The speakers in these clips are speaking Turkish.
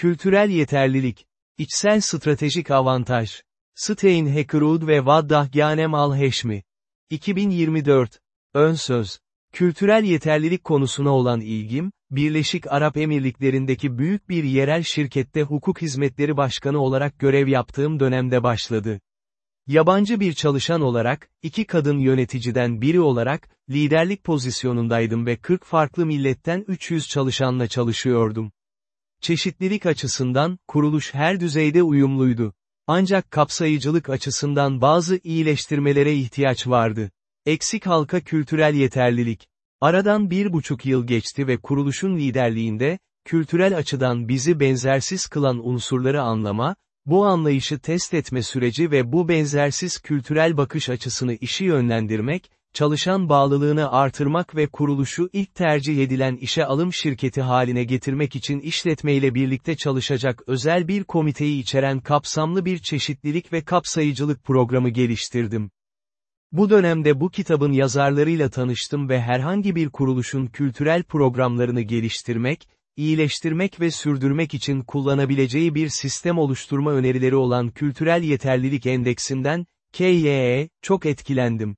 Kültürel yeterlilik. İçsel stratejik avantaj. Stein Heckerud ve Vaddah Ghanem al-Heşmi. 2024. Ön söz. Kültürel yeterlilik konusuna olan ilgim, Birleşik Arap Emirlikleri'ndeki büyük bir yerel şirkette hukuk hizmetleri başkanı olarak görev yaptığım dönemde başladı. Yabancı bir çalışan olarak, iki kadın yöneticiden biri olarak, liderlik pozisyonundaydım ve 40 farklı milletten 300 çalışanla çalışıyordum. Çeşitlilik açısından, kuruluş her düzeyde uyumluydu. Ancak kapsayıcılık açısından bazı iyileştirmelere ihtiyaç vardı. Eksik halka kültürel yeterlilik. Aradan bir buçuk yıl geçti ve kuruluşun liderliğinde, kültürel açıdan bizi benzersiz kılan unsurları anlama, bu anlayışı test etme süreci ve bu benzersiz kültürel bakış açısını işi yönlendirmek, çalışan bağlılığını artırmak ve kuruluşu ilk tercih edilen işe alım şirketi haline getirmek için işletmeyle birlikte çalışacak özel bir komiteyi içeren kapsamlı bir çeşitlilik ve kapsayıcılık programı geliştirdim. Bu dönemde bu kitabın yazarlarıyla tanıştım ve herhangi bir kuruluşun kültürel programlarını geliştirmek, iyileştirmek ve sürdürmek için kullanabileceği bir sistem oluşturma önerileri olan Kültürel Yeterlilik Endeksinden, KYE, çok etkilendim.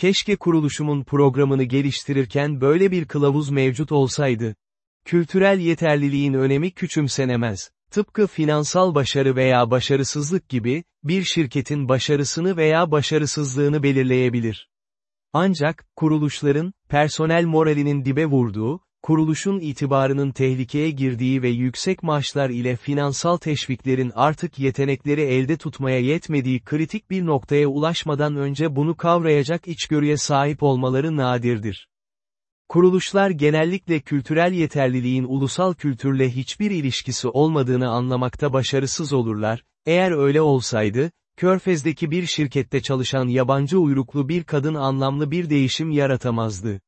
Keşke kuruluşumun programını geliştirirken böyle bir kılavuz mevcut olsaydı. Kültürel yeterliliğin önemi küçümsenemez. Tıpkı finansal başarı veya başarısızlık gibi, bir şirketin başarısını veya başarısızlığını belirleyebilir. Ancak, kuruluşların, personel moralinin dibe vurduğu, kuruluşun itibarının tehlikeye girdiği ve yüksek maaşlar ile finansal teşviklerin artık yetenekleri elde tutmaya yetmediği kritik bir noktaya ulaşmadan önce bunu kavrayacak içgörüye sahip olmaları nadirdir. Kuruluşlar genellikle kültürel yeterliliğin ulusal kültürle hiçbir ilişkisi olmadığını anlamakta başarısız olurlar, eğer öyle olsaydı, Körfez'deki bir şirkette çalışan yabancı uyruklu bir kadın anlamlı bir değişim yaratamazdı.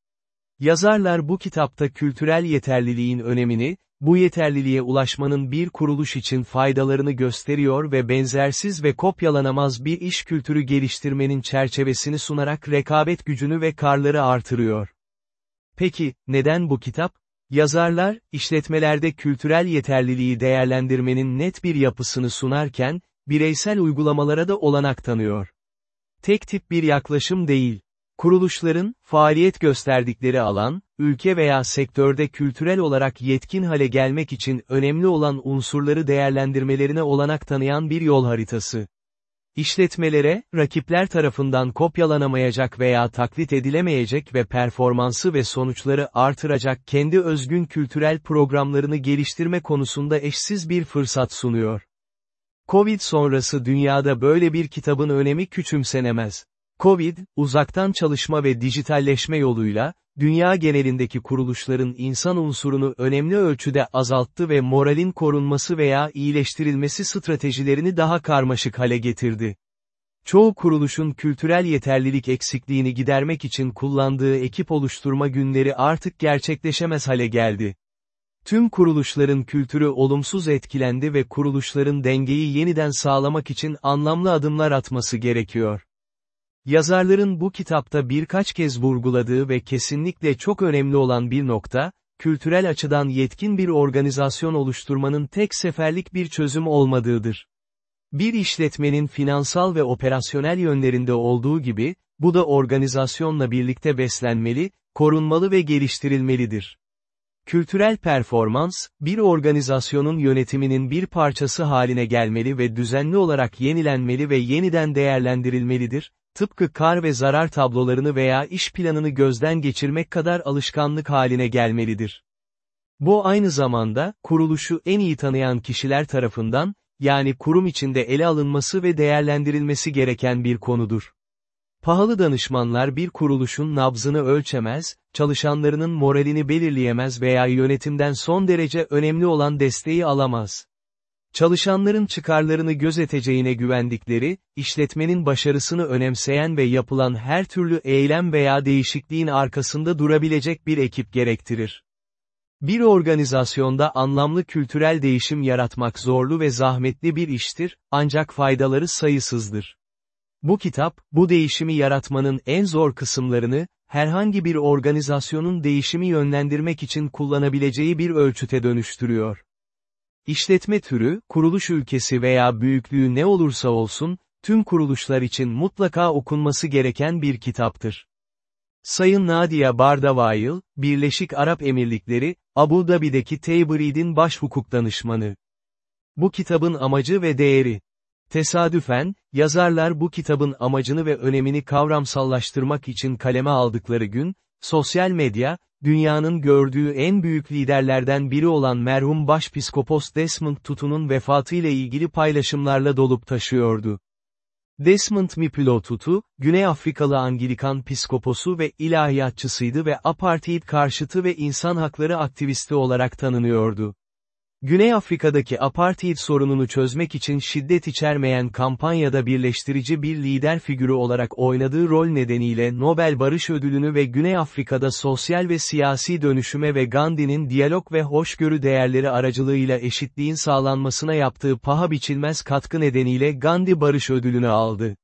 Yazarlar bu kitapta kültürel yeterliliğin önemini, bu yeterliliğe ulaşmanın bir kuruluş için faydalarını gösteriyor ve benzersiz ve kopyalanamaz bir iş kültürü geliştirmenin çerçevesini sunarak rekabet gücünü ve karları artırıyor. Peki, neden bu kitap? Yazarlar, işletmelerde kültürel yeterliliği değerlendirmenin net bir yapısını sunarken, bireysel uygulamalara da olanak tanıyor. Tek tip bir yaklaşım değil. Kuruluşların, faaliyet gösterdikleri alan, ülke veya sektörde kültürel olarak yetkin hale gelmek için önemli olan unsurları değerlendirmelerine olanak tanıyan bir yol haritası. İşletmelere, rakipler tarafından kopyalanamayacak veya taklit edilemeyecek ve performansı ve sonuçları artıracak kendi özgün kültürel programlarını geliştirme konusunda eşsiz bir fırsat sunuyor. Covid sonrası dünyada böyle bir kitabın önemi küçümsenemez. Covid, uzaktan çalışma ve dijitalleşme yoluyla, dünya genelindeki kuruluşların insan unsurunu önemli ölçüde azalttı ve moralin korunması veya iyileştirilmesi stratejilerini daha karmaşık hale getirdi. Çoğu kuruluşun kültürel yeterlilik eksikliğini gidermek için kullandığı ekip oluşturma günleri artık gerçekleşemez hale geldi. Tüm kuruluşların kültürü olumsuz etkilendi ve kuruluşların dengeyi yeniden sağlamak için anlamlı adımlar atması gerekiyor. Yazarların bu kitapta birkaç kez vurguladığı ve kesinlikle çok önemli olan bir nokta, kültürel açıdan yetkin bir organizasyon oluşturmanın tek seferlik bir çözüm olmadığıdır. Bir işletmenin finansal ve operasyonel yönlerinde olduğu gibi, bu da organizasyonla birlikte beslenmeli, korunmalı ve geliştirilmelidir. Kültürel performans, bir organizasyonun yönetiminin bir parçası haline gelmeli ve düzenli olarak yenilenmeli ve yeniden değerlendirilmelidir, tıpkı kar ve zarar tablolarını veya iş planını gözden geçirmek kadar alışkanlık haline gelmelidir. Bu aynı zamanda, kuruluşu en iyi tanıyan kişiler tarafından, yani kurum içinde ele alınması ve değerlendirilmesi gereken bir konudur. Pahalı danışmanlar bir kuruluşun nabzını ölçemez, çalışanlarının moralini belirleyemez veya yönetimden son derece önemli olan desteği alamaz. Çalışanların çıkarlarını gözeteceğine güvendikleri, işletmenin başarısını önemseyen ve yapılan her türlü eylem veya değişikliğin arkasında durabilecek bir ekip gerektirir. Bir organizasyonda anlamlı kültürel değişim yaratmak zorlu ve zahmetli bir iştir, ancak faydaları sayısızdır. Bu kitap, bu değişimi yaratmanın en zor kısımlarını, herhangi bir organizasyonun değişimi yönlendirmek için kullanabileceği bir ölçüte dönüştürüyor. İşletme türü, kuruluş ülkesi veya büyüklüğü ne olursa olsun, tüm kuruluşlar için mutlaka okunması gereken bir kitaptır. Sayın Nadia Bardavail, Birleşik Arap Emirlikleri, Abu Dhabi'deki Teybirid'in baş hukuk danışmanı. Bu kitabın amacı ve değeri. Tesadüfen, yazarlar bu kitabın amacını ve önemini kavramsallaştırmak için kaleme aldıkları gün, sosyal medya, dünyanın gördüğü en büyük liderlerden biri olan merhum Başpiskopos Desmond Tutu'nun vefatıyla ilgili paylaşımlarla dolup taşıyordu. Desmond Mipilo Tutu, Güney Afrikalı Anglikan piskoposu ve ilahiyatçısıydı ve apartheid karşıtı ve insan hakları aktivisti olarak tanınıyordu. Güney Afrika'daki apartheid sorununu çözmek için şiddet içermeyen kampanyada birleştirici bir lider figürü olarak oynadığı rol nedeniyle Nobel Barış Ödülünü ve Güney Afrika'da sosyal ve siyasi dönüşüme ve Gandhi'nin diyalog ve hoşgörü değerleri aracılığıyla eşitliğin sağlanmasına yaptığı paha biçilmez katkı nedeniyle Gandhi Barış Ödülünü aldı.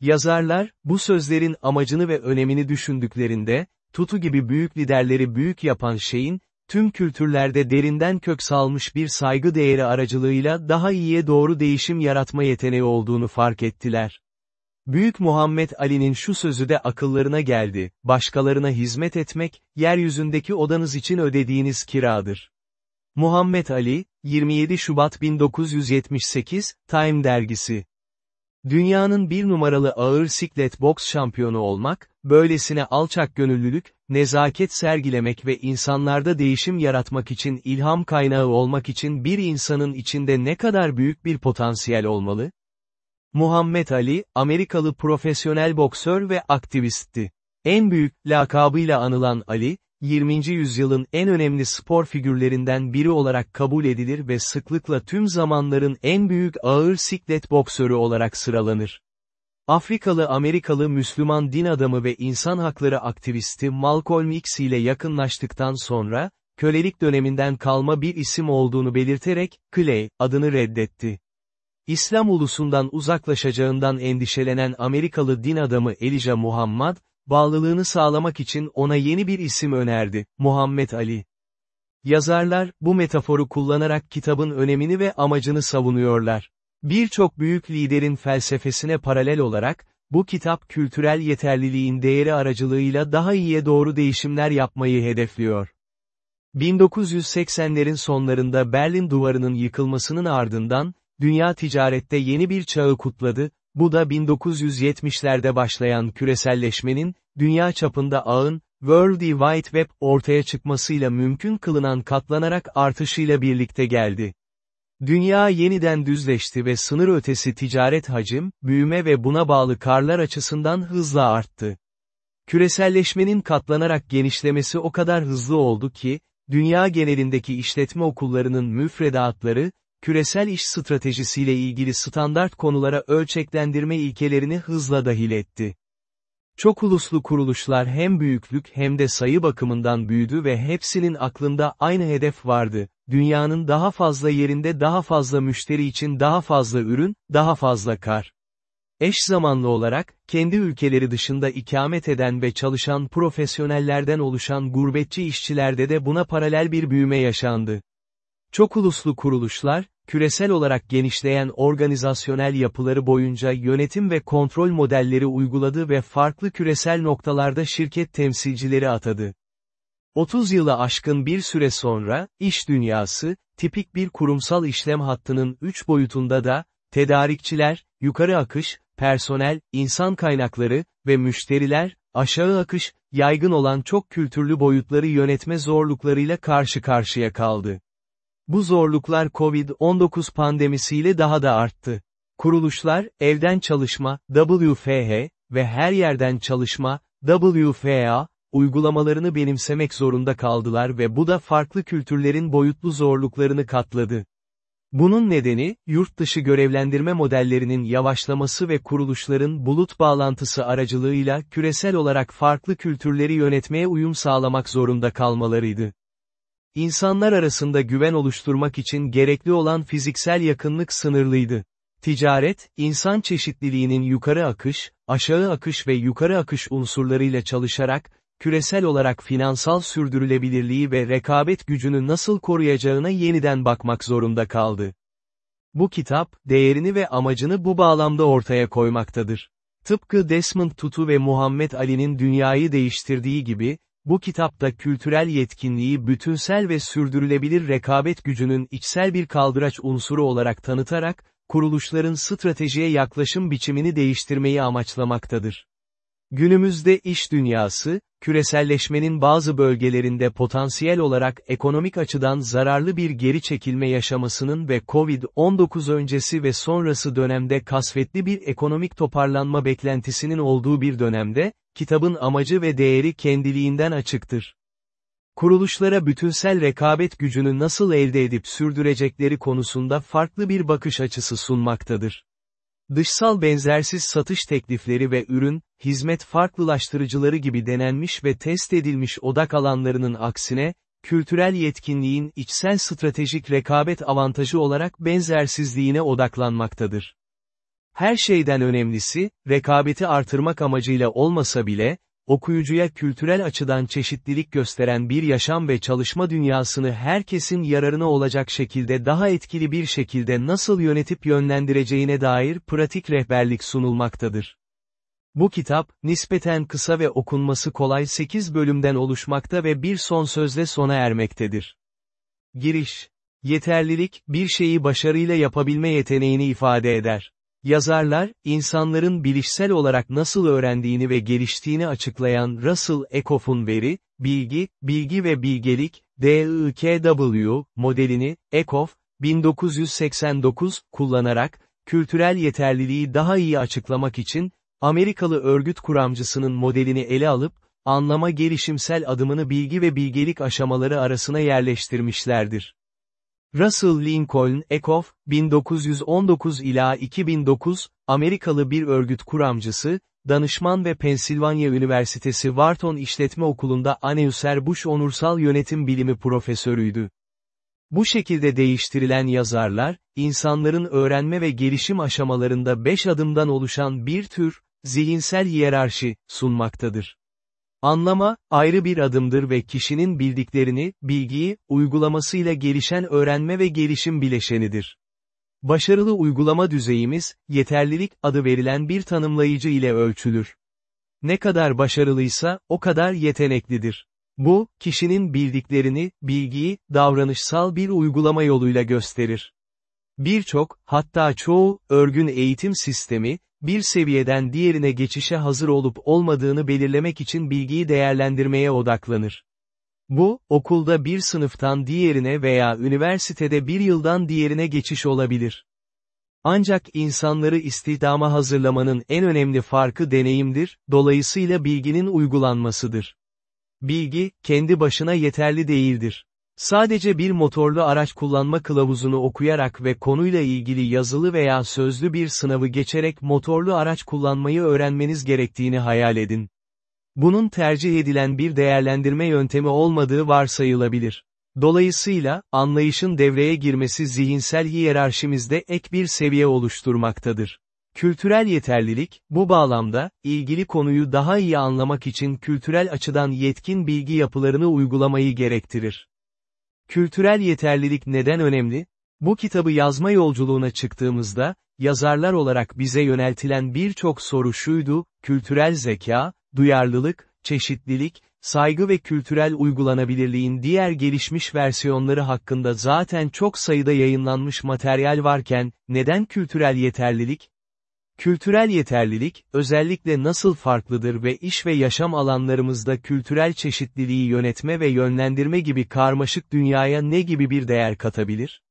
Yazarlar, bu sözlerin amacını ve önemini düşündüklerinde, Tutu gibi büyük liderleri büyük yapan şeyin, tüm kültürlerde derinden kök salmış bir saygı değeri aracılığıyla daha iyiye doğru değişim yaratma yeteneği olduğunu fark ettiler. Büyük Muhammed Ali'nin şu sözü de akıllarına geldi, başkalarına hizmet etmek, yeryüzündeki odanız için ödediğiniz kiradır. Muhammed Ali, 27 Şubat 1978, Time dergisi. Dünyanın bir numaralı ağır siklet boks şampiyonu olmak, böylesine alçak gönüllülük, nezaket sergilemek ve insanlarda değişim yaratmak için ilham kaynağı olmak için bir insanın içinde ne kadar büyük bir potansiyel olmalı? Muhammed Ali, Amerikalı profesyonel boksör ve aktivistti. En büyük, lakabıyla anılan Ali, 20. yüzyılın en önemli spor figürlerinden biri olarak kabul edilir ve sıklıkla tüm zamanların en büyük ağır siklet boksörü olarak sıralanır. Afrikalı Amerikalı Müslüman din adamı ve insan hakları aktivisti Malcolm X ile yakınlaştıktan sonra, kölelik döneminden kalma bir isim olduğunu belirterek, Clay, adını reddetti. İslam ulusundan uzaklaşacağından endişelenen Amerikalı din adamı Elijah Muhammad, bağlılığını sağlamak için ona yeni bir isim önerdi, Muhammed Ali. Yazarlar, bu metaforu kullanarak kitabın önemini ve amacını savunuyorlar. Birçok büyük liderin felsefesine paralel olarak, bu kitap kültürel yeterliliğin değeri aracılığıyla daha iyiye doğru değişimler yapmayı hedefliyor. 1980'lerin sonlarında Berlin duvarının yıkılmasının ardından, dünya ticarette yeni bir çağı kutladı, bu da 1970'lerde başlayan küreselleşmenin, dünya çapında ağın, World Wide Web ortaya çıkmasıyla mümkün kılınan katlanarak artışıyla birlikte geldi. Dünya yeniden düzleşti ve sınır ötesi ticaret hacim, büyüme ve buna bağlı karlar açısından hızla arttı. Küreselleşmenin katlanarak genişlemesi o kadar hızlı oldu ki, dünya genelindeki işletme okullarının müfredatları, küresel iş stratejisiyle ilgili standart konulara ölçeklendirme ilkelerini hızla dahil etti. Çok uluslu kuruluşlar hem büyüklük hem de sayı bakımından büyüdü ve hepsinin aklında aynı hedef vardı, dünyanın daha fazla yerinde daha fazla müşteri için daha fazla ürün, daha fazla kar. Eş zamanlı olarak, kendi ülkeleri dışında ikamet eden ve çalışan profesyonellerden oluşan gurbetçi işçilerde de buna paralel bir büyüme yaşandı. Çok uluslu kuruluşlar, küresel olarak genişleyen organizasyonel yapıları boyunca yönetim ve kontrol modelleri uyguladı ve farklı küresel noktalarda şirket temsilcileri atadı. 30 yıla aşkın bir süre sonra, iş dünyası, tipik bir kurumsal işlem hattının üç boyutunda da, tedarikçiler, yukarı akış, personel, insan kaynakları ve müşteriler, aşağı akış, yaygın olan çok kültürlü boyutları yönetme zorluklarıyla karşı karşıya kaldı. Bu zorluklar COVID-19 pandemisiyle daha da arttı. Kuruluşlar, evden çalışma, WFH ve her yerden çalışma, WFA, uygulamalarını benimsemek zorunda kaldılar ve bu da farklı kültürlerin boyutlu zorluklarını katladı. Bunun nedeni, yurt dışı görevlendirme modellerinin yavaşlaması ve kuruluşların bulut bağlantısı aracılığıyla küresel olarak farklı kültürleri yönetmeye uyum sağlamak zorunda kalmalarıydı. İnsanlar arasında güven oluşturmak için gerekli olan fiziksel yakınlık sınırlıydı. Ticaret, insan çeşitliliğinin yukarı akış, aşağı akış ve yukarı akış unsurlarıyla çalışarak, küresel olarak finansal sürdürülebilirliği ve rekabet gücünü nasıl koruyacağına yeniden bakmak zorunda kaldı. Bu kitap, değerini ve amacını bu bağlamda ortaya koymaktadır. Tıpkı Desmond Tutu ve Muhammed Ali'nin dünyayı değiştirdiği gibi, bu kitapta kültürel yetkinliği bütünsel ve sürdürülebilir rekabet gücünün içsel bir kaldıraç unsuru olarak tanıtarak, kuruluşların stratejiye yaklaşım biçimini değiştirmeyi amaçlamaktadır. Günümüzde iş dünyası, küreselleşmenin bazı bölgelerinde potansiyel olarak ekonomik açıdan zararlı bir geri çekilme yaşamasının ve Covid-19 öncesi ve sonrası dönemde kasvetli bir ekonomik toparlanma beklentisinin olduğu bir dönemde, kitabın amacı ve değeri kendiliğinden açıktır. Kuruluşlara bütünsel rekabet gücünü nasıl elde edip sürdürecekleri konusunda farklı bir bakış açısı sunmaktadır. Dışsal benzersiz satış teklifleri ve ürün, hizmet farklılaştırıcıları gibi denenmiş ve test edilmiş odak alanlarının aksine, kültürel yetkinliğin içsel stratejik rekabet avantajı olarak benzersizliğine odaklanmaktadır. Her şeyden önemlisi, rekabeti artırmak amacıyla olmasa bile, okuyucuya kültürel açıdan çeşitlilik gösteren bir yaşam ve çalışma dünyasını herkesin yararına olacak şekilde daha etkili bir şekilde nasıl yönetip yönlendireceğine dair pratik rehberlik sunulmaktadır. Bu kitap, nispeten kısa ve okunması kolay 8 bölümden oluşmakta ve bir son sözle sona ermektedir. Giriş Yeterlilik, bir şeyi başarıyla yapabilme yeteneğini ifade eder. Yazarlar, insanların bilişsel olarak nasıl öğrendiğini ve geliştiğini açıklayan Russell Ekoff'un veri, bilgi, bilgi ve bilgelik, DIKW, modelini, Ekoff, 1989, kullanarak, kültürel yeterliliği daha iyi açıklamak için, Amerikalı örgüt kuramcısının modelini ele alıp, anlama gelişimsel adımını bilgi ve bilgelik aşamaları arasına yerleştirmişlerdir. Russell Lincoln Ekoff, 1919 ila 2009, Amerikalı bir örgüt kuramcısı, danışman ve Pensilvanya Üniversitesi Wharton İşletme Okulu'nda Anheuser-Busch Onursal Yönetim Bilimi profesörüydü. Bu şekilde değiştirilen yazarlar, insanların öğrenme ve gelişim aşamalarında beş adımdan oluşan bir tür, zihinsel hiyerarşi, sunmaktadır. Anlama, ayrı bir adımdır ve kişinin bildiklerini, bilgiyi, uygulamasıyla gelişen öğrenme ve gelişim bileşenidir. Başarılı uygulama düzeyimiz, yeterlilik adı verilen bir tanımlayıcı ile ölçülür. Ne kadar başarılıysa, o kadar yeteneklidir. Bu, kişinin bildiklerini, bilgiyi, davranışsal bir uygulama yoluyla gösterir. Birçok, hatta çoğu, örgün eğitim sistemi, bir seviyeden diğerine geçişe hazır olup olmadığını belirlemek için bilgiyi değerlendirmeye odaklanır. Bu, okulda bir sınıftan diğerine veya üniversitede bir yıldan diğerine geçiş olabilir. Ancak insanları istihdama hazırlamanın en önemli farkı deneyimdir, dolayısıyla bilginin uygulanmasıdır. Bilgi, kendi başına yeterli değildir. Sadece bir motorlu araç kullanma kılavuzunu okuyarak ve konuyla ilgili yazılı veya sözlü bir sınavı geçerek motorlu araç kullanmayı öğrenmeniz gerektiğini hayal edin. Bunun tercih edilen bir değerlendirme yöntemi olmadığı varsayılabilir. Dolayısıyla, anlayışın devreye girmesi zihinsel hiyerarşimizde ek bir seviye oluşturmaktadır. Kültürel yeterlilik, bu bağlamda, ilgili konuyu daha iyi anlamak için kültürel açıdan yetkin bilgi yapılarını uygulamayı gerektirir. Kültürel yeterlilik neden önemli? Bu kitabı yazma yolculuğuna çıktığımızda, yazarlar olarak bize yöneltilen birçok soru şuydu, kültürel zeka, duyarlılık, çeşitlilik, saygı ve kültürel uygulanabilirliğin diğer gelişmiş versiyonları hakkında zaten çok sayıda yayınlanmış materyal varken, neden kültürel yeterlilik? Kültürel yeterlilik, özellikle nasıl farklıdır ve iş ve yaşam alanlarımızda kültürel çeşitliliği yönetme ve yönlendirme gibi karmaşık dünyaya ne gibi bir değer katabilir?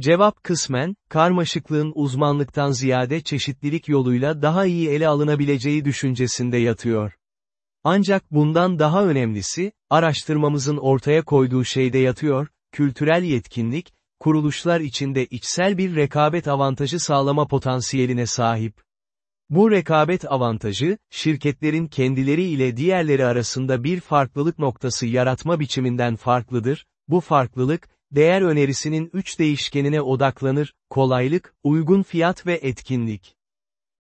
Cevap kısmen, karmaşıklığın uzmanlıktan ziyade çeşitlilik yoluyla daha iyi ele alınabileceği düşüncesinde yatıyor. Ancak bundan daha önemlisi, araştırmamızın ortaya koyduğu şeyde yatıyor, kültürel yetkinlik, kuruluşlar içinde içsel bir rekabet avantajı sağlama potansiyeline sahip. Bu rekabet avantajı, şirketlerin kendileri ile diğerleri arasında bir farklılık noktası yaratma biçiminden farklıdır, bu farklılık, değer önerisinin üç değişkenine odaklanır, kolaylık, uygun fiyat ve etkinlik.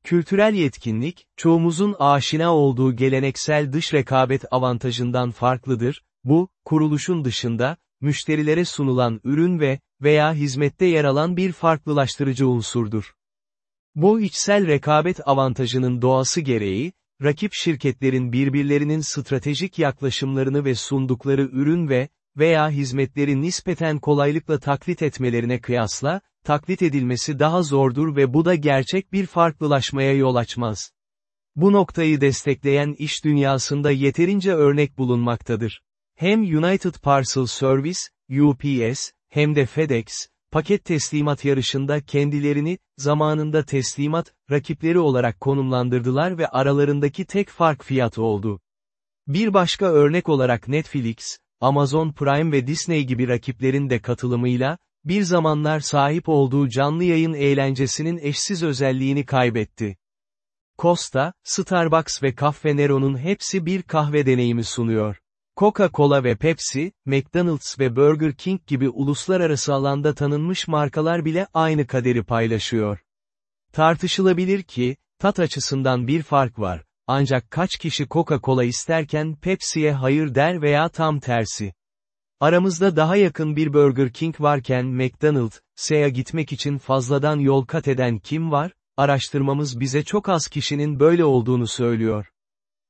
Kültürel yetkinlik, çoğumuzun aşina olduğu geleneksel dış rekabet avantajından farklıdır, bu, kuruluşun dışında, müşterilere sunulan ürün ve veya hizmette yer alan bir farklılaştırıcı unsurdur. Bu içsel rekabet avantajının doğası gereği, rakip şirketlerin birbirlerinin stratejik yaklaşımlarını ve sundukları ürün ve veya hizmetleri nispeten kolaylıkla taklit etmelerine kıyasla, taklit edilmesi daha zordur ve bu da gerçek bir farklılaşmaya yol açmaz. Bu noktayı destekleyen iş dünyasında yeterince örnek bulunmaktadır. Hem United Parcel Service, UPS, hem de FedEx, paket teslimat yarışında kendilerini, zamanında teslimat, rakipleri olarak konumlandırdılar ve aralarındaki tek fark fiyat oldu. Bir başka örnek olarak Netflix, Amazon Prime ve Disney gibi rakiplerin de katılımıyla, bir zamanlar sahip olduğu canlı yayın eğlencesinin eşsiz özelliğini kaybetti. Costa, Starbucks ve Caffè Nero'nun hepsi bir kahve deneyimi sunuyor. Coca-Cola ve Pepsi, McDonald's ve Burger King gibi uluslararası alanda tanınmış markalar bile aynı kaderi paylaşıyor. Tartışılabilir ki, tat açısından bir fark var, ancak kaç kişi Coca-Cola isterken Pepsi'ye hayır der veya tam tersi. Aramızda daha yakın bir Burger King varken McDonald's'a gitmek için fazladan yol kat eden kim var? Araştırmamız bize çok az kişinin böyle olduğunu söylüyor.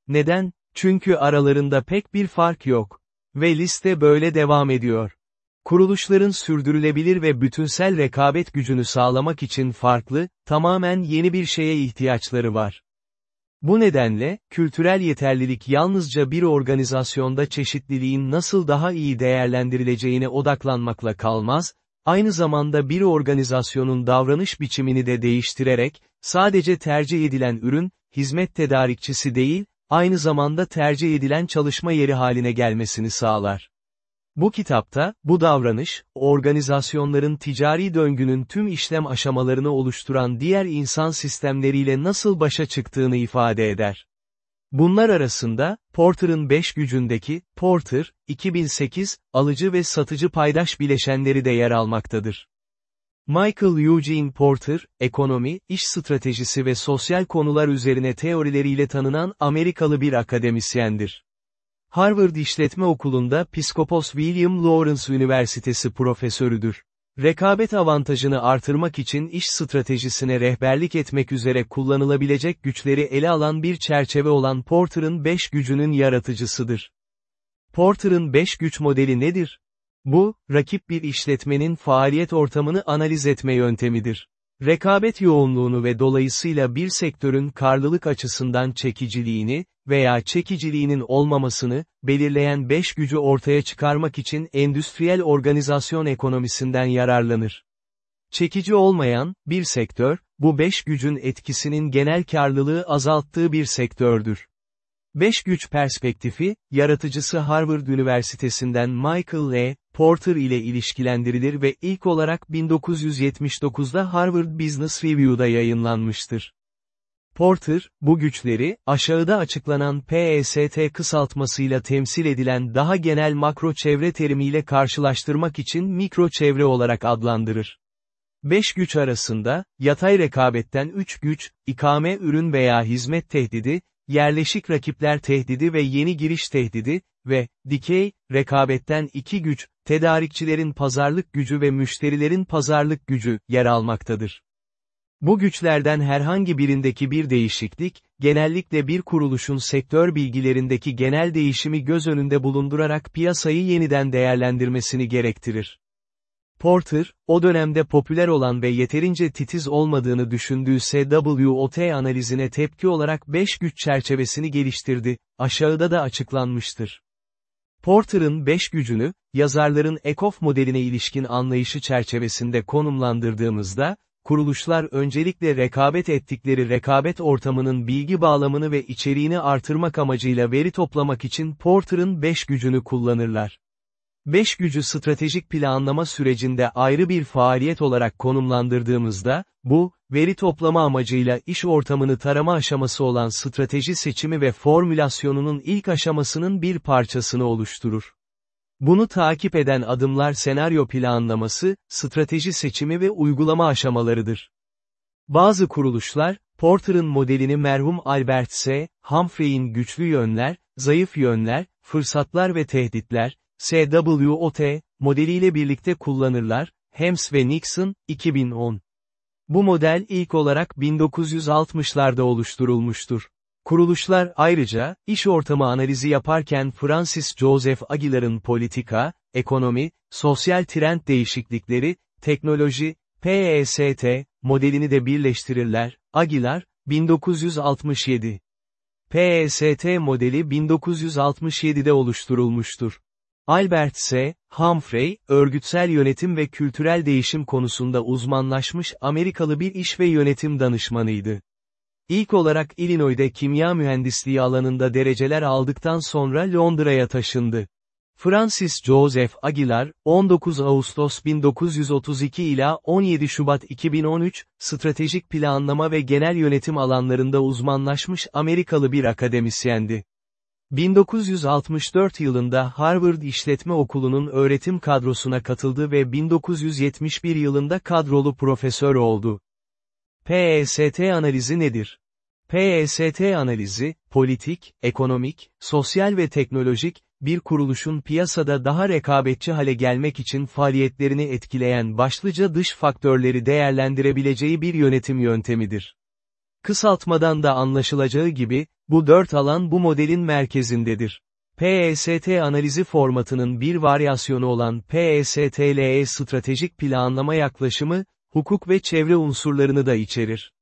Neden? Çünkü aralarında pek bir fark yok. Ve liste böyle devam ediyor. Kuruluşların sürdürülebilir ve bütünsel rekabet gücünü sağlamak için farklı, tamamen yeni bir şeye ihtiyaçları var. Bu nedenle, kültürel yeterlilik yalnızca bir organizasyonda çeşitliliğin nasıl daha iyi değerlendirileceğine odaklanmakla kalmaz, aynı zamanda bir organizasyonun davranış biçimini de değiştirerek, sadece tercih edilen ürün, hizmet tedarikçisi değil, aynı zamanda tercih edilen çalışma yeri haline gelmesini sağlar. Bu kitapta, bu davranış, organizasyonların ticari döngünün tüm işlem aşamalarını oluşturan diğer insan sistemleriyle nasıl başa çıktığını ifade eder. Bunlar arasında, Porter'ın 5 gücündeki, Porter, 2008, alıcı ve satıcı paydaş bileşenleri de yer almaktadır. Michael Eugene Porter, ekonomi, iş stratejisi ve sosyal konular üzerine teorileriyle tanınan Amerikalı bir akademisyendir. Harvard İşletme Okulu'nda Piskopos William Lawrence Üniversitesi profesörüdür. Rekabet avantajını artırmak için iş stratejisine rehberlik etmek üzere kullanılabilecek güçleri ele alan bir çerçeve olan Porter'ın 5 gücünün yaratıcısıdır. Porter'ın 5 güç modeli nedir? Bu, rakip bir işletmenin faaliyet ortamını analiz etme yöntemidir. Rekabet yoğunluğunu ve dolayısıyla bir sektörün karlılık açısından çekiciliğini veya çekiciliğinin olmamasını belirleyen beş gücü ortaya çıkarmak için endüstriyel organizasyon ekonomisinden yararlanır. Çekici olmayan, bir sektör, bu beş gücün etkisinin genel karlılığı azalttığı bir sektördür. Beş güç perspektifi, yaratıcısı Harvard Üniversitesi'nden Michael L. Porter ile ilişkilendirilir ve ilk olarak 1979'da Harvard Business Review'da yayınlanmıştır. Porter, bu güçleri, aşağıda açıklanan PEST kısaltmasıyla temsil edilen daha genel makro çevre terimiyle karşılaştırmak için mikro çevre olarak adlandırır. Beş güç arasında, yatay rekabetten üç güç, ikame ürün veya hizmet tehdidi, yerleşik rakipler tehdidi ve yeni giriş tehdidi ve dikey, rekabetten iki güç, tedarikçilerin pazarlık gücü ve müşterilerin pazarlık gücü, yer almaktadır. Bu güçlerden herhangi birindeki bir değişiklik, genellikle bir kuruluşun sektör bilgilerindeki genel değişimi göz önünde bulundurarak piyasayı yeniden değerlendirmesini gerektirir. Porter, o dönemde popüler olan ve yeterince titiz olmadığını düşündüğü SWOT analizine tepki olarak 5 güç çerçevesini geliştirdi, aşağıda da açıklanmıştır. Porter'ın 5 gücünü, yazarların Ekoff modeline ilişkin anlayışı çerçevesinde konumlandırdığımızda, kuruluşlar öncelikle rekabet ettikleri rekabet ortamının bilgi bağlamını ve içeriğini artırmak amacıyla veri toplamak için Porter'ın 5 gücünü kullanırlar. 5 gücü stratejik planlama sürecinde ayrı bir faaliyet olarak konumlandırdığımızda, bu, veri toplama amacıyla iş ortamını tarama aşaması olan strateji seçimi ve formülasyonunun ilk aşamasının bir parçasını oluşturur. Bunu takip eden adımlar senaryo planlaması, strateji seçimi ve uygulama aşamalarıdır. Bazı kuruluşlar, Porter'ın modelini merhum Albert S. Humphrey'in güçlü yönler, zayıf yönler, fırsatlar ve tehditler, SWOT, modeliyle birlikte kullanırlar, Hems ve Nixon, 2010. Bu model ilk olarak 1960'larda oluşturulmuştur. Kuruluşlar ayrıca, iş ortamı analizi yaparken Francis Joseph Aguilar'ın politika, ekonomi, sosyal trend değişiklikleri, teknoloji, PEST, modelini de birleştirirler, Aguilar, 1967. PEST modeli 1967'de oluşturulmuştur. Albert S. Humphrey, örgütsel yönetim ve kültürel değişim konusunda uzmanlaşmış Amerikalı bir iş ve yönetim danışmanıydı. İlk olarak Illinois'de kimya mühendisliği alanında dereceler aldıktan sonra Londra'ya taşındı. Francis Joseph Aguilar, 19 Ağustos 1932 ila 17 Şubat 2013, stratejik planlama ve genel yönetim alanlarında uzmanlaşmış Amerikalı bir akademisyendi. 1964 yılında Harvard İşletme Okulu'nun öğretim kadrosuna katıldı ve 1971 yılında kadrolu profesör oldu. PEST analizi nedir? PEST analizi, politik, ekonomik, sosyal ve teknolojik, bir kuruluşun piyasada daha rekabetçi hale gelmek için faaliyetlerini etkileyen başlıca dış faktörleri değerlendirebileceği bir yönetim yöntemidir. Kısaltmadan da anlaşılacağı gibi, bu dört alan bu modelin merkezindedir. PEST analizi formatının bir varyasyonu olan PESTLE stratejik planlama yaklaşımı, hukuk ve çevre unsurlarını da içerir.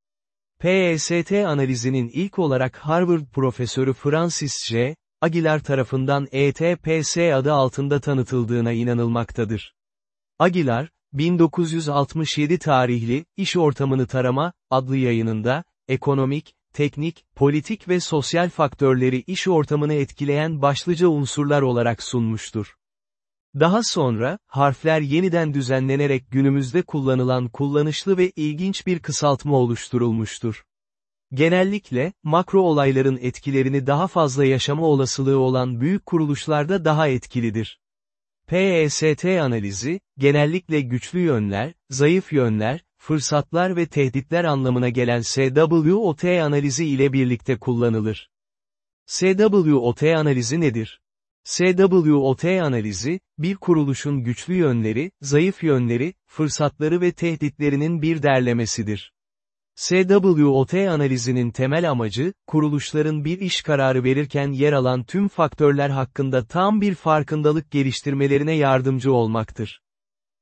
PEST analizinin ilk olarak Harvard profesörü Francis J. Aguilar tarafından ETPS adı altında tanıtıldığına inanılmaktadır. Aguilar, 1967 tarihli, İş Ortamını Tarama, adlı yayınında, ekonomik, teknik, politik ve sosyal faktörleri iş ortamını etkileyen başlıca unsurlar olarak sunmuştur. Daha sonra, harfler yeniden düzenlenerek günümüzde kullanılan kullanışlı ve ilginç bir kısaltma oluşturulmuştur. Genellikle, makro olayların etkilerini daha fazla yaşama olasılığı olan büyük kuruluşlarda daha etkilidir. PEST analizi, genellikle güçlü yönler, zayıf yönler, fırsatlar ve tehditler anlamına gelen SWOT analizi ile birlikte kullanılır. SWOT analizi nedir? SWOT analizi, bir kuruluşun güçlü yönleri, zayıf yönleri, fırsatları ve tehditlerinin bir derlemesidir. SWOT analizinin temel amacı, kuruluşların bir iş kararı verirken yer alan tüm faktörler hakkında tam bir farkındalık geliştirmelerine yardımcı olmaktır.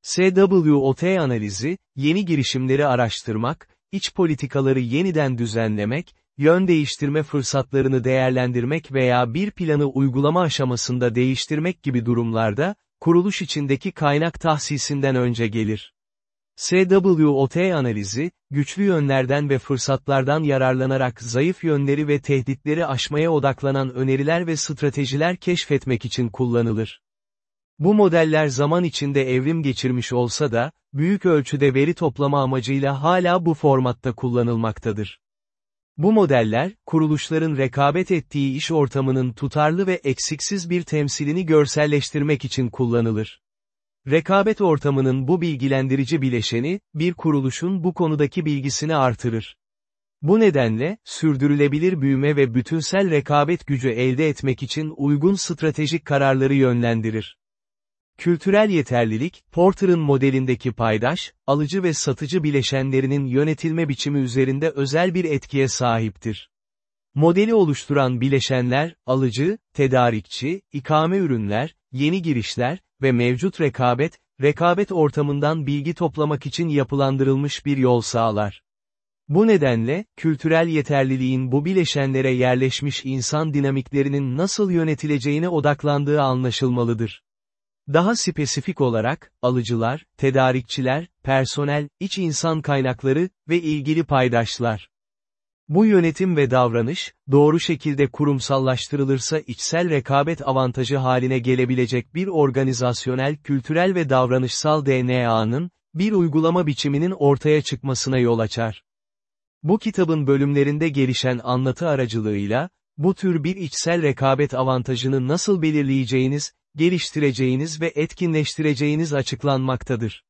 SWOT analizi, yeni girişimleri araştırmak, iç politikaları yeniden düzenlemek, yön değiştirme fırsatlarını değerlendirmek veya bir planı uygulama aşamasında değiştirmek gibi durumlarda, kuruluş içindeki kaynak tahsisinden önce gelir. SWOT analizi, güçlü yönlerden ve fırsatlardan yararlanarak zayıf yönleri ve tehditleri aşmaya odaklanan öneriler ve stratejiler keşfetmek için kullanılır. Bu modeller zaman içinde evrim geçirmiş olsa da, büyük ölçüde veri toplama amacıyla hala bu formatta kullanılmaktadır. Bu modeller, kuruluşların rekabet ettiği iş ortamının tutarlı ve eksiksiz bir temsilini görselleştirmek için kullanılır. Rekabet ortamının bu bilgilendirici bileşeni, bir kuruluşun bu konudaki bilgisini artırır. Bu nedenle, sürdürülebilir büyüme ve bütünsel rekabet gücü elde etmek için uygun stratejik kararları yönlendirir. Kültürel yeterlilik, Porter'ın modelindeki paydaş, alıcı ve satıcı bileşenlerinin yönetilme biçimi üzerinde özel bir etkiye sahiptir. Modeli oluşturan bileşenler, alıcı, tedarikçi, ikame ürünler, yeni girişler ve mevcut rekabet, rekabet ortamından bilgi toplamak için yapılandırılmış bir yol sağlar. Bu nedenle, kültürel yeterliliğin bu bileşenlere yerleşmiş insan dinamiklerinin nasıl yönetileceğine odaklandığı anlaşılmalıdır. Daha spesifik olarak, alıcılar, tedarikçiler, personel, iç insan kaynakları ve ilgili paydaşlar. Bu yönetim ve davranış, doğru şekilde kurumsallaştırılırsa içsel rekabet avantajı haline gelebilecek bir organizasyonel kültürel ve davranışsal DNA'nın, bir uygulama biçiminin ortaya çıkmasına yol açar. Bu kitabın bölümlerinde gelişen anlatı aracılığıyla, bu tür bir içsel rekabet avantajını nasıl belirleyeceğiniz, geliştireceğiniz ve etkinleştireceğiniz açıklanmaktadır.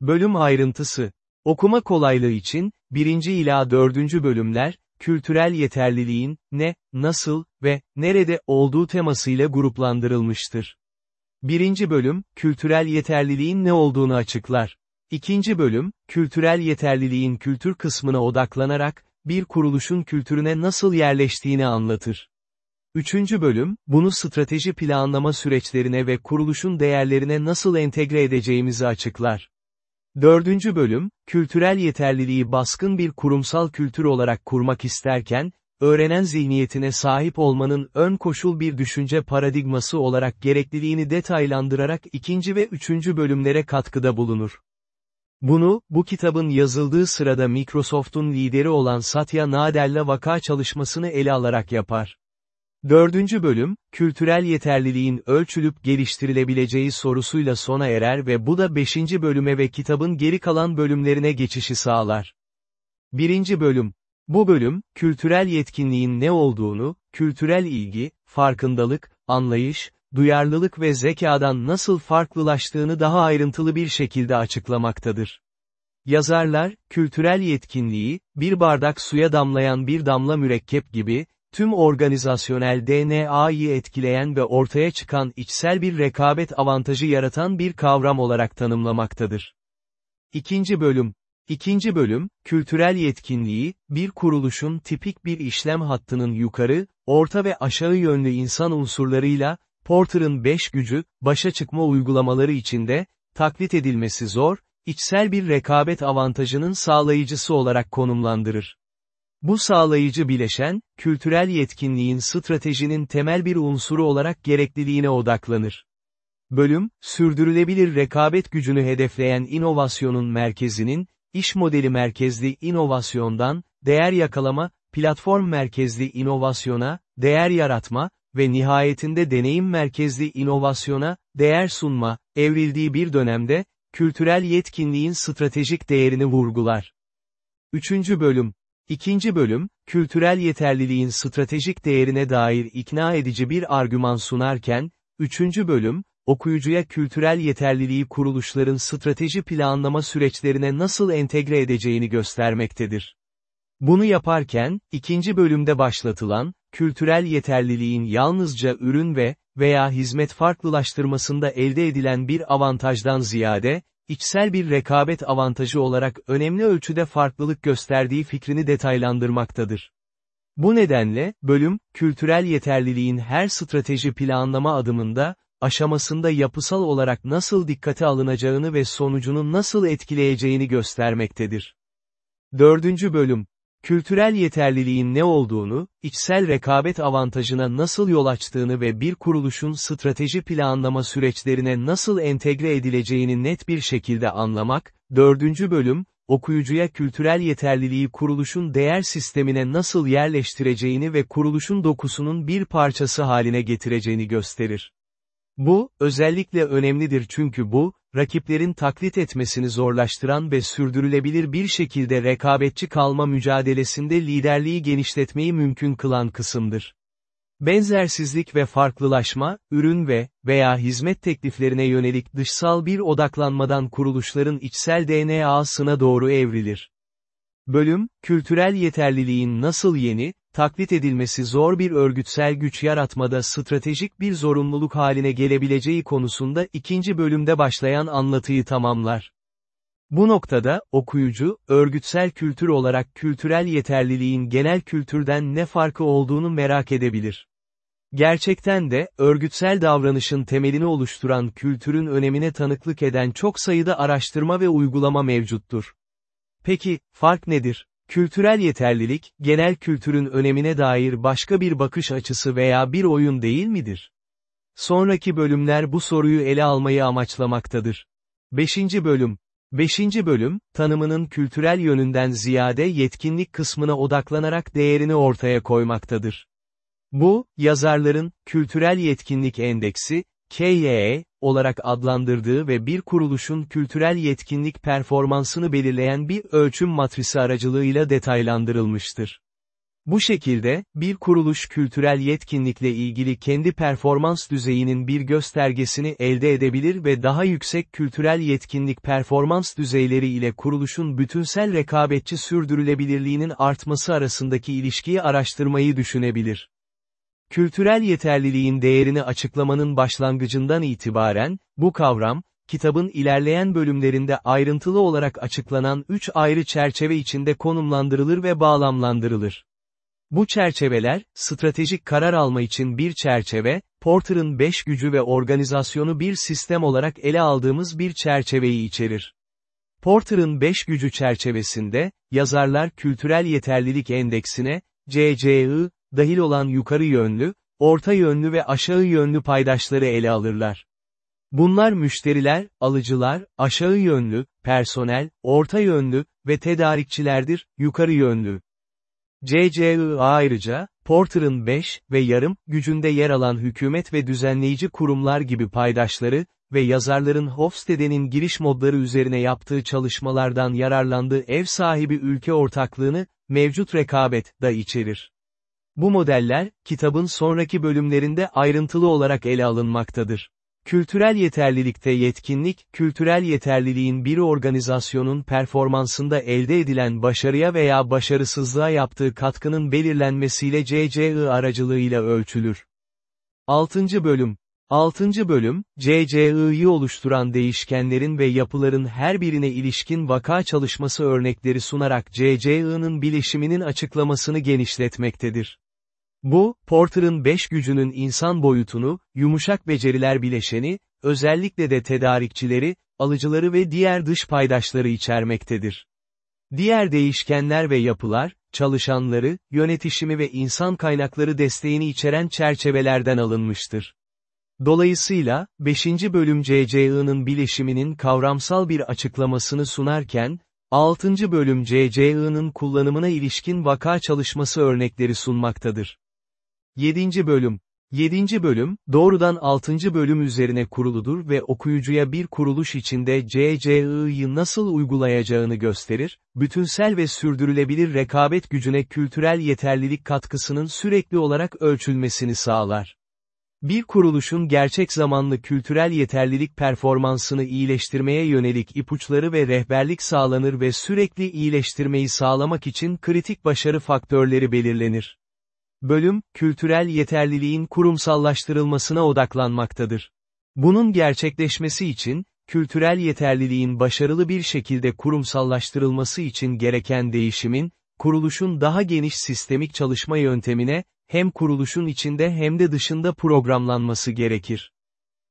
Bölüm ayrıntısı Okuma kolaylığı için, 1. ila 4. bölümler, kültürel yeterliliğin, ne, nasıl ve nerede olduğu temasıyla gruplandırılmıştır. 1. bölüm, kültürel yeterliliğin ne olduğunu açıklar. İkinci bölüm, kültürel yeterliliğin kültür kısmına odaklanarak, bir kuruluşun kültürüne nasıl yerleştiğini anlatır. Üçüncü bölüm, bunu strateji planlama süreçlerine ve kuruluşun değerlerine nasıl entegre edeceğimizi açıklar. Dördüncü bölüm, kültürel yeterliliği baskın bir kurumsal kültür olarak kurmak isterken, öğrenen zihniyetine sahip olmanın ön koşul bir düşünce paradigması olarak gerekliliğini detaylandırarak ikinci ve üçüncü bölümlere katkıda bulunur. Bunu, bu kitabın yazıldığı sırada Microsoft'un lideri olan Satya Nadella vaka çalışmasını ele alarak yapar. Dördüncü bölüm, kültürel yeterliliğin ölçülüp geliştirilebileceği sorusuyla sona erer ve bu da beşinci bölüme ve kitabın geri kalan bölümlerine geçişi sağlar. Birinci bölüm. Bu bölüm, kültürel yetkinliğin ne olduğunu, kültürel ilgi, farkındalık, anlayış, duyarlılık ve zekadan nasıl farklılaştığını daha ayrıntılı bir şekilde açıklamaktadır. Yazarlar, kültürel yetkinliği, bir bardak suya damlayan bir damla mürekkep gibi, tüm organizasyonel DNA'yı etkileyen ve ortaya çıkan içsel bir rekabet avantajı yaratan bir kavram olarak tanımlamaktadır. İkinci bölüm İkinci bölüm, kültürel yetkinliği, bir kuruluşun tipik bir işlem hattının yukarı, orta ve aşağı yönlü insan unsurlarıyla, Porter'ın 5 gücü, başa çıkma uygulamaları içinde, taklit edilmesi zor, içsel bir rekabet avantajının sağlayıcısı olarak konumlandırır. Bu sağlayıcı bileşen, kültürel yetkinliğin stratejinin temel bir unsuru olarak gerekliliğine odaklanır. Bölüm, sürdürülebilir rekabet gücünü hedefleyen inovasyonun merkezinin, iş modeli merkezli inovasyondan, değer yakalama, platform merkezli inovasyona, değer yaratma ve nihayetinde deneyim merkezli inovasyona, değer sunma, evrildiği bir dönemde, kültürel yetkinliğin stratejik değerini vurgular. Üçüncü bölüm, İkinci bölüm, kültürel yeterliliğin stratejik değerine dair ikna edici bir argüman sunarken, üçüncü bölüm, okuyucuya kültürel yeterliliği kuruluşların strateji planlama süreçlerine nasıl entegre edeceğini göstermektedir. Bunu yaparken, ikinci bölümde başlatılan, kültürel yeterliliğin yalnızca ürün ve veya hizmet farklılaştırmasında elde edilen bir avantajdan ziyade, içsel bir rekabet avantajı olarak önemli ölçüde farklılık gösterdiği fikrini detaylandırmaktadır. Bu nedenle, bölüm, kültürel yeterliliğin her strateji planlama adımında, aşamasında yapısal olarak nasıl dikkate alınacağını ve sonucunu nasıl etkileyeceğini göstermektedir. Dördüncü bölüm, Kültürel yeterliliğin ne olduğunu, içsel rekabet avantajına nasıl yol açtığını ve bir kuruluşun strateji planlama süreçlerine nasıl entegre edileceğini net bir şekilde anlamak, dördüncü bölüm, okuyucuya kültürel yeterliliği kuruluşun değer sistemine nasıl yerleştireceğini ve kuruluşun dokusunun bir parçası haline getireceğini gösterir. Bu, özellikle önemlidir çünkü bu, rakiplerin taklit etmesini zorlaştıran ve sürdürülebilir bir şekilde rekabetçi kalma mücadelesinde liderliği genişletmeyi mümkün kılan kısımdır. Benzersizlik ve farklılaşma, ürün ve veya hizmet tekliflerine yönelik dışsal bir odaklanmadan kuruluşların içsel DNA'sına doğru evrilir. Bölüm, kültürel yeterliliğin nasıl yeni, taklit edilmesi zor bir örgütsel güç yaratmada stratejik bir zorunluluk haline gelebileceği konusunda ikinci bölümde başlayan anlatıyı tamamlar. Bu noktada, okuyucu, örgütsel kültür olarak kültürel yeterliliğin genel kültürden ne farkı olduğunu merak edebilir. Gerçekten de, örgütsel davranışın temelini oluşturan kültürün önemine tanıklık eden çok sayıda araştırma ve uygulama mevcuttur. Peki, fark nedir? Kültürel yeterlilik, genel kültürün önemine dair başka bir bakış açısı veya bir oyun değil midir? Sonraki bölümler bu soruyu ele almayı amaçlamaktadır. 5. bölüm 5. bölüm, tanımının kültürel yönünden ziyade yetkinlik kısmına odaklanarak değerini ortaya koymaktadır. Bu, yazarların, kültürel yetkinlik endeksi, KYE, olarak adlandırdığı ve bir kuruluşun kültürel yetkinlik performansını belirleyen bir ölçüm matrisi aracılığıyla detaylandırılmıştır. Bu şekilde, bir kuruluş kültürel yetkinlikle ilgili kendi performans düzeyinin bir göstergesini elde edebilir ve daha yüksek kültürel yetkinlik performans düzeyleri ile kuruluşun bütünsel rekabetçi sürdürülebilirliğinin artması arasındaki ilişkiyi araştırmayı düşünebilir. Kültürel yeterliliğin değerini açıklamanın başlangıcından itibaren, bu kavram, kitabın ilerleyen bölümlerinde ayrıntılı olarak açıklanan üç ayrı çerçeve içinde konumlandırılır ve bağlamlandırılır. Bu çerçeveler, stratejik karar alma için bir çerçeve, Porter'ın beş gücü ve organizasyonu bir sistem olarak ele aldığımız bir çerçeveyi içerir. Porter'ın beş gücü çerçevesinde, yazarlar kültürel yeterlilik endeksine, CCI, dahil olan yukarı yönlü, orta yönlü ve aşağı yönlü paydaşları ele alırlar. Bunlar müşteriler, alıcılar, aşağı yönlü, personel, orta yönlü ve tedarikçilerdir, yukarı yönlü. CCI ayrıca, Porter'ın 5 ve yarım gücünde yer alan hükümet ve düzenleyici kurumlar gibi paydaşları ve yazarların Hofstede'nin giriş modları üzerine yaptığı çalışmalardan yararlandığı ev sahibi ülke ortaklığını, mevcut rekabet, da içerir. Bu modeller, kitabın sonraki bölümlerinde ayrıntılı olarak ele alınmaktadır. Kültürel yeterlilikte yetkinlik, kültürel yeterliliğin bir organizasyonun performansında elde edilen başarıya veya başarısızlığa yaptığı katkının belirlenmesiyle CCI aracılığıyla ölçülür. 6. Bölüm 6. bölüm, CCI'yi oluşturan değişkenlerin ve yapıların her birine ilişkin vaka çalışması örnekleri sunarak CCI'nin bileşiminin açıklamasını genişletmektedir. Bu, Porter'ın beş gücünün insan boyutunu, yumuşak beceriler bileşeni, özellikle de tedarikçileri, alıcıları ve diğer dış paydaşları içermektedir. Diğer değişkenler ve yapılar, çalışanları, yönetişimi ve insan kaynakları desteğini içeren çerçevelerden alınmıştır. Dolayısıyla, 5. bölüm CCI'nin bileşiminin kavramsal bir açıklamasını sunarken, 6. bölüm CCI'nin kullanımına ilişkin vaka çalışması örnekleri sunmaktadır. 7. Bölüm 7. bölüm, doğrudan 6. bölüm üzerine kuruludur ve okuyucuya bir kuruluş içinde CCI'yi nasıl uygulayacağını gösterir, bütünsel ve sürdürülebilir rekabet gücüne kültürel yeterlilik katkısının sürekli olarak ölçülmesini sağlar. Bir kuruluşun gerçek zamanlı kültürel yeterlilik performansını iyileştirmeye yönelik ipuçları ve rehberlik sağlanır ve sürekli iyileştirmeyi sağlamak için kritik başarı faktörleri belirlenir. Bölüm, kültürel yeterliliğin kurumsallaştırılmasına odaklanmaktadır. Bunun gerçekleşmesi için, kültürel yeterliliğin başarılı bir şekilde kurumsallaştırılması için gereken değişimin, kuruluşun daha geniş sistemik çalışma yöntemine, hem kuruluşun içinde hem de dışında programlanması gerekir.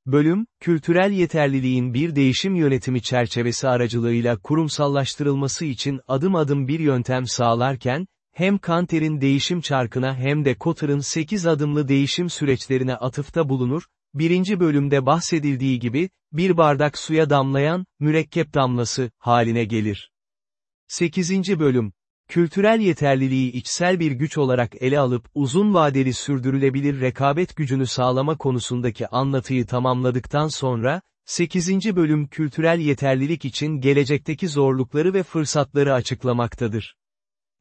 Bölüm, kültürel yeterliliğin bir değişim yönetimi çerçevesi aracılığıyla kurumsallaştırılması için adım adım bir yöntem sağlarken, hem Kanter'in değişim çarkına hem de Kotter'ın 8 adımlı değişim süreçlerine atıfta bulunur, birinci bölümde bahsedildiği gibi, bir bardak suya damlayan, mürekkep damlası, haline gelir. 8. Bölüm Kültürel yeterliliği içsel bir güç olarak ele alıp uzun vadeli sürdürülebilir rekabet gücünü sağlama konusundaki anlatıyı tamamladıktan sonra, 8. bölüm kültürel yeterlilik için gelecekteki zorlukları ve fırsatları açıklamaktadır.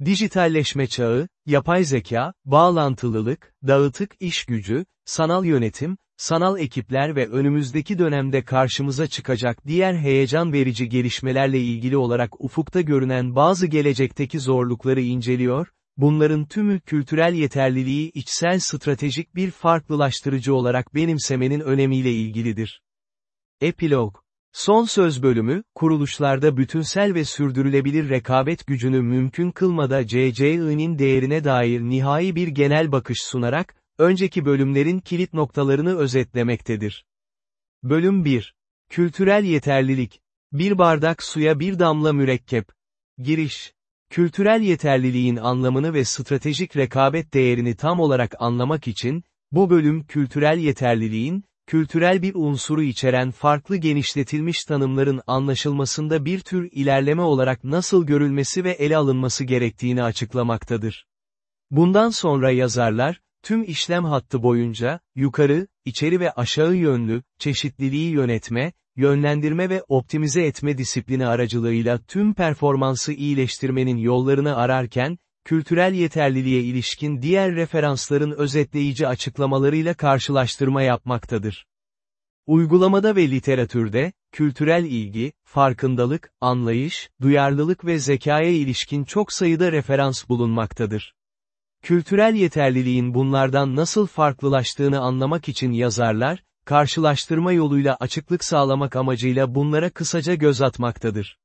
Dijitalleşme çağı, yapay zeka, bağlantılılık, dağıtık iş gücü, sanal yönetim, sanal ekipler ve önümüzdeki dönemde karşımıza çıkacak diğer heyecan verici gelişmelerle ilgili olarak ufukta görünen bazı gelecekteki zorlukları inceliyor, bunların tümü kültürel yeterliliği içsel stratejik bir farklılaştırıcı olarak benimsemenin önemiyle ilgilidir. Epilog Son söz bölümü, kuruluşlarda bütünsel ve sürdürülebilir rekabet gücünü mümkün kılmada CCI'nin değerine dair nihai bir genel bakış sunarak, önceki bölümlerin kilit noktalarını özetlemektedir. Bölüm 1. Kültürel yeterlilik. Bir bardak suya bir damla mürekkep. Giriş. Kültürel yeterliliğin anlamını ve stratejik rekabet değerini tam olarak anlamak için, bu bölüm kültürel yeterliliğin, kültürel bir unsuru içeren farklı genişletilmiş tanımların anlaşılmasında bir tür ilerleme olarak nasıl görülmesi ve ele alınması gerektiğini açıklamaktadır. Bundan sonra yazarlar, tüm işlem hattı boyunca, yukarı, içeri ve aşağı yönlü, çeşitliliği yönetme, yönlendirme ve optimize etme disiplini aracılığıyla tüm performansı iyileştirmenin yollarını ararken, kültürel yeterliliğe ilişkin diğer referansların özetleyici açıklamalarıyla karşılaştırma yapmaktadır. Uygulamada ve literatürde, kültürel ilgi, farkındalık, anlayış, duyarlılık ve zekaya ilişkin çok sayıda referans bulunmaktadır. Kültürel yeterliliğin bunlardan nasıl farklılaştığını anlamak için yazarlar, karşılaştırma yoluyla açıklık sağlamak amacıyla bunlara kısaca göz atmaktadır.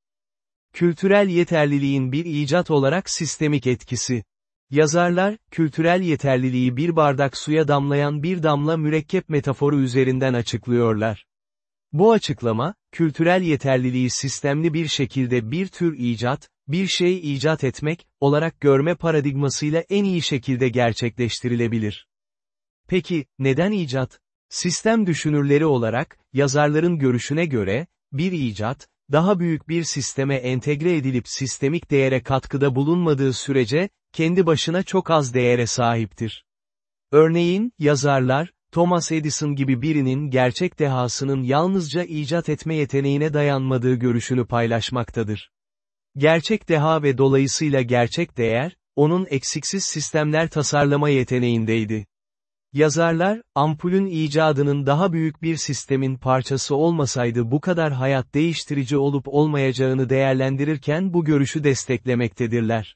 Kültürel yeterliliğin bir icat olarak sistemik etkisi. Yazarlar, kültürel yeterliliği bir bardak suya damlayan bir damla mürekkep metaforu üzerinden açıklıyorlar. Bu açıklama, kültürel yeterliliği sistemli bir şekilde bir tür icat, bir şey icat etmek, olarak görme paradigmasıyla en iyi şekilde gerçekleştirilebilir. Peki, neden icat? Sistem düşünürleri olarak, yazarların görüşüne göre, bir icat, daha büyük bir sisteme entegre edilip sistemik değere katkıda bulunmadığı sürece, kendi başına çok az değere sahiptir. Örneğin, yazarlar, Thomas Edison gibi birinin gerçek dehasının yalnızca icat etme yeteneğine dayanmadığı görüşünü paylaşmaktadır. Gerçek deha ve dolayısıyla gerçek değer, onun eksiksiz sistemler tasarlama yeteneğindeydi. Yazarlar, ampulün icadının daha büyük bir sistemin parçası olmasaydı bu kadar hayat değiştirici olup olmayacağını değerlendirirken bu görüşü desteklemektedirler.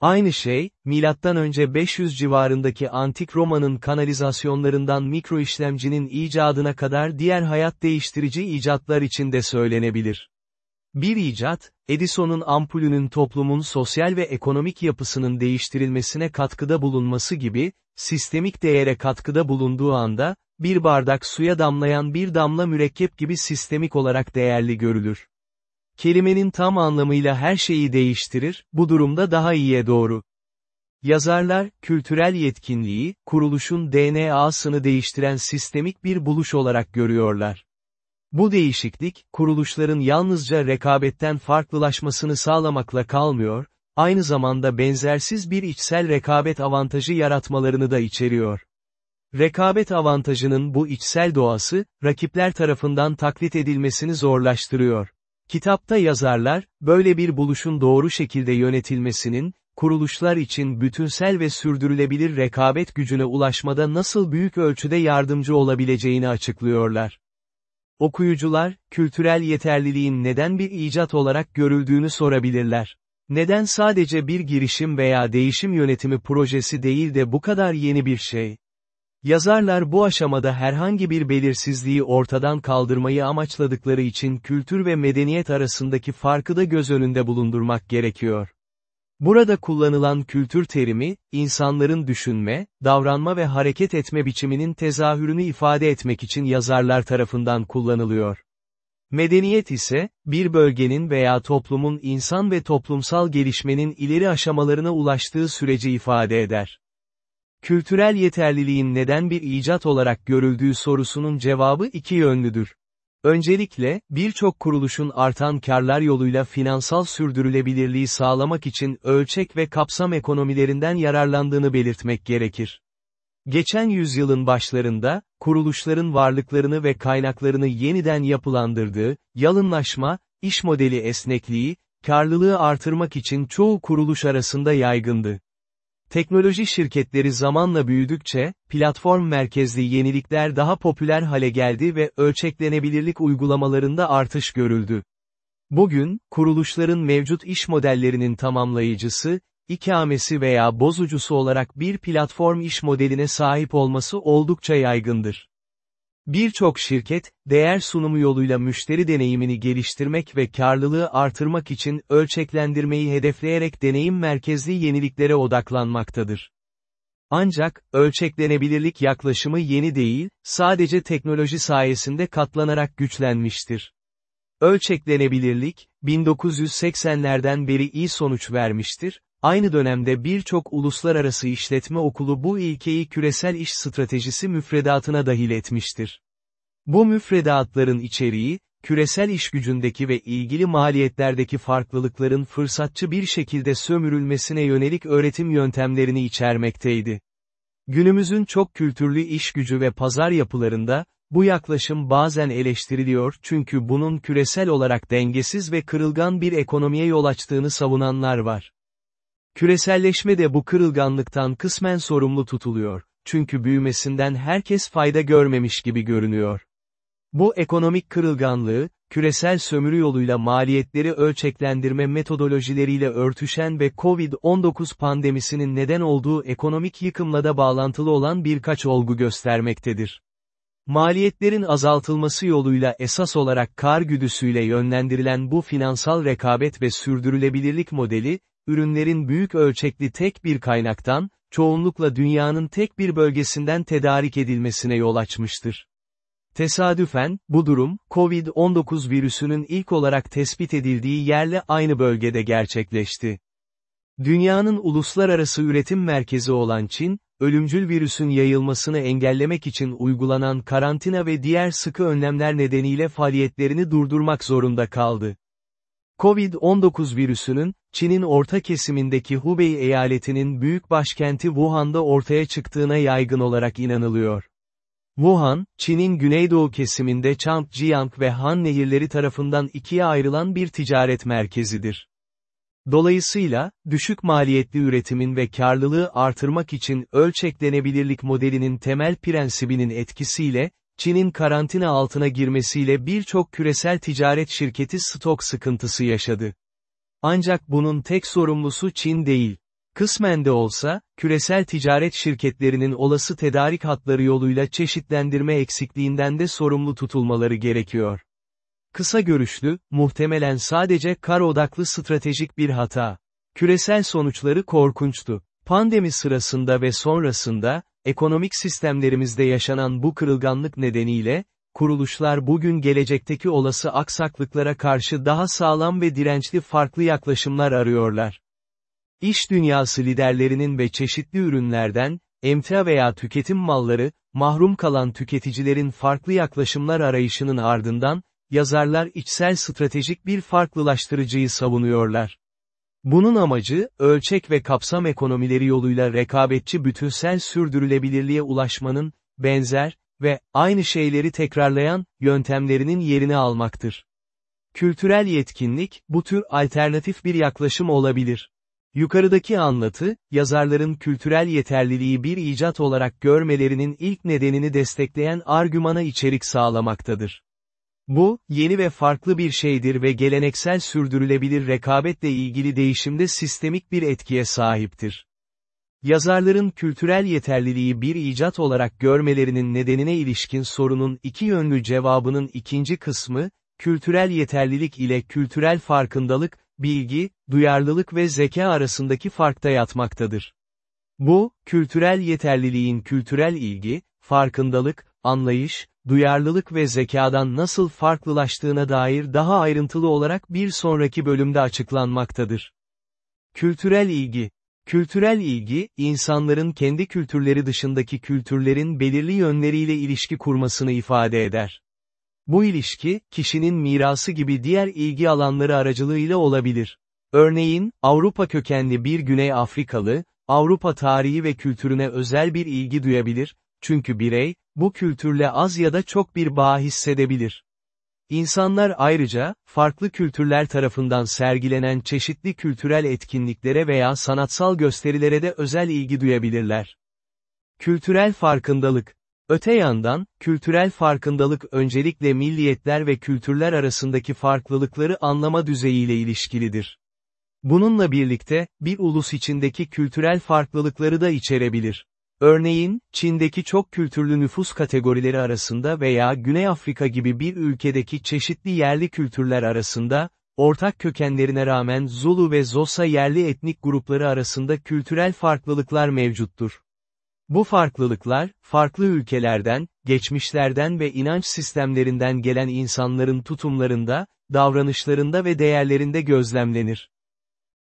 Aynı şey, önce 500 civarındaki antik Roma'nın kanalizasyonlarından mikroişlemcinin icadına kadar diğer hayat değiştirici icatlar için de söylenebilir. Bir icat, Edison'un ampulünün toplumun sosyal ve ekonomik yapısının değiştirilmesine katkıda bulunması gibi, sistemik değere katkıda bulunduğu anda, bir bardak suya damlayan bir damla mürekkep gibi sistemik olarak değerli görülür. Kelimenin tam anlamıyla her şeyi değiştirir, bu durumda daha iyiye doğru. Yazarlar, kültürel yetkinliği, kuruluşun DNA'sını değiştiren sistemik bir buluş olarak görüyorlar. Bu değişiklik, kuruluşların yalnızca rekabetten farklılaşmasını sağlamakla kalmıyor, aynı zamanda benzersiz bir içsel rekabet avantajı yaratmalarını da içeriyor. Rekabet avantajının bu içsel doğası, rakipler tarafından taklit edilmesini zorlaştırıyor. Kitapta yazarlar, böyle bir buluşun doğru şekilde yönetilmesinin, kuruluşlar için bütünsel ve sürdürülebilir rekabet gücüne ulaşmada nasıl büyük ölçüde yardımcı olabileceğini açıklıyorlar. Okuyucular, kültürel yeterliliğin neden bir icat olarak görüldüğünü sorabilirler. Neden sadece bir girişim veya değişim yönetimi projesi değil de bu kadar yeni bir şey? Yazarlar bu aşamada herhangi bir belirsizliği ortadan kaldırmayı amaçladıkları için kültür ve medeniyet arasındaki farkı da göz önünde bulundurmak gerekiyor. Burada kullanılan kültür terimi, insanların düşünme, davranma ve hareket etme biçiminin tezahürünü ifade etmek için yazarlar tarafından kullanılıyor. Medeniyet ise, bir bölgenin veya toplumun insan ve toplumsal gelişmenin ileri aşamalarına ulaştığı süreci ifade eder. Kültürel yeterliliğin neden bir icat olarak görüldüğü sorusunun cevabı iki yönlüdür. Öncelikle, birçok kuruluşun artan karlar yoluyla finansal sürdürülebilirliği sağlamak için ölçek ve kapsam ekonomilerinden yararlandığını belirtmek gerekir. Geçen yüzyılın başlarında, kuruluşların varlıklarını ve kaynaklarını yeniden yapılandırdığı, yalınlaşma, iş modeli esnekliği, karlılığı artırmak için çoğu kuruluş arasında yaygındı. Teknoloji şirketleri zamanla büyüdükçe, platform merkezli yenilikler daha popüler hale geldi ve ölçeklenebilirlik uygulamalarında artış görüldü. Bugün, kuruluşların mevcut iş modellerinin tamamlayıcısı, ikamesi veya bozucusu olarak bir platform iş modeline sahip olması oldukça yaygındır. Birçok şirket, değer sunumu yoluyla müşteri deneyimini geliştirmek ve karlılığı artırmak için ölçeklendirmeyi hedefleyerek deneyim merkezli yeniliklere odaklanmaktadır. Ancak, ölçeklenebilirlik yaklaşımı yeni değil, sadece teknoloji sayesinde katlanarak güçlenmiştir. Ölçeklenebilirlik, 1980'lerden beri iyi sonuç vermiştir, Aynı dönemde birçok uluslararası işletme okulu bu ilkeyi küresel iş stratejisi müfredatına dahil etmiştir. Bu müfredatların içeriği, küresel iş gücündeki ve ilgili maliyetlerdeki farklılıkların fırsatçı bir şekilde sömürülmesine yönelik öğretim yöntemlerini içermekteydi. Günümüzün çok kültürlü iş gücü ve pazar yapılarında, bu yaklaşım bazen eleştiriliyor çünkü bunun küresel olarak dengesiz ve kırılgan bir ekonomiye yol açtığını savunanlar var. Küreselleşme de bu kırılganlıktan kısmen sorumlu tutuluyor, çünkü büyümesinden herkes fayda görmemiş gibi görünüyor. Bu ekonomik kırılganlığı, küresel sömürü yoluyla maliyetleri ölçeklendirme metodolojileriyle örtüşen ve COVID-19 pandemisinin neden olduğu ekonomik yıkımla da bağlantılı olan birkaç olgu göstermektedir. Maliyetlerin azaltılması yoluyla esas olarak kar güdüsüyle yönlendirilen bu finansal rekabet ve sürdürülebilirlik modeli, ürünlerin büyük ölçekli tek bir kaynaktan, çoğunlukla dünyanın tek bir bölgesinden tedarik edilmesine yol açmıştır. Tesadüfen, bu durum, COVID-19 virüsünün ilk olarak tespit edildiği yerle aynı bölgede gerçekleşti. Dünyanın uluslararası üretim merkezi olan Çin, ölümcül virüsün yayılmasını engellemek için uygulanan karantina ve diğer sıkı önlemler nedeniyle faaliyetlerini durdurmak zorunda kaldı. Covid-19 virüsünün, Çin'in orta kesimindeki Hubei eyaletinin büyük başkenti Wuhan'da ortaya çıktığına yaygın olarak inanılıyor. Wuhan, Çin'in güneydoğu kesiminde Changjiang ve Han nehirleri tarafından ikiye ayrılan bir ticaret merkezidir. Dolayısıyla, düşük maliyetli üretimin ve karlılığı artırmak için ölçeklenebilirlik modelinin temel prensibinin etkisiyle, Çin'in karantina altına girmesiyle birçok küresel ticaret şirketi stok sıkıntısı yaşadı. Ancak bunun tek sorumlusu Çin değil. Kısmen de olsa, küresel ticaret şirketlerinin olası tedarik hatları yoluyla çeşitlendirme eksikliğinden de sorumlu tutulmaları gerekiyor. Kısa görüşlü, muhtemelen sadece kar odaklı stratejik bir hata. Küresel sonuçları korkunçtu. Pandemi sırasında ve sonrasında, ekonomik sistemlerimizde yaşanan bu kırılganlık nedeniyle, kuruluşlar bugün gelecekteki olası aksaklıklara karşı daha sağlam ve dirençli farklı yaklaşımlar arıyorlar. İş dünyası liderlerinin ve çeşitli ürünlerden, emtia veya tüketim malları, mahrum kalan tüketicilerin farklı yaklaşımlar arayışının ardından, yazarlar içsel stratejik bir farklılaştırıcıyı savunuyorlar. Bunun amacı, ölçek ve kapsam ekonomileri yoluyla rekabetçi bütünsel sürdürülebilirliğe ulaşmanın, benzer ve aynı şeyleri tekrarlayan yöntemlerinin yerini almaktır. Kültürel yetkinlik, bu tür alternatif bir yaklaşım olabilir. Yukarıdaki anlatı, yazarların kültürel yeterliliği bir icat olarak görmelerinin ilk nedenini destekleyen argümana içerik sağlamaktadır. Bu, yeni ve farklı bir şeydir ve geleneksel sürdürülebilir rekabetle ilgili değişimde sistemik bir etkiye sahiptir. Yazarların kültürel yeterliliği bir icat olarak görmelerinin nedenine ilişkin sorunun iki yönlü cevabının ikinci kısmı, kültürel yeterlilik ile kültürel farkındalık, bilgi, duyarlılık ve zeka arasındaki farkta yatmaktadır. Bu, kültürel yeterliliğin kültürel ilgi, farkındalık, anlayış, duyarlılık ve zekadan nasıl farklılaştığına dair daha ayrıntılı olarak bir sonraki bölümde açıklanmaktadır. Kültürel ilgi Kültürel ilgi, insanların kendi kültürleri dışındaki kültürlerin belirli yönleriyle ilişki kurmasını ifade eder. Bu ilişki, kişinin mirası gibi diğer ilgi alanları aracılığıyla olabilir. Örneğin, Avrupa kökenli bir Güney Afrikalı, Avrupa tarihi ve kültürüne özel bir ilgi duyabilir, çünkü birey, bu kültürle az ya da çok bir bağ hissedebilir. İnsanlar ayrıca, farklı kültürler tarafından sergilenen çeşitli kültürel etkinliklere veya sanatsal gösterilere de özel ilgi duyabilirler. Kültürel farkındalık Öte yandan, kültürel farkındalık öncelikle milliyetler ve kültürler arasındaki farklılıkları anlama düzeyiyle ilişkilidir. Bununla birlikte, bir ulus içindeki kültürel farklılıkları da içerebilir. Örneğin, Çin'deki çok kültürlü nüfus kategorileri arasında veya Güney Afrika gibi bir ülkedeki çeşitli yerli kültürler arasında, ortak kökenlerine rağmen Zulu ve Zosa yerli etnik grupları arasında kültürel farklılıklar mevcuttur. Bu farklılıklar, farklı ülkelerden, geçmişlerden ve inanç sistemlerinden gelen insanların tutumlarında, davranışlarında ve değerlerinde gözlemlenir.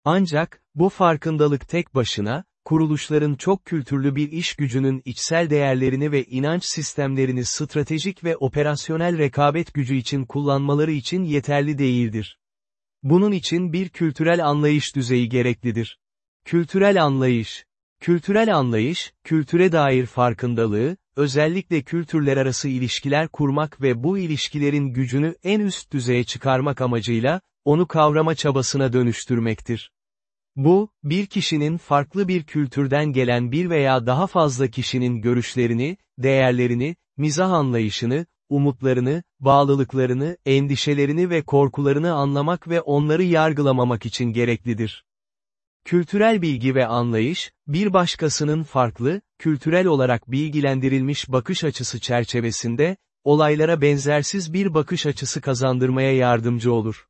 Ancak, bu farkındalık tek başına, kuruluşların çok kültürlü bir iş gücünün içsel değerlerini ve inanç sistemlerini stratejik ve operasyonel rekabet gücü için kullanmaları için yeterli değildir. Bunun için bir kültürel anlayış düzeyi gereklidir. Kültürel anlayış Kültürel anlayış, kültüre dair farkındalığı, özellikle kültürler arası ilişkiler kurmak ve bu ilişkilerin gücünü en üst düzeye çıkarmak amacıyla, onu kavrama çabasına dönüştürmektir. Bu, bir kişinin farklı bir kültürden gelen bir veya daha fazla kişinin görüşlerini, değerlerini, mizah anlayışını, umutlarını, bağlılıklarını, endişelerini ve korkularını anlamak ve onları yargılamamak için gereklidir. Kültürel bilgi ve anlayış, bir başkasının farklı, kültürel olarak bilgilendirilmiş bakış açısı çerçevesinde, olaylara benzersiz bir bakış açısı kazandırmaya yardımcı olur.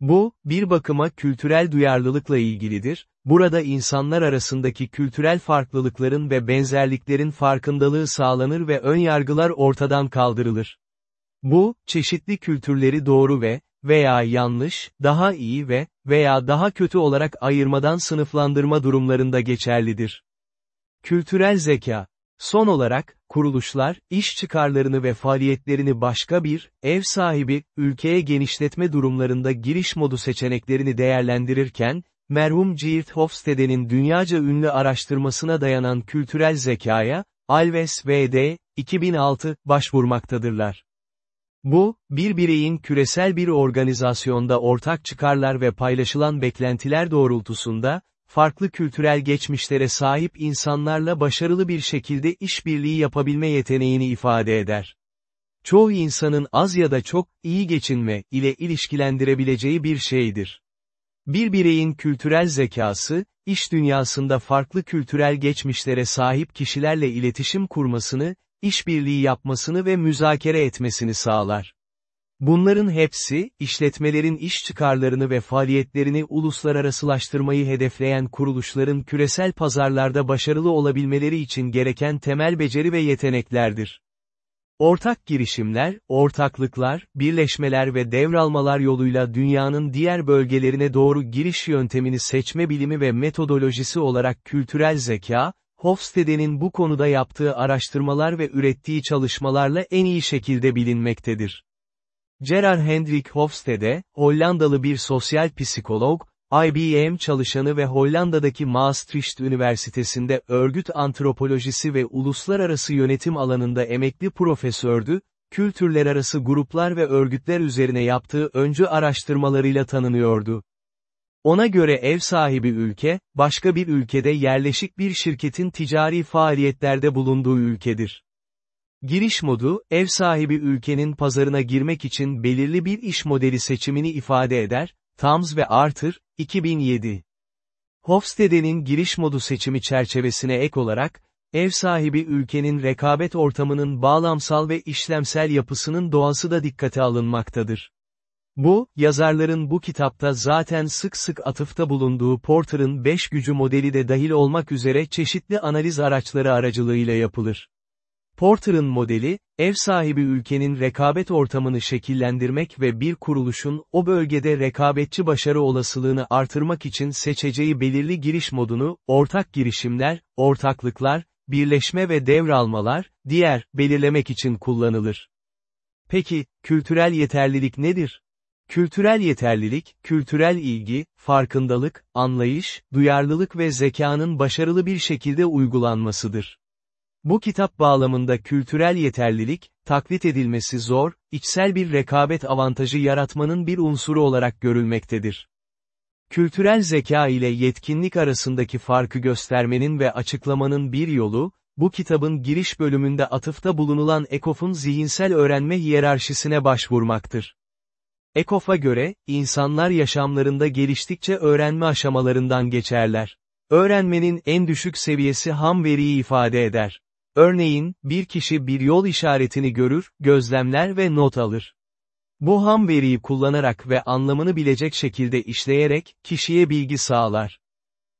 Bu, bir bakıma kültürel duyarlılıkla ilgilidir, burada insanlar arasındaki kültürel farklılıkların ve benzerliklerin farkındalığı sağlanır ve önyargılar ortadan kaldırılır. Bu, çeşitli kültürleri doğru ve, veya yanlış, daha iyi ve, veya daha kötü olarak ayırmadan sınıflandırma durumlarında geçerlidir. Kültürel zeka. Son olarak, kuruluşlar, iş çıkarlarını ve faaliyetlerini başka bir, ev sahibi, ülkeye genişletme durumlarında giriş modu seçeneklerini değerlendirirken, merhum Geert Hofstede'nin dünyaca ünlü araştırmasına dayanan kültürel zekaya, Alves V.D. 2006, başvurmaktadırlar. Bu, bir bireyin küresel bir organizasyonda ortak çıkarlar ve paylaşılan beklentiler doğrultusunda, farklı kültürel geçmişlere sahip insanlarla başarılı bir şekilde işbirliği yapabilme yeteneğini ifade eder. Çoğu insanın az ya da çok, iyi geçinme, ile ilişkilendirebileceği bir şeydir. Bir bireyin kültürel zekası, iş dünyasında farklı kültürel geçmişlere sahip kişilerle iletişim kurmasını, işbirliği yapmasını ve müzakere etmesini sağlar. Bunların hepsi, işletmelerin iş çıkarlarını ve faaliyetlerini uluslararasılaştırmayı hedefleyen kuruluşların küresel pazarlarda başarılı olabilmeleri için gereken temel beceri ve yeteneklerdir. Ortak girişimler, ortaklıklar, birleşmeler ve devralmalar yoluyla dünyanın diğer bölgelerine doğru giriş yöntemini seçme bilimi ve metodolojisi olarak kültürel zeka, Hofstede'nin bu konuda yaptığı araştırmalar ve ürettiği çalışmalarla en iyi şekilde bilinmektedir. Gerard Hendrik Hofstede, Hollandalı bir sosyal psikolog, IBM çalışanı ve Hollanda'daki Maastricht Üniversitesi'nde örgüt antropolojisi ve uluslararası yönetim alanında emekli profesördü, kültürler arası gruplar ve örgütler üzerine yaptığı öncü araştırmalarıyla tanınıyordu. Ona göre ev sahibi ülke, başka bir ülkede yerleşik bir şirketin ticari faaliyetlerde bulunduğu ülkedir. Giriş modu, ev sahibi ülkenin pazarına girmek için belirli bir iş modeli seçimini ifade eder, Tams ve Arthur, 2007. Hofstede'nin giriş modu seçimi çerçevesine ek olarak, ev sahibi ülkenin rekabet ortamının bağlamsal ve işlemsel yapısının doğası da dikkate alınmaktadır. Bu, yazarların bu kitapta zaten sık sık atıfta bulunduğu Porter'ın 5 gücü modeli de dahil olmak üzere çeşitli analiz araçları aracılığıyla yapılır. Porter'ın modeli, ev sahibi ülkenin rekabet ortamını şekillendirmek ve bir kuruluşun o bölgede rekabetçi başarı olasılığını artırmak için seçeceği belirli giriş modunu, ortak girişimler, ortaklıklar, birleşme ve devralmalar, diğer, belirlemek için kullanılır. Peki, kültürel yeterlilik nedir? Kültürel yeterlilik, kültürel ilgi, farkındalık, anlayış, duyarlılık ve zekanın başarılı bir şekilde uygulanmasıdır. Bu kitap bağlamında kültürel yeterlilik, taklit edilmesi zor, içsel bir rekabet avantajı yaratmanın bir unsuru olarak görülmektedir. Kültürel zeka ile yetkinlik arasındaki farkı göstermenin ve açıklamanın bir yolu, bu kitabın giriş bölümünde atıfta bulunulan Ekoff'un zihinsel öğrenme hiyerarşisine başvurmaktır. Ekoff'a göre, insanlar yaşamlarında geliştikçe öğrenme aşamalarından geçerler. Öğrenmenin en düşük seviyesi ham veriyi ifade eder. Örneğin, bir kişi bir yol işaretini görür, gözlemler ve not alır. Bu ham veriyi kullanarak ve anlamını bilecek şekilde işleyerek, kişiye bilgi sağlar.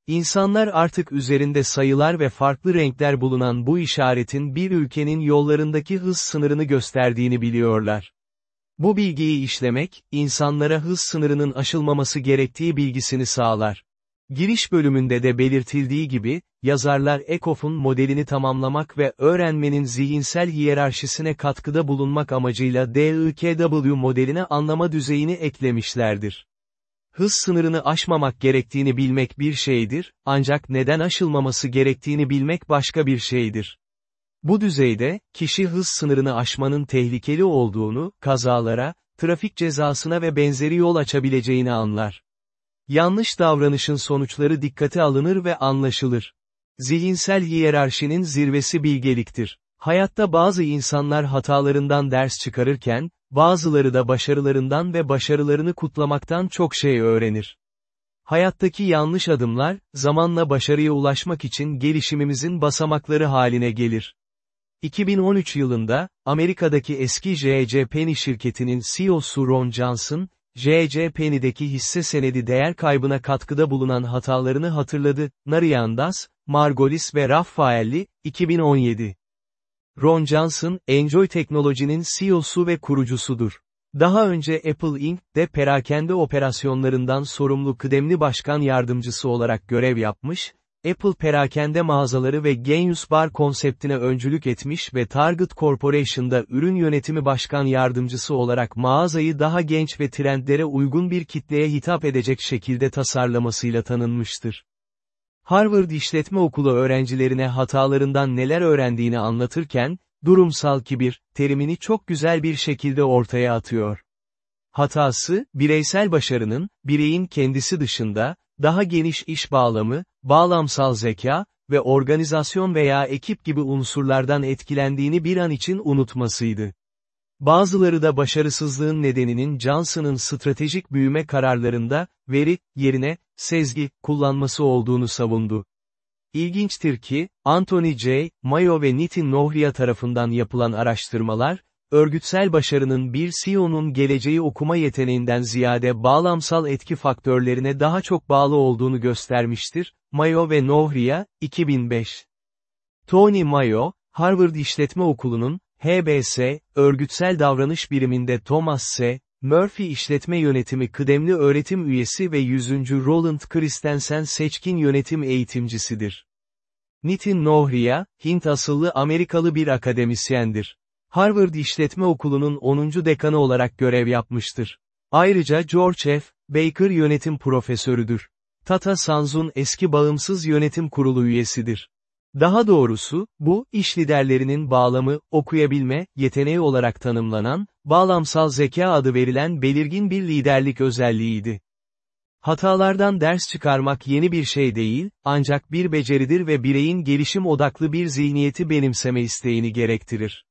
İnsanlar artık üzerinde sayılar ve farklı renkler bulunan bu işaretin bir ülkenin yollarındaki hız sınırını gösterdiğini biliyorlar. Bu bilgiyi işlemek, insanlara hız sınırının aşılmaması gerektiği bilgisini sağlar. Giriş bölümünde de belirtildiği gibi, yazarlar Ekoff'un modelini tamamlamak ve öğrenmenin zihinsel hiyerarşisine katkıda bulunmak amacıyla DIKW modeline anlama düzeyini eklemişlerdir. Hız sınırını aşmamak gerektiğini bilmek bir şeydir, ancak neden aşılmaması gerektiğini bilmek başka bir şeydir. Bu düzeyde, kişi hız sınırını aşmanın tehlikeli olduğunu, kazalara, trafik cezasına ve benzeri yol açabileceğini anlar. Yanlış davranışın sonuçları dikkate alınır ve anlaşılır. Zihinsel hiyerarşinin zirvesi bilgeliktir. Hayatta bazı insanlar hatalarından ders çıkarırken, bazıları da başarılarından ve başarılarını kutlamaktan çok şey öğrenir. Hayattaki yanlış adımlar, zamanla başarıya ulaşmak için gelişimimizin basamakları haline gelir. 2013 yılında, Amerika'daki eski J.C. Penney şirketinin CEO'su Ron Johnson, J.C. Penney'deki hisse senedi değer kaybına katkıda bulunan hatalarını hatırladı, Nariandas, Margolis ve Raffaelli, 2017. Ron Johnson, Enjoy Technology'nin CEO'su ve kurucusudur. Daha önce Apple Inc.'de perakende operasyonlarından sorumlu kıdemli başkan yardımcısı olarak görev yapmış, Apple perakende mağazaları ve Genius Bar konseptine öncülük etmiş ve Target Corporation'da ürün yönetimi başkan yardımcısı olarak mağazayı daha genç ve trendlere uygun bir kitleye hitap edecek şekilde tasarlamasıyla tanınmıştır. Harvard İşletme Okulu öğrencilerine hatalarından neler öğrendiğini anlatırken, durumsal kibir, terimini çok güzel bir şekilde ortaya atıyor. Hatası, bireysel başarının, bireyin kendisi dışında, daha geniş iş bağlamı, bağlamsal zeka ve organizasyon veya ekip gibi unsurlardan etkilendiğini bir an için unutmasıydı. Bazıları da başarısızlığın nedeninin Johnson'ın stratejik büyüme kararlarında, veri, yerine, sezgi, kullanması olduğunu savundu. İlginçtir ki, Anthony J. Mayo ve Nitin Nohria tarafından yapılan araştırmalar, örgütsel başarının bir CEO'nun geleceği okuma yeteneğinden ziyade bağlamsal etki faktörlerine daha çok bağlı olduğunu göstermiştir, Mayo ve Nohria, 2005. Tony Mayo, Harvard İşletme Okulu'nun, HBS, örgütsel davranış biriminde Thomas S. Murphy İşletme Yönetimi kıdemli öğretim üyesi ve 100. Roland Christensen seçkin yönetim eğitimcisidir. Nitin Nohria, Hint asıllı Amerikalı bir akademisyendir. Harvard İşletme Okulu'nun 10. dekanı olarak görev yapmıştır. Ayrıca George F. Baker yönetim profesörüdür. Tata Sanzun eski bağımsız yönetim kurulu üyesidir. Daha doğrusu, bu, iş liderlerinin bağlamı, okuyabilme, yeteneği olarak tanımlanan, bağlamsal zeka adı verilen belirgin bir liderlik özelliğiydi. Hatalardan ders çıkarmak yeni bir şey değil, ancak bir beceridir ve bireyin gelişim odaklı bir zihniyeti benimseme isteğini gerektirir.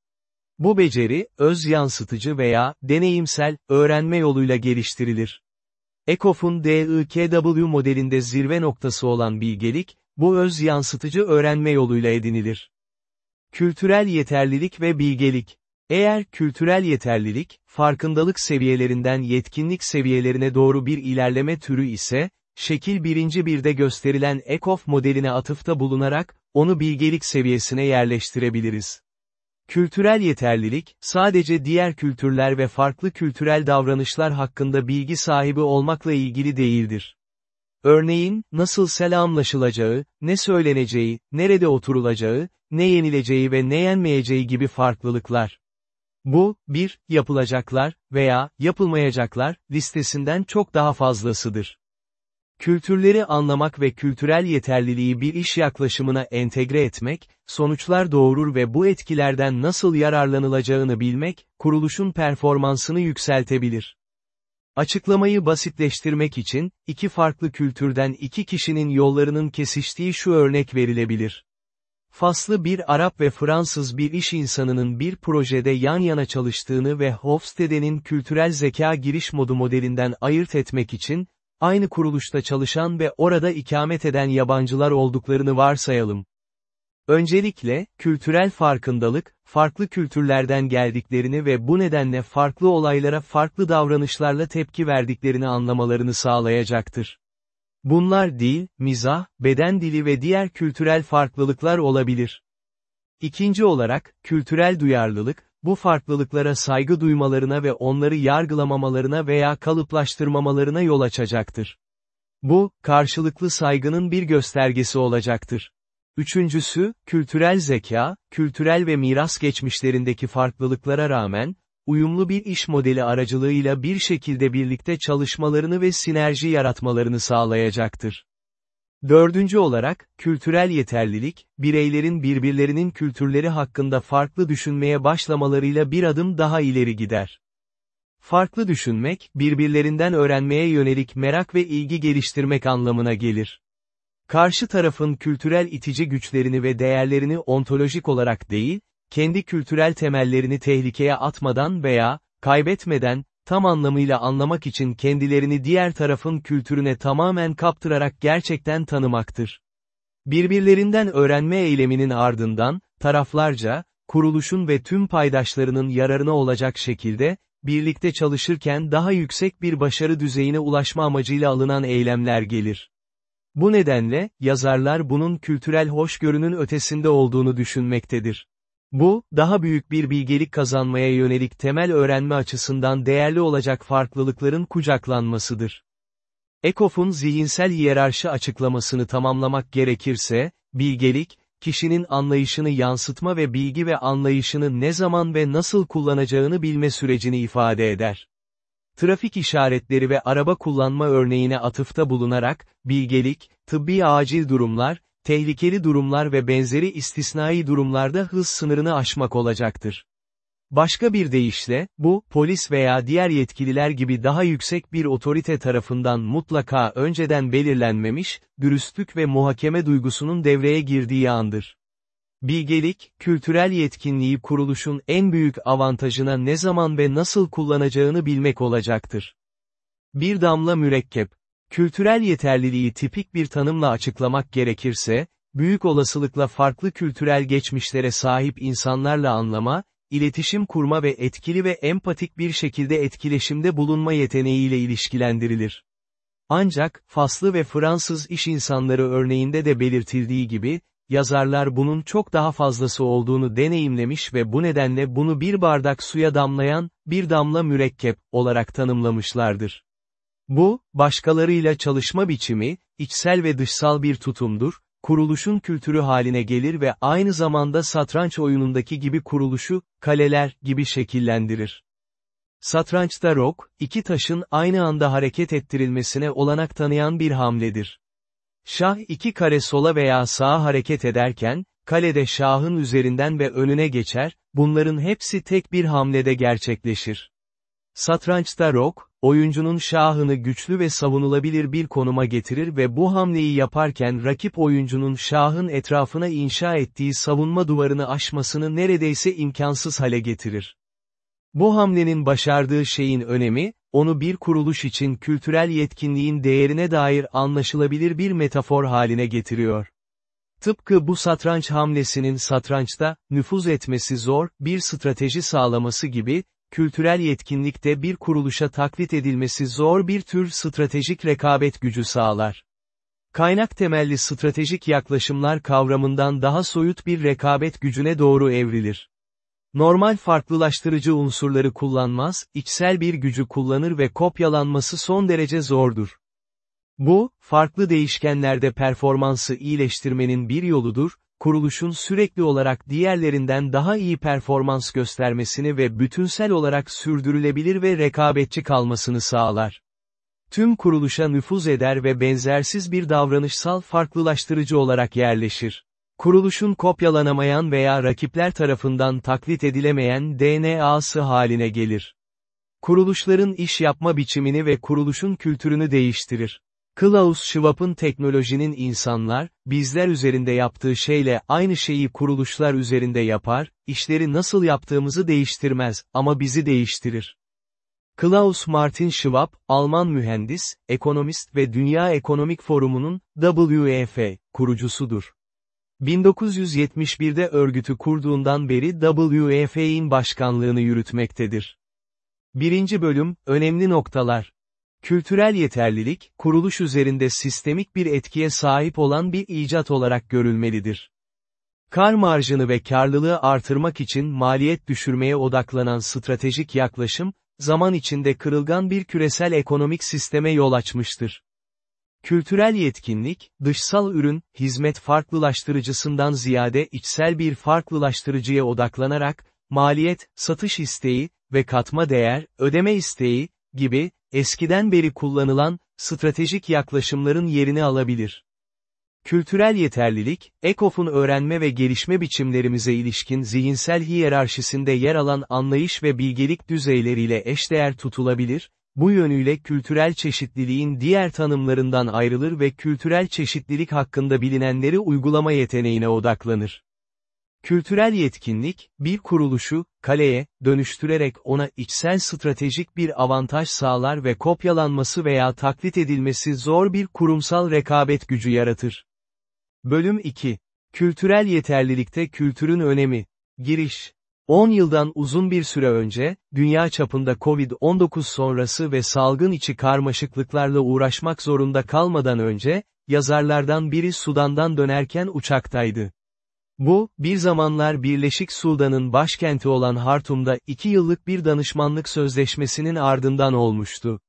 Bu beceri, öz yansıtıcı veya, deneyimsel, öğrenme yoluyla geliştirilir. Ekoff'un DIKW modelinde zirve noktası olan bilgelik, bu öz yansıtıcı öğrenme yoluyla edinilir. Kültürel yeterlilik ve bilgelik. Eğer kültürel yeterlilik, farkındalık seviyelerinden yetkinlik seviyelerine doğru bir ilerleme türü ise, şekil birinci birde gösterilen Ekoff modeline atıfta bulunarak, onu bilgelik seviyesine yerleştirebiliriz. Kültürel yeterlilik, sadece diğer kültürler ve farklı kültürel davranışlar hakkında bilgi sahibi olmakla ilgili değildir. Örneğin, nasıl selamlaşılacağı, ne söyleneceği, nerede oturulacağı, ne yenileceği ve ne yenmeyeceği gibi farklılıklar. Bu, bir, yapılacaklar veya yapılmayacaklar listesinden çok daha fazlasıdır. Kültürleri anlamak ve kültürel yeterliliği bir iş yaklaşımına entegre etmek, sonuçlar doğurur ve bu etkilerden nasıl yararlanılacağını bilmek, kuruluşun performansını yükseltebilir. Açıklamayı basitleştirmek için, iki farklı kültürden iki kişinin yollarının kesiştiği şu örnek verilebilir. Faslı bir Arap ve Fransız bir iş insanının bir projede yan yana çalıştığını ve Hofstede'nin kültürel zeka giriş modu modelinden ayırt etmek için, aynı kuruluşta çalışan ve orada ikamet eden yabancılar olduklarını varsayalım. Öncelikle, kültürel farkındalık, farklı kültürlerden geldiklerini ve bu nedenle farklı olaylara farklı davranışlarla tepki verdiklerini anlamalarını sağlayacaktır. Bunlar dil, mizah, beden dili ve diğer kültürel farklılıklar olabilir. İkinci olarak, kültürel duyarlılık, bu farklılıklara saygı duymalarına ve onları yargılamamalarına veya kalıplaştırmamalarına yol açacaktır. Bu, karşılıklı saygının bir göstergesi olacaktır. Üçüncüsü, kültürel zeka, kültürel ve miras geçmişlerindeki farklılıklara rağmen, uyumlu bir iş modeli aracılığıyla bir şekilde birlikte çalışmalarını ve sinerji yaratmalarını sağlayacaktır. Dördüncü olarak, kültürel yeterlilik, bireylerin birbirlerinin kültürleri hakkında farklı düşünmeye başlamalarıyla bir adım daha ileri gider. Farklı düşünmek, birbirlerinden öğrenmeye yönelik merak ve ilgi geliştirmek anlamına gelir. Karşı tarafın kültürel itici güçlerini ve değerlerini ontolojik olarak değil, kendi kültürel temellerini tehlikeye atmadan veya, kaybetmeden, tam anlamıyla anlamak için kendilerini diğer tarafın kültürüne tamamen kaptırarak gerçekten tanımaktır. Birbirlerinden öğrenme eyleminin ardından, taraflarca, kuruluşun ve tüm paydaşlarının yararına olacak şekilde, birlikte çalışırken daha yüksek bir başarı düzeyine ulaşma amacıyla alınan eylemler gelir. Bu nedenle, yazarlar bunun kültürel hoşgörünün ötesinde olduğunu düşünmektedir. Bu, daha büyük bir bilgelik kazanmaya yönelik temel öğrenme açısından değerli olacak farklılıkların kucaklanmasıdır. Ekoff'un zihinsel hiyerarşi açıklamasını tamamlamak gerekirse, bilgelik, kişinin anlayışını yansıtma ve bilgi ve anlayışını ne zaman ve nasıl kullanacağını bilme sürecini ifade eder. Trafik işaretleri ve araba kullanma örneğine atıfta bulunarak, bilgelik, tıbbi acil durumlar, tehlikeli durumlar ve benzeri istisnai durumlarda hız sınırını aşmak olacaktır. Başka bir deyişle, bu, polis veya diğer yetkililer gibi daha yüksek bir otorite tarafından mutlaka önceden belirlenmemiş, dürüstlük ve muhakeme duygusunun devreye girdiği andır. Bilgelik, kültürel yetkinliği kuruluşun en büyük avantajına ne zaman ve nasıl kullanacağını bilmek olacaktır. Bir damla mürekkep. Kültürel yeterliliği tipik bir tanımla açıklamak gerekirse, büyük olasılıkla farklı kültürel geçmişlere sahip insanlarla anlama, iletişim kurma ve etkili ve empatik bir şekilde etkileşimde bulunma yeteneğiyle ilişkilendirilir. Ancak, Faslı ve Fransız iş insanları örneğinde de belirtildiği gibi, yazarlar bunun çok daha fazlası olduğunu deneyimlemiş ve bu nedenle bunu bir bardak suya damlayan, bir damla mürekkep, olarak tanımlamışlardır. Bu, başkalarıyla çalışma biçimi, içsel ve dışsal bir tutumdur, kuruluşun kültürü haline gelir ve aynı zamanda satranç oyunundaki gibi kuruluşu, kaleler gibi şekillendirir. Satrançta rok, iki taşın aynı anda hareket ettirilmesine olanak tanıyan bir hamledir. Şah iki kare sola veya sağa hareket ederken, kalede şahın üzerinden ve önüne geçer, bunların hepsi tek bir hamlede gerçekleşir. Satrançta rok, oyuncunun şahını güçlü ve savunulabilir bir konuma getirir ve bu hamleyi yaparken rakip oyuncunun şahın etrafına inşa ettiği savunma duvarını aşmasını neredeyse imkansız hale getirir. Bu hamlenin başardığı şeyin önemi, onu bir kuruluş için kültürel yetkinliğin değerine dair anlaşılabilir bir metafor haline getiriyor. Tıpkı bu satranç hamlesinin satrançta, nüfuz etmesi zor, bir strateji sağlaması gibi, kültürel yetkinlikte bir kuruluşa taklit edilmesi zor bir tür stratejik rekabet gücü sağlar. Kaynak temelli stratejik yaklaşımlar kavramından daha soyut bir rekabet gücüne doğru evrilir. Normal farklılaştırıcı unsurları kullanmaz, içsel bir gücü kullanır ve kopyalanması son derece zordur. Bu, farklı değişkenlerde performansı iyileştirmenin bir yoludur, kuruluşun sürekli olarak diğerlerinden daha iyi performans göstermesini ve bütünsel olarak sürdürülebilir ve rekabetçi kalmasını sağlar. Tüm kuruluşa nüfuz eder ve benzersiz bir davranışsal farklılaştırıcı olarak yerleşir. Kuruluşun kopyalanamayan veya rakipler tarafından taklit edilemeyen DNA'sı haline gelir. Kuruluşların iş yapma biçimini ve kuruluşun kültürünü değiştirir. Klaus Schwab'ın teknolojinin insanlar, bizler üzerinde yaptığı şeyle aynı şeyi kuruluşlar üzerinde yapar, işleri nasıl yaptığımızı değiştirmez, ama bizi değiştirir. Klaus Martin Schwab, Alman mühendis, ekonomist ve Dünya Ekonomik Forumu'nun, WEF, kurucusudur. 1971'de örgütü kurduğundan beri WEF'in başkanlığını yürütmektedir. Birinci bölüm, önemli noktalar. Kültürel yeterlilik, kuruluş üzerinde sistemik bir etkiye sahip olan bir icat olarak görülmelidir. Kar marjını ve karlılığı artırmak için maliyet düşürmeye odaklanan stratejik yaklaşım, zaman içinde kırılgan bir küresel ekonomik sisteme yol açmıştır. Kültürel yetkinlik, dışsal ürün, hizmet farklılaştırıcısından ziyade içsel bir farklılaştırıcıya odaklanarak, maliyet, satış isteği ve katma değer, ödeme isteği, gibi, eskiden beri kullanılan, stratejik yaklaşımların yerini alabilir. Kültürel yeterlilik, ECOF'un öğrenme ve gelişme biçimlerimize ilişkin zihinsel hiyerarşisinde yer alan anlayış ve bilgelik düzeyleriyle eşdeğer tutulabilir, bu yönüyle kültürel çeşitliliğin diğer tanımlarından ayrılır ve kültürel çeşitlilik hakkında bilinenleri uygulama yeteneğine odaklanır. Kültürel yetkinlik, bir kuruluşu, kaleye, dönüştürerek ona içsel stratejik bir avantaj sağlar ve kopyalanması veya taklit edilmesi zor bir kurumsal rekabet gücü yaratır. Bölüm 2. Kültürel yeterlilikte kültürün önemi. Giriş. 10 yıldan uzun bir süre önce, dünya çapında Covid-19 sonrası ve salgın içi karmaşıklıklarla uğraşmak zorunda kalmadan önce, yazarlardan biri Sudan'dan dönerken uçaktaydı. Bu, bir zamanlar Birleşik Sudan'ın başkenti olan Hartum'da iki yıllık bir danışmanlık sözleşmesinin ardından olmuştu.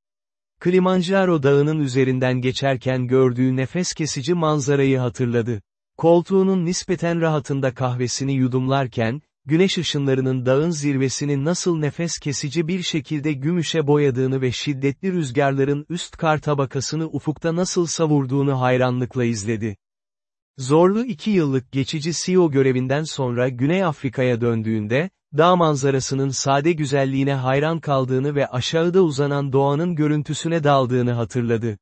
Kilimanjaro dağının üzerinden geçerken gördüğü nefes kesici manzarayı hatırladı. Koltuğunun nispeten rahatında kahvesini yudumlarken, güneş ışınlarının dağın zirvesini nasıl nefes kesici bir şekilde gümüşe boyadığını ve şiddetli rüzgarların üst kar tabakasını ufukta nasıl savurduğunu hayranlıkla izledi. Zorlu iki yıllık geçici CEO görevinden sonra Güney Afrika'ya döndüğünde, dağ manzarasının sade güzelliğine hayran kaldığını ve aşağıda uzanan doğanın görüntüsüne daldığını hatırladı.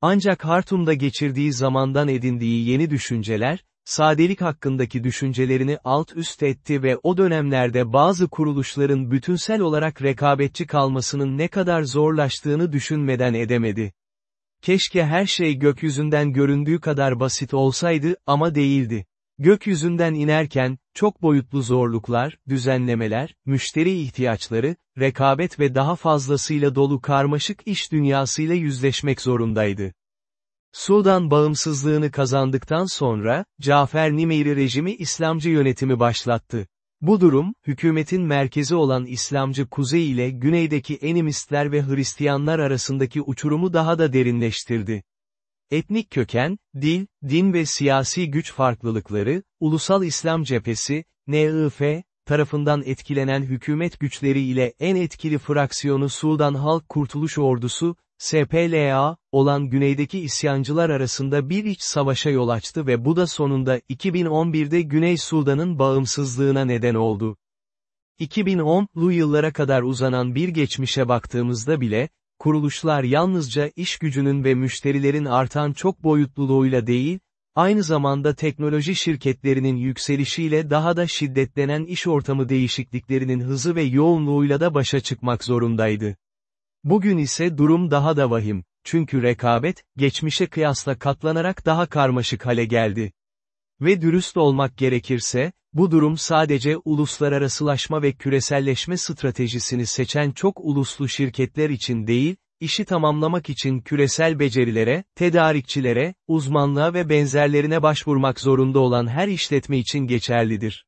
Ancak Hartum'da geçirdiği zamandan edindiği yeni düşünceler, sadelik hakkındaki düşüncelerini alt üst etti ve o dönemlerde bazı kuruluşların bütünsel olarak rekabetçi kalmasının ne kadar zorlaştığını düşünmeden edemedi. Keşke her şey gökyüzünden göründüğü kadar basit olsaydı ama değildi. Gökyüzünden inerken, çok boyutlu zorluklar, düzenlemeler, müşteri ihtiyaçları, rekabet ve daha fazlasıyla dolu karmaşık iş dünyasıyla yüzleşmek zorundaydı. Sudan bağımsızlığını kazandıktan sonra, Cafer Nimeyri rejimi İslamcı yönetimi başlattı. Bu durum, hükümetin merkezi olan İslamcı kuzey ile güneydeki Enimistler ve Hristiyanlar arasındaki uçurumu daha da derinleştirdi. Etnik köken, dil, din ve siyasi güç farklılıkları, Ulusal İslam Cephesi, NIF, tarafından etkilenen hükümet güçleri ile en etkili fraksiyonu Sudan Halk Kurtuluş Ordusu, SPLA, olan güneydeki isyancılar arasında bir iç savaşa yol açtı ve bu da sonunda 2011'de Güney Sudan'ın bağımsızlığına neden oldu. 2010'lu yıllara kadar uzanan bir geçmişe baktığımızda bile, kuruluşlar yalnızca iş gücünün ve müşterilerin artan çok boyutluluğuyla değil, aynı zamanda teknoloji şirketlerinin yükselişiyle daha da şiddetlenen iş ortamı değişikliklerinin hızı ve yoğunluğuyla da başa çıkmak zorundaydı. Bugün ise durum daha da vahim, çünkü rekabet, geçmişe kıyasla katlanarak daha karmaşık hale geldi. Ve dürüst olmak gerekirse, bu durum sadece uluslararasılaşma ve küreselleşme stratejisini seçen çok uluslu şirketler için değil, işi tamamlamak için küresel becerilere, tedarikçilere, uzmanlığa ve benzerlerine başvurmak zorunda olan her işletme için geçerlidir.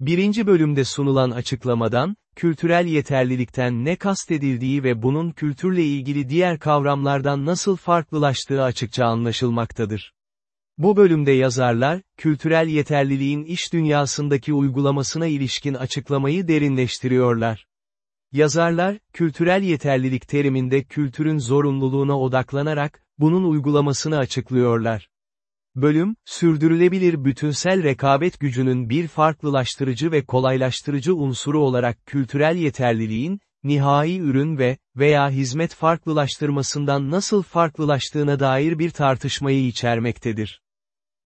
Birinci bölümde sunulan açıklamadan, kültürel yeterlilikten ne kastedildiği ve bunun kültürle ilgili diğer kavramlardan nasıl farklılaştığı açıkça anlaşılmaktadır. Bu bölümde yazarlar, kültürel yeterliliğin iş dünyasındaki uygulamasına ilişkin açıklamayı derinleştiriyorlar. Yazarlar, kültürel yeterlilik teriminde kültürün zorunluluğuna odaklanarak, bunun uygulamasını açıklıyorlar. Bölüm, sürdürülebilir bütünsel rekabet gücünün bir farklılaştırıcı ve kolaylaştırıcı unsuru olarak kültürel yeterliliğin, nihai ürün ve veya hizmet farklılaştırmasından nasıl farklılaştığına dair bir tartışmayı içermektedir.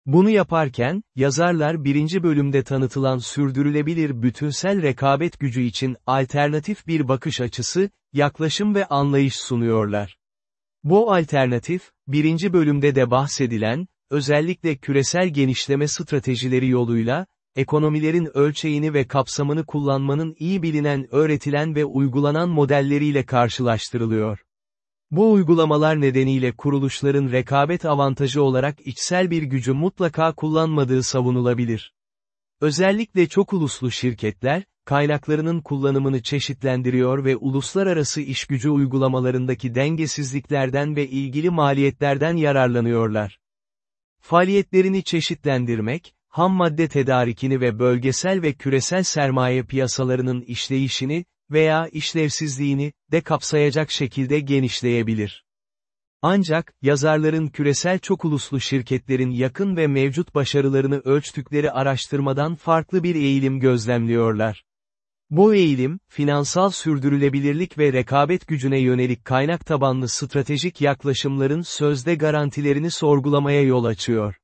Bunu yaparken, yazarlar birinci bölümde tanıtılan sürdürülebilir bütünsel rekabet gücü için alternatif bir bakış açısı, yaklaşım ve anlayış sunuyorlar. Bu alternatif, birinci bölümde de bahsedilen, özellikle küresel genişleme stratejileri yoluyla, ekonomilerin ölçeğini ve kapsamını kullanmanın iyi bilinen öğretilen ve uygulanan modelleriyle karşılaştırılıyor. Bu uygulamalar nedeniyle kuruluşların rekabet avantajı olarak içsel bir gücü mutlaka kullanmadığı savunulabilir. Özellikle çok uluslu şirketler, kaynaklarının kullanımını çeşitlendiriyor ve uluslararası işgücü uygulamalarındaki dengesizliklerden ve ilgili maliyetlerden yararlanıyorlar. Faaliyetlerini çeşitlendirmek, ham madde tedarikini ve bölgesel ve küresel sermaye piyasalarının işleyişini veya işlevsizliğini de kapsayacak şekilde genişleyebilir. Ancak, yazarların küresel çok uluslu şirketlerin yakın ve mevcut başarılarını ölçtükleri araştırmadan farklı bir eğilim gözlemliyorlar. Bu eğilim, finansal sürdürülebilirlik ve rekabet gücüne yönelik kaynak tabanlı stratejik yaklaşımların sözde garantilerini sorgulamaya yol açıyor.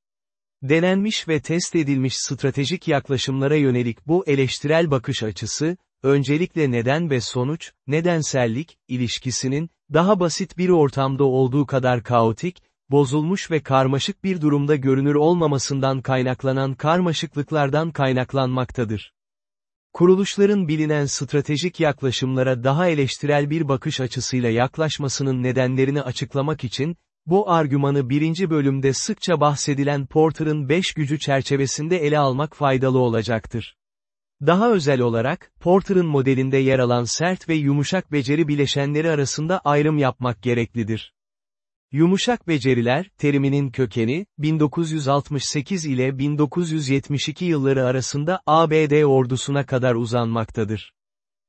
Denenmiş ve test edilmiş stratejik yaklaşımlara yönelik bu eleştirel bakış açısı, öncelikle neden ve sonuç, nedensellik, ilişkisinin, daha basit bir ortamda olduğu kadar kaotik, bozulmuş ve karmaşık bir durumda görünür olmamasından kaynaklanan karmaşıklıklardan kaynaklanmaktadır. Kuruluşların bilinen stratejik yaklaşımlara daha eleştirel bir bakış açısıyla yaklaşmasının nedenlerini açıklamak için, bu argümanı birinci bölümde sıkça bahsedilen Porter'ın beş gücü çerçevesinde ele almak faydalı olacaktır. Daha özel olarak, Porter'ın modelinde yer alan sert ve yumuşak beceri bileşenleri arasında ayrım yapmak gereklidir. Yumuşak beceriler, teriminin kökeni, 1968 ile 1972 yılları arasında ABD ordusuna kadar uzanmaktadır.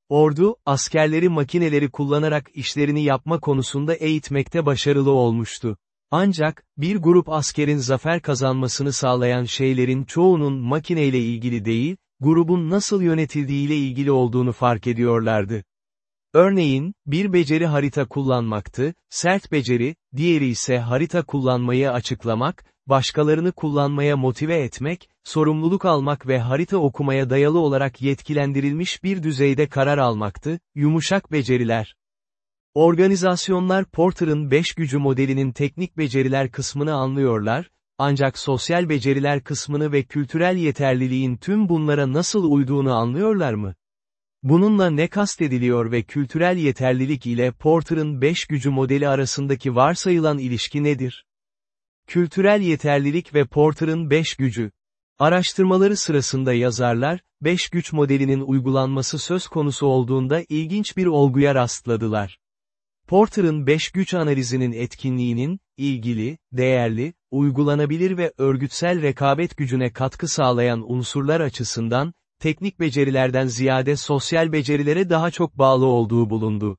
Ordu, askerleri makineleri kullanarak işlerini yapma konusunda eğitmekte başarılı olmuştu. Ancak, bir grup askerin zafer kazanmasını sağlayan şeylerin çoğunun makineyle ilgili değil, grubun nasıl yönetildiğiyle ilgili olduğunu fark ediyorlardı. Örneğin, bir beceri harita kullanmaktı, sert beceri, diğeri ise harita kullanmayı açıklamak, başkalarını kullanmaya motive etmek, sorumluluk almak ve harita okumaya dayalı olarak yetkilendirilmiş bir düzeyde karar almaktı, yumuşak beceriler. Organizasyonlar Porter'ın 5 gücü modelinin teknik beceriler kısmını anlıyorlar, ancak sosyal beceriler kısmını ve kültürel yeterliliğin tüm bunlara nasıl uyduğunu anlıyorlar mı? Bununla ne kastediliyor ve kültürel yeterlilik ile Porter'ın 5 gücü modeli arasındaki varsayılan ilişki nedir? Kültürel yeterlilik ve Porter'ın 5 gücü. Araştırmaları sırasında yazarlar, 5 güç modelinin uygulanması söz konusu olduğunda ilginç bir olguya rastladılar. Porter'ın 5 güç analizinin etkinliğinin, ilgili, değerli, uygulanabilir ve örgütsel rekabet gücüne katkı sağlayan unsurlar açısından, teknik becerilerden ziyade sosyal becerilere daha çok bağlı olduğu bulundu.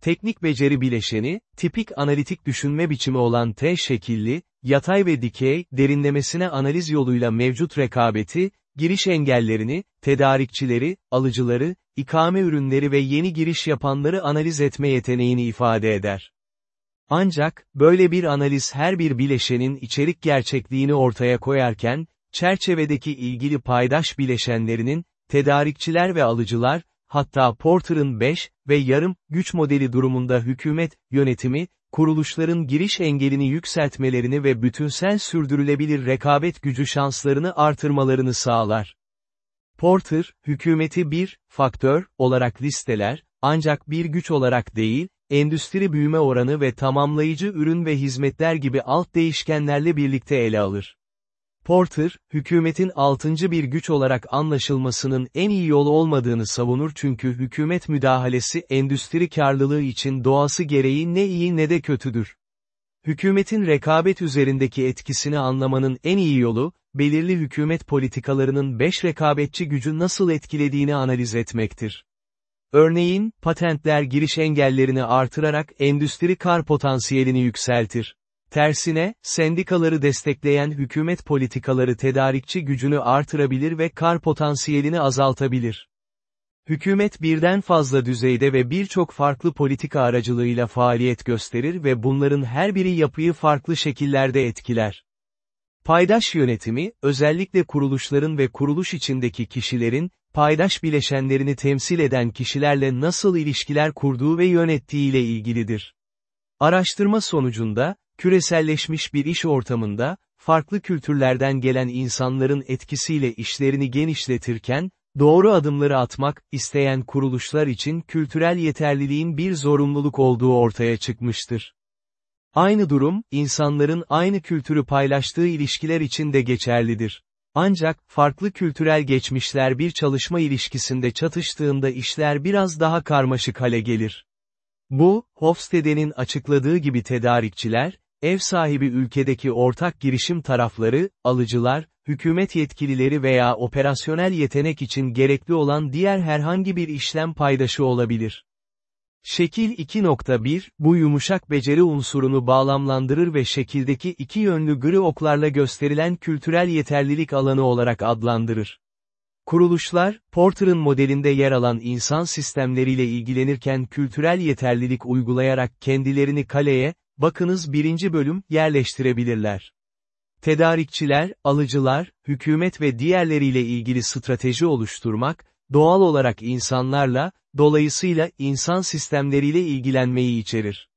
Teknik beceri bileşeni, tipik analitik düşünme biçimi olan T şekilli, yatay ve dikey, derinlemesine analiz yoluyla mevcut rekabeti, giriş engellerini, tedarikçileri, alıcıları, ikame ürünleri ve yeni giriş yapanları analiz etme yeteneğini ifade eder. Ancak, böyle bir analiz her bir bileşenin içerik gerçekliğini ortaya koyarken, çerçevedeki ilgili paydaş bileşenlerinin, tedarikçiler ve alıcılar, hatta Porter'ın 5 ve yarım güç modeli durumunda hükümet, yönetimi, kuruluşların giriş engelini yükseltmelerini ve bütünsel sürdürülebilir rekabet gücü şanslarını artırmalarını sağlar. Porter, hükümeti bir faktör olarak listeler, ancak bir güç olarak değil, endüstri büyüme oranı ve tamamlayıcı ürün ve hizmetler gibi alt değişkenlerle birlikte ele alır. Porter, hükümetin altıncı bir güç olarak anlaşılmasının en iyi yolu olmadığını savunur çünkü hükümet müdahalesi endüstri karlılığı için doğası gereği ne iyi ne de kötüdür. Hükümetin rekabet üzerindeki etkisini anlamanın en iyi yolu, belirli hükümet politikalarının beş rekabetçi gücü nasıl etkilediğini analiz etmektir. Örneğin, patentler giriş engellerini artırarak endüstri kar potansiyelini yükseltir. Tersine, sendikaları destekleyen hükümet politikaları tedarikçi gücünü artırabilir ve kar potansiyelini azaltabilir. Hükümet birden fazla düzeyde ve birçok farklı politika aracılığıyla faaliyet gösterir ve bunların her biri yapıyı farklı şekillerde etkiler. Paydaş yönetimi, özellikle kuruluşların ve kuruluş içindeki kişilerin, paydaş bileşenlerini temsil eden kişilerle nasıl ilişkiler kurduğu ve yönettiğiyle ilgilidir. Araştırma sonucunda, küreselleşmiş bir iş ortamında, farklı kültürlerden gelen insanların etkisiyle işlerini genişletirken, doğru adımları atmak, isteyen kuruluşlar için kültürel yeterliliğin bir zorunluluk olduğu ortaya çıkmıştır. Aynı durum, insanların aynı kültürü paylaştığı ilişkiler için de geçerlidir. Ancak, farklı kültürel geçmişler bir çalışma ilişkisinde çatıştığında işler biraz daha karmaşık hale gelir. Bu, Hofstede'nin açıkladığı gibi tedarikçiler, ev sahibi ülkedeki ortak girişim tarafları, alıcılar, hükümet yetkilileri veya operasyonel yetenek için gerekli olan diğer herhangi bir işlem paydaşı olabilir. Şekil 2.1, bu yumuşak beceri unsurunu bağlamlandırır ve şekildeki iki yönlü gri oklarla gösterilen kültürel yeterlilik alanı olarak adlandırır. Kuruluşlar, Porter'ın modelinde yer alan insan sistemleriyle ilgilenirken kültürel yeterlilik uygulayarak kendilerini kaleye, bakınız birinci bölüm, yerleştirebilirler. Tedarikçiler, alıcılar, hükümet ve diğerleriyle ilgili strateji oluşturmak, doğal olarak insanlarla, dolayısıyla insan sistemleriyle ilgilenmeyi içerir.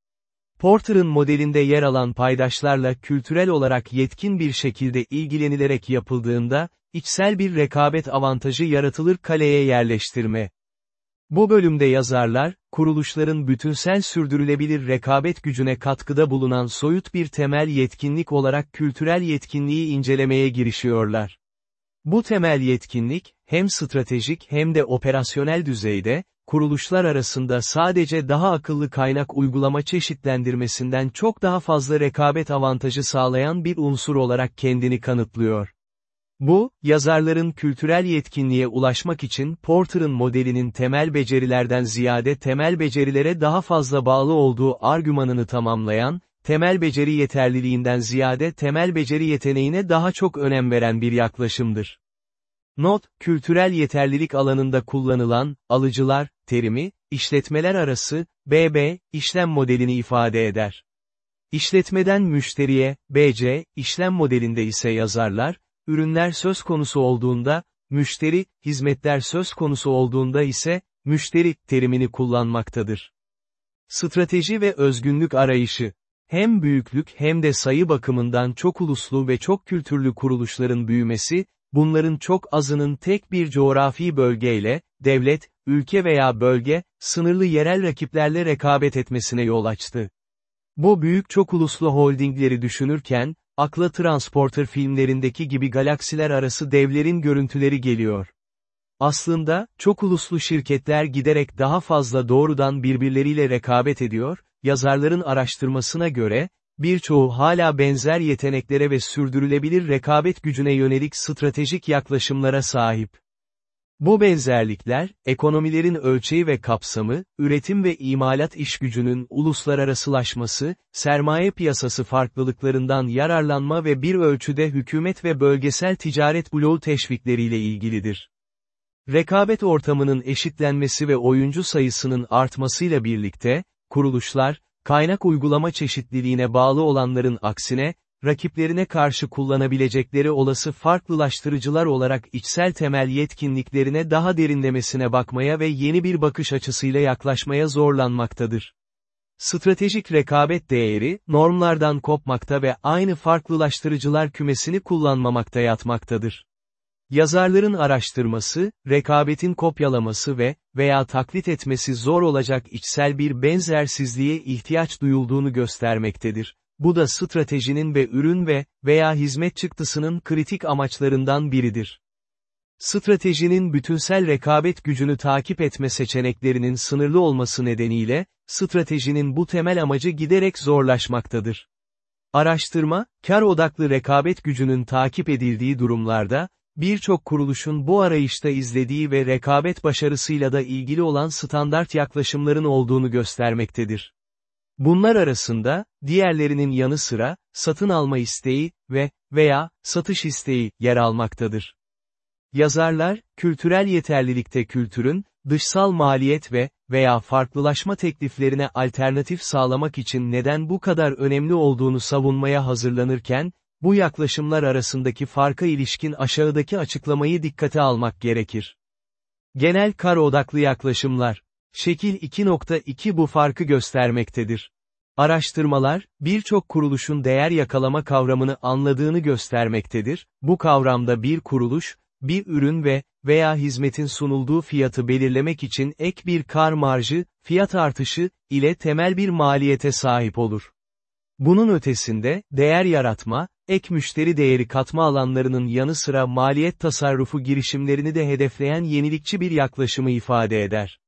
Porter'ın modelinde yer alan paydaşlarla kültürel olarak yetkin bir şekilde ilgilenilerek yapıldığında, içsel bir rekabet avantajı yaratılır kaleye yerleştirme. Bu bölümde yazarlar, kuruluşların bütünsel sürdürülebilir rekabet gücüne katkıda bulunan soyut bir temel yetkinlik olarak kültürel yetkinliği incelemeye girişiyorlar. Bu temel yetkinlik, hem stratejik hem de operasyonel düzeyde, kuruluşlar arasında sadece daha akıllı kaynak uygulama çeşitlendirmesinden çok daha fazla rekabet avantajı sağlayan bir unsur olarak kendini kanıtlıyor. Bu, yazarların kültürel yetkinliğe ulaşmak için Porter'ın modelinin temel becerilerden ziyade temel becerilere daha fazla bağlı olduğu argümanını tamamlayan, temel beceri yeterliliğinden ziyade temel beceri yeteneğine daha çok önem veren bir yaklaşımdır. Not, kültürel yeterlilik alanında kullanılan, alıcılar, terimi, işletmeler arası, BB, işlem modelini ifade eder. İşletmeden müşteriye, BC, işlem modelinde ise yazarlar, ürünler söz konusu olduğunda, müşteri, hizmetler söz konusu olduğunda ise, müşteri, terimini kullanmaktadır. Strateji ve özgünlük arayışı, hem büyüklük hem de sayı bakımından çok uluslu ve çok kültürlü kuruluşların büyümesi, bunların çok azının tek bir coğrafi bölgeyle, devlet, ülke veya bölge, sınırlı yerel rakiplerle rekabet etmesine yol açtı. Bu büyük çok uluslu holdingleri düşünürken, akla Transporter filmlerindeki gibi galaksiler arası devlerin görüntüleri geliyor. Aslında, çok uluslu şirketler giderek daha fazla doğrudan birbirleriyle rekabet ediyor, yazarların araştırmasına göre, birçoğu hala benzer yeteneklere ve sürdürülebilir rekabet gücüne yönelik stratejik yaklaşımlara sahip. Bu benzerlikler, ekonomilerin ölçeği ve kapsamı, üretim ve imalat işgücünün uluslararasılaşması, sermaye piyasası farklılıklarından yararlanma ve bir ölçüde hükümet ve bölgesel ticaret bloğu teşvikleriyle ilgilidir. Rekabet ortamının eşitlenmesi ve oyuncu sayısının artmasıyla birlikte, kuruluşlar, kaynak uygulama çeşitliliğine bağlı olanların aksine, rakiplerine karşı kullanabilecekleri olası farklılaştırıcılar olarak içsel temel yetkinliklerine daha derinlemesine bakmaya ve yeni bir bakış açısıyla yaklaşmaya zorlanmaktadır. Stratejik rekabet değeri, normlardan kopmakta ve aynı farklılaştırıcılar kümesini kullanmamakta yatmaktadır. Yazarların araştırması, rekabetin kopyalaması ve, veya taklit etmesi zor olacak içsel bir benzersizliğe ihtiyaç duyulduğunu göstermektedir. Bu da stratejinin ve ürün ve, veya hizmet çıktısının kritik amaçlarından biridir. Stratejinin bütünsel rekabet gücünü takip etme seçeneklerinin sınırlı olması nedeniyle, stratejinin bu temel amacı giderek zorlaşmaktadır. Araştırma, kar odaklı rekabet gücünün takip edildiği durumlarda, birçok kuruluşun bu arayışta izlediği ve rekabet başarısıyla da ilgili olan standart yaklaşımların olduğunu göstermektedir. Bunlar arasında, diğerlerinin yanı sıra, satın alma isteği ve veya satış isteği yer almaktadır. Yazarlar, kültürel yeterlilikte kültürün, dışsal maliyet ve veya farklılaşma tekliflerine alternatif sağlamak için neden bu kadar önemli olduğunu savunmaya hazırlanırken, bu yaklaşımlar arasındaki farka ilişkin aşağıdaki açıklamayı dikkate almak gerekir. Genel kar odaklı yaklaşımlar. Şekil 2.2 bu farkı göstermektedir. Araştırmalar, birçok kuruluşun değer yakalama kavramını anladığını göstermektedir, bu kavramda bir kuruluş, bir ürün ve veya hizmetin sunulduğu fiyatı belirlemek için ek bir kar marjı, fiyat artışı, ile temel bir maliyete sahip olur. Bunun ötesinde, değer yaratma, ek müşteri değeri katma alanlarının yanı sıra maliyet tasarrufu girişimlerini de hedefleyen yenilikçi bir yaklaşımı ifade eder.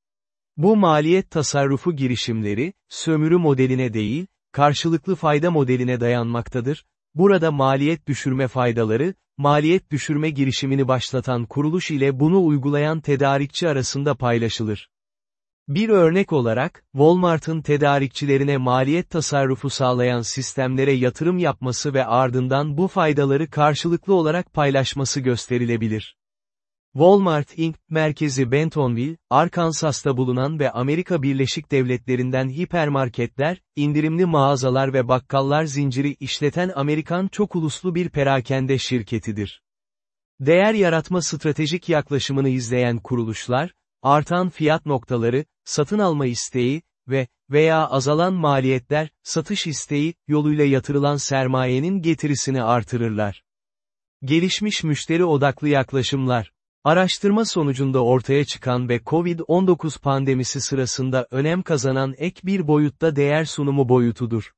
Bu maliyet tasarrufu girişimleri, sömürü modeline değil, karşılıklı fayda modeline dayanmaktadır. Burada maliyet düşürme faydaları, maliyet düşürme girişimini başlatan kuruluş ile bunu uygulayan tedarikçi arasında paylaşılır. Bir örnek olarak, Walmart'ın tedarikçilerine maliyet tasarrufu sağlayan sistemlere yatırım yapması ve ardından bu faydaları karşılıklı olarak paylaşması gösterilebilir. Walmart Inc. merkezi Bentonville, Arkansas'ta bulunan ve Amerika Birleşik Devletleri'nden hipermarketler, indirimli mağazalar ve bakkallar zinciri işleten Amerikan çok uluslu bir perakende şirketidir. Değer yaratma stratejik yaklaşımını izleyen kuruluşlar, artan fiyat noktaları, satın alma isteği ve veya azalan maliyetler, satış isteği yoluyla yatırılan sermayenin getirisini artırırlar. Gelişmiş müşteri odaklı yaklaşımlar Araştırma sonucunda ortaya çıkan ve COVID-19 pandemisi sırasında önem kazanan ek bir boyutta değer sunumu boyutudur.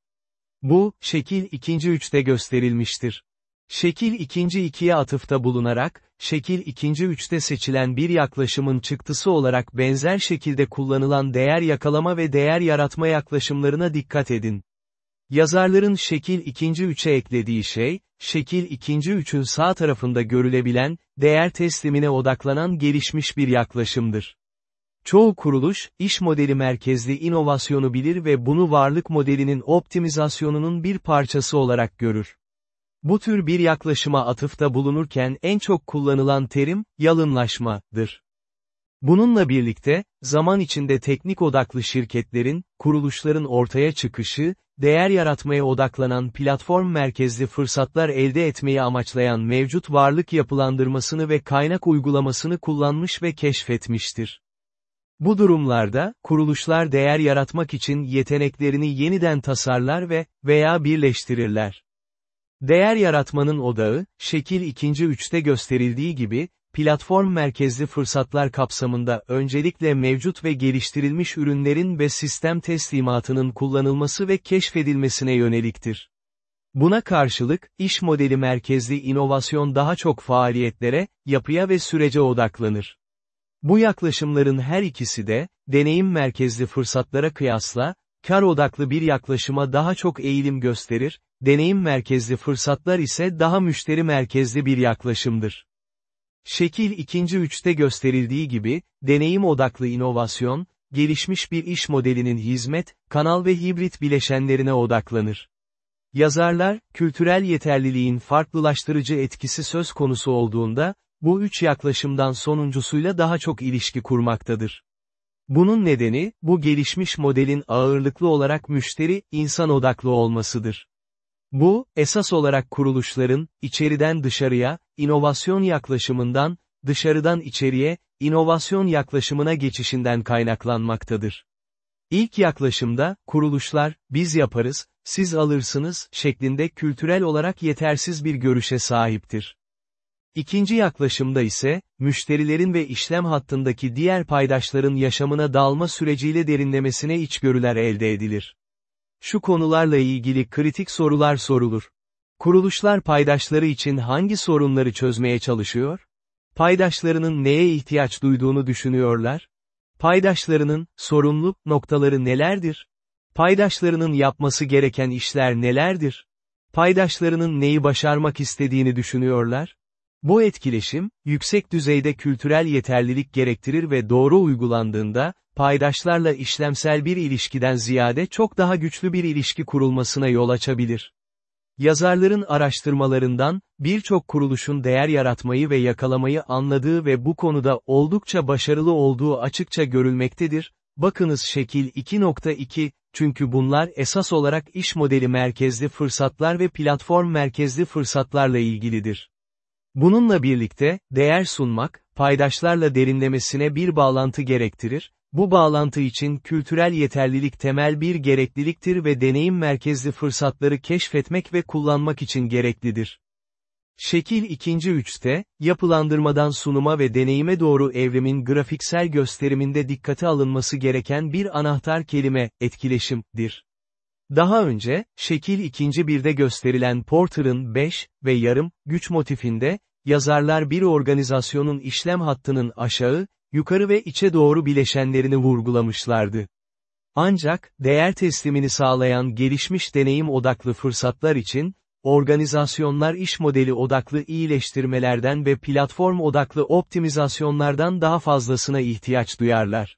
Bu, şekil 2. gösterilmiştir. Şekil 2. 2'ye atıfta bulunarak, şekil 2. 3'te seçilen bir yaklaşımın çıktısı olarak benzer şekilde kullanılan değer yakalama ve değer yaratma yaklaşımlarına dikkat edin. Yazarların şekil 2. 3'e eklediği şey, şekil 2. 3'ün sağ tarafında görülebilen, değer teslimine odaklanan gelişmiş bir yaklaşımdır. Çoğu kuruluş, iş modeli merkezli inovasyonu bilir ve bunu varlık modelinin optimizasyonunun bir parçası olarak görür. Bu tür bir yaklaşıma atıfta bulunurken en çok kullanılan terim, yalınlaşmadır. Bununla birlikte, zaman içinde teknik odaklı şirketlerin, kuruluşların ortaya çıkışı, değer yaratmaya odaklanan platform merkezli fırsatlar elde etmeyi amaçlayan mevcut varlık yapılandırmasını ve kaynak uygulamasını kullanmış ve keşfetmiştir. Bu durumlarda, kuruluşlar değer yaratmak için yeteneklerini yeniden tasarlar ve veya birleştirirler. Değer yaratmanın odağı, şekil 2. 3'te gösterildiği gibi, platform merkezli fırsatlar kapsamında öncelikle mevcut ve geliştirilmiş ürünlerin ve sistem teslimatının kullanılması ve keşfedilmesine yöneliktir. Buna karşılık, iş modeli merkezli inovasyon daha çok faaliyetlere, yapıya ve sürece odaklanır. Bu yaklaşımların her ikisi de, deneyim merkezli fırsatlara kıyasla, kar odaklı bir yaklaşıma daha çok eğilim gösterir, deneyim merkezli fırsatlar ise daha müşteri merkezli bir yaklaşımdır. Şekil 2. 3'te gösterildiği gibi, deneyim odaklı inovasyon, gelişmiş bir iş modelinin hizmet, kanal ve hibrit bileşenlerine odaklanır. Yazarlar, kültürel yeterliliğin farklılaştırıcı etkisi söz konusu olduğunda, bu üç yaklaşımdan sonuncusuyla daha çok ilişki kurmaktadır. Bunun nedeni, bu gelişmiş modelin ağırlıklı olarak müşteri, insan odaklı olmasıdır. Bu, esas olarak kuruluşların, içeriden dışarıya, inovasyon yaklaşımından, dışarıdan içeriye, inovasyon yaklaşımına geçişinden kaynaklanmaktadır. İlk yaklaşımda, kuruluşlar, biz yaparız, siz alırsınız, şeklinde kültürel olarak yetersiz bir görüşe sahiptir. İkinci yaklaşımda ise, müşterilerin ve işlem hattındaki diğer paydaşların yaşamına dalma süreciyle derinlemesine içgörüler elde edilir. Şu konularla ilgili kritik sorular sorulur. Kuruluşlar paydaşları için hangi sorunları çözmeye çalışıyor? Paydaşlarının neye ihtiyaç duyduğunu düşünüyorlar? Paydaşlarının, sorumlu, noktaları nelerdir? Paydaşlarının yapması gereken işler nelerdir? Paydaşlarının neyi başarmak istediğini düşünüyorlar? Bu etkileşim, yüksek düzeyde kültürel yeterlilik gerektirir ve doğru uygulandığında, paydaşlarla işlemsel bir ilişkiden ziyade çok daha güçlü bir ilişki kurulmasına yol açabilir. Yazarların araştırmalarından, birçok kuruluşun değer yaratmayı ve yakalamayı anladığı ve bu konuda oldukça başarılı olduğu açıkça görülmektedir. Bakınız şekil 2.2, çünkü bunlar esas olarak iş modeli merkezli fırsatlar ve platform merkezli fırsatlarla ilgilidir. Bununla birlikte, değer sunmak, paydaşlarla derinlemesine bir bağlantı gerektirir, bu bağlantı için kültürel yeterlilik temel bir gerekliliktir ve deneyim merkezli fırsatları keşfetmek ve kullanmak için gereklidir. Şekil 2. 3'te, yapılandırmadan sunuma ve deneyime doğru evrimin grafiksel gösteriminde dikkate alınması gereken bir anahtar kelime, etkileşimdir. Daha önce, şekil 2. 1'de gösterilen Porter'ın 5 ve yarım, güç motifinde, yazarlar bir organizasyonun işlem hattının aşağı, yukarı ve içe doğru bileşenlerini vurgulamışlardı. Ancak, değer teslimini sağlayan gelişmiş deneyim odaklı fırsatlar için, organizasyonlar iş modeli odaklı iyileştirmelerden ve platform odaklı optimizasyonlardan daha fazlasına ihtiyaç duyarlar.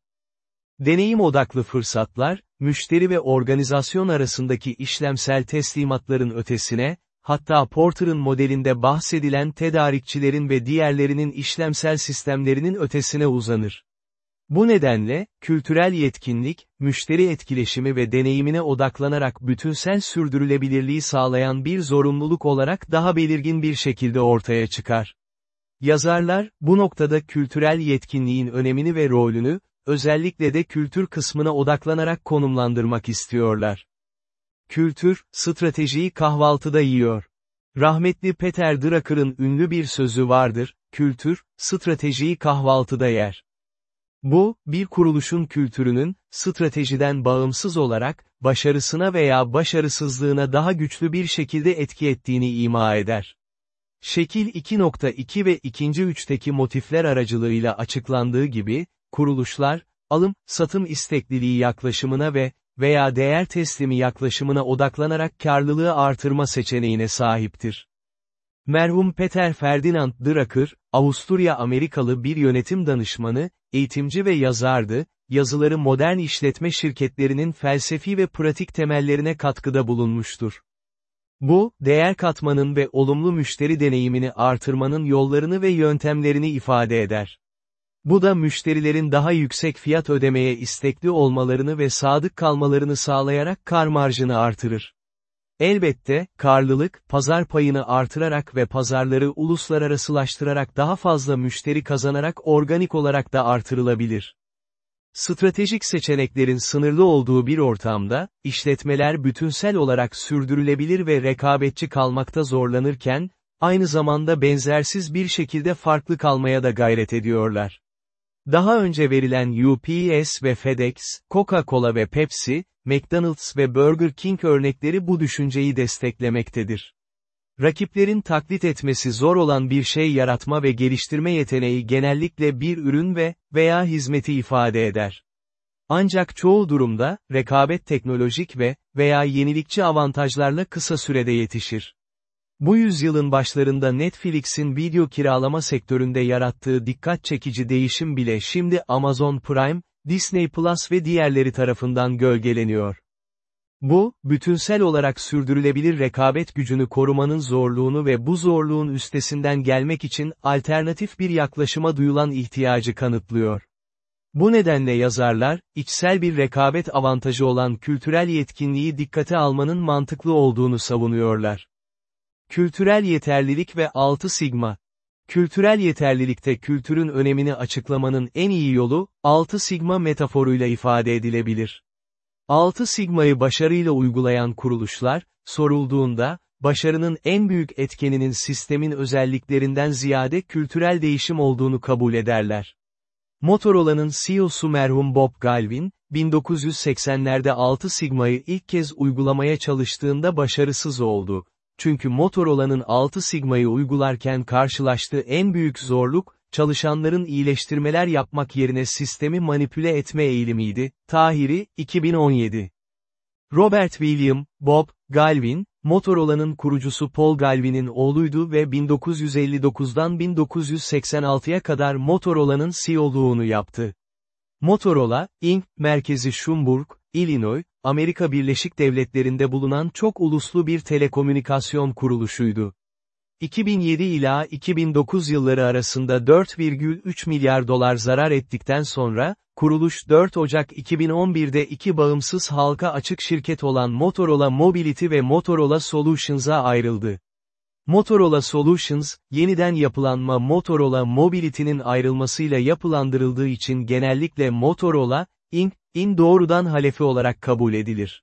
Deneyim odaklı fırsatlar, müşteri ve organizasyon arasındaki işlemsel teslimatların ötesine, hatta Porter'ın modelinde bahsedilen tedarikçilerin ve diğerlerinin işlemsel sistemlerinin ötesine uzanır. Bu nedenle, kültürel yetkinlik, müşteri etkileşimi ve deneyimine odaklanarak bütünsel sürdürülebilirliği sağlayan bir zorunluluk olarak daha belirgin bir şekilde ortaya çıkar. Yazarlar, bu noktada kültürel yetkinliğin önemini ve rolünü, özellikle de kültür kısmına odaklanarak konumlandırmak istiyorlar. Kültür, stratejiyi kahvaltıda yiyor. Rahmetli Peter Drucker'ın ünlü bir sözü vardır, kültür, stratejiyi kahvaltıda yer. Bu, bir kuruluşun kültürünün, stratejiden bağımsız olarak, başarısına veya başarısızlığına daha güçlü bir şekilde etki ettiğini ima eder. Şekil 2.2 ve 2.3'teki motifler aracılığıyla açıklandığı gibi, kuruluşlar, alım, satım istekliliği yaklaşımına ve, veya değer teslimi yaklaşımına odaklanarak karlılığı artırma seçeneğine sahiptir. Merhum Peter Ferdinand Drucker, Avusturya Amerikalı bir yönetim danışmanı, eğitimci ve yazardı, yazıları modern işletme şirketlerinin felsefi ve pratik temellerine katkıda bulunmuştur. Bu, değer katmanın ve olumlu müşteri deneyimini artırmanın yollarını ve yöntemlerini ifade eder. Bu da müşterilerin daha yüksek fiyat ödemeye istekli olmalarını ve sadık kalmalarını sağlayarak kar marjını artırır. Elbette, karlılık, pazar payını artırarak ve pazarları uluslararasılaştırarak daha fazla müşteri kazanarak organik olarak da artırılabilir. Stratejik seçeneklerin sınırlı olduğu bir ortamda, işletmeler bütünsel olarak sürdürülebilir ve rekabetçi kalmakta zorlanırken, aynı zamanda benzersiz bir şekilde farklı kalmaya da gayret ediyorlar. Daha önce verilen UPS ve FedEx, Coca-Cola ve Pepsi, McDonald's ve Burger King örnekleri bu düşünceyi desteklemektedir. Rakiplerin taklit etmesi zor olan bir şey yaratma ve geliştirme yeteneği genellikle bir ürün ve veya hizmeti ifade eder. Ancak çoğu durumda, rekabet teknolojik ve veya yenilikçi avantajlarla kısa sürede yetişir. Bu yüzyılın başlarında Netflix'in video kiralama sektöründe yarattığı dikkat çekici değişim bile şimdi Amazon Prime, Disney Plus ve diğerleri tarafından gölgeleniyor. Bu, bütünsel olarak sürdürülebilir rekabet gücünü korumanın zorluğunu ve bu zorluğun üstesinden gelmek için alternatif bir yaklaşıma duyulan ihtiyacı kanıtlıyor. Bu nedenle yazarlar, içsel bir rekabet avantajı olan kültürel yetkinliği dikkate almanın mantıklı olduğunu savunuyorlar. Kültürel yeterlilik ve 6 sigma. Kültürel yeterlilikte kültürün önemini açıklamanın en iyi yolu, 6 sigma metaforuyla ifade edilebilir. 6 sigmayı başarıyla uygulayan kuruluşlar, sorulduğunda, başarının en büyük etkeninin sistemin özelliklerinden ziyade kültürel değişim olduğunu kabul ederler. Motorola'nın CEO'su merhum Bob Galvin, 1980'lerde 6 sigmayı ilk kez uygulamaya çalıştığında başarısız oldu. Çünkü Motorola'nın 6 sigmayı uygularken karşılaştığı en büyük zorluk, çalışanların iyileştirmeler yapmak yerine sistemi manipüle etme eğilimiydi. Tahiri, 2017. Robert William, Bob, Galvin, Motorola'nın kurucusu Paul Galvin'in oğluydu ve 1959'dan 1986'ya kadar Motorola'nın CEO'luğunu yaptı. Motorola, Inc., merkezi Schaumburg, Illinois, Amerika Birleşik Devletleri'nde bulunan çok uluslu bir telekomünikasyon kuruluşuydu. 2007 ila 2009 yılları arasında 4,3 milyar dolar zarar ettikten sonra, kuruluş 4 Ocak 2011'de iki bağımsız halka açık şirket olan Motorola Mobility ve Motorola Solutions'a ayrıldı. Motorola Solutions, yeniden yapılanma Motorola Mobility'nin ayrılmasıyla yapılandırıldığı için genellikle Motorola, Inc., in doğrudan halefi olarak kabul edilir.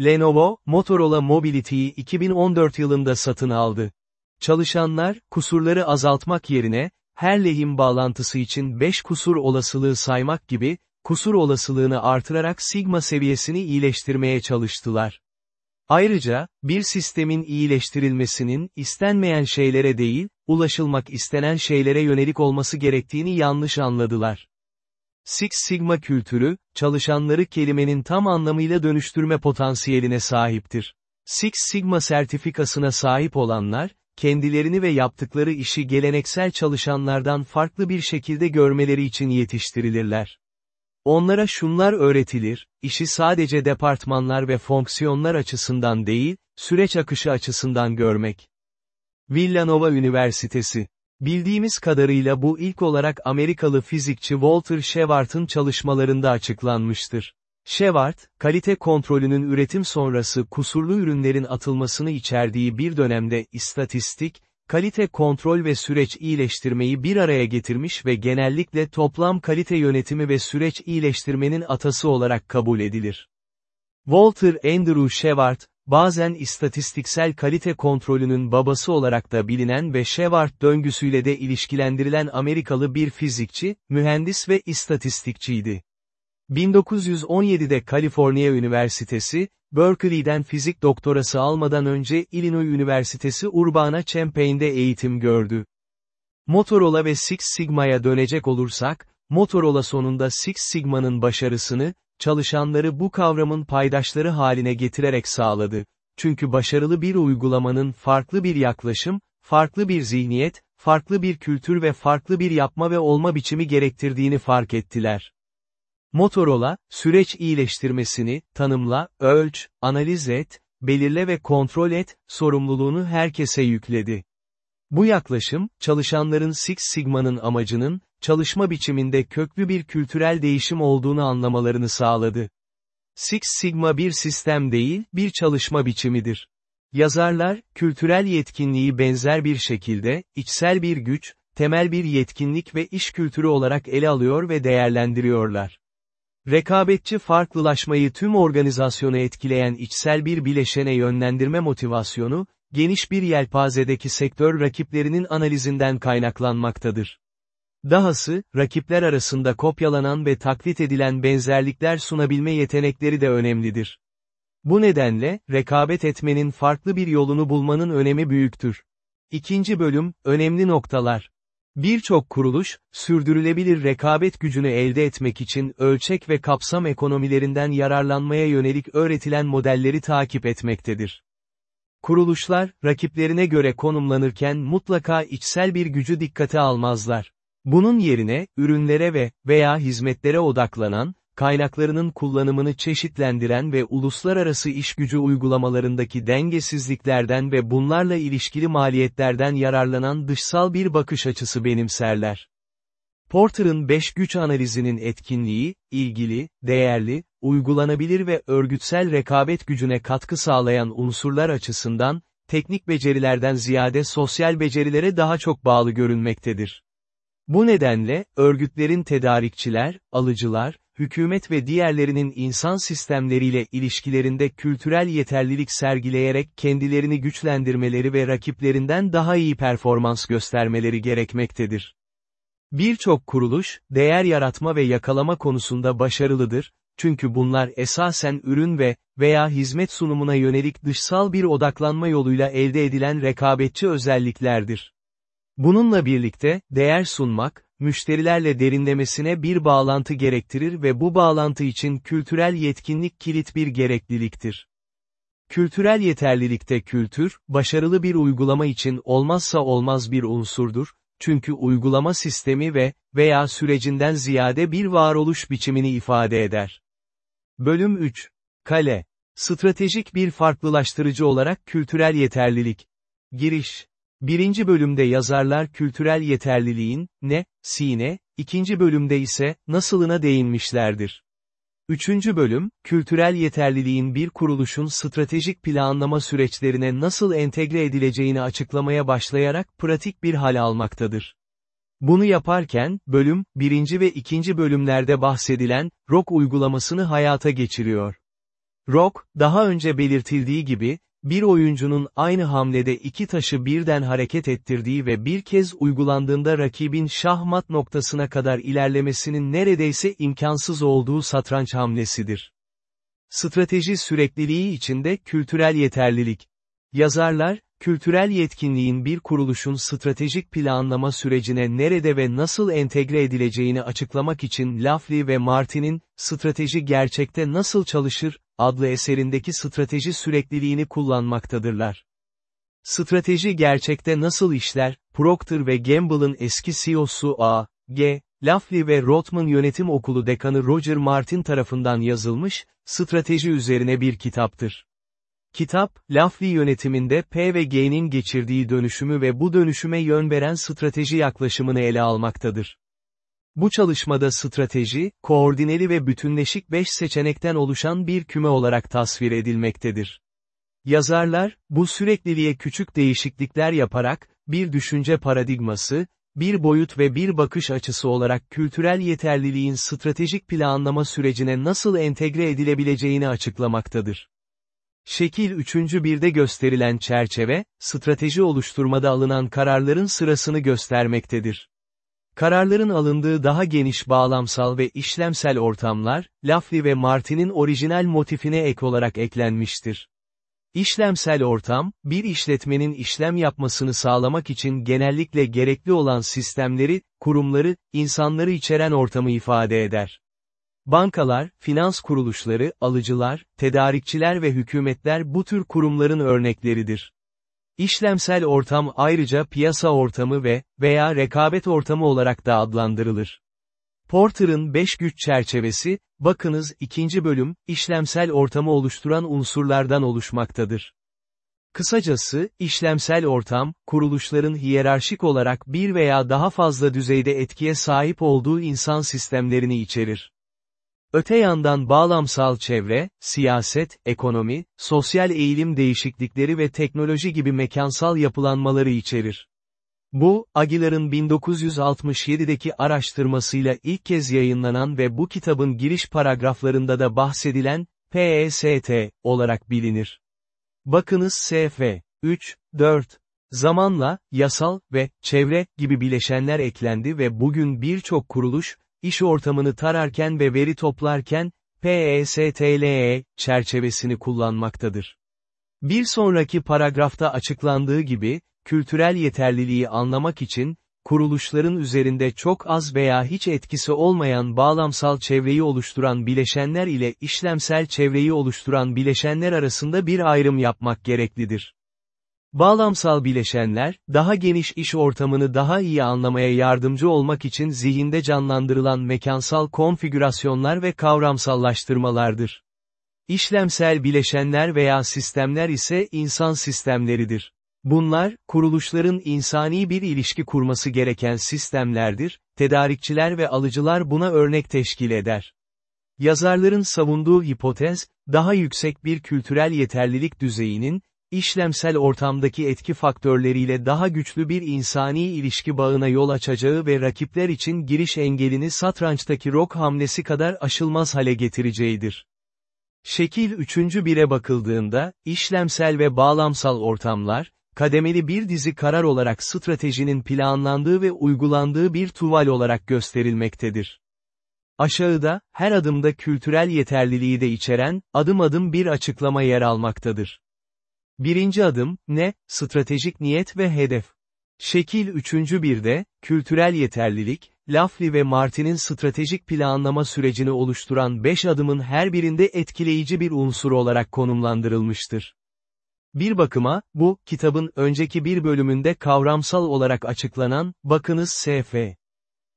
Lenovo, Motorola Mobility'yi 2014 yılında satın aldı. Çalışanlar, kusurları azaltmak yerine, her lehim bağlantısı için 5 kusur olasılığı saymak gibi, kusur olasılığını artırarak sigma seviyesini iyileştirmeye çalıştılar. Ayrıca, bir sistemin iyileştirilmesinin, istenmeyen şeylere değil, ulaşılmak istenen şeylere yönelik olması gerektiğini yanlış anladılar. Six Sigma kültürü, çalışanları kelimenin tam anlamıyla dönüştürme potansiyeline sahiptir. Six Sigma sertifikasına sahip olanlar, kendilerini ve yaptıkları işi geleneksel çalışanlardan farklı bir şekilde görmeleri için yetiştirilirler. Onlara şunlar öğretilir, işi sadece departmanlar ve fonksiyonlar açısından değil, süreç akışı açısından görmek. Villanova Üniversitesi Bildiğimiz kadarıyla bu ilk olarak Amerikalı fizikçi Walter Shewart'ın çalışmalarında açıklanmıştır. Shewart, kalite kontrolünün üretim sonrası kusurlu ürünlerin atılmasını içerdiği bir dönemde istatistik, kalite kontrol ve süreç iyileştirmeyi bir araya getirmiş ve genellikle toplam kalite yönetimi ve süreç iyileştirmenin atası olarak kabul edilir. Walter Andrew Shewart, bazen istatistiksel kalite kontrolünün babası olarak da bilinen ve Shewart döngüsüyle de ilişkilendirilen Amerikalı bir fizikçi, mühendis ve istatistikçiydi. 1917'de Kaliforniya Üniversitesi, Berkeley'den fizik doktorası almadan önce Illinois Üniversitesi Urbana-Champaign'de eğitim gördü. Motorola ve Six Sigma'ya dönecek olursak, Motorola sonunda Six Sigma'nın başarısını, çalışanları bu kavramın paydaşları haline getirerek sağladı. Çünkü başarılı bir uygulamanın farklı bir yaklaşım, farklı bir zihniyet, farklı bir kültür ve farklı bir yapma ve olma biçimi gerektirdiğini fark ettiler. Motorola, süreç iyileştirmesini, tanımla, ölç, analiz et, belirle ve kontrol et, sorumluluğunu herkese yükledi. Bu yaklaşım, çalışanların Six Sigma'nın amacının, çalışma biçiminde köklü bir kültürel değişim olduğunu anlamalarını sağladı. Six Sigma bir sistem değil, bir çalışma biçimidir. Yazarlar, kültürel yetkinliği benzer bir şekilde, içsel bir güç, temel bir yetkinlik ve iş kültürü olarak ele alıyor ve değerlendiriyorlar. Rekabetçi farklılaşmayı tüm organizasyonu etkileyen içsel bir bileşene yönlendirme motivasyonu, geniş bir yelpazedeki sektör rakiplerinin analizinden kaynaklanmaktadır. Dahası, rakipler arasında kopyalanan ve taklit edilen benzerlikler sunabilme yetenekleri de önemlidir. Bu nedenle, rekabet etmenin farklı bir yolunu bulmanın önemi büyüktür. İkinci bölüm, önemli noktalar. Birçok kuruluş, sürdürülebilir rekabet gücünü elde etmek için ölçek ve kapsam ekonomilerinden yararlanmaya yönelik öğretilen modelleri takip etmektedir. Kuruluşlar, rakiplerine göre konumlanırken mutlaka içsel bir gücü dikkate almazlar. Bunun yerine, ürünlere ve veya hizmetlere odaklanan, kaynaklarının kullanımını çeşitlendiren ve uluslararası işgücü uygulamalarındaki dengesizliklerden ve bunlarla ilişkili maliyetlerden yararlanan dışsal bir bakış açısı benimserler. Porter'ın 5 güç analizinin etkinliği, ilgili, değerli, uygulanabilir ve örgütsel rekabet gücüne katkı sağlayan unsurlar açısından, teknik becerilerden ziyade sosyal becerilere daha çok bağlı görünmektedir. Bu nedenle, örgütlerin tedarikçiler, alıcılar, hükümet ve diğerlerinin insan sistemleriyle ilişkilerinde kültürel yeterlilik sergileyerek kendilerini güçlendirmeleri ve rakiplerinden daha iyi performans göstermeleri gerekmektedir. Birçok kuruluş, değer yaratma ve yakalama konusunda başarılıdır, çünkü bunlar esasen ürün ve veya hizmet sunumuna yönelik dışsal bir odaklanma yoluyla elde edilen rekabetçi özelliklerdir. Bununla birlikte, değer sunmak, müşterilerle derinlemesine bir bağlantı gerektirir ve bu bağlantı için kültürel yetkinlik kilit bir gerekliliktir. Kültürel yeterlilikte kültür, başarılı bir uygulama için olmazsa olmaz bir unsurdur, çünkü uygulama sistemi ve veya sürecinden ziyade bir varoluş biçimini ifade eder. Bölüm 3. Kale. Stratejik bir farklılaştırıcı olarak kültürel yeterlilik. Giriş. Birinci bölümde yazarlar kültürel yeterliliğin, ne, sine, ikinci bölümde ise, nasılına değinmişlerdir. Üçüncü bölüm, kültürel yeterliliğin bir kuruluşun stratejik planlama süreçlerine nasıl entegre edileceğini açıklamaya başlayarak pratik bir hal almaktadır. Bunu yaparken, bölüm, birinci ve ikinci bölümlerde bahsedilen, ROK uygulamasını hayata geçiriyor. ROK, daha önce belirtildiği gibi, bir oyuncunun aynı hamlede iki taşı birden hareket ettirdiği ve bir kez uygulandığında rakibin şahmat noktasına kadar ilerlemesinin neredeyse imkansız olduğu satranç hamlesidir. Strateji sürekliliği içinde kültürel yeterlilik. Yazarlar, kültürel yetkinliğin bir kuruluşun stratejik planlama sürecine nerede ve nasıl entegre edileceğini açıklamak için Lafley ve Martin'in, strateji gerçekte nasıl çalışır, adlı eserindeki strateji sürekliliğini kullanmaktadırlar. Strateji gerçekte nasıl işler, Procter ve Gamble'ın eski CEO'su A. G. Lafley ve Rotman Yönetim Okulu Dekanı Roger Martin tarafından yazılmış, strateji üzerine bir kitaptır. Kitap, Lafley yönetiminde P ve G'nin geçirdiği dönüşümü ve bu dönüşüme yön veren strateji yaklaşımını ele almaktadır. Bu çalışmada strateji, koordineli ve bütünleşik beş seçenekten oluşan bir küme olarak tasvir edilmektedir. Yazarlar, bu sürekliliğe küçük değişiklikler yaparak, bir düşünce paradigması, bir boyut ve bir bakış açısı olarak kültürel yeterliliğin stratejik planlama sürecine nasıl entegre edilebileceğini açıklamaktadır. Şekil 3. birde gösterilen çerçeve, strateji oluşturmada alınan kararların sırasını göstermektedir. Kararların alındığı daha geniş bağlamsal ve işlemsel ortamlar, Lafley ve Martin'in orijinal motifine ek olarak eklenmiştir. İşlemsel ortam, bir işletmenin işlem yapmasını sağlamak için genellikle gerekli olan sistemleri, kurumları, insanları içeren ortamı ifade eder. Bankalar, finans kuruluşları, alıcılar, tedarikçiler ve hükümetler bu tür kurumların örnekleridir. İşlemsel ortam ayrıca piyasa ortamı ve veya rekabet ortamı olarak da adlandırılır. Porter'ın 5 güç çerçevesi, bakınız ikinci bölüm, işlemsel ortamı oluşturan unsurlardan oluşmaktadır. Kısacası, işlemsel ortam, kuruluşların hiyerarşik olarak bir veya daha fazla düzeyde etkiye sahip olduğu insan sistemlerini içerir. Öte yandan bağlamsal çevre, siyaset, ekonomi, sosyal eğilim değişiklikleri ve teknoloji gibi mekansal yapılanmaları içerir. Bu, Aguilar'ın 1967'deki araştırmasıyla ilk kez yayınlanan ve bu kitabın giriş paragraflarında da bahsedilen, PEST, olarak bilinir. Bakınız SF. 3, 4. Zamanla, yasal ve çevre gibi bileşenler eklendi ve bugün birçok kuruluş, iş ortamını tararken ve veri toplarken, PESTLE çerçevesini kullanmaktadır. Bir sonraki paragrafta açıklandığı gibi, kültürel yeterliliği anlamak için, kuruluşların üzerinde çok az veya hiç etkisi olmayan bağlamsal çevreyi oluşturan bileşenler ile işlemsel çevreyi oluşturan bileşenler arasında bir ayrım yapmak gereklidir. Bağlamsal bileşenler, daha geniş iş ortamını daha iyi anlamaya yardımcı olmak için zihinde canlandırılan mekansal konfigürasyonlar ve kavramsallaştırmalardır. İşlemsel bileşenler veya sistemler ise insan sistemleridir. Bunlar, kuruluşların insani bir ilişki kurması gereken sistemlerdir, tedarikçiler ve alıcılar buna örnek teşkil eder. Yazarların savunduğu hipotez, daha yüksek bir kültürel yeterlilik düzeyinin, işlemsel ortamdaki etki faktörleriyle daha güçlü bir insani ilişki bağına yol açacağı ve rakipler için giriş engelini satrançtaki rok hamlesi kadar aşılmaz hale getireceğidir. Şekil 3. bire bakıldığında, işlemsel ve bağlamsal ortamlar, kademeli bir dizi karar olarak stratejinin planlandığı ve uygulandığı bir tuval olarak gösterilmektedir. Aşağıda, her adımda kültürel yeterliliği de içeren, adım adım bir açıklama yer almaktadır. Birinci adım, ne, stratejik niyet ve hedef. Şekil 3. birde, kültürel yeterlilik, Lafley ve Martin'in stratejik planlama sürecini oluşturan 5 adımın her birinde etkileyici bir unsur olarak konumlandırılmıştır. Bir bakıma, bu, kitabın önceki bir bölümünde kavramsal olarak açıklanan, bakınız SF.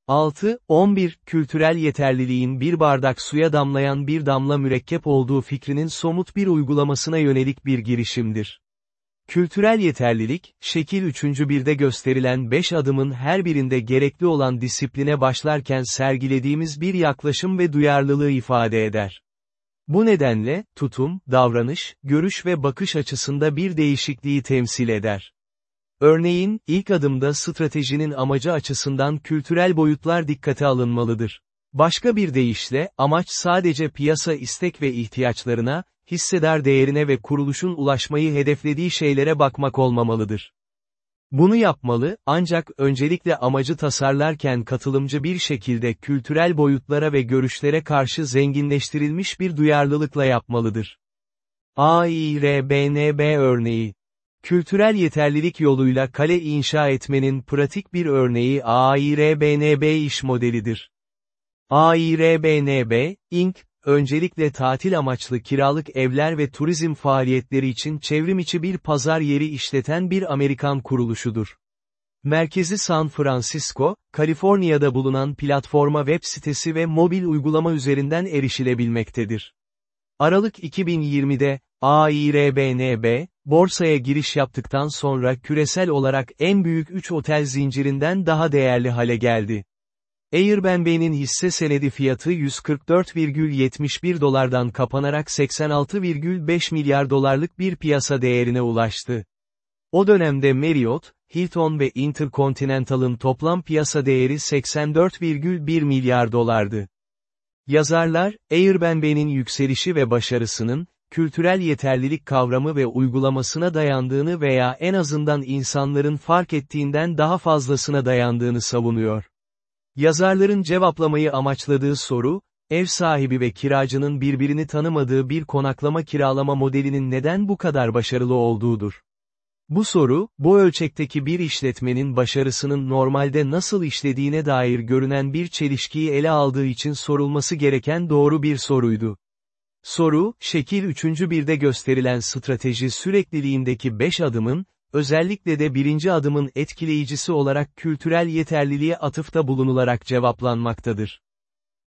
6, 11, kültürel yeterliliğin bir bardak suya damlayan bir damla mürekkep olduğu fikrinin somut bir uygulamasına yönelik bir girişimdir. Kültürel yeterlilik, şekil 3. birde gösterilen 5 adımın her birinde gerekli olan disipline başlarken sergilediğimiz bir yaklaşım ve duyarlılığı ifade eder. Bu nedenle, tutum, davranış, görüş ve bakış açısında bir değişikliği temsil eder. Örneğin, ilk adımda stratejinin amacı açısından kültürel boyutlar dikkate alınmalıdır. Başka bir deyişle, amaç sadece piyasa istek ve ihtiyaçlarına, hissedar değerine ve kuruluşun ulaşmayı hedeflediği şeylere bakmak olmamalıdır. Bunu yapmalı, ancak öncelikle amacı tasarlarken katılımcı bir şekilde kültürel boyutlara ve görüşlere karşı zenginleştirilmiş bir duyarlılıkla yapmalıdır. AİRBNB örneği Kültürel yeterlilik yoluyla kale inşa etmenin pratik bir örneği AİRBNB iş modelidir. AİRBNB, Inc., öncelikle tatil amaçlı kiralık evler ve turizm faaliyetleri için çevrimiçi bir pazar yeri işleten bir Amerikan kuruluşudur. Merkezi San Francisco, Kaliforniya'da bulunan platforma web sitesi ve mobil uygulama üzerinden erişilebilmektedir. Aralık 2020'de, AIRBNB, borsaya giriş yaptıktan sonra küresel olarak en büyük 3 otel zincirinden daha değerli hale geldi. Airbnb'nin hisse senedi fiyatı 144,71 dolardan kapanarak 86,5 milyar dolarlık bir piyasa değerine ulaştı. O dönemde Marriott, Hilton ve Intercontinental'ın toplam piyasa değeri 84,1 milyar dolardı. Yazarlar, Airbnb'nin yükselişi ve başarısının, kültürel yeterlilik kavramı ve uygulamasına dayandığını veya en azından insanların fark ettiğinden daha fazlasına dayandığını savunuyor. Yazarların cevaplamayı amaçladığı soru, ev sahibi ve kiracının birbirini tanımadığı bir konaklama kiralama modelinin neden bu kadar başarılı olduğudur. Bu soru, bu ölçekteki bir işletmenin başarısının normalde nasıl işlediğine dair görünen bir çelişkiyi ele aldığı için sorulması gereken doğru bir soruydu. Soru, şekil 3. birde gösterilen strateji sürekliliğindeki 5 adımın, özellikle de birinci adımın etkileyicisi olarak kültürel yeterliliğe atıfta bulunularak cevaplanmaktadır.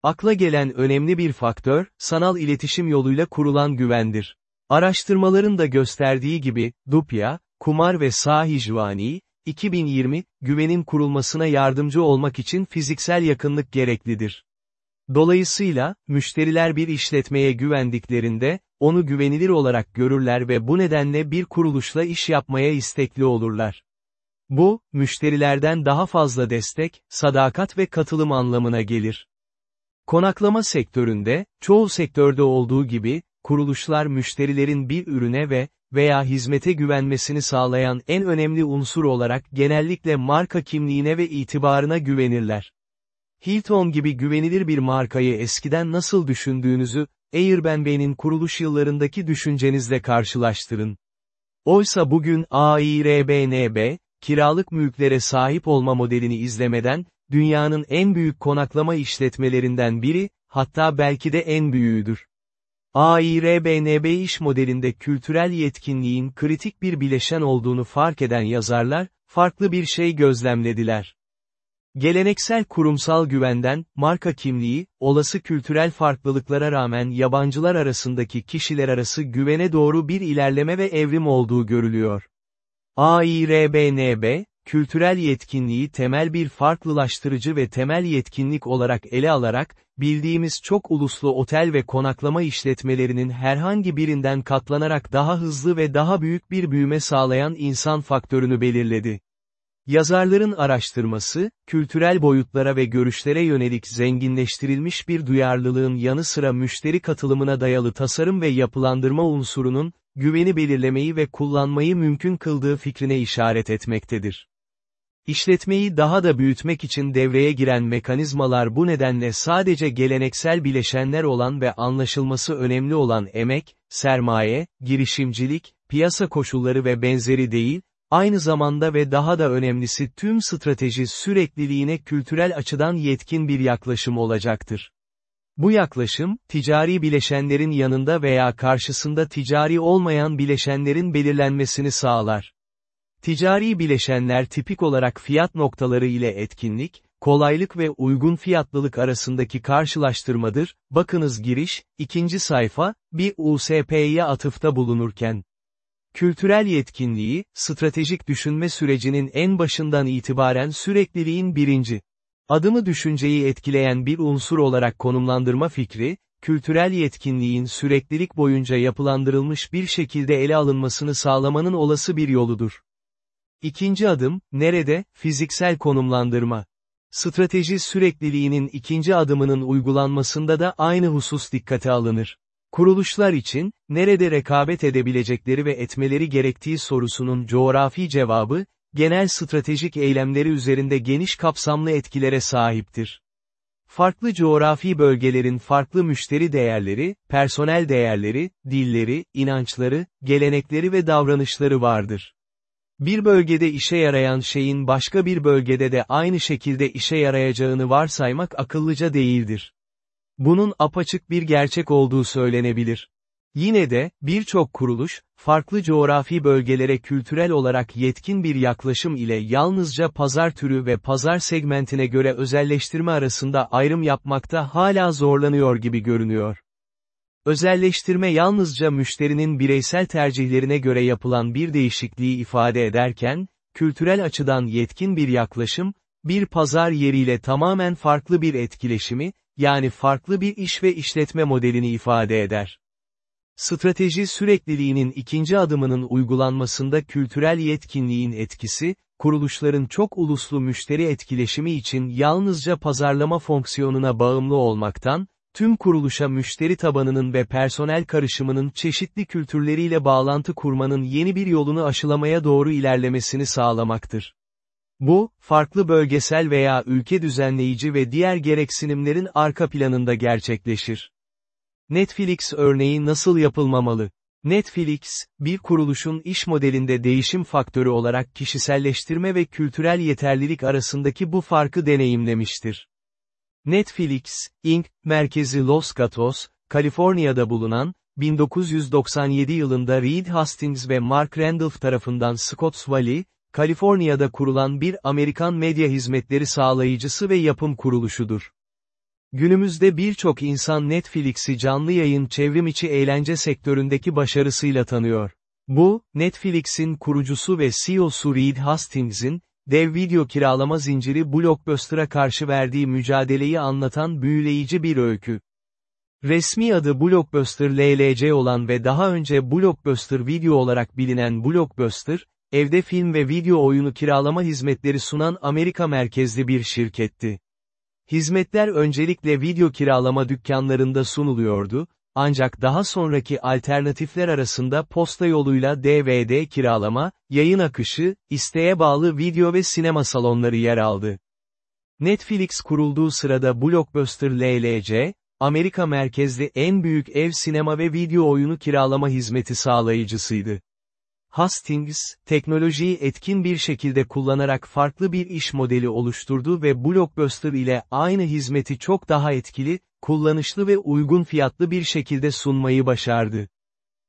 Akla gelen önemli bir faktör, sanal iletişim yoluyla kurulan güvendir. Araştırmaların da gösterdiği gibi, Dupya, Kumar ve Sahijvani, 2020, güvenin kurulmasına yardımcı olmak için fiziksel yakınlık gereklidir. Dolayısıyla, müşteriler bir işletmeye güvendiklerinde, onu güvenilir olarak görürler ve bu nedenle bir kuruluşla iş yapmaya istekli olurlar. Bu, müşterilerden daha fazla destek, sadakat ve katılım anlamına gelir. Konaklama sektöründe, çoğu sektörde olduğu gibi, kuruluşlar müşterilerin bir ürüne ve, veya hizmete güvenmesini sağlayan en önemli unsur olarak genellikle marka kimliğine ve itibarına güvenirler. Hilton gibi güvenilir bir markayı eskiden nasıl düşündüğünüzü, Airbnb'nin kuruluş yıllarındaki düşüncenizle karşılaştırın. Oysa bugün AIRBNB, kiralık mülklere sahip olma modelini izlemeden, dünyanın en büyük konaklama işletmelerinden biri, hatta belki de en büyüğüdür. AIRBNB iş modelinde kültürel yetkinliğin kritik bir bileşen olduğunu fark eden yazarlar, farklı bir şey gözlemlediler. Geleneksel kurumsal güvenden, marka kimliği, olası kültürel farklılıklara rağmen yabancılar arasındaki kişiler arası güvene doğru bir ilerleme ve evrim olduğu görülüyor. AIRBNB, kültürel yetkinliği temel bir farklılaştırıcı ve temel yetkinlik olarak ele alarak, bildiğimiz çok uluslu otel ve konaklama işletmelerinin herhangi birinden katlanarak daha hızlı ve daha büyük bir büyüme sağlayan insan faktörünü belirledi. Yazarların araştırması, kültürel boyutlara ve görüşlere yönelik zenginleştirilmiş bir duyarlılığın yanı sıra müşteri katılımına dayalı tasarım ve yapılandırma unsurunun, güveni belirlemeyi ve kullanmayı mümkün kıldığı fikrine işaret etmektedir. İşletmeyi daha da büyütmek için devreye giren mekanizmalar bu nedenle sadece geleneksel bileşenler olan ve anlaşılması önemli olan emek, sermaye, girişimcilik, piyasa koşulları ve benzeri değil, aynı zamanda ve daha da önemlisi tüm strateji sürekliliğine kültürel açıdan yetkin bir yaklaşım olacaktır. Bu yaklaşım, ticari bileşenlerin yanında veya karşısında ticari olmayan bileşenlerin belirlenmesini sağlar. Ticari bileşenler tipik olarak fiyat noktaları ile etkinlik, kolaylık ve uygun fiyatlılık arasındaki karşılaştırmadır, bakınız giriş, ikinci sayfa, bir USP'ye atıfta bulunurken. Kültürel yetkinliği, stratejik düşünme sürecinin en başından itibaren sürekliliğin birinci adımı düşünceyi etkileyen bir unsur olarak konumlandırma fikri, kültürel yetkinliğin süreklilik boyunca yapılandırılmış bir şekilde ele alınmasını sağlamanın olası bir yoludur. İkinci adım, nerede, fiziksel konumlandırma. Strateji sürekliliğinin ikinci adımının uygulanmasında da aynı husus dikkate alınır. Kuruluşlar için, nerede rekabet edebilecekleri ve etmeleri gerektiği sorusunun coğrafi cevabı, genel stratejik eylemleri üzerinde geniş kapsamlı etkilere sahiptir. Farklı coğrafi bölgelerin farklı müşteri değerleri, personel değerleri, dilleri, inançları, gelenekleri ve davranışları vardır. Bir bölgede işe yarayan şeyin başka bir bölgede de aynı şekilde işe yarayacağını varsaymak akıllıca değildir. Bunun apaçık bir gerçek olduğu söylenebilir. Yine de, birçok kuruluş, farklı coğrafi bölgelere kültürel olarak yetkin bir yaklaşım ile yalnızca pazar türü ve pazar segmentine göre özelleştirme arasında ayrım yapmakta hala zorlanıyor gibi görünüyor. Özelleştirme yalnızca müşterinin bireysel tercihlerine göre yapılan bir değişikliği ifade ederken, kültürel açıdan yetkin bir yaklaşım, bir pazar yeriyle tamamen farklı bir etkileşimi, yani farklı bir iş ve işletme modelini ifade eder. Strateji sürekliliğinin ikinci adımının uygulanmasında kültürel yetkinliğin etkisi, kuruluşların çok uluslu müşteri etkileşimi için yalnızca pazarlama fonksiyonuna bağımlı olmaktan, tüm kuruluşa müşteri tabanının ve personel karışımının çeşitli kültürleriyle bağlantı kurmanın yeni bir yolunu aşılamaya doğru ilerlemesini sağlamaktır. Bu, farklı bölgesel veya ülke düzenleyici ve diğer gereksinimlerin arka planında gerçekleşir. Netflix örneği nasıl yapılmamalı? Netflix, bir kuruluşun iş modelinde değişim faktörü olarak kişiselleştirme ve kültürel yeterlilik arasındaki bu farkı deneyimlemiştir. Netflix, Inc., merkezi Los Gatos, Kaliforniya'da bulunan, 1997 yılında Reed Hastings ve Mark Randolph tarafından Scotts Valley, Kaliforniya'da kurulan bir Amerikan medya hizmetleri sağlayıcısı ve yapım kuruluşudur. Günümüzde birçok insan Netflix'i canlı yayın çevrim içi eğlence sektöründeki başarısıyla tanıyor. Bu, Netflix'in kurucusu ve CEO'su Reed Hastings'in, dev video kiralama zinciri Blockbuster'a karşı verdiği mücadeleyi anlatan büyüleyici bir öykü. Resmi adı Blockbuster LLC olan ve daha önce Blockbuster Video olarak bilinen Blockbuster, evde film ve video oyunu kiralama hizmetleri sunan Amerika merkezli bir şirketti. Hizmetler öncelikle video kiralama dükkanlarında sunuluyordu, ancak daha sonraki alternatifler arasında posta yoluyla DVD kiralama, yayın akışı, isteğe bağlı video ve sinema salonları yer aldı. Netflix kurulduğu sırada Blockbuster LLC, Amerika merkezli en büyük ev sinema ve video oyunu kiralama hizmeti sağlayıcısıydı. Hastings, teknolojiyi etkin bir şekilde kullanarak farklı bir iş modeli oluşturdu ve Blockbuster ile aynı hizmeti çok daha etkili, kullanışlı ve uygun fiyatlı bir şekilde sunmayı başardı.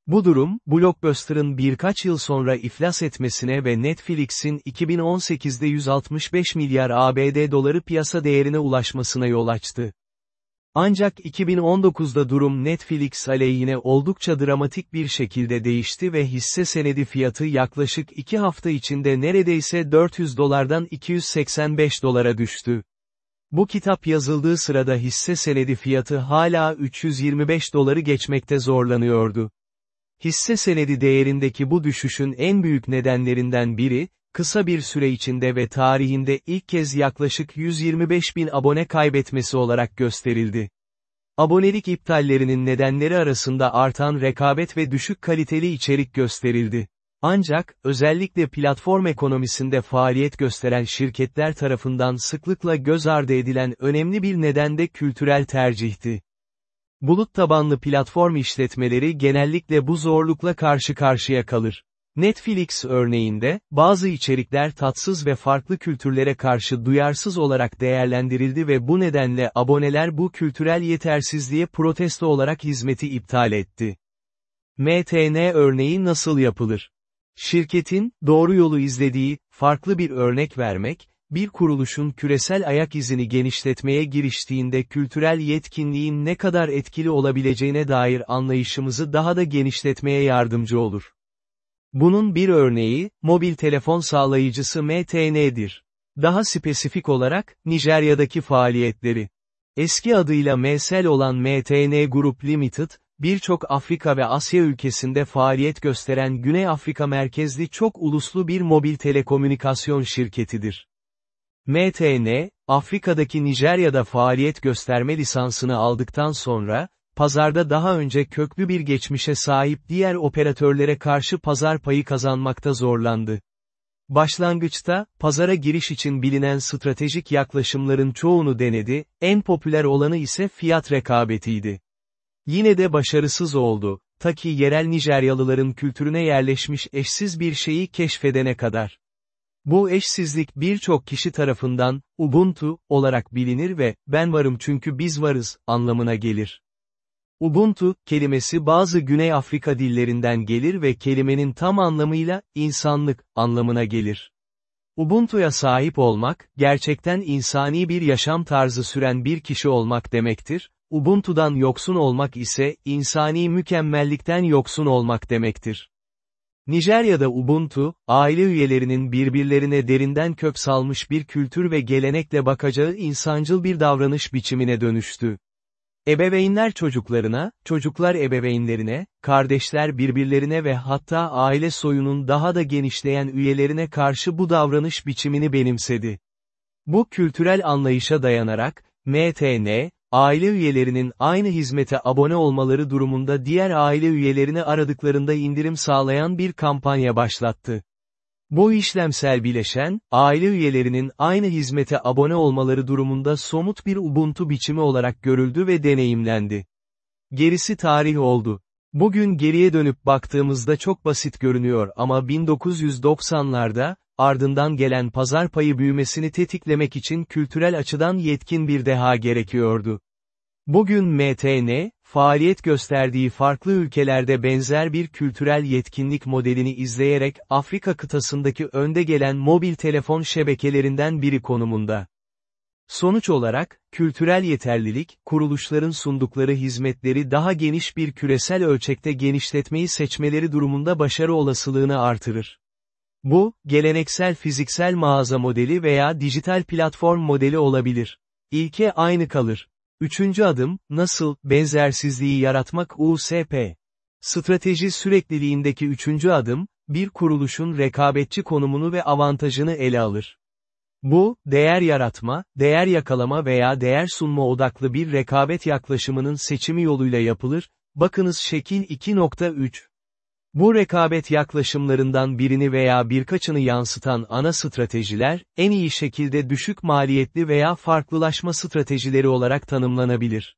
Bu durum, Blockbuster'ın birkaç yıl sonra iflas etmesine ve Netflix'in 2018'de 165 milyar ABD doları piyasa değerine ulaşmasına yol açtı. Ancak 2019'da durum Netflix aleyhine oldukça dramatik bir şekilde değişti ve hisse senedi fiyatı yaklaşık 2 hafta içinde neredeyse 400 dolardan 285 dolara düştü. Bu kitap yazıldığı sırada hisse senedi fiyatı hala 325 doları geçmekte zorlanıyordu. Hisse senedi değerindeki bu düşüşün en büyük nedenlerinden biri, kısa bir süre içinde ve tarihinde ilk kez yaklaşık 125 bin abone kaybetmesi olarak gösterildi. Abonelik iptallerinin nedenleri arasında artan rekabet ve düşük kaliteli içerik gösterildi. Ancak, özellikle platform ekonomisinde faaliyet gösteren şirketler tarafından sıklıkla göz ardı edilen önemli bir neden de kültürel tercihti. Bulut tabanlı platform işletmeleri genellikle bu zorlukla karşı karşıya kalır. Netflix örneğinde, bazı içerikler tatsız ve farklı kültürlere karşı duyarsız olarak değerlendirildi ve bu nedenle aboneler bu kültürel yetersizliğe protesto olarak hizmeti iptal etti. MTN örneği nasıl yapılır? Şirketin, doğru yolu izlediği, farklı bir örnek vermek, bir kuruluşun küresel ayak izini genişletmeye giriştiğinde kültürel yetkinliğin ne kadar etkili olabileceğine dair anlayışımızı daha da genişletmeye yardımcı olur. Bunun bir örneği, mobil telefon sağlayıcısı MTN'dir. Daha spesifik olarak, Nijerya'daki faaliyetleri. Eski adıyla MSL olan MTN Group Limited, birçok Afrika ve Asya ülkesinde faaliyet gösteren Güney Afrika merkezli çok uluslu bir mobil telekomünikasyon şirketidir. MTN, Afrika'daki Nijerya'da faaliyet gösterme lisansını aldıktan sonra, pazarda daha önce köklü bir geçmişe sahip diğer operatörlere karşı pazar payı kazanmakta zorlandı. Başlangıçta, pazara giriş için bilinen stratejik yaklaşımların çoğunu denedi, en popüler olanı ise fiyat rekabetiydi. Yine de başarısız oldu, ta ki yerel Nijeryalıların kültürüne yerleşmiş eşsiz bir şeyi keşfedene kadar. Bu eşsizlik birçok kişi tarafından, Ubuntu, olarak bilinir ve, ben varım çünkü biz varız, anlamına gelir. Ubuntu, kelimesi bazı Güney Afrika dillerinden gelir ve kelimenin tam anlamıyla, insanlık, anlamına gelir. Ubuntu'ya sahip olmak, gerçekten insani bir yaşam tarzı süren bir kişi olmak demektir, Ubuntu'dan yoksun olmak ise, insani mükemmellikten yoksun olmak demektir. Nijerya'da Ubuntu, aile üyelerinin birbirlerine derinden kök salmış bir kültür ve gelenekle bakacağı insancıl bir davranış biçimine dönüştü. Ebeveynler çocuklarına, çocuklar ebeveynlerine, kardeşler birbirlerine ve hatta aile soyunun daha da genişleyen üyelerine karşı bu davranış biçimini benimsedi. Bu kültürel anlayışa dayanarak, MTN, aile üyelerinin aynı hizmete abone olmaları durumunda diğer aile üyelerini aradıklarında indirim sağlayan bir kampanya başlattı. Bu işlemsel bileşen, aile üyelerinin aynı hizmete abone olmaları durumunda somut bir Ubuntu biçimi olarak görüldü ve deneyimlendi. Gerisi tarih oldu. Bugün geriye dönüp baktığımızda çok basit görünüyor ama 1990'larda, ardından gelen pazar payı büyümesini tetiklemek için kültürel açıdan yetkin bir deha gerekiyordu. Bugün MTN, faaliyet gösterdiği farklı ülkelerde benzer bir kültürel yetkinlik modelini izleyerek Afrika kıtasındaki önde gelen mobil telefon şebekelerinden biri konumunda. Sonuç olarak, kültürel yeterlilik, kuruluşların sundukları hizmetleri daha geniş bir küresel ölçekte genişletmeyi seçmeleri durumunda başarı olasılığını artırır. Bu, geleneksel fiziksel mağaza modeli veya dijital platform modeli olabilir. İlke aynı kalır. Üçüncü adım, nasıl, benzersizliği yaratmak USP. Strateji sürekliliğindeki üçüncü adım, bir kuruluşun rekabetçi konumunu ve avantajını ele alır. Bu, değer yaratma, değer yakalama veya değer sunma odaklı bir rekabet yaklaşımının seçimi yoluyla yapılır, bakınız şekil 2.3. Bu rekabet yaklaşımlarından birini veya birkaçını yansıtan ana stratejiler, en iyi şekilde düşük maliyetli veya farklılaşma stratejileri olarak tanımlanabilir.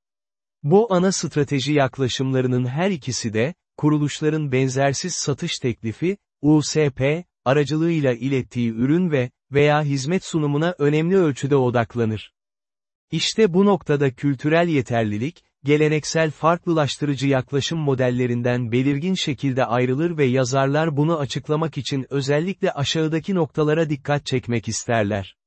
Bu ana strateji yaklaşımlarının her ikisi de, kuruluşların benzersiz satış teklifi, USP, aracılığıyla ilettiği ürün ve, veya hizmet sunumuna önemli ölçüde odaklanır. İşte bu noktada kültürel yeterlilik, geleneksel farklılaştırıcı yaklaşım modellerinden belirgin şekilde ayrılır ve yazarlar bunu açıklamak için özellikle aşağıdaki noktalara dikkat çekmek isterler.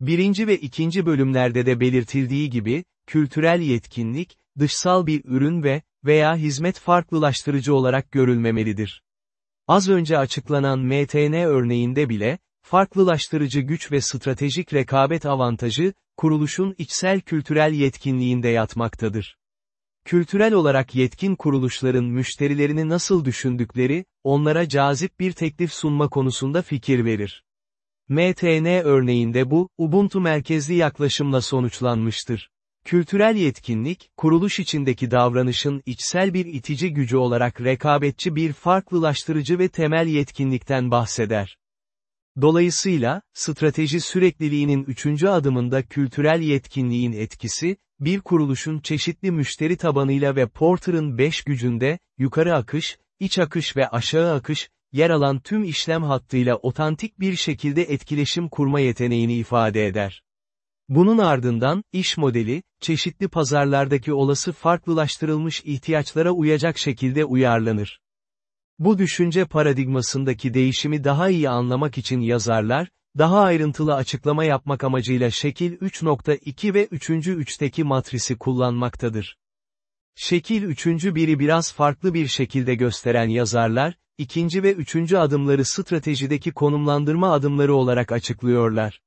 Birinci ve ikinci bölümlerde de belirtildiği gibi, kültürel yetkinlik, dışsal bir ürün ve veya hizmet farklılaştırıcı olarak görülmemelidir. Az önce açıklanan MTN örneğinde bile, farklılaştırıcı güç ve stratejik rekabet avantajı, kuruluşun içsel kültürel yetkinliğinde yatmaktadır. Kültürel olarak yetkin kuruluşların müşterilerini nasıl düşündükleri, onlara cazip bir teklif sunma konusunda fikir verir. MTN örneğinde bu, Ubuntu merkezli yaklaşımla sonuçlanmıştır. Kültürel yetkinlik, kuruluş içindeki davranışın içsel bir itici gücü olarak rekabetçi bir farklılaştırıcı ve temel yetkinlikten bahseder. Dolayısıyla, strateji sürekliliğinin üçüncü adımında kültürel yetkinliğin etkisi, bir kuruluşun çeşitli müşteri tabanıyla ve Porter'ın 5 gücünde, yukarı akış, iç akış ve aşağı akış, yer alan tüm işlem hattıyla otantik bir şekilde etkileşim kurma yeteneğini ifade eder. Bunun ardından, iş modeli, çeşitli pazarlardaki olası farklılaştırılmış ihtiyaçlara uyacak şekilde uyarlanır. Bu düşünce paradigmasındaki değişimi daha iyi anlamak için yazarlar, daha ayrıntılı açıklama yapmak amacıyla şekil 3.2 ve 3. 3'teki matrisi kullanmaktadır. Şekil 3. biri biraz farklı bir şekilde gösteren yazarlar, ikinci ve üçüncü adımları stratejideki konumlandırma adımları olarak açıklıyorlar.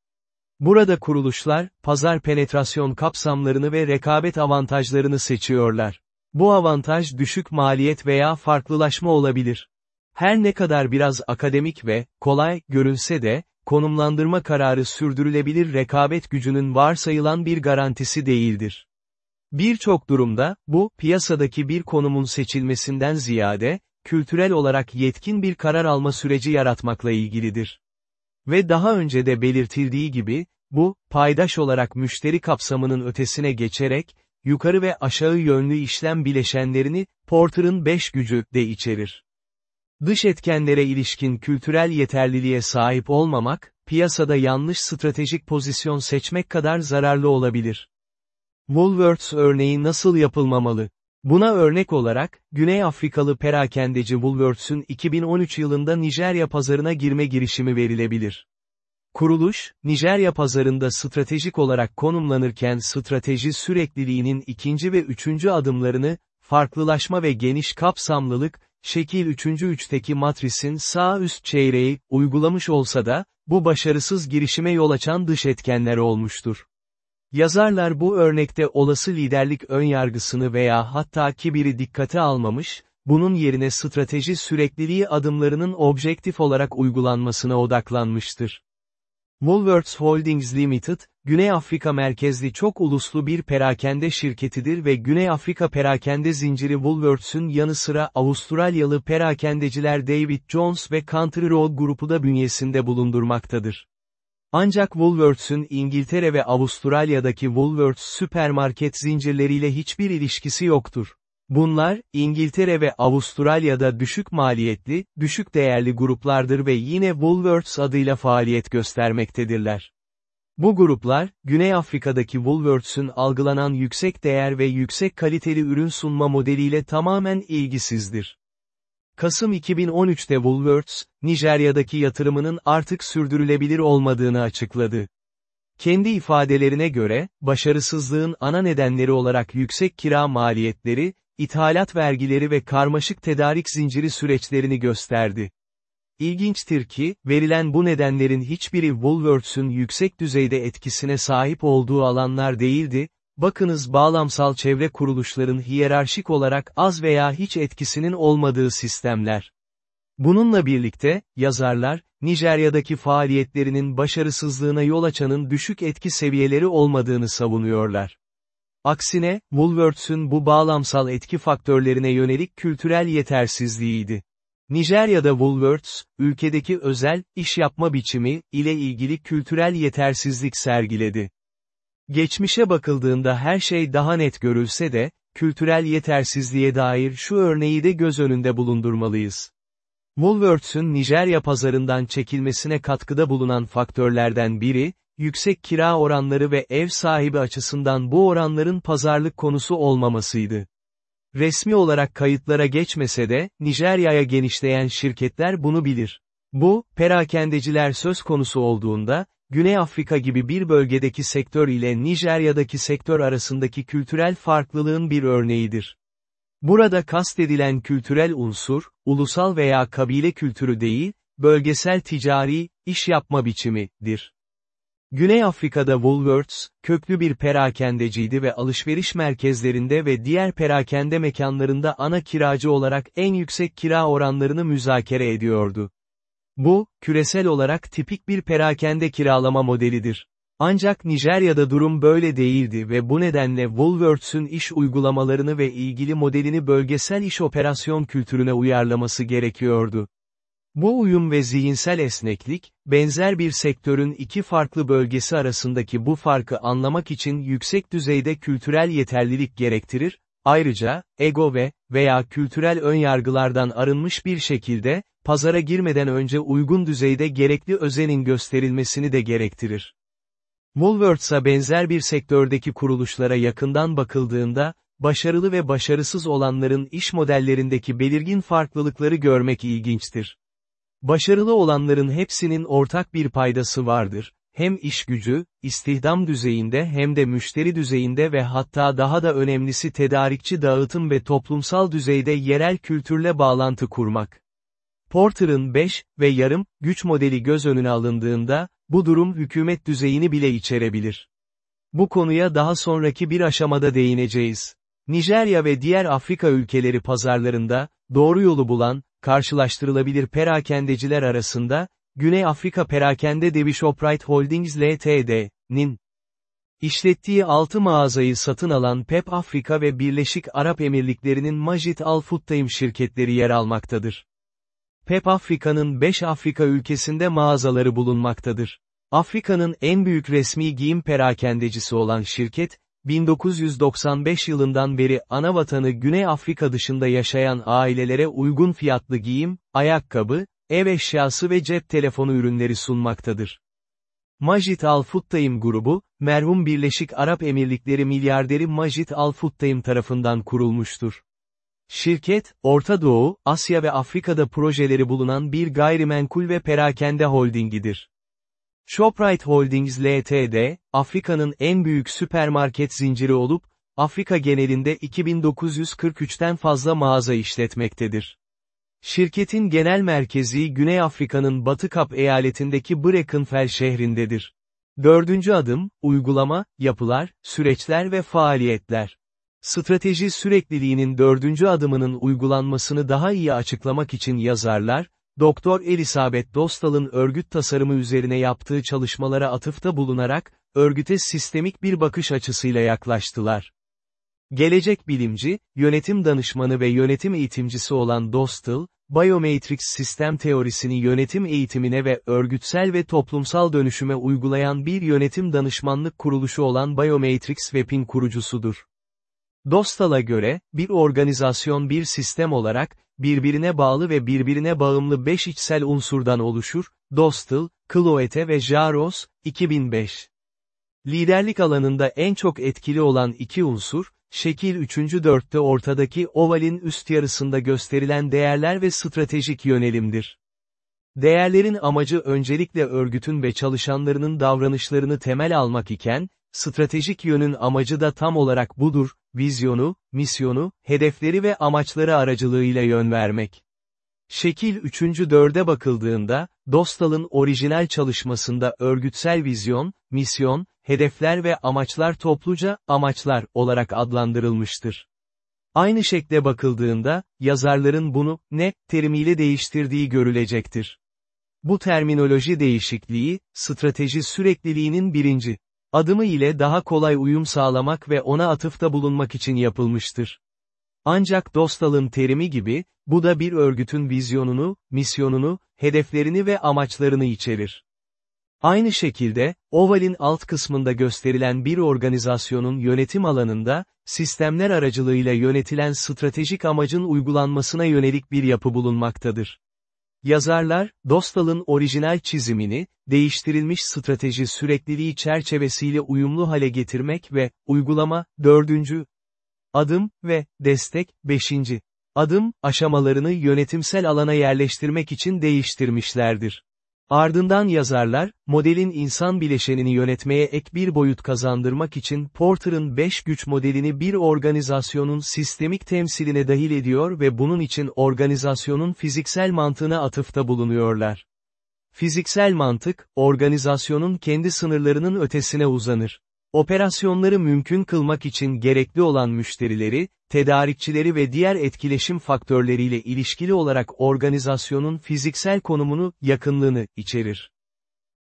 Burada kuruluşlar, pazar penetrasyon kapsamlarını ve rekabet avantajlarını seçiyorlar. Bu avantaj düşük maliyet veya farklılaşma olabilir. Her ne kadar biraz akademik ve, kolay, görünse de, konumlandırma kararı sürdürülebilir rekabet gücünün varsayılan bir garantisi değildir. Birçok durumda, bu, piyasadaki bir konumun seçilmesinden ziyade, kültürel olarak yetkin bir karar alma süreci yaratmakla ilgilidir. Ve daha önce de belirtildiği gibi, bu, paydaş olarak müşteri kapsamının ötesine geçerek, yukarı ve aşağı yönlü işlem bileşenlerini, Porter'ın 5 gücü de içerir. Dış etkenlere ilişkin kültürel yeterliliğe sahip olmamak, piyasada yanlış stratejik pozisyon seçmek kadar zararlı olabilir. Woolworths örneği nasıl yapılmamalı? Buna örnek olarak, Güney Afrikalı perakendeci Woolworths'ün 2013 yılında Nijerya pazarına girme girişimi verilebilir. Kuruluş, Nijerya pazarında stratejik olarak konumlanırken strateji sürekliliğinin ikinci ve üçüncü adımlarını, farklılaşma ve geniş kapsamlılık, şekil 3. 3'teki matrisin sağ üst çeyreği, uygulamış olsa da, bu başarısız girişime yol açan dış etkenler olmuştur. Yazarlar bu örnekte olası liderlik önyargısını veya hatta kibiri dikkate almamış, bunun yerine strateji sürekliliği adımlarının objektif olarak uygulanmasına odaklanmıştır. Woolworths Holdings Limited, Güney Afrika merkezli çok uluslu bir perakende şirketidir ve Güney Afrika perakende zinciri Woolworths'ün yanı sıra Avustralyalı perakendeciler David Jones ve Country Road grubu da bünyesinde bulundurmaktadır. Ancak Woolworths'ün İngiltere ve Avustralya'daki Woolworths süpermarket zincirleriyle hiçbir ilişkisi yoktur. Bunlar, İngiltere ve Avustralya'da düşük maliyetli, düşük değerli gruplardır ve yine Woolworths adıyla faaliyet göstermektedirler. Bu gruplar, Güney Afrika'daki Woolworths'ün algılanan yüksek değer ve yüksek kaliteli ürün sunma modeliyle tamamen ilgisizdir. Kasım 2013'te Woolworths, Nijerya'daki yatırımının artık sürdürülebilir olmadığını açıkladı. Kendi ifadelerine göre, başarısızlığın ana nedenleri olarak yüksek kira maliyetleri, ithalat vergileri ve karmaşık tedarik zinciri süreçlerini gösterdi. İlginçtir ki, verilen bu nedenlerin hiçbiri Woolworths'ün yüksek düzeyde etkisine sahip olduğu alanlar değildi, bakınız bağlamsal çevre kuruluşların hiyerarşik olarak az veya hiç etkisinin olmadığı sistemler. Bununla birlikte, yazarlar, Nijerya'daki faaliyetlerinin başarısızlığına yol açanın düşük etki seviyeleri olmadığını savunuyorlar. Aksine, Woolworths'ün bu bağlamsal etki faktörlerine yönelik kültürel yetersizliğiydi. Nijerya'da Woolworths, ülkedeki özel, iş yapma biçimi, ile ilgili kültürel yetersizlik sergiledi. Geçmişe bakıldığında her şey daha net görülse de, kültürel yetersizliğe dair şu örneği de göz önünde bulundurmalıyız. Woolworths'ün Nijerya pazarından çekilmesine katkıda bulunan faktörlerden biri, yüksek kira oranları ve ev sahibi açısından bu oranların pazarlık konusu olmamasıydı. Resmi olarak kayıtlara geçmese de, Nijerya'ya genişleyen şirketler bunu bilir. Bu, perakendeciler söz konusu olduğunda, Güney Afrika gibi bir bölgedeki sektör ile Nijerya'daki sektör arasındaki kültürel farklılığın bir örneğidir. Burada kastedilen kültürel unsur, ulusal veya kabile kültürü değil, bölgesel ticari, iş yapma biçimidir. Güney Afrika'da Woolworths, köklü bir perakendeciydi ve alışveriş merkezlerinde ve diğer perakende mekanlarında ana kiracı olarak en yüksek kira oranlarını müzakere ediyordu. Bu, küresel olarak tipik bir perakende kiralama modelidir. Ancak Nijerya'da durum böyle değildi ve bu nedenle Woolworths'ün iş uygulamalarını ve ilgili modelini bölgesel iş operasyon kültürüne uyarlaması gerekiyordu. Bu uyum ve zihinsel esneklik, benzer bir sektörün iki farklı bölgesi arasındaki bu farkı anlamak için yüksek düzeyde kültürel yeterlilik gerektirir, ayrıca, ego ve, veya kültürel önyargılardan arınmış bir şekilde, pazara girmeden önce uygun düzeyde gerekli özenin gösterilmesini de gerektirir. Woolworths'a benzer bir sektördeki kuruluşlara yakından bakıldığında, başarılı ve başarısız olanların iş modellerindeki belirgin farklılıkları görmek ilginçtir. Başarılı olanların hepsinin ortak bir paydası vardır, hem iş gücü, istihdam düzeyinde hem de müşteri düzeyinde ve hatta daha da önemlisi tedarikçi dağıtım ve toplumsal düzeyde yerel kültürle bağlantı kurmak. Porter'ın 5 ve yarım güç modeli göz önüne alındığında, bu durum hükümet düzeyini bile içerebilir. Bu konuya daha sonraki bir aşamada değineceğiz. Nijerya ve diğer Afrika ülkeleri pazarlarında, doğru yolu bulan, karşılaştırılabilir perakendeciler arasında, Güney Afrika Perakende Devi Shoprite Holdings Ltd.'nin işlettiği 6 mağazayı satın alan PEP Afrika ve Birleşik Arap Emirlikleri'nin Majid Al Futtaim şirketleri yer almaktadır. PEP Afrika'nın 5 Afrika ülkesinde mağazaları bulunmaktadır. Afrika'nın en büyük resmi giyim perakendecisi olan şirket, 1995 yılından beri ana vatanı Güney Afrika dışında yaşayan ailelere uygun fiyatlı giyim, ayakkabı, ev eşyası ve cep telefonu ürünleri sunmaktadır. Majid Al Futtaim grubu, merhum Birleşik Arap Emirlikleri milyarderi Majid Al Futtaim tarafından kurulmuştur. Şirket, Orta Doğu, Asya ve Afrika'da projeleri bulunan bir gayrimenkul ve perakende holdingidir. Shoprite Holdings Ltd., Afrika'nın en büyük süpermarket zinciri olup, Afrika genelinde 2943'ten fazla mağaza işletmektedir. Şirketin genel merkezi Güney Afrika'nın Batı Kap eyaletindeki Brackenfell şehrindedir. Dördüncü adım, uygulama, yapılar, süreçler ve faaliyetler. Strateji sürekliliğinin dördüncü adımının uygulanmasını daha iyi açıklamak için yazarlar, Doktor Elizabeth Dostal'ın örgüt tasarımı üzerine yaptığı çalışmalara atıfta bulunarak, örgüte sistemik bir bakış açısıyla yaklaştılar. Gelecek bilimci, yönetim danışmanı ve yönetim eğitimcisi olan Dostal, Biomatrix sistem teorisini yönetim eğitimine ve örgütsel ve toplumsal dönüşüme uygulayan bir yönetim danışmanlık kuruluşu olan Biomatrix Web'in kurucusudur. Dostal'a göre, bir organizasyon bir sistem olarak, birbirine bağlı ve birbirine bağımlı beş içsel unsurdan oluşur, Dostal, Cloete ve Jaros, 2005. Liderlik alanında en çok etkili olan iki unsur, şekil 3. dörtte ortadaki ovalin üst yarısında gösterilen değerler ve stratejik yönelimdir. Değerlerin amacı öncelikle örgütün ve çalışanlarının davranışlarını temel almak iken, stratejik yönün amacı da tam olarak budur, vizyonu, misyonu, hedefleri ve amaçları aracılığıyla yön vermek. Şekil 3. dörde bakıldığında, Dostal'ın orijinal çalışmasında örgütsel vizyon, misyon, hedefler ve amaçlar topluca, amaçlar olarak adlandırılmıştır. Aynı şekle bakıldığında, yazarların bunu, ne, terimiyle değiştirdiği görülecektir. Bu terminoloji değişikliği, strateji sürekliliğinin birinci adımı ile daha kolay uyum sağlamak ve ona atıfta bulunmak için yapılmıştır. Ancak Dostal'ın terimi gibi, bu da bir örgütün vizyonunu, misyonunu, hedeflerini ve amaçlarını içerir. Aynı şekilde, Oval'in alt kısmında gösterilen bir organizasyonun yönetim alanında, sistemler aracılığıyla yönetilen stratejik amacın uygulanmasına yönelik bir yapı bulunmaktadır. Yazarlar, Dostal'ın orijinal çizimini, değiştirilmiş strateji sürekliliği çerçevesiyle uyumlu hale getirmek ve, uygulama, dördüncü, adım ve, destek, beşinci, adım, aşamalarını yönetimsel alana yerleştirmek için değiştirmişlerdir. Ardından yazarlar, modelin insan bileşenini yönetmeye ek bir boyut kazandırmak için Porter'ın 5 güç modelini bir organizasyonun sistemik temsiline dahil ediyor ve bunun için organizasyonun fiziksel mantığına atıfta bulunuyorlar. Fiziksel mantık, organizasyonun kendi sınırlarının ötesine uzanır. Operasyonları mümkün kılmak için gerekli olan müşterileri, tedarikçileri ve diğer etkileşim faktörleriyle ilişkili olarak organizasyonun fiziksel konumunu, yakınlığını içerir.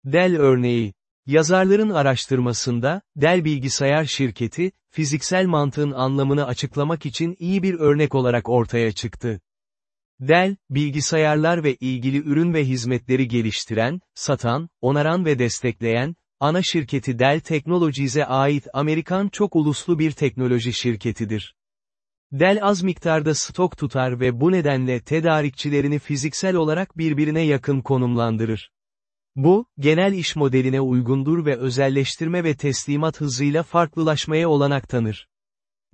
Dell örneği Yazarların araştırmasında, Dell bilgisayar şirketi, fiziksel mantığın anlamını açıklamak için iyi bir örnek olarak ortaya çıktı. Dell, bilgisayarlar ve ilgili ürün ve hizmetleri geliştiren, satan, onaran ve destekleyen, ana şirketi Dell Technologies'e ait Amerikan çok uluslu bir teknoloji şirketidir. Dell az miktarda stok tutar ve bu nedenle tedarikçilerini fiziksel olarak birbirine yakın konumlandırır. Bu, genel iş modeline uygundur ve özelleştirme ve teslimat hızıyla farklılaşmaya olanak tanır.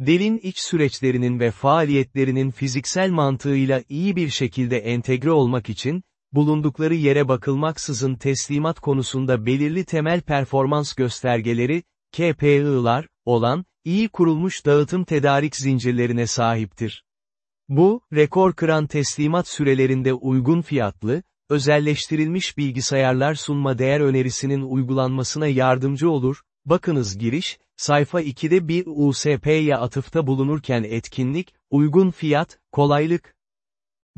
Dell'in iç süreçlerinin ve faaliyetlerinin fiziksel mantığıyla iyi bir şekilde entegre olmak için, bulundukları yere bakılmaksızın teslimat konusunda belirli temel performans göstergeleri, KPI'lar, olan, iyi kurulmuş dağıtım tedarik zincirlerine sahiptir. Bu, rekor kıran teslimat sürelerinde uygun fiyatlı, özelleştirilmiş bilgisayarlar sunma değer önerisinin uygulanmasına yardımcı olur, bakınız giriş, sayfa 2'de bir USP'ye atıfta bulunurken etkinlik, uygun fiyat, kolaylık,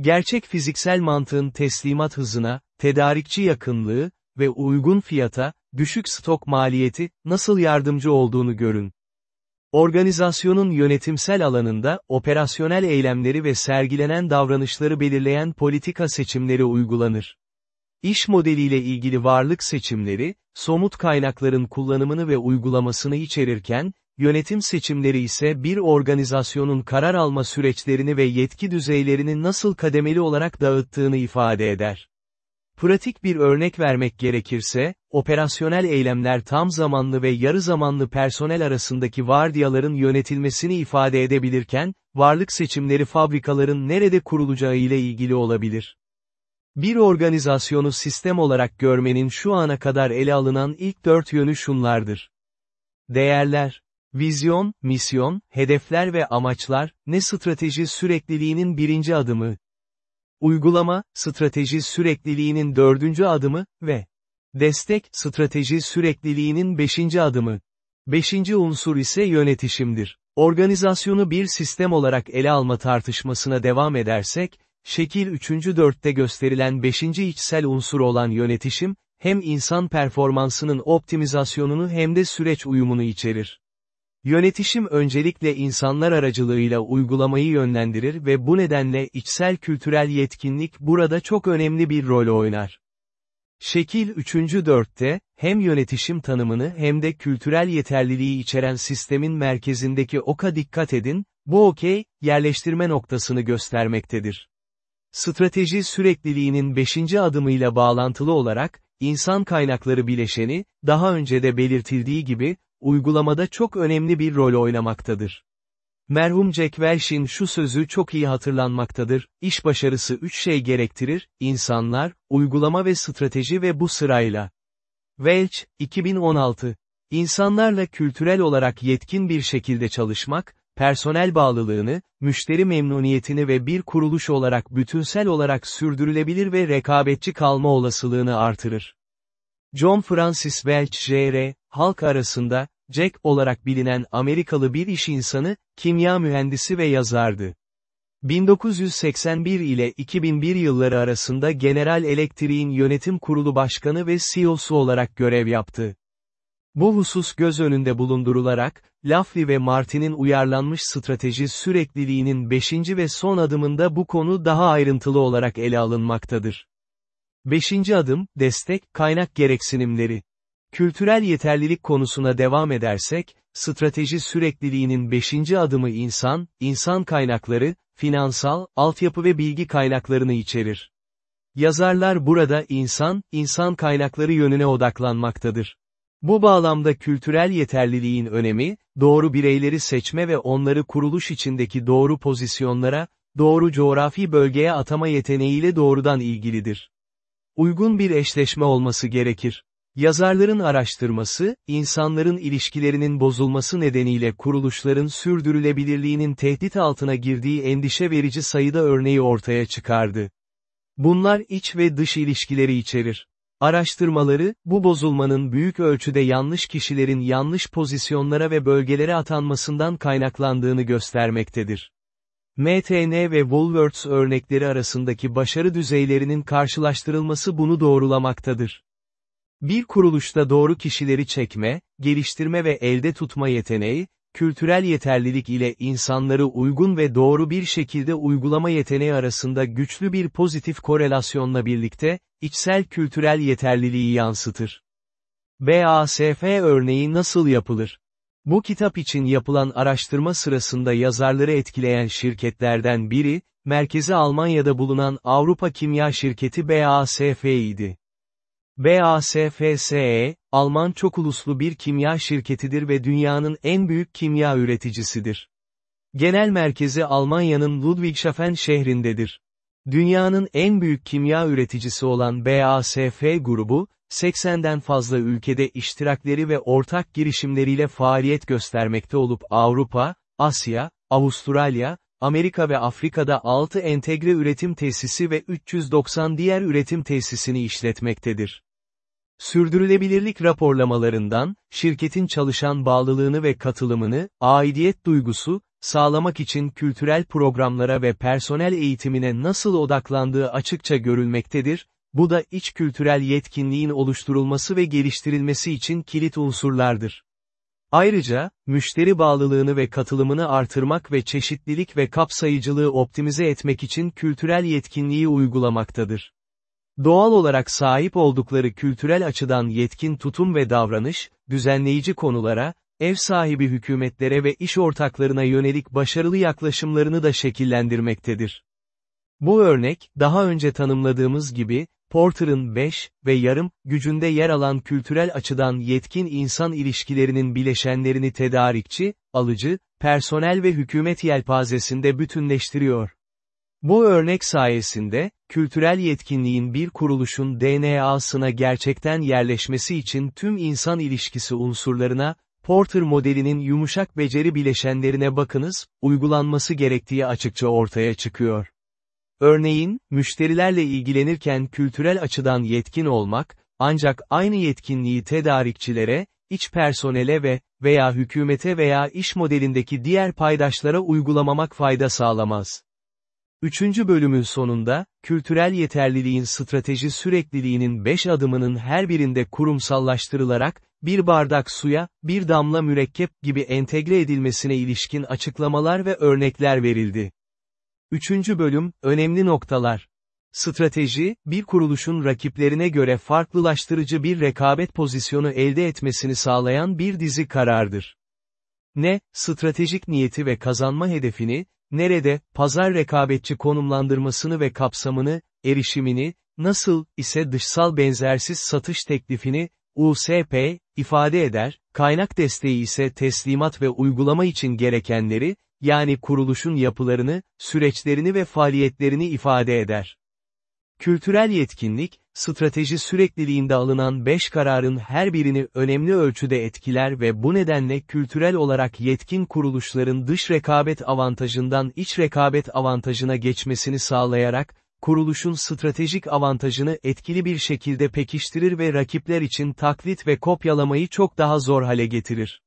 Gerçek fiziksel mantığın teslimat hızına, tedarikçi yakınlığı ve uygun fiyata, düşük stok maliyeti, nasıl yardımcı olduğunu görün. Organizasyonun yönetimsel alanında, operasyonel eylemleri ve sergilenen davranışları belirleyen politika seçimleri uygulanır. İş modeliyle ilgili varlık seçimleri, somut kaynakların kullanımını ve uygulamasını içerirken, Yönetim seçimleri ise bir organizasyonun karar alma süreçlerini ve yetki düzeylerini nasıl kademeli olarak dağıttığını ifade eder. Pratik bir örnek vermek gerekirse, operasyonel eylemler tam zamanlı ve yarı zamanlı personel arasındaki vardiyaların yönetilmesini ifade edebilirken, varlık seçimleri fabrikaların nerede kurulacağı ile ilgili olabilir. Bir organizasyonu sistem olarak görmenin şu ana kadar ele alınan ilk dört yönü şunlardır. Değerler, vizyon, misyon, hedefler ve amaçlar, ne strateji sürekliliğinin birinci adımı. Uygulama, strateji sürekliliğinin dördüncü adımı ve destek, strateji sürekliliğinin beşinci adımı. Beşinci unsur ise yönetişimdir. Organizasyonu bir sistem olarak ele alma tartışmasına devam edersek, şekil 3. 4'te gösterilen 5. içsel unsur olan yönetişim, hem insan performansının optimizasyonunu hem de süreç uyumunu içerir. Yönetişim öncelikle insanlar aracılığıyla uygulamayı yönlendirir ve bu nedenle içsel kültürel yetkinlik burada çok önemli bir rol oynar. Şekil 3. 4'te, hem yönetişim tanımını hem de kültürel yeterliliği içeren sistemin merkezindeki oka dikkat edin, bu okey, yerleştirme noktasını göstermektedir. Strateji sürekliliğinin 5. adımıyla bağlantılı olarak, insan kaynakları bileşeni, daha önce de belirtildiği gibi, uygulamada çok önemli bir rol oynamaktadır. Merhum Jack Welch'in şu sözü çok iyi hatırlanmaktadır, iş başarısı üç şey gerektirir, insanlar, uygulama ve strateji ve bu sırayla. Welch, 2016. İnsanlarla kültürel olarak yetkin bir şekilde çalışmak, personel bağlılığını, müşteri memnuniyetini ve bir kuruluş olarak bütünsel olarak sürdürülebilir ve rekabetçi kalma olasılığını artırır. John Francis Welch Jr., halk arasında, Jack olarak bilinen Amerikalı bir iş insanı, kimya mühendisi ve yazardı. 1981 ile 2001 yılları arasında General Electric'in yönetim kurulu başkanı ve CEO'su olarak görev yaptı. Bu husus göz önünde bulundurularak, Lafley ve Martin'in uyarlanmış strateji sürekliliğinin 5. ve son adımında bu konu daha ayrıntılı olarak ele alınmaktadır. 5. adım, destek, kaynak gereksinimleri. Kültürel yeterlilik konusuna devam edersek, strateji sürekliliğinin 5. adımı insan, insan kaynakları, finansal, altyapı ve bilgi kaynaklarını içerir. Yazarlar burada insan, insan kaynakları yönüne odaklanmaktadır. Bu bağlamda kültürel yeterliliğin önemi, doğru bireyleri seçme ve onları kuruluş içindeki doğru pozisyonlara, doğru coğrafi bölgeye atama yeteneğiyle doğrudan ilgilidir. Uygun bir eşleşme olması gerekir. Yazarların araştırması, insanların ilişkilerinin bozulması nedeniyle kuruluşların sürdürülebilirliğinin tehdit altına girdiği endişe verici sayıda örneği ortaya çıkardı. Bunlar iç ve dış ilişkileri içerir. Araştırmaları, bu bozulmanın büyük ölçüde yanlış kişilerin yanlış pozisyonlara ve bölgelere atanmasından kaynaklandığını göstermektedir. MTN ve Woolworths örnekleri arasındaki başarı düzeylerinin karşılaştırılması bunu doğrulamaktadır. Bir kuruluşta doğru kişileri çekme, geliştirme ve elde tutma yeteneği, kültürel yeterlilik ile insanları uygun ve doğru bir şekilde uygulama yeteneği arasında güçlü bir pozitif korelasyonla birlikte, içsel kültürel yeterliliği yansıtır. BASF örneği nasıl yapılır? Bu kitap için yapılan araştırma sırasında yazarları etkileyen şirketlerden biri, merkezi Almanya'da bulunan Avrupa Kimya Şirketi BASF idi. BASFSE, Alman çok uluslu bir kimya şirketidir ve dünyanın en büyük kimya üreticisidir. Genel merkezi Almanya'nın Ludwigshafen şehrindedir. Dünyanın en büyük kimya üreticisi olan BASF grubu, 80'den fazla ülkede iştirakleri ve ortak girişimleriyle faaliyet göstermekte olup Avrupa, Asya, Avustralya, Amerika ve Afrika'da 6 entegre üretim tesisi ve 390 diğer üretim tesisini işletmektedir. Sürdürülebilirlik raporlamalarından, şirketin çalışan bağlılığını ve katılımını, aidiyet duygusu, sağlamak için kültürel programlara ve personel eğitimine nasıl odaklandığı açıkça görülmektedir, bu da iç kültürel yetkinliğin oluşturulması ve geliştirilmesi için kilit unsurlardır. Ayrıca, müşteri bağlılığını ve katılımını artırmak ve çeşitlilik ve kapsayıcılığı optimize etmek için kültürel yetkinliği uygulamaktadır. Doğal olarak sahip oldukları kültürel açıdan yetkin tutum ve davranış, düzenleyici konulara, ev sahibi hükümetlere ve iş ortaklarına yönelik başarılı yaklaşımlarını da şekillendirmektedir. Bu örnek, daha önce tanımladığımız gibi, Porter'ın 5 ve yarım gücünde yer alan kültürel açıdan yetkin insan ilişkilerinin bileşenlerini tedarikçi, alıcı, personel ve hükümet yelpazesinde bütünleştiriyor. Bu örnek sayesinde, kültürel yetkinliğin bir kuruluşun DNA'sına gerçekten yerleşmesi için tüm insan ilişkisi unsurlarına, Porter modelinin yumuşak beceri bileşenlerine bakınız, uygulanması gerektiği açıkça ortaya çıkıyor. Örneğin, müşterilerle ilgilenirken kültürel açıdan yetkin olmak, ancak aynı yetkinliği tedarikçilere, iç personele ve veya hükümete veya iş modelindeki diğer paydaşlara uygulamamak fayda sağlamaz. Üçüncü bölümün sonunda, kültürel yeterliliğin strateji sürekliliğinin beş adımının her birinde kurumsallaştırılarak, bir bardak suya, bir damla mürekkep gibi entegre edilmesine ilişkin açıklamalar ve örnekler verildi. Üçüncü bölüm, önemli noktalar. Strateji, bir kuruluşun rakiplerine göre farklılaştırıcı bir rekabet pozisyonu elde etmesini sağlayan bir dizi karardır. Ne, stratejik niyeti ve kazanma hedefini, nerede, pazar rekabetçi konumlandırmasını ve kapsamını, erişimini, nasıl, ise dışsal benzersiz satış teklifini, USP, ifade eder, kaynak desteği ise teslimat ve uygulama için gerekenleri, yani kuruluşun yapılarını, süreçlerini ve faaliyetlerini ifade eder. Kültürel yetkinlik, strateji sürekliliğinde alınan 5 kararın her birini önemli ölçüde etkiler ve bu nedenle kültürel olarak yetkin kuruluşların dış rekabet avantajından iç rekabet avantajına geçmesini sağlayarak, kuruluşun stratejik avantajını etkili bir şekilde pekiştirir ve rakipler için taklit ve kopyalamayı çok daha zor hale getirir.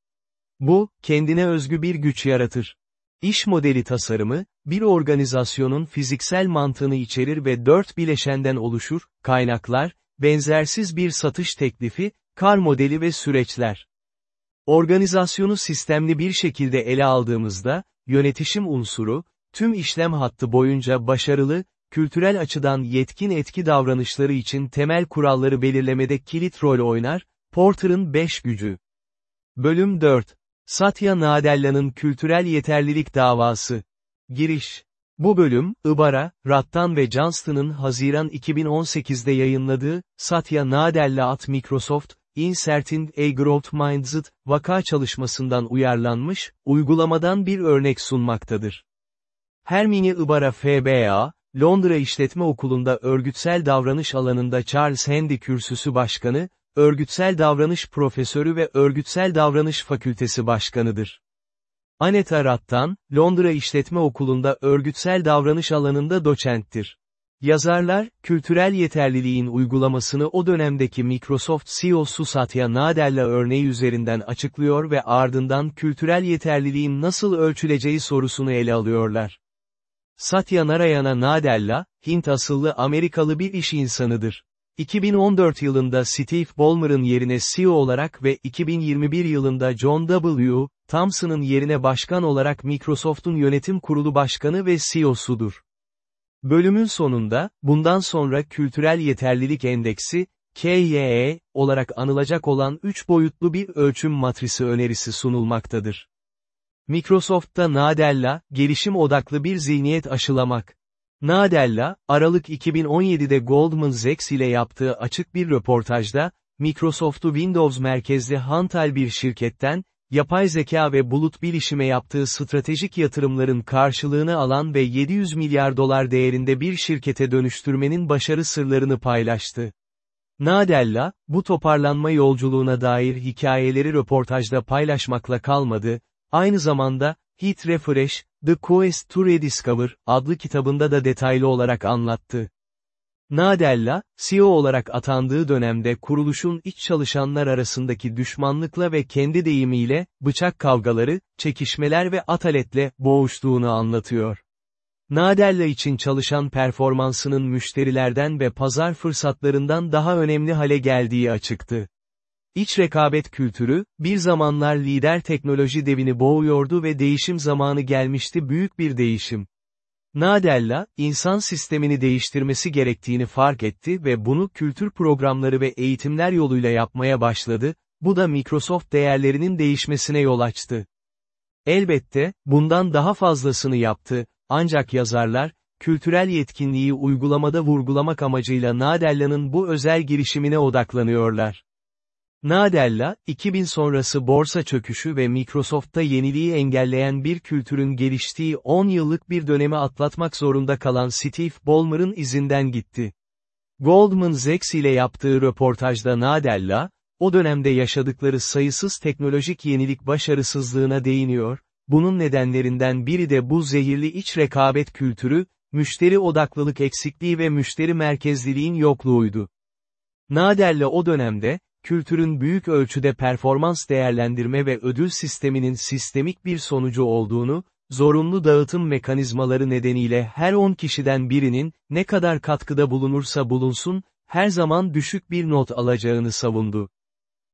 Bu, kendine özgü bir güç yaratır. İş modeli tasarımı, bir organizasyonun fiziksel mantığını içerir ve dört bileşenden oluşur, kaynaklar, benzersiz bir satış teklifi, kar modeli ve süreçler. Organizasyonu sistemli bir şekilde ele aldığımızda, yönetişim unsuru, tüm işlem hattı boyunca başarılı, kültürel açıdan yetkin etki davranışları için temel kuralları belirlemede kilit rol oynar, Porter'ın 5 gücü. Bölüm 4 Satya Nadella'nın kültürel yeterlilik davası. Giriş. Bu bölüm, Ibara, Rattan ve Johnston'ın Haziran 2018'de yayınladığı, Satya Nadella at Microsoft, Inserting a Growth Mindset, vaka çalışmasından uyarlanmış, uygulamadan bir örnek sunmaktadır. Hermine Ibara FBA, Londra İşletme Okulu'nda örgütsel davranış alanında Charles Handy Kürsüsü Başkanı, örgütsel davranış profesörü ve örgütsel davranış fakültesi başkanıdır. Aneta Rattan, Londra İşletme Okulu'nda örgütsel davranış alanında doçenttir. Yazarlar, kültürel yeterliliğin uygulamasını o dönemdeki Microsoft CEO'su Satya Nadella örneği üzerinden açıklıyor ve ardından kültürel yeterliliğin nasıl ölçüleceği sorusunu ele alıyorlar. Satya Narayana Nadella, Hint asıllı Amerikalı bir iş insanıdır. 2014 yılında Steve Ballmer'ın yerine CEO olarak ve 2021 yılında John W. Thompson'ın yerine başkan olarak Microsoft'un yönetim kurulu başkanı ve CEO'sudur. Bölümün sonunda, bundan sonra kültürel yeterlilik endeksi, KYE, olarak anılacak olan 3 boyutlu bir ölçüm matrisi önerisi sunulmaktadır. Microsoft'ta Nadella, gelişim odaklı bir zihniyet aşılamak. Nadella, Aralık 2017'de Goldman Sachs ile yaptığı açık bir röportajda, Microsoft'u Windows merkezli hantal bir şirketten, yapay zeka ve bulut bilişime yaptığı stratejik yatırımların karşılığını alan ve 700 milyar dolar değerinde bir şirkete dönüştürmenin başarı sırlarını paylaştı. Nadella, bu toparlanma yolculuğuna dair hikayeleri röportajda paylaşmakla kalmadı, aynı zamanda, Hit Refresh, The Quest to Rediscover, adlı kitabında da detaylı olarak anlattı. Nadella, CEO olarak atandığı dönemde kuruluşun iç çalışanlar arasındaki düşmanlıkla ve kendi deyimiyle, bıçak kavgaları, çekişmeler ve ataletle, boğuştuğunu anlatıyor. Nadella için çalışan performansının müşterilerden ve pazar fırsatlarından daha önemli hale geldiği açıktı. İç rekabet kültürü, bir zamanlar lider teknoloji devini boğuyordu ve değişim zamanı gelmişti büyük bir değişim. Nadella, insan sistemini değiştirmesi gerektiğini fark etti ve bunu kültür programları ve eğitimler yoluyla yapmaya başladı, bu da Microsoft değerlerinin değişmesine yol açtı. Elbette, bundan daha fazlasını yaptı, ancak yazarlar, kültürel yetkinliği uygulamada vurgulamak amacıyla Nadella'nın bu özel girişimine odaklanıyorlar. Nadella, 2000 sonrası borsa çöküşü ve Microsoft'ta yeniliği engelleyen bir kültürün geliştiği 10 yıllık bir dönemi atlatmak zorunda kalan Steve Ballmer'ın izinden gitti. Goldman Sachs ile yaptığı röportajda Nadella, o dönemde yaşadıkları sayısız teknolojik yenilik başarısızlığına değiniyor, bunun nedenlerinden biri de bu zehirli iç rekabet kültürü, müşteri odaklılık eksikliği ve müşteri merkezliliğin yokluğuydu. Nadella o dönemde, kültürün büyük ölçüde performans değerlendirme ve ödül sisteminin sistemik bir sonucu olduğunu, zorunlu dağıtım mekanizmaları nedeniyle her 10 kişiden birinin, ne kadar katkıda bulunursa bulunsun, her zaman düşük bir not alacağını savundu.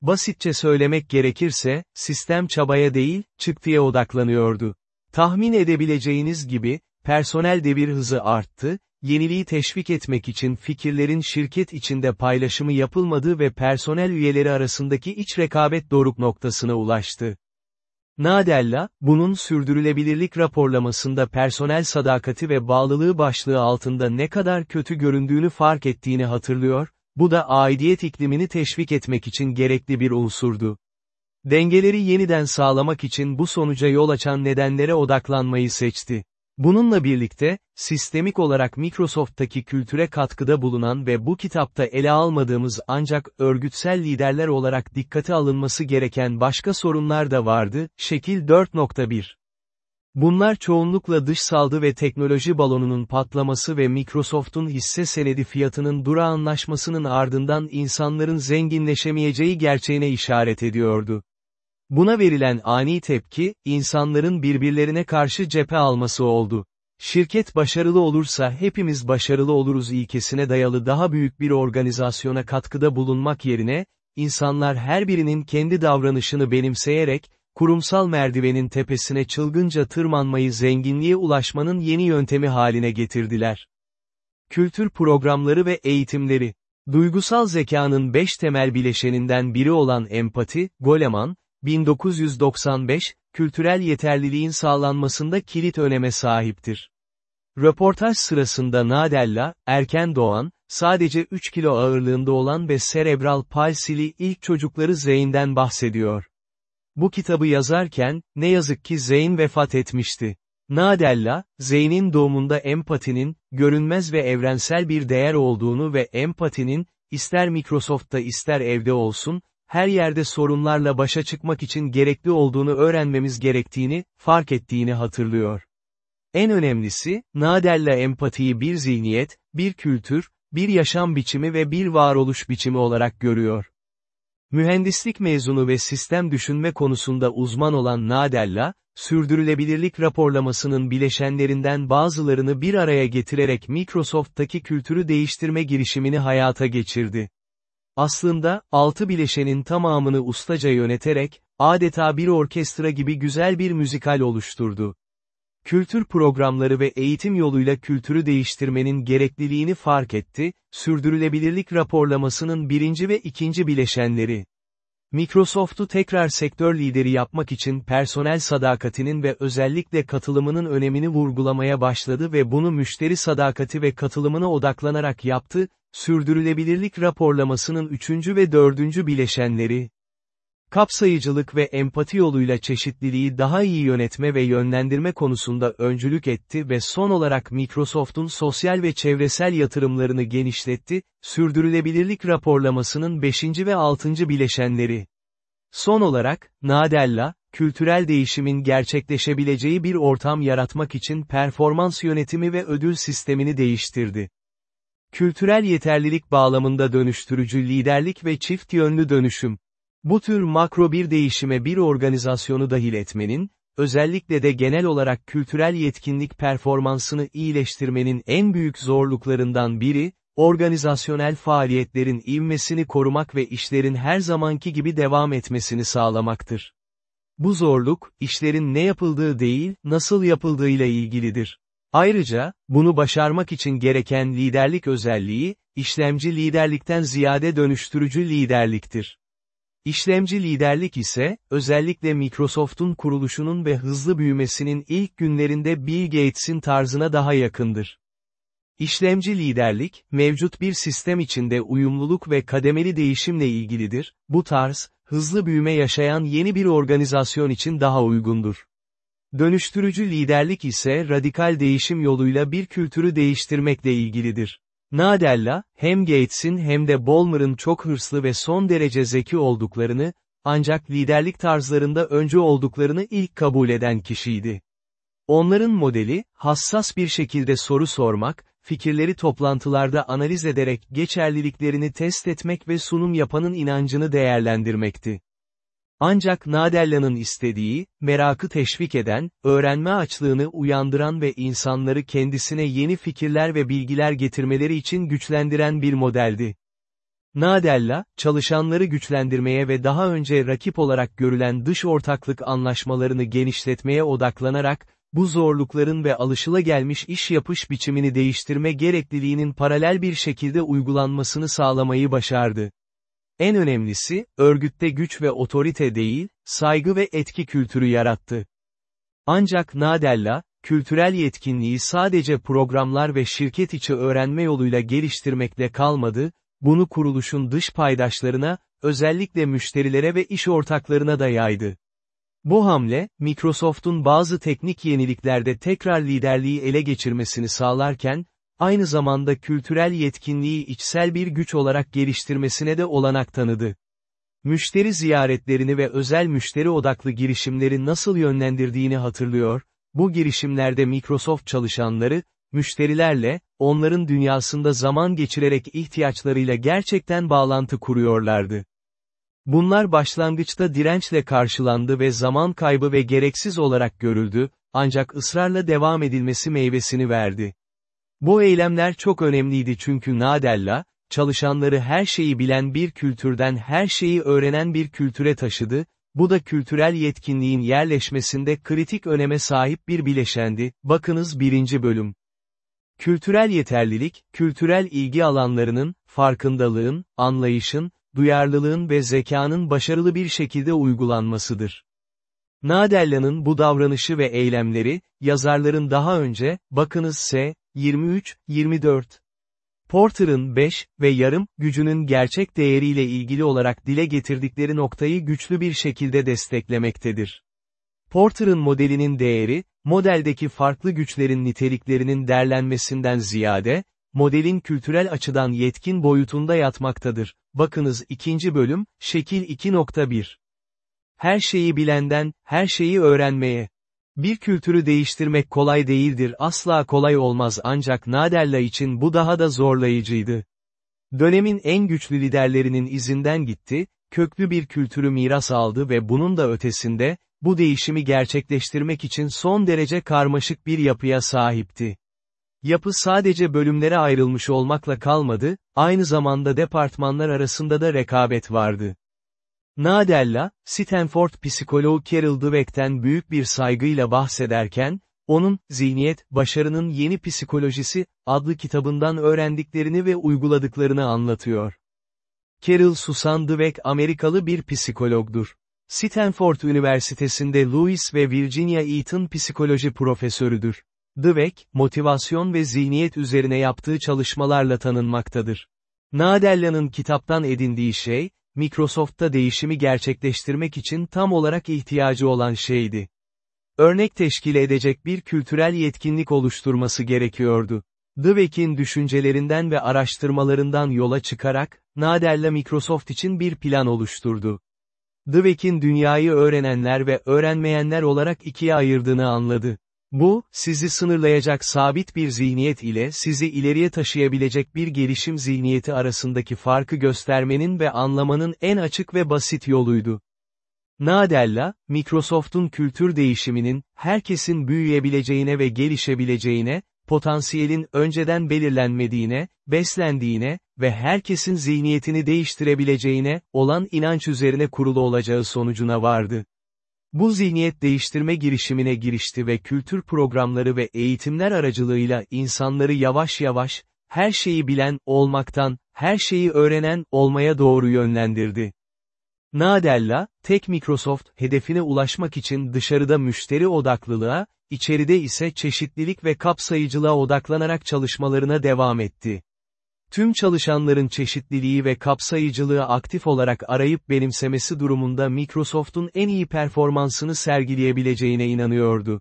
Basitçe söylemek gerekirse, sistem çabaya değil, çıktıya odaklanıyordu. Tahmin edebileceğiniz gibi, personel devir hızı arttı, yeniliği teşvik etmek için fikirlerin şirket içinde paylaşımı yapılmadığı ve personel üyeleri arasındaki iç rekabet doruk noktasına ulaştı. Nadella, bunun sürdürülebilirlik raporlamasında personel sadakati ve bağlılığı başlığı altında ne kadar kötü göründüğünü fark ettiğini hatırlıyor, bu da aidiyet iklimini teşvik etmek için gerekli bir unsurdu. Dengeleri yeniden sağlamak için bu sonuca yol açan nedenlere odaklanmayı seçti. Bununla birlikte, sistemik olarak Microsoft'taki kültüre katkıda bulunan ve bu kitapta ele almadığımız ancak örgütsel liderler olarak dikkate alınması gereken başka sorunlar da vardı, şekil 4.1. Bunlar çoğunlukla dışsaldı ve teknoloji balonunun patlaması ve Microsoft'un hisse senedi fiyatının durağanlaşmasının ardından insanların zenginleşemeyeceği gerçeğine işaret ediyordu. Buna verilen ani tepki, insanların birbirlerine karşı cephe alması oldu. Şirket başarılı olursa hepimiz başarılı oluruz ilkesine dayalı daha büyük bir organizasyona katkıda bulunmak yerine, insanlar her birinin kendi davranışını benimseyerek, kurumsal merdivenin tepesine çılgınca tırmanmayı zenginliğe ulaşmanın yeni yöntemi haline getirdiler. Kültür programları ve eğitimleri Duygusal zekanın beş temel bileşeninden biri olan empati, Goleman, 1995, kültürel yeterliliğin sağlanmasında kilit öneme sahiptir. Röportaj sırasında Nadella, erken doğan, sadece 3 kilo ağırlığında olan ve serebral palsili ilk çocukları Zeyn'den bahsediyor. Bu kitabı yazarken, ne yazık ki Zeyn vefat etmişti. Nadella, Zeyn'in doğumunda empatinin, görünmez ve evrensel bir değer olduğunu ve empatinin, ister Microsoft'ta ister evde olsun, her yerde sorunlarla başa çıkmak için gerekli olduğunu öğrenmemiz gerektiğini, fark ettiğini hatırlıyor. En önemlisi, Nadella empatiyi bir zihniyet, bir kültür, bir yaşam biçimi ve bir varoluş biçimi olarak görüyor. Mühendislik mezunu ve sistem düşünme konusunda uzman olan Nadella, sürdürülebilirlik raporlamasının bileşenlerinden bazılarını bir araya getirerek Microsoft'taki kültürü değiştirme girişimini hayata geçirdi. Aslında, altı bileşenin tamamını ustaca yöneterek, adeta bir orkestra gibi güzel bir müzikal oluşturdu. Kültür programları ve eğitim yoluyla kültürü değiştirmenin gerekliliğini fark etti, sürdürülebilirlik raporlamasının birinci ve ikinci bileşenleri. Microsoft'u tekrar sektör lideri yapmak için personel sadakatinin ve özellikle katılımının önemini vurgulamaya başladı ve bunu müşteri sadakati ve katılımına odaklanarak yaptı, sürdürülebilirlik raporlamasının üçüncü ve dördüncü bileşenleri. Kapsayıcılık ve empati yoluyla çeşitliliği daha iyi yönetme ve yönlendirme konusunda öncülük etti ve son olarak Microsoft'un sosyal ve çevresel yatırımlarını genişletti, sürdürülebilirlik raporlamasının 5. ve 6. bileşenleri. Son olarak, Nadella, kültürel değişimin gerçekleşebileceği bir ortam yaratmak için performans yönetimi ve ödül sistemini değiştirdi. Kültürel yeterlilik bağlamında dönüştürücü liderlik ve çift yönlü dönüşüm. Bu tür makro bir değişime bir organizasyonu dahil etmenin, özellikle de genel olarak kültürel yetkinlik performansını iyileştirmenin en büyük zorluklarından biri, organizasyonel faaliyetlerin ivmesini korumak ve işlerin her zamanki gibi devam etmesini sağlamaktır. Bu zorluk, işlerin ne yapıldığı değil, nasıl yapıldığıyla ilgilidir. Ayrıca, bunu başarmak için gereken liderlik özelliği, işlemci liderlikten ziyade dönüştürücü liderliktir. İşlemci liderlik ise, özellikle Microsoft'un kuruluşunun ve hızlı büyümesinin ilk günlerinde Bill Gates'in tarzına daha yakındır. İşlemci liderlik, mevcut bir sistem içinde uyumluluk ve kademeli değişimle ilgilidir, bu tarz, hızlı büyüme yaşayan yeni bir organizasyon için daha uygundur. Dönüştürücü liderlik ise radikal değişim yoluyla bir kültürü değiştirmekle ilgilidir. Nadella, hem Gates'in hem de Ballmer'ın çok hırslı ve son derece zeki olduklarını, ancak liderlik tarzlarında öncü olduklarını ilk kabul eden kişiydi. Onların modeli, hassas bir şekilde soru sormak, fikirleri toplantılarda analiz ederek geçerliliklerini test etmek ve sunum yapanın inancını değerlendirmekti. Ancak Nadella'nın istediği, merakı teşvik eden, öğrenme açlığını uyandıran ve insanları kendisine yeni fikirler ve bilgiler getirmeleri için güçlendiren bir modeldi. Nadella, çalışanları güçlendirmeye ve daha önce rakip olarak görülen dış ortaklık anlaşmalarını genişletmeye odaklanarak, bu zorlukların ve alışılagelmiş iş yapış biçimini değiştirme gerekliliğinin paralel bir şekilde uygulanmasını sağlamayı başardı. En önemlisi, örgütte güç ve otorite değil, saygı ve etki kültürü yarattı. Ancak Nadella, kültürel yetkinliği sadece programlar ve şirket içi öğrenme yoluyla geliştirmekle kalmadı, bunu kuruluşun dış paydaşlarına, özellikle müşterilere ve iş ortaklarına da yaydı. Bu hamle, Microsoft'un bazı teknik yeniliklerde tekrar liderliği ele geçirmesini sağlarken, aynı zamanda kültürel yetkinliği içsel bir güç olarak geliştirmesine de olanak tanıdı. Müşteri ziyaretlerini ve özel müşteri odaklı girişimleri nasıl yönlendirdiğini hatırlıyor, bu girişimlerde Microsoft çalışanları, müşterilerle, onların dünyasında zaman geçirerek ihtiyaçlarıyla gerçekten bağlantı kuruyorlardı. Bunlar başlangıçta dirençle karşılandı ve zaman kaybı ve gereksiz olarak görüldü, ancak ısrarla devam edilmesi meyvesini verdi. Bu eylemler çok önemliydi çünkü Nadella, çalışanları her şeyi bilen bir kültürden her şeyi öğrenen bir kültüre taşıdı, bu da kültürel yetkinliğin yerleşmesinde kritik öneme sahip bir bileşendi, bakınız birinci bölüm. Kültürel yeterlilik, kültürel ilgi alanlarının, farkındalığın, anlayışın, duyarlılığın ve zekanın başarılı bir şekilde uygulanmasıdır. Nadella'nın bu davranışı ve eylemleri, yazarların daha önce, bakınız S. 23, 24. Porter'ın 5 ve yarım gücünün gerçek değeriyle ilgili olarak dile getirdikleri noktayı güçlü bir şekilde desteklemektedir. Porter'ın modelinin değeri, modeldeki farklı güçlerin niteliklerinin derlenmesinden ziyade, modelin kültürel açıdan yetkin boyutunda yatmaktadır. Bakınız ikinci bölüm, şekil 2.1. Her şeyi bilenden, her şeyi öğrenmeye. Bir kültürü değiştirmek kolay değildir asla kolay olmaz ancak Nadella için bu daha da zorlayıcıydı. Dönemin en güçlü liderlerinin izinden gitti, köklü bir kültürü miras aldı ve bunun da ötesinde, bu değişimi gerçekleştirmek için son derece karmaşık bir yapıya sahipti. Yapı sadece bölümlere ayrılmış olmakla kalmadı, aynı zamanda departmanlar arasında da rekabet vardı. Nadella, Stanford psikoloğu Carol Dweck'ten büyük bir saygıyla bahsederken, onun, Zihniyet, Başarının Yeni Psikolojisi, adlı kitabından öğrendiklerini ve uyguladıklarını anlatıyor. Carol Susan Dweck Amerikalı bir psikologdur. Stanford Üniversitesi'nde Louis ve Virginia Eaton psikoloji profesörüdür. Dweck, motivasyon ve zihniyet üzerine yaptığı çalışmalarla tanınmaktadır. Nadella'nın kitaptan edindiği şey, Microsoft'ta değişimi gerçekleştirmek için tam olarak ihtiyacı olan şeydi. Örnek teşkil edecek bir kültürel yetkinlik oluşturması gerekiyordu. Dweck'in düşüncelerinden ve araştırmalarından yola çıkarak, Nadella Microsoft için bir plan oluşturdu. Dweck'in dünyayı öğrenenler ve öğrenmeyenler olarak ikiye ayırdığını anladı. Bu, sizi sınırlayacak sabit bir zihniyet ile sizi ileriye taşıyabilecek bir gelişim zihniyeti arasındaki farkı göstermenin ve anlamanın en açık ve basit yoluydu. Nadella, Microsoft'un kültür değişiminin, herkesin büyüyebileceğine ve gelişebileceğine, potansiyelin önceden belirlenmediğine, beslendiğine ve herkesin zihniyetini değiştirebileceğine, olan inanç üzerine kurulu olacağı sonucuna vardı. Bu zihniyet değiştirme girişimine girişti ve kültür programları ve eğitimler aracılığıyla insanları yavaş yavaş, her şeyi bilen olmaktan, her şeyi öğrenen olmaya doğru yönlendirdi. Nadella, tek Microsoft, hedefine ulaşmak için dışarıda müşteri odaklılığa, içeride ise çeşitlilik ve kapsayıcılığa odaklanarak çalışmalarına devam etti. Tüm çalışanların çeşitliliği ve kapsayıcılığı aktif olarak arayıp benimsemesi durumunda Microsoft'un en iyi performansını sergileyebileceğine inanıyordu.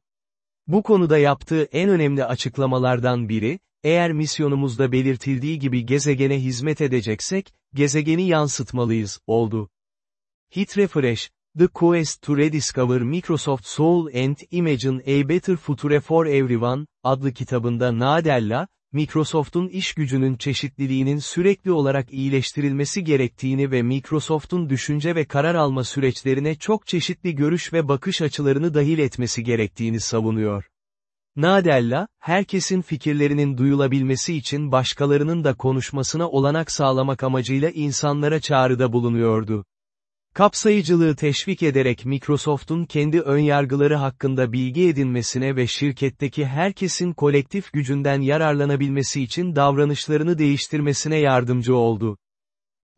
Bu konuda yaptığı en önemli açıklamalardan biri, eğer misyonumuzda belirtildiği gibi gezegene hizmet edeceksek, gezegeni yansıtmalıyız, oldu. Hit Refresh, The Quest to Rediscover Microsoft Soul and Imagine a Better Future for Everyone, adlı kitabında Nadella, Microsoft'un iş gücünün çeşitliliğinin sürekli olarak iyileştirilmesi gerektiğini ve Microsoft'un düşünce ve karar alma süreçlerine çok çeşitli görüş ve bakış açılarını dahil etmesi gerektiğini savunuyor. Nadella, herkesin fikirlerinin duyulabilmesi için başkalarının da konuşmasına olanak sağlamak amacıyla insanlara çağrıda bulunuyordu. Kapsayıcılığı teşvik ederek Microsoft'un kendi önyargıları hakkında bilgi edinmesine ve şirketteki herkesin kolektif gücünden yararlanabilmesi için davranışlarını değiştirmesine yardımcı oldu.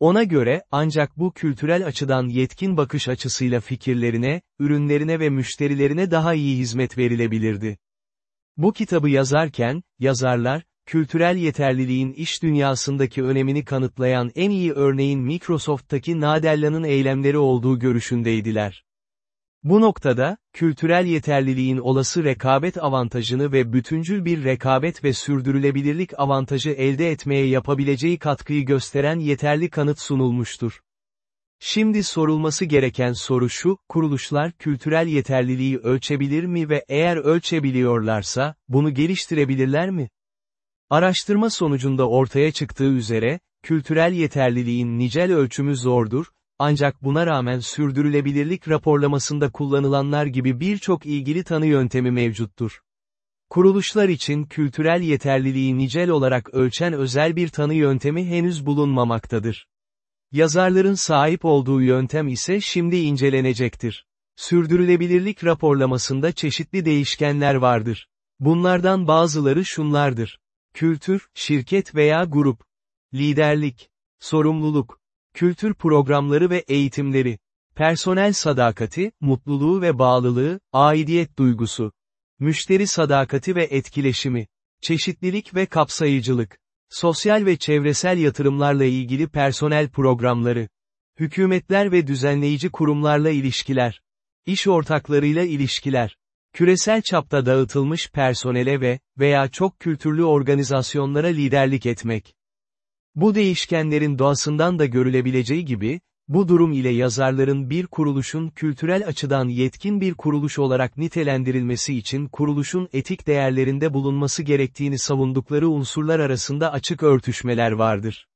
Ona göre, ancak bu kültürel açıdan yetkin bakış açısıyla fikirlerine, ürünlerine ve müşterilerine daha iyi hizmet verilebilirdi. Bu kitabı yazarken, yazarlar, kültürel yeterliliğin iş dünyasındaki önemini kanıtlayan en iyi örneğin Microsoft'taki Nadella'nın eylemleri olduğu görüşündeydiler. Bu noktada, kültürel yeterliliğin olası rekabet avantajını ve bütüncül bir rekabet ve sürdürülebilirlik avantajı elde etmeye yapabileceği katkıyı gösteren yeterli kanıt sunulmuştur. Şimdi sorulması gereken soru şu, kuruluşlar kültürel yeterliliği ölçebilir mi ve eğer ölçebiliyorlarsa, bunu geliştirebilirler mi? Araştırma sonucunda ortaya çıktığı üzere, kültürel yeterliliğin nicel ölçümü zordur, ancak buna rağmen sürdürülebilirlik raporlamasında kullanılanlar gibi birçok ilgili tanı yöntemi mevcuttur. Kuruluşlar için kültürel yeterliliği nicel olarak ölçen özel bir tanı yöntemi henüz bulunmamaktadır. Yazarların sahip olduğu yöntem ise şimdi incelenecektir. Sürdürülebilirlik raporlamasında çeşitli değişkenler vardır. Bunlardan bazıları şunlardır. Kültür, şirket veya grup. Liderlik. Sorumluluk. Kültür programları ve eğitimleri. Personel sadakati, mutluluğu ve bağlılığı, aidiyet duygusu. Müşteri sadakati ve etkileşimi. Çeşitlilik ve kapsayıcılık. Sosyal ve çevresel yatırımlarla ilgili personel programları. Hükümetler ve düzenleyici kurumlarla ilişkiler. İş ortaklarıyla ilişkiler. Küresel çapta dağıtılmış personele ve, veya çok kültürlü organizasyonlara liderlik etmek. Bu değişkenlerin doğasından da görülebileceği gibi, bu durum ile yazarların bir kuruluşun kültürel açıdan yetkin bir kuruluş olarak nitelendirilmesi için kuruluşun etik değerlerinde bulunması gerektiğini savundukları unsurlar arasında açık örtüşmeler vardır.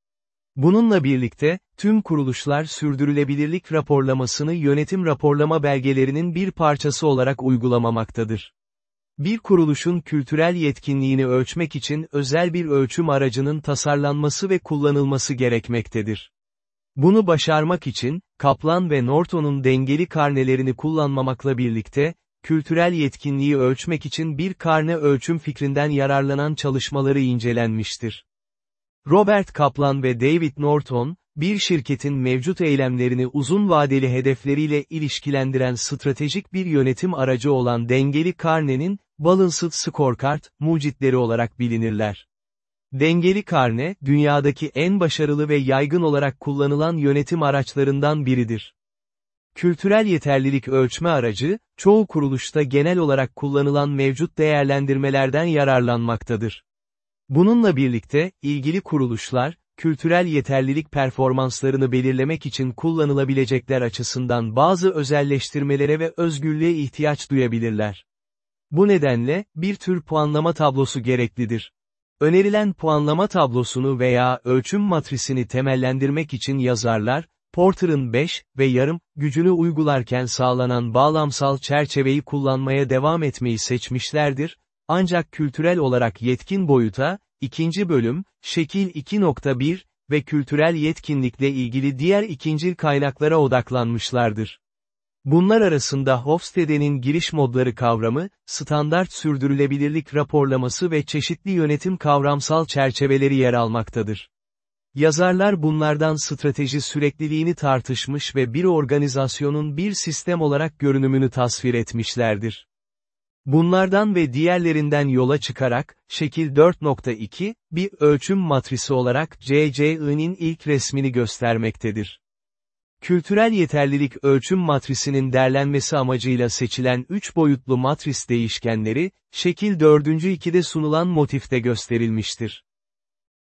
Bununla birlikte, tüm kuruluşlar sürdürülebilirlik raporlamasını yönetim raporlama belgelerinin bir parçası olarak uygulamamaktadır. Bir kuruluşun kültürel yetkinliğini ölçmek için özel bir ölçüm aracının tasarlanması ve kullanılması gerekmektedir. Bunu başarmak için, Kaplan ve Norton'un dengeli karnelerini kullanmamakla birlikte, kültürel yetkinliği ölçmek için bir karne ölçüm fikrinden yararlanan çalışmaları incelenmiştir. Robert Kaplan ve David Norton, bir şirketin mevcut eylemlerini uzun vadeli hedefleriyle ilişkilendiren stratejik bir yönetim aracı olan dengeli karnenin, Balanced Scorecard, mucitleri olarak bilinirler. Dengeli karne, dünyadaki en başarılı ve yaygın olarak kullanılan yönetim araçlarından biridir. Kültürel yeterlilik ölçme aracı, çoğu kuruluşta genel olarak kullanılan mevcut değerlendirmelerden yararlanmaktadır. Bununla birlikte, ilgili kuruluşlar, kültürel yeterlilik performanslarını belirlemek için kullanılabilecekler açısından bazı özelleştirmelere ve özgürlüğe ihtiyaç duyabilirler. Bu nedenle, bir tür puanlama tablosu gereklidir. Önerilen puanlama tablosunu veya ölçüm matrisini temellendirmek için yazarlar, Porter'ın 5 ve yarım gücünü uygularken sağlanan bağlamsal çerçeveyi kullanmaya devam etmeyi seçmişlerdir, ancak kültürel olarak yetkin boyuta, ikinci bölüm, şekil 2.1 ve kültürel yetkinlikle ilgili diğer ikincil kaynaklara odaklanmışlardır. Bunlar arasında Hofstede'nin giriş modları kavramı, standart sürdürülebilirlik raporlaması ve çeşitli yönetim kavramsal çerçeveleri yer almaktadır. Yazarlar bunlardan strateji sürekliliğini tartışmış ve bir organizasyonun bir sistem olarak görünümünü tasvir etmişlerdir. Bunlardan ve diğerlerinden yola çıkarak, şekil 4.2, bir ölçüm matrisi olarak CCI'nin ilk resmini göstermektedir. Kültürel yeterlilik ölçüm matrisinin derlenmesi amacıyla seçilen 3 boyutlu matris değişkenleri, şekil 4. 2'de sunulan motifte gösterilmiştir.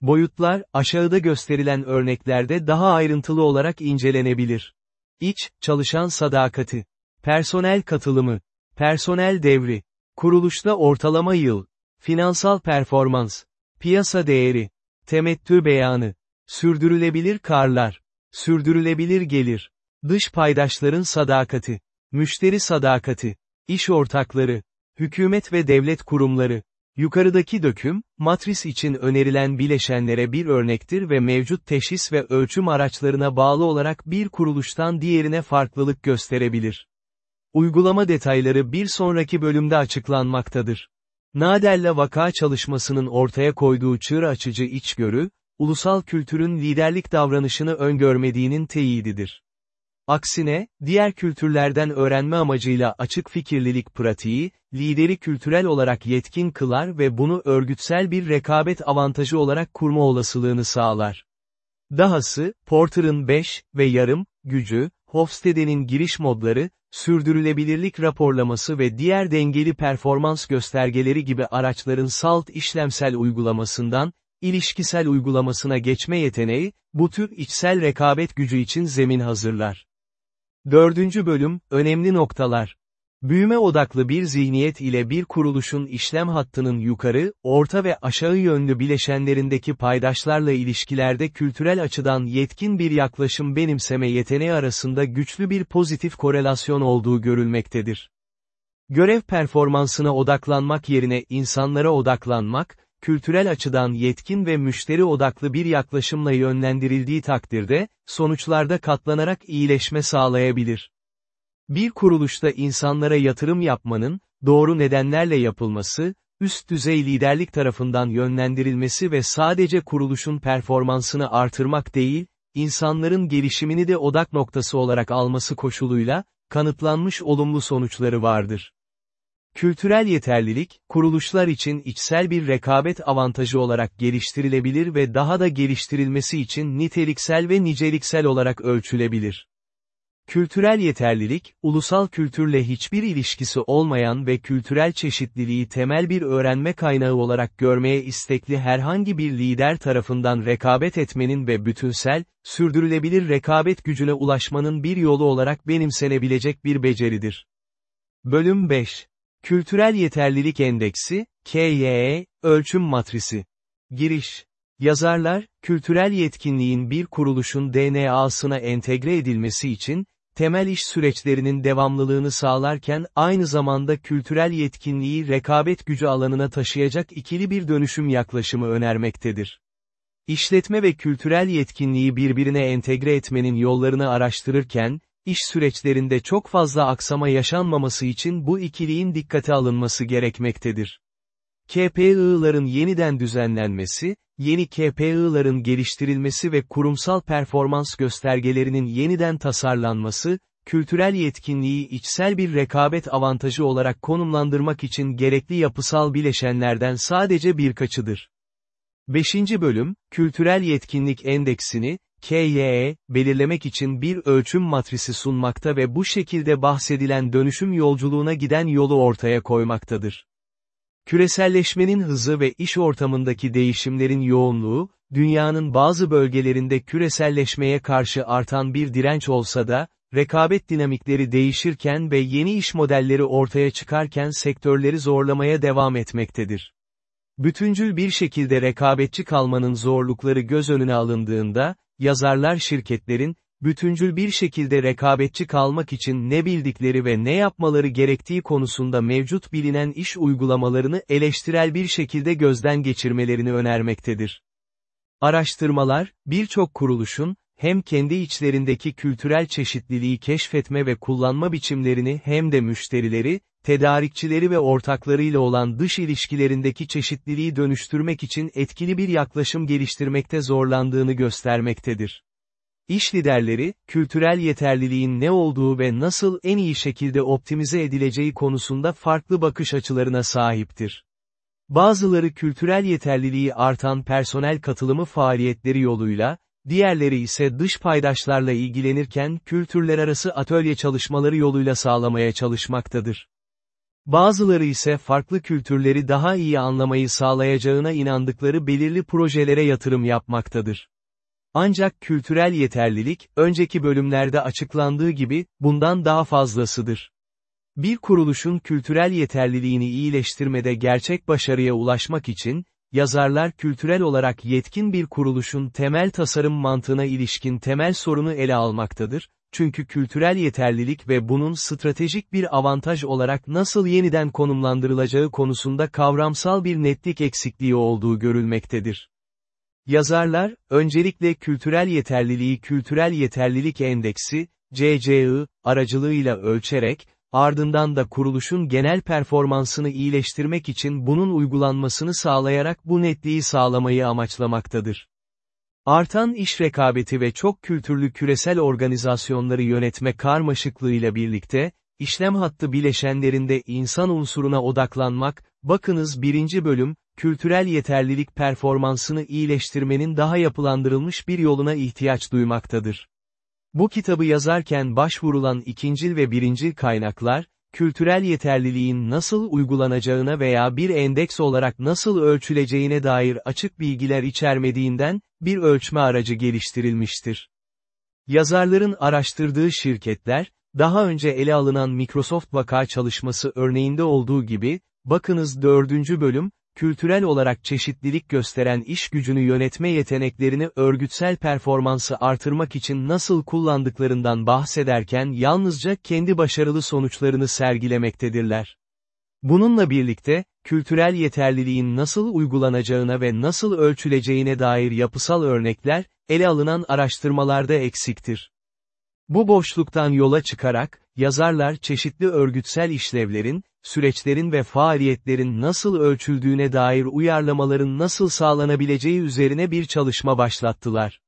Boyutlar, aşağıda gösterilen örneklerde daha ayrıntılı olarak incelenebilir. İç, çalışan sadakati, personel katılımı, personel devri, kuruluşta ortalama yıl, finansal performans, piyasa değeri, temettü beyanı, sürdürülebilir karlar, sürdürülebilir gelir, dış paydaşların sadakati, müşteri sadakati, iş ortakları, hükümet ve devlet kurumları, Yukarıdaki döküm, matris için önerilen bileşenlere bir örnektir ve mevcut teşhis ve ölçüm araçlarına bağlı olarak bir kuruluştan diğerine farklılık gösterebilir. Uygulama detayları bir sonraki bölümde açıklanmaktadır. Nader'le vaka çalışmasının ortaya koyduğu çığır açıcı içgörü, ulusal kültürün liderlik davranışını öngörmediğinin teyididir. Aksine, diğer kültürlerden öğrenme amacıyla açık fikirlilik pratiği, lideri kültürel olarak yetkin kılar ve bunu örgütsel bir rekabet avantajı olarak kurma olasılığını sağlar. Dahası, Porter'ın 5 ve yarım, gücü, Hofstede'nin giriş modları, sürdürülebilirlik raporlaması ve diğer dengeli performans göstergeleri gibi araçların salt işlemsel uygulamasından, ilişkisel uygulamasına geçme yeteneği, bu tür içsel rekabet gücü için zemin hazırlar. Dördüncü bölüm, önemli noktalar. Büyüme odaklı bir zihniyet ile bir kuruluşun işlem hattının yukarı, orta ve aşağı yönlü bileşenlerindeki paydaşlarla ilişkilerde kültürel açıdan yetkin bir yaklaşım benimseme yeteneği arasında güçlü bir pozitif korelasyon olduğu görülmektedir. Görev performansına odaklanmak yerine insanlara odaklanmak, kültürel açıdan yetkin ve müşteri odaklı bir yaklaşımla yönlendirildiği takdirde, sonuçlarda katlanarak iyileşme sağlayabilir. Bir kuruluşta insanlara yatırım yapmanın, doğru nedenlerle yapılması, üst düzey liderlik tarafından yönlendirilmesi ve sadece kuruluşun performansını artırmak değil, insanların gelişimini de odak noktası olarak alması koşuluyla, kanıtlanmış olumlu sonuçları vardır. Kültürel yeterlilik, kuruluşlar için içsel bir rekabet avantajı olarak geliştirilebilir ve daha da geliştirilmesi için niteliksel ve niceliksel olarak ölçülebilir. Kültürel yeterlilik, ulusal kültürle hiçbir ilişkisi olmayan ve kültürel çeşitliliği temel bir öğrenme kaynağı olarak görmeye istekli herhangi bir lider tarafından rekabet etmenin ve bütünsel, sürdürülebilir rekabet gücüne ulaşmanın bir yolu olarak benimsenebilecek bir beceridir. Bölüm 5 Kültürel Yeterlilik Endeksi, KYE, Ölçüm Matrisi. Giriş. Yazarlar, kültürel yetkinliğin bir kuruluşun DNA'sına entegre edilmesi için, temel iş süreçlerinin devamlılığını sağlarken aynı zamanda kültürel yetkinliği rekabet gücü alanına taşıyacak ikili bir dönüşüm yaklaşımı önermektedir. İşletme ve kültürel yetkinliği birbirine entegre etmenin yollarını araştırırken, İş süreçlerinde çok fazla aksama yaşanmaması için bu ikiliğin dikkate alınması gerekmektedir. KPI'ların yeniden düzenlenmesi, yeni KPI'ların geliştirilmesi ve kurumsal performans göstergelerinin yeniden tasarlanması, kültürel yetkinliği içsel bir rekabet avantajı olarak konumlandırmak için gerekli yapısal bileşenlerden sadece birkaçıdır. 5. bölüm, Kültürel Yetkinlik Endeksini, KYE, belirlemek için bir ölçüm matrisi sunmakta ve bu şekilde bahsedilen dönüşüm yolculuğuna giden yolu ortaya koymaktadır. Küreselleşmenin hızı ve iş ortamındaki değişimlerin yoğunluğu, dünyanın bazı bölgelerinde küreselleşmeye karşı artan bir direnç olsa da, rekabet dinamikleri değişirken ve yeni iş modelleri ortaya çıkarken sektörleri zorlamaya devam etmektedir. Bütüncül bir şekilde rekabetçi kalmanın zorlukları göz önüne alındığında, yazarlar şirketlerin, bütüncül bir şekilde rekabetçi kalmak için ne bildikleri ve ne yapmaları gerektiği konusunda mevcut bilinen iş uygulamalarını eleştirel bir şekilde gözden geçirmelerini önermektedir. Araştırmalar, birçok kuruluşun, hem kendi içlerindeki kültürel çeşitliliği keşfetme ve kullanma biçimlerini hem de müşterileri, tedarikçileri ve ortaklarıyla olan dış ilişkilerindeki çeşitliliği dönüştürmek için etkili bir yaklaşım geliştirmekte zorlandığını göstermektedir. İş liderleri, kültürel yeterliliğin ne olduğu ve nasıl en iyi şekilde optimize edileceği konusunda farklı bakış açılarına sahiptir. Bazıları kültürel yeterliliği artan personel katılımı faaliyetleri yoluyla, diğerleri ise dış paydaşlarla ilgilenirken kültürler arası atölye çalışmaları yoluyla sağlamaya çalışmaktadır. Bazıları ise farklı kültürleri daha iyi anlamayı sağlayacağına inandıkları belirli projelere yatırım yapmaktadır. Ancak kültürel yeterlilik, önceki bölümlerde açıklandığı gibi, bundan daha fazlasıdır. Bir kuruluşun kültürel yeterliliğini iyileştirmede gerçek başarıya ulaşmak için, yazarlar kültürel olarak yetkin bir kuruluşun temel tasarım mantığına ilişkin temel sorunu ele almaktadır, çünkü kültürel yeterlilik ve bunun stratejik bir avantaj olarak nasıl yeniden konumlandırılacağı konusunda kavramsal bir netlik eksikliği olduğu görülmektedir. Yazarlar, öncelikle kültürel yeterliliği Kültürel Yeterlilik Endeksi, CCI, aracılığıyla ölçerek, ardından da kuruluşun genel performansını iyileştirmek için bunun uygulanmasını sağlayarak bu netliği sağlamayı amaçlamaktadır. Artan iş rekabeti ve çok kültürlü küresel organizasyonları yönetme karmaşıklığıyla birlikte, işlem hattı bileşenlerinde insan unsuruna odaklanmak, bakınız birinci bölüm, kültürel yeterlilik performansını iyileştirmenin daha yapılandırılmış bir yoluna ihtiyaç duymaktadır. Bu kitabı yazarken başvurulan ikincil ve birincil kaynaklar, kültürel yeterliliğin nasıl uygulanacağına veya bir endeks olarak nasıl ölçüleceğine dair açık bilgiler içermediğinden, bir ölçme aracı geliştirilmiştir. Yazarların araştırdığı şirketler, daha önce ele alınan Microsoft vaka çalışması örneğinde olduğu gibi, bakınız dördüncü bölüm, kültürel olarak çeşitlilik gösteren iş gücünü yönetme yeteneklerini örgütsel performansı artırmak için nasıl kullandıklarından bahsederken yalnızca kendi başarılı sonuçlarını sergilemektedirler. Bununla birlikte, kültürel yeterliliğin nasıl uygulanacağına ve nasıl ölçüleceğine dair yapısal örnekler, ele alınan araştırmalarda eksiktir. Bu boşluktan yola çıkarak, yazarlar çeşitli örgütsel işlevlerin, süreçlerin ve faaliyetlerin nasıl ölçüldüğüne dair uyarlamaların nasıl sağlanabileceği üzerine bir çalışma başlattılar.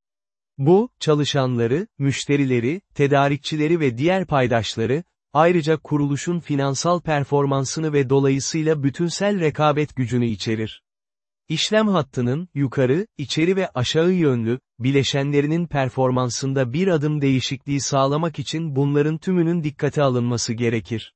Bu, çalışanları, müşterileri, tedarikçileri ve diğer paydaşları, ayrıca kuruluşun finansal performansını ve dolayısıyla bütünsel rekabet gücünü içerir. İşlem hattının, yukarı, içeri ve aşağı yönlü, bileşenlerinin performansında bir adım değişikliği sağlamak için bunların tümünün dikkate alınması gerekir.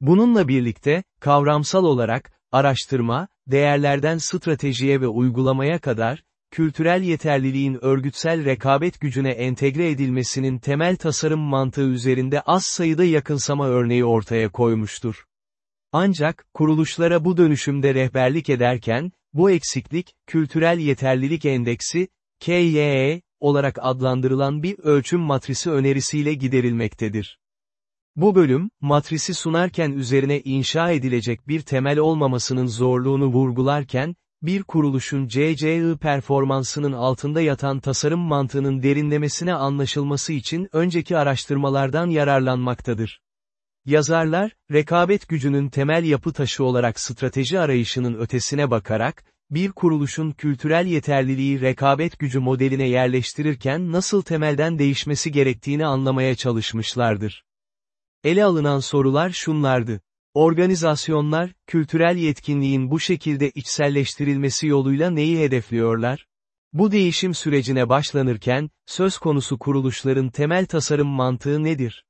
Bununla birlikte, kavramsal olarak, araştırma, değerlerden stratejiye ve uygulamaya kadar, kültürel yeterliliğin örgütsel rekabet gücüne entegre edilmesinin temel tasarım mantığı üzerinde az sayıda yakınsama örneği ortaya koymuştur. Ancak, kuruluşlara bu dönüşümde rehberlik ederken, bu eksiklik, kültürel yeterlilik endeksi, KYE, olarak adlandırılan bir ölçüm matrisi önerisiyle giderilmektedir. Bu bölüm, matrisi sunarken üzerine inşa edilecek bir temel olmamasının zorluğunu vurgularken, bir kuruluşun CCI performansının altında yatan tasarım mantığının derinlemesine anlaşılması için önceki araştırmalardan yararlanmaktadır. Yazarlar, rekabet gücünün temel yapı taşı olarak strateji arayışının ötesine bakarak, bir kuruluşun kültürel yeterliliği rekabet gücü modeline yerleştirirken nasıl temelden değişmesi gerektiğini anlamaya çalışmışlardır. Ele alınan sorular şunlardı. Organizasyonlar, kültürel yetkinliğin bu şekilde içselleştirilmesi yoluyla neyi hedefliyorlar? Bu değişim sürecine başlanırken, söz konusu kuruluşların temel tasarım mantığı nedir?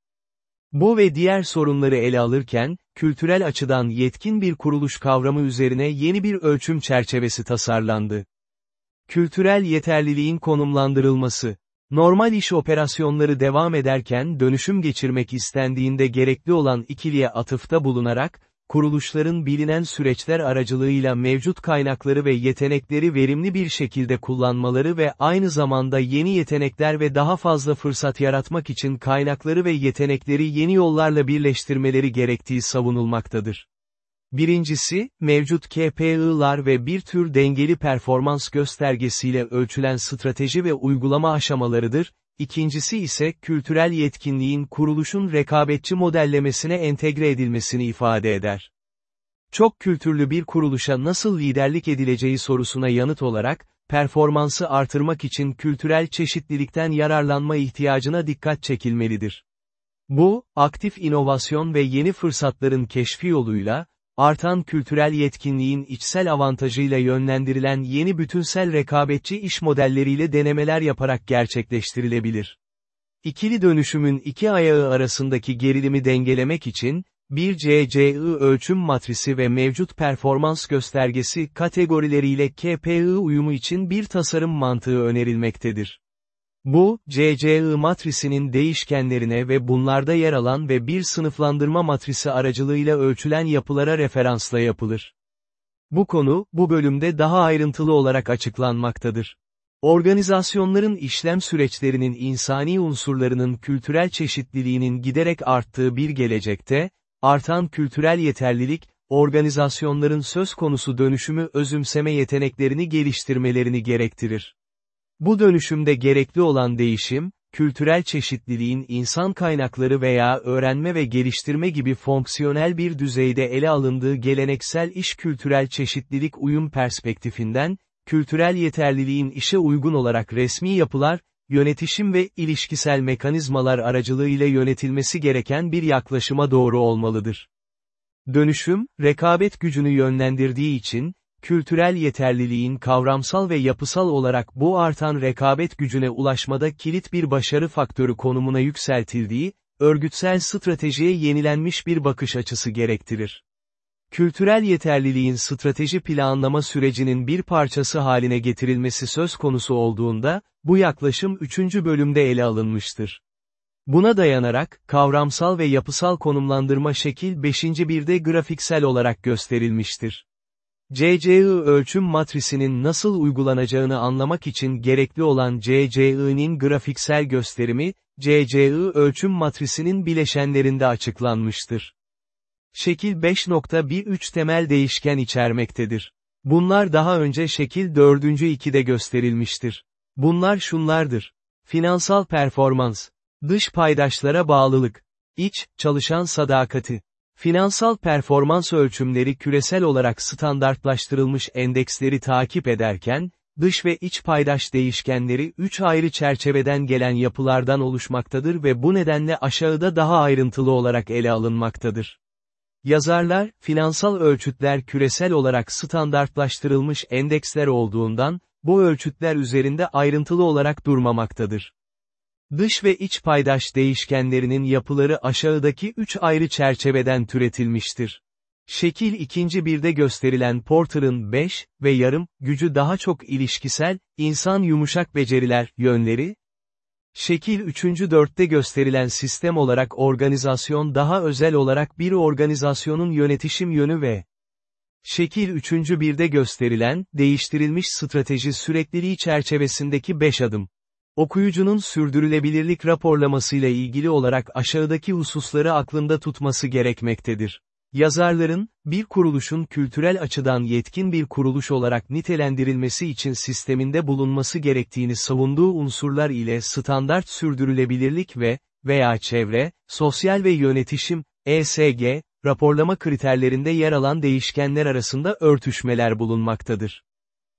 Bu ve diğer sorunları ele alırken, kültürel açıdan yetkin bir kuruluş kavramı üzerine yeni bir ölçüm çerçevesi tasarlandı. Kültürel yeterliliğin konumlandırılması Normal iş operasyonları devam ederken dönüşüm geçirmek istendiğinde gerekli olan ikiliye atıfta bulunarak, kuruluşların bilinen süreçler aracılığıyla mevcut kaynakları ve yetenekleri verimli bir şekilde kullanmaları ve aynı zamanda yeni yetenekler ve daha fazla fırsat yaratmak için kaynakları ve yetenekleri yeni yollarla birleştirmeleri gerektiği savunulmaktadır. Birincisi, mevcut KPI'lar ve bir tür dengeli performans göstergesiyle ölçülen strateji ve uygulama aşamalarıdır, ikincisi ise kültürel yetkinliğin kuruluşun rekabetçi modellemesine entegre edilmesini ifade eder. Çok kültürlü bir kuruluşa nasıl liderlik edileceği sorusuna yanıt olarak, performansı artırmak için kültürel çeşitlilikten yararlanma ihtiyacına dikkat çekilmelidir. Bu, aktif inovasyon ve yeni fırsatların keşfi yoluyla, artan kültürel yetkinliğin içsel avantajıyla yönlendirilen yeni bütünsel rekabetçi iş modelleriyle denemeler yaparak gerçekleştirilebilir. İkili dönüşümün iki ayağı arasındaki gerilimi dengelemek için, bir CCI ölçüm matrisi ve mevcut performans göstergesi kategorileriyle KPI uyumu için bir tasarım mantığı önerilmektedir. Bu, CCI matrisinin değişkenlerine ve bunlarda yer alan ve bir sınıflandırma matrisi aracılığıyla ölçülen yapılara referansla yapılır. Bu konu, bu bölümde daha ayrıntılı olarak açıklanmaktadır. Organizasyonların işlem süreçlerinin insani unsurlarının kültürel çeşitliliğinin giderek arttığı bir gelecekte, artan kültürel yeterlilik, organizasyonların söz konusu dönüşümü özümseme yeteneklerini geliştirmelerini gerektirir. Bu dönüşümde gerekli olan değişim, kültürel çeşitliliğin insan kaynakları veya öğrenme ve geliştirme gibi fonksiyonel bir düzeyde ele alındığı geleneksel iş kültürel çeşitlilik uyum perspektifinden, kültürel yeterliliğin işe uygun olarak resmi yapılar, yönetişim ve ilişkisel mekanizmalar aracılığıyla yönetilmesi gereken bir yaklaşıma doğru olmalıdır. Dönüşüm, rekabet gücünü yönlendirdiği için, kültürel yeterliliğin kavramsal ve yapısal olarak bu artan rekabet gücüne ulaşmada kilit bir başarı faktörü konumuna yükseltildiği, örgütsel stratejiye yenilenmiş bir bakış açısı gerektirir. Kültürel yeterliliğin strateji planlama sürecinin bir parçası haline getirilmesi söz konusu olduğunda, bu yaklaşım 3. bölümde ele alınmıştır. Buna dayanarak, kavramsal ve yapısal konumlandırma şekil 5. birde grafiksel olarak gösterilmiştir. CCI ölçüm matrisinin nasıl uygulanacağını anlamak için gerekli olan CCI'nin grafiksel gösterimi, CCI ölçüm matrisinin bileşenlerinde açıklanmıştır. Şekil 5.13 temel değişken içermektedir. Bunlar daha önce şekil 4. 2'de gösterilmiştir. Bunlar şunlardır. Finansal performans, dış paydaşlara bağlılık, iç, çalışan sadakati, Finansal performans ölçümleri küresel olarak standartlaştırılmış endeksleri takip ederken, dış ve iç paydaş değişkenleri üç ayrı çerçeveden gelen yapılardan oluşmaktadır ve bu nedenle aşağıda daha ayrıntılı olarak ele alınmaktadır. Yazarlar, finansal ölçütler küresel olarak standartlaştırılmış endeksler olduğundan, bu ölçütler üzerinde ayrıntılı olarak durmamaktadır. Dış ve iç paydaş değişkenlerinin yapıları aşağıdaki üç ayrı çerçeveden türetilmiştir. Şekil ikinci birde gösterilen Porter'ın 5 ve yarım, gücü daha çok ilişkisel, insan yumuşak beceriler, yönleri, Şekil 3. dörtte gösterilen sistem olarak organizasyon daha özel olarak bir organizasyonun yönetişim yönü ve Şekil 3. birde gösterilen, değiştirilmiş strateji sürekliliği çerçevesindeki 5 adım. Okuyucunun sürdürülebilirlik raporlamasıyla ilgili olarak aşağıdaki hususları aklında tutması gerekmektedir. Yazarların, bir kuruluşun kültürel açıdan yetkin bir kuruluş olarak nitelendirilmesi için sisteminde bulunması gerektiğini savunduğu unsurlar ile standart sürdürülebilirlik ve, veya çevre, sosyal ve yönetişim, ESG, raporlama kriterlerinde yer alan değişkenler arasında örtüşmeler bulunmaktadır.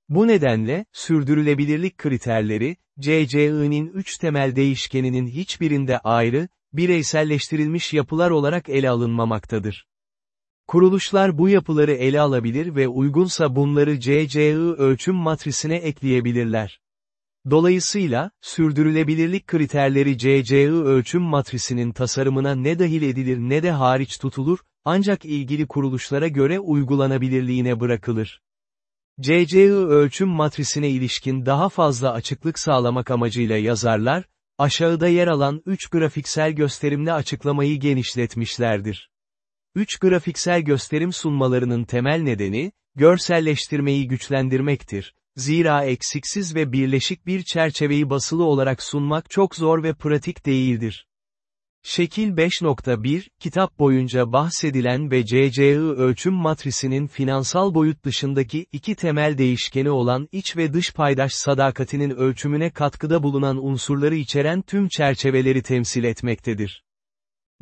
Bu nedenle, sürdürülebilirlik kriterleri, CCI'nin üç temel değişkeninin hiçbirinde ayrı, bireyselleştirilmiş yapılar olarak ele alınmamaktadır. Kuruluşlar bu yapıları ele alabilir ve uygunsa bunları CCI ölçüm matrisine ekleyebilirler. Dolayısıyla, sürdürülebilirlik kriterleri CCI ölçüm matrisinin tasarımına ne dahil edilir ne de hariç tutulur, ancak ilgili kuruluşlara göre uygulanabilirliğine bırakılır. CCI ölçüm matrisine ilişkin daha fazla açıklık sağlamak amacıyla yazarlar, aşağıda yer alan 3 grafiksel gösterimli açıklamayı genişletmişlerdir. 3 grafiksel gösterim sunmalarının temel nedeni, görselleştirmeyi güçlendirmektir. Zira eksiksiz ve birleşik bir çerçeveyi basılı olarak sunmak çok zor ve pratik değildir. Şekil 5.1, kitap boyunca bahsedilen ve CCI ölçüm matrisinin finansal boyut dışındaki iki temel değişkeni olan iç ve dış paydaş sadakatinin ölçümüne katkıda bulunan unsurları içeren tüm çerçeveleri temsil etmektedir.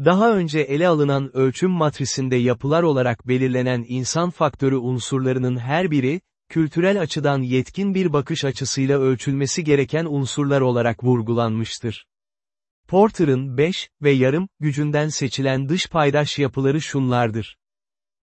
Daha önce ele alınan ölçüm matrisinde yapılar olarak belirlenen insan faktörü unsurlarının her biri, kültürel açıdan yetkin bir bakış açısıyla ölçülmesi gereken unsurlar olarak vurgulanmıştır. Porter'ın 5 ve yarım gücünden seçilen dış paydaş yapıları şunlardır.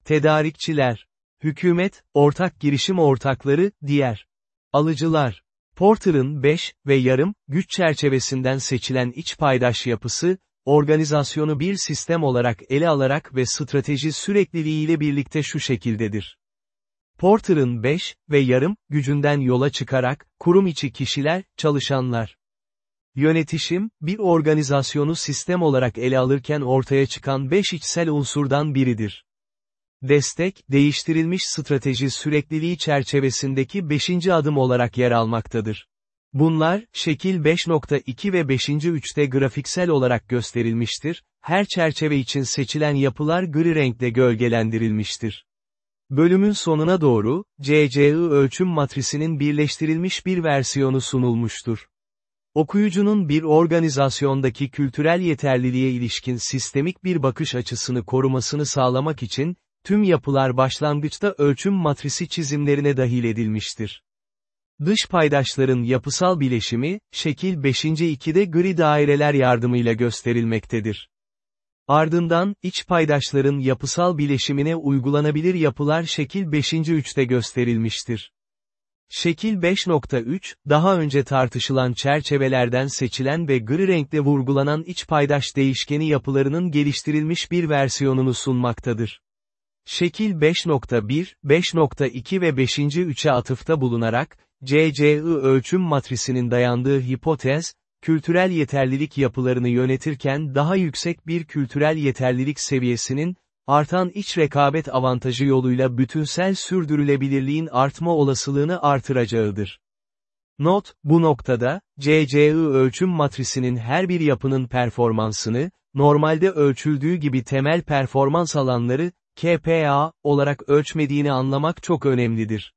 Tedarikçiler, hükümet, ortak girişim ortakları, diğer alıcılar. Porter'ın 5 ve yarım güç çerçevesinden seçilen iç paydaş yapısı, organizasyonu bir sistem olarak ele alarak ve strateji sürekliliğiyle birlikte şu şekildedir. Porter'ın 5 ve yarım gücünden yola çıkarak, kurum içi kişiler, çalışanlar. Yönetişim, bir organizasyonu sistem olarak ele alırken ortaya çıkan beş içsel unsurdan biridir. Destek, değiştirilmiş strateji sürekliliği çerçevesindeki beşinci adım olarak yer almaktadır. Bunlar, şekil 5.2 ve 5. 3'te grafiksel olarak gösterilmiştir, her çerçeve için seçilen yapılar gri renkle gölgelendirilmiştir. Bölümün sonuna doğru, CCI ölçüm matrisinin birleştirilmiş bir versiyonu sunulmuştur. Okuyucunun bir organizasyondaki kültürel yeterliliğe ilişkin sistemik bir bakış açısını korumasını sağlamak için, tüm yapılar başlangıçta ölçüm matrisi çizimlerine dahil edilmiştir. Dış paydaşların yapısal bileşimi, şekil 5. 2'de gri daireler yardımıyla gösterilmektedir. Ardından, iç paydaşların yapısal bileşimine uygulanabilir yapılar şekil 5. 3'te gösterilmiştir. Şekil 5.3, daha önce tartışılan çerçevelerden seçilen ve gri renkle vurgulanan iç paydaş değişkeni yapılarının geliştirilmiş bir versiyonunu sunmaktadır. Şekil 5.1, 5.2 ve 5. 3'e atıfta bulunarak, CCI ölçüm matrisinin dayandığı hipotez, kültürel yeterlilik yapılarını yönetirken daha yüksek bir kültürel yeterlilik seviyesinin, artan iç rekabet avantajı yoluyla bütünsel sürdürülebilirliğin artma olasılığını artıracağıdır. Not, bu noktada, CCI ölçüm matrisinin her bir yapının performansını, normalde ölçüldüğü gibi temel performans alanları, KPA, olarak ölçmediğini anlamak çok önemlidir.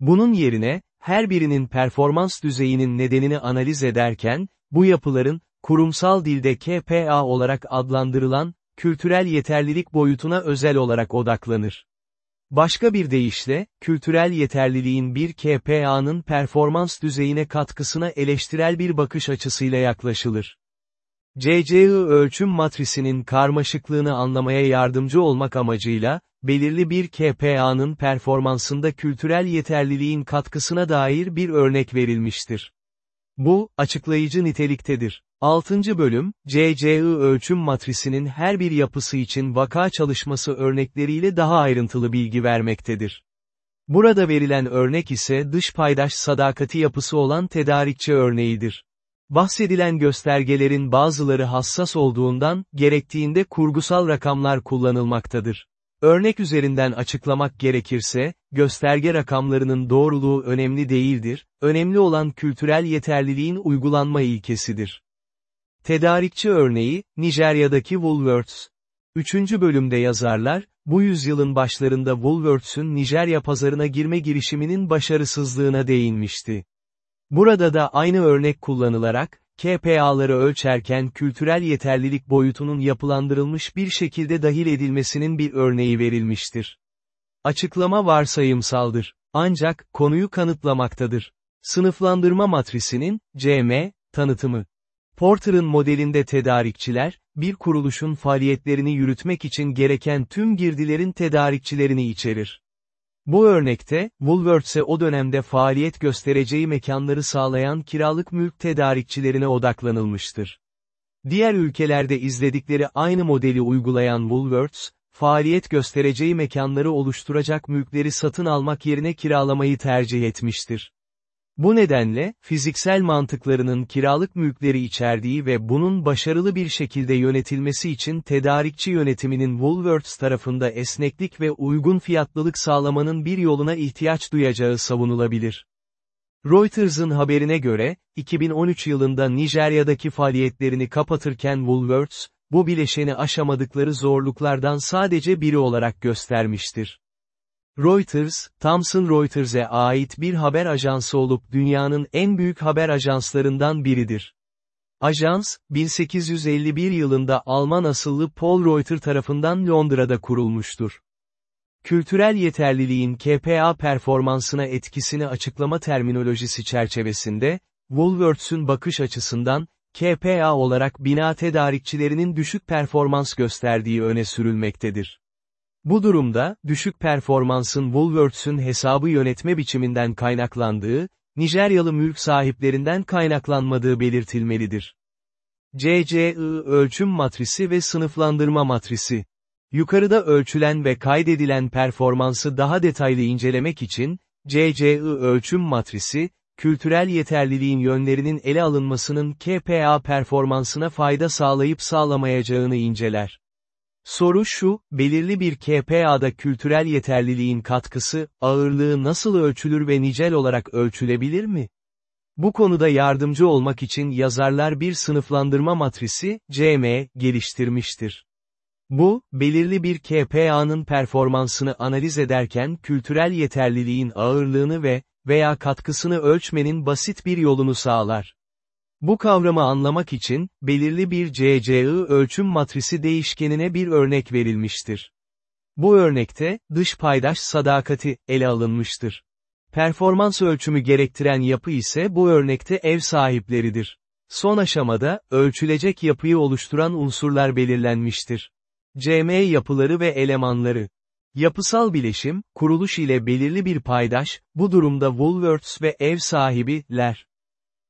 Bunun yerine, her birinin performans düzeyinin nedenini analiz ederken, bu yapıların, kurumsal dilde KPA olarak adlandırılan, kültürel yeterlilik boyutuna özel olarak odaklanır. Başka bir deyişle, kültürel yeterliliğin bir KPA'nın performans düzeyine katkısına eleştirel bir bakış açısıyla yaklaşılır. CCI ölçüm matrisinin karmaşıklığını anlamaya yardımcı olmak amacıyla, belirli bir KPA'nın performansında kültürel yeterliliğin katkısına dair bir örnek verilmiştir. Bu, açıklayıcı niteliktedir. 6. bölüm, CCI ölçüm matrisinin her bir yapısı için vaka çalışması örnekleriyle daha ayrıntılı bilgi vermektedir. Burada verilen örnek ise dış paydaş sadakati yapısı olan tedarikçi örneğidir. Bahsedilen göstergelerin bazıları hassas olduğundan, gerektiğinde kurgusal rakamlar kullanılmaktadır. Örnek üzerinden açıklamak gerekirse, gösterge rakamlarının doğruluğu önemli değildir, önemli olan kültürel yeterliliğin uygulanma ilkesidir. Tedarikçi örneği, Nijerya'daki Woolworths. Üçüncü bölümde yazarlar, bu yüzyılın başlarında Woolworths'ün Nijerya pazarına girme girişiminin başarısızlığına değinmişti. Burada da aynı örnek kullanılarak, KPA'ları ölçerken kültürel yeterlilik boyutunun yapılandırılmış bir şekilde dahil edilmesinin bir örneği verilmiştir. Açıklama varsayımsaldır. Ancak, konuyu kanıtlamaktadır. Sınıflandırma matrisinin, CM, tanıtımı. Porter'ın modelinde tedarikçiler, bir kuruluşun faaliyetlerini yürütmek için gereken tüm girdilerin tedarikçilerini içerir. Bu örnekte, Woolworths'e o dönemde faaliyet göstereceği mekanları sağlayan kiralık mülk tedarikçilerine odaklanılmıştır. Diğer ülkelerde izledikleri aynı modeli uygulayan Woolworths, faaliyet göstereceği mekanları oluşturacak mülkleri satın almak yerine kiralamayı tercih etmiştir. Bu nedenle, fiziksel mantıklarının kiralık mülkleri içerdiği ve bunun başarılı bir şekilde yönetilmesi için tedarikçi yönetiminin Woolworths tarafında esneklik ve uygun fiyatlılık sağlamanın bir yoluna ihtiyaç duyacağı savunulabilir. Reuters'ın haberine göre, 2013 yılında Nijerya'daki faaliyetlerini kapatırken Woolworths, bu bileşeni aşamadıkları zorluklardan sadece biri olarak göstermiştir. Reuters, Thomson Reuters'e ait bir haber ajansı olup dünyanın en büyük haber ajanslarından biridir. Ajans, 1851 yılında Alman asıllı Paul Reuter tarafından Londra'da kurulmuştur. Kültürel yeterliliğin KPA performansına etkisini açıklama terminolojisi çerçevesinde, Woolworths'ün bakış açısından, KPA olarak bina tedarikçilerinin düşük performans gösterdiği öne sürülmektedir. Bu durumda, düşük performansın Woolworths'ün hesabı yönetme biçiminden kaynaklandığı, Nijeryalı mülk sahiplerinden kaynaklanmadığı belirtilmelidir. CCI ölçüm matrisi ve sınıflandırma matrisi. Yukarıda ölçülen ve kaydedilen performansı daha detaylı incelemek için, CCI ölçüm matrisi, kültürel yeterliliğin yönlerinin ele alınmasının KPA performansına fayda sağlayıp sağlamayacağını inceler. Soru şu, belirli bir KPA'da kültürel yeterliliğin katkısı, ağırlığı nasıl ölçülür ve nicel olarak ölçülebilir mi? Bu konuda yardımcı olmak için yazarlar bir sınıflandırma matrisi, CM, geliştirmiştir. Bu, belirli bir KPA'nın performansını analiz ederken kültürel yeterliliğin ağırlığını ve, veya katkısını ölçmenin basit bir yolunu sağlar. Bu kavramı anlamak için, belirli bir CCI ölçüm matrisi değişkenine bir örnek verilmiştir. Bu örnekte, dış paydaş sadakati, ele alınmıştır. Performans ölçümü gerektiren yapı ise bu örnekte ev sahipleridir. Son aşamada, ölçülecek yapıyı oluşturan unsurlar belirlenmiştir. CM yapıları ve elemanları. Yapısal bileşim, kuruluş ile belirli bir paydaş, bu durumda Woolworths ve ev sahibiler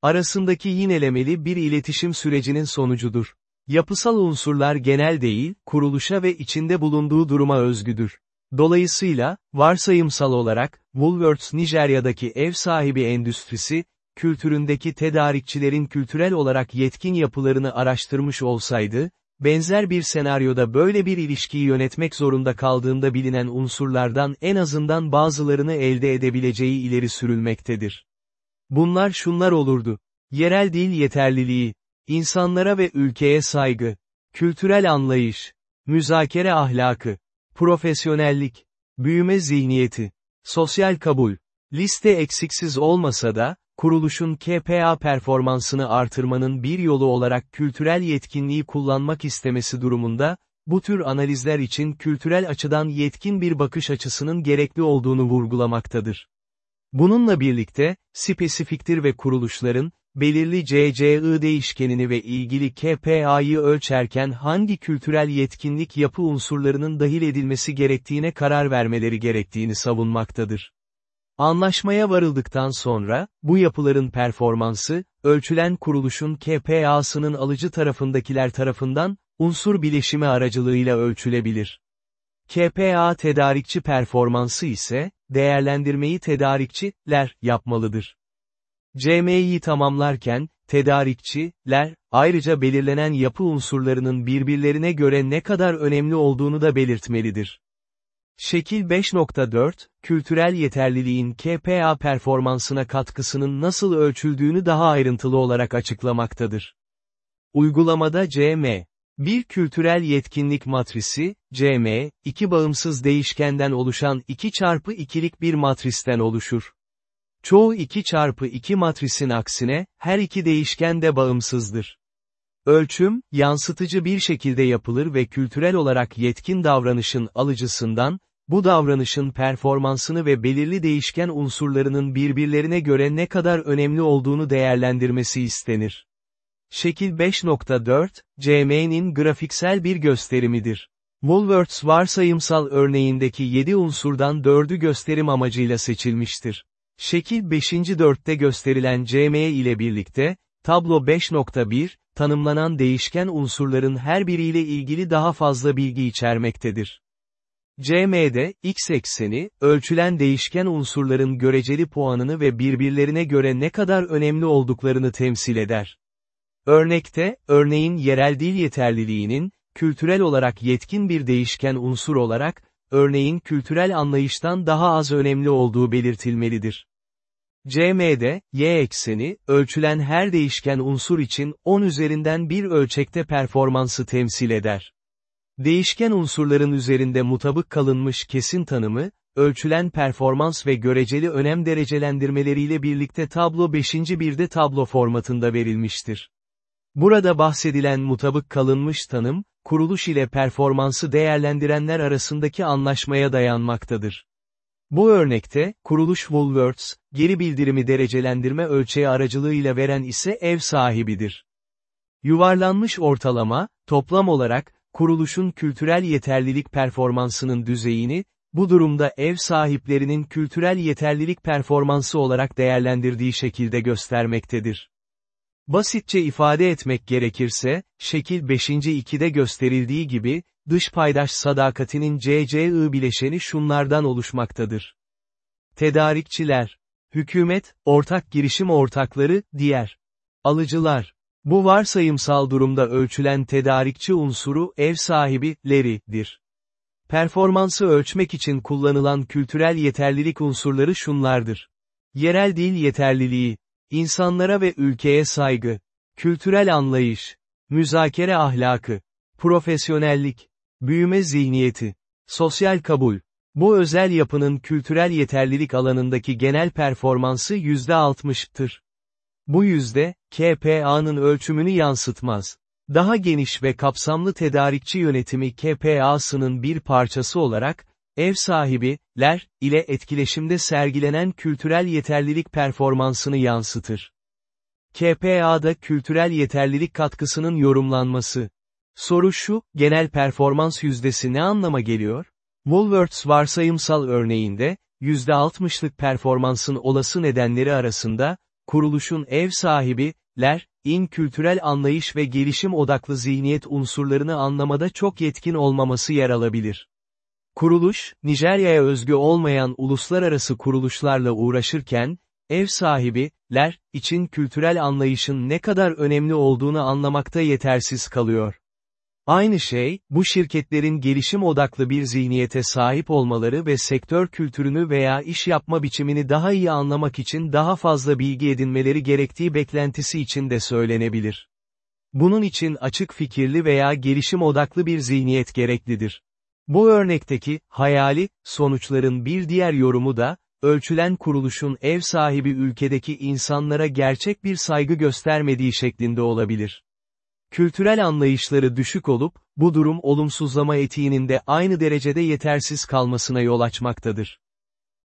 arasındaki yinelemeli bir iletişim sürecinin sonucudur. Yapısal unsurlar genel değil, kuruluşa ve içinde bulunduğu duruma özgüdür. Dolayısıyla, varsayımsal olarak, Woolworths Nijerya'daki ev sahibi endüstrisi, kültüründeki tedarikçilerin kültürel olarak yetkin yapılarını araştırmış olsaydı, benzer bir senaryoda böyle bir ilişkiyi yönetmek zorunda kaldığında bilinen unsurlardan en azından bazılarını elde edebileceği ileri sürülmektedir. Bunlar şunlar olurdu. Yerel dil yeterliliği, insanlara ve ülkeye saygı, kültürel anlayış, müzakere ahlakı, profesyonellik, büyüme zihniyeti, sosyal kabul, liste eksiksiz olmasa da, kuruluşun KPA performansını artırmanın bir yolu olarak kültürel yetkinliği kullanmak istemesi durumunda, bu tür analizler için kültürel açıdan yetkin bir bakış açısının gerekli olduğunu vurgulamaktadır. Bununla birlikte, spesifiktir ve kuruluşların, belirli CCI değişkenini ve ilgili KPA'yı ölçerken hangi kültürel yetkinlik yapı unsurlarının dahil edilmesi gerektiğine karar vermeleri gerektiğini savunmaktadır. Anlaşmaya varıldıktan sonra, bu yapıların performansı, ölçülen kuruluşun KPA'sının alıcı tarafındakiler tarafından, unsur bileşimi aracılığıyla ölçülebilir. KPA tedarikçi performansı ise, değerlendirmeyi tedarikçiler yapmalıdır. CM'yi tamamlarken, tedarikçiler, ayrıca belirlenen yapı unsurlarının birbirlerine göre ne kadar önemli olduğunu da belirtmelidir. Şekil 5.4, kültürel yeterliliğin KPA performansına katkısının nasıl ölçüldüğünü daha ayrıntılı olarak açıklamaktadır. Uygulamada CM, bir kültürel yetkinlik matrisi, CM, iki bağımsız değişkenden oluşan 2 çarpı 2'lik bir matristen oluşur. Çoğu 2 çarpı 2 matrisin aksine, her iki değişken de bağımsızdır. Ölçüm, yansıtıcı bir şekilde yapılır ve kültürel olarak yetkin davranışın alıcısından, bu davranışın performansını ve belirli değişken unsurlarının birbirlerine göre ne kadar önemli olduğunu değerlendirmesi istenir. Şekil 5.4, CM'nin grafiksel bir gösterimidir. Woolworths varsayımsal örneğindeki 7 unsurdan 4'ü gösterim amacıyla seçilmiştir. Şekil 5. 4'te gösterilen CM ile birlikte, tablo 5.1, tanımlanan değişken unsurların her biriyle ilgili daha fazla bilgi içermektedir. CM'de, x ekseni, ölçülen değişken unsurların göreceli puanını ve birbirlerine göre ne kadar önemli olduklarını temsil eder. Örnekte, örneğin yerel dil yeterliliğinin, kültürel olarak yetkin bir değişken unsur olarak, örneğin kültürel anlayıştan daha az önemli olduğu belirtilmelidir. CM'de, y ekseni, ölçülen her değişken unsur için 10 üzerinden bir ölçekte performansı temsil eder. Değişken unsurların üzerinde mutabık kalınmış kesin tanımı, ölçülen performans ve göreceli önem derecelendirmeleriyle birlikte tablo 5. bir de tablo formatında verilmiştir. Burada bahsedilen mutabık kalınmış tanım, kuruluş ile performansı değerlendirenler arasındaki anlaşmaya dayanmaktadır. Bu örnekte, kuruluş Woolworths, geri bildirimi derecelendirme ölçeği aracılığıyla veren ise ev sahibidir. Yuvarlanmış ortalama, toplam olarak, kuruluşun kültürel yeterlilik performansının düzeyini, bu durumda ev sahiplerinin kültürel yeterlilik performansı olarak değerlendirdiği şekilde göstermektedir. Basitçe ifade etmek gerekirse, şekil 5. 2'de gösterildiği gibi, dış paydaş sadakatinin CCI bileşeni şunlardan oluşmaktadır. Tedarikçiler, hükümet, ortak girişim ortakları, diğer alıcılar. Bu varsayımsal durumda ölçülen tedarikçi unsuru ev sahibi, leridir. Performansı ölçmek için kullanılan kültürel yeterlilik unsurları şunlardır. Yerel dil yeterliliği, insanlara ve ülkeye saygı, kültürel anlayış, müzakere ahlakı, profesyonellik, büyüme zihniyeti, sosyal kabul. Bu özel yapının kültürel yeterlilik alanındaki genel performansı %60'tır. Bu yüzde, KPA'nın ölçümünü yansıtmaz. Daha geniş ve kapsamlı tedarikçi yönetimi KPA'sının bir parçası olarak, ev sahibi,ler ile etkileşimde sergilenen kültürel yeterlilik performansını yansıtır. KPA'da kültürel yeterlilik katkısının yorumlanması. Soru şu, genel performans yüzdesi ne anlama geliyor? Woolworths varsayımsal örneğinde, %60'lık performansın olası nedenleri arasında, kuruluşun ev sahibi, ler, in kültürel anlayış ve gelişim odaklı zihniyet unsurlarını anlamada çok yetkin olmaması yer alabilir. Kuruluş, Nijerya'ya özgü olmayan uluslararası kuruluşlarla uğraşırken, ev sahibi, ler, için kültürel anlayışın ne kadar önemli olduğunu anlamakta yetersiz kalıyor. Aynı şey, bu şirketlerin gelişim odaklı bir zihniyete sahip olmaları ve sektör kültürünü veya iş yapma biçimini daha iyi anlamak için daha fazla bilgi edinmeleri gerektiği beklentisi için de söylenebilir. Bunun için açık fikirli veya gelişim odaklı bir zihniyet gereklidir. Bu örnekteki, hayali, sonuçların bir diğer yorumu da, ölçülen kuruluşun ev sahibi ülkedeki insanlara gerçek bir saygı göstermediği şeklinde olabilir. Kültürel anlayışları düşük olup, bu durum olumsuzlama etiğinin de aynı derecede yetersiz kalmasına yol açmaktadır.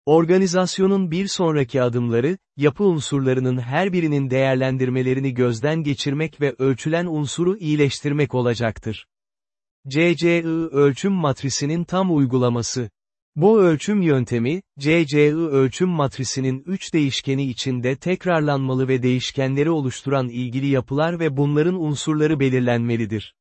Organizasyonun bir sonraki adımları, yapı unsurlarının her birinin değerlendirmelerini gözden geçirmek ve ölçülen unsuru iyileştirmek olacaktır. CCI ölçüm matrisinin tam uygulaması. Bu ölçüm yöntemi, CCI ölçüm matrisinin üç değişkeni içinde tekrarlanmalı ve değişkenleri oluşturan ilgili yapılar ve bunların unsurları belirlenmelidir.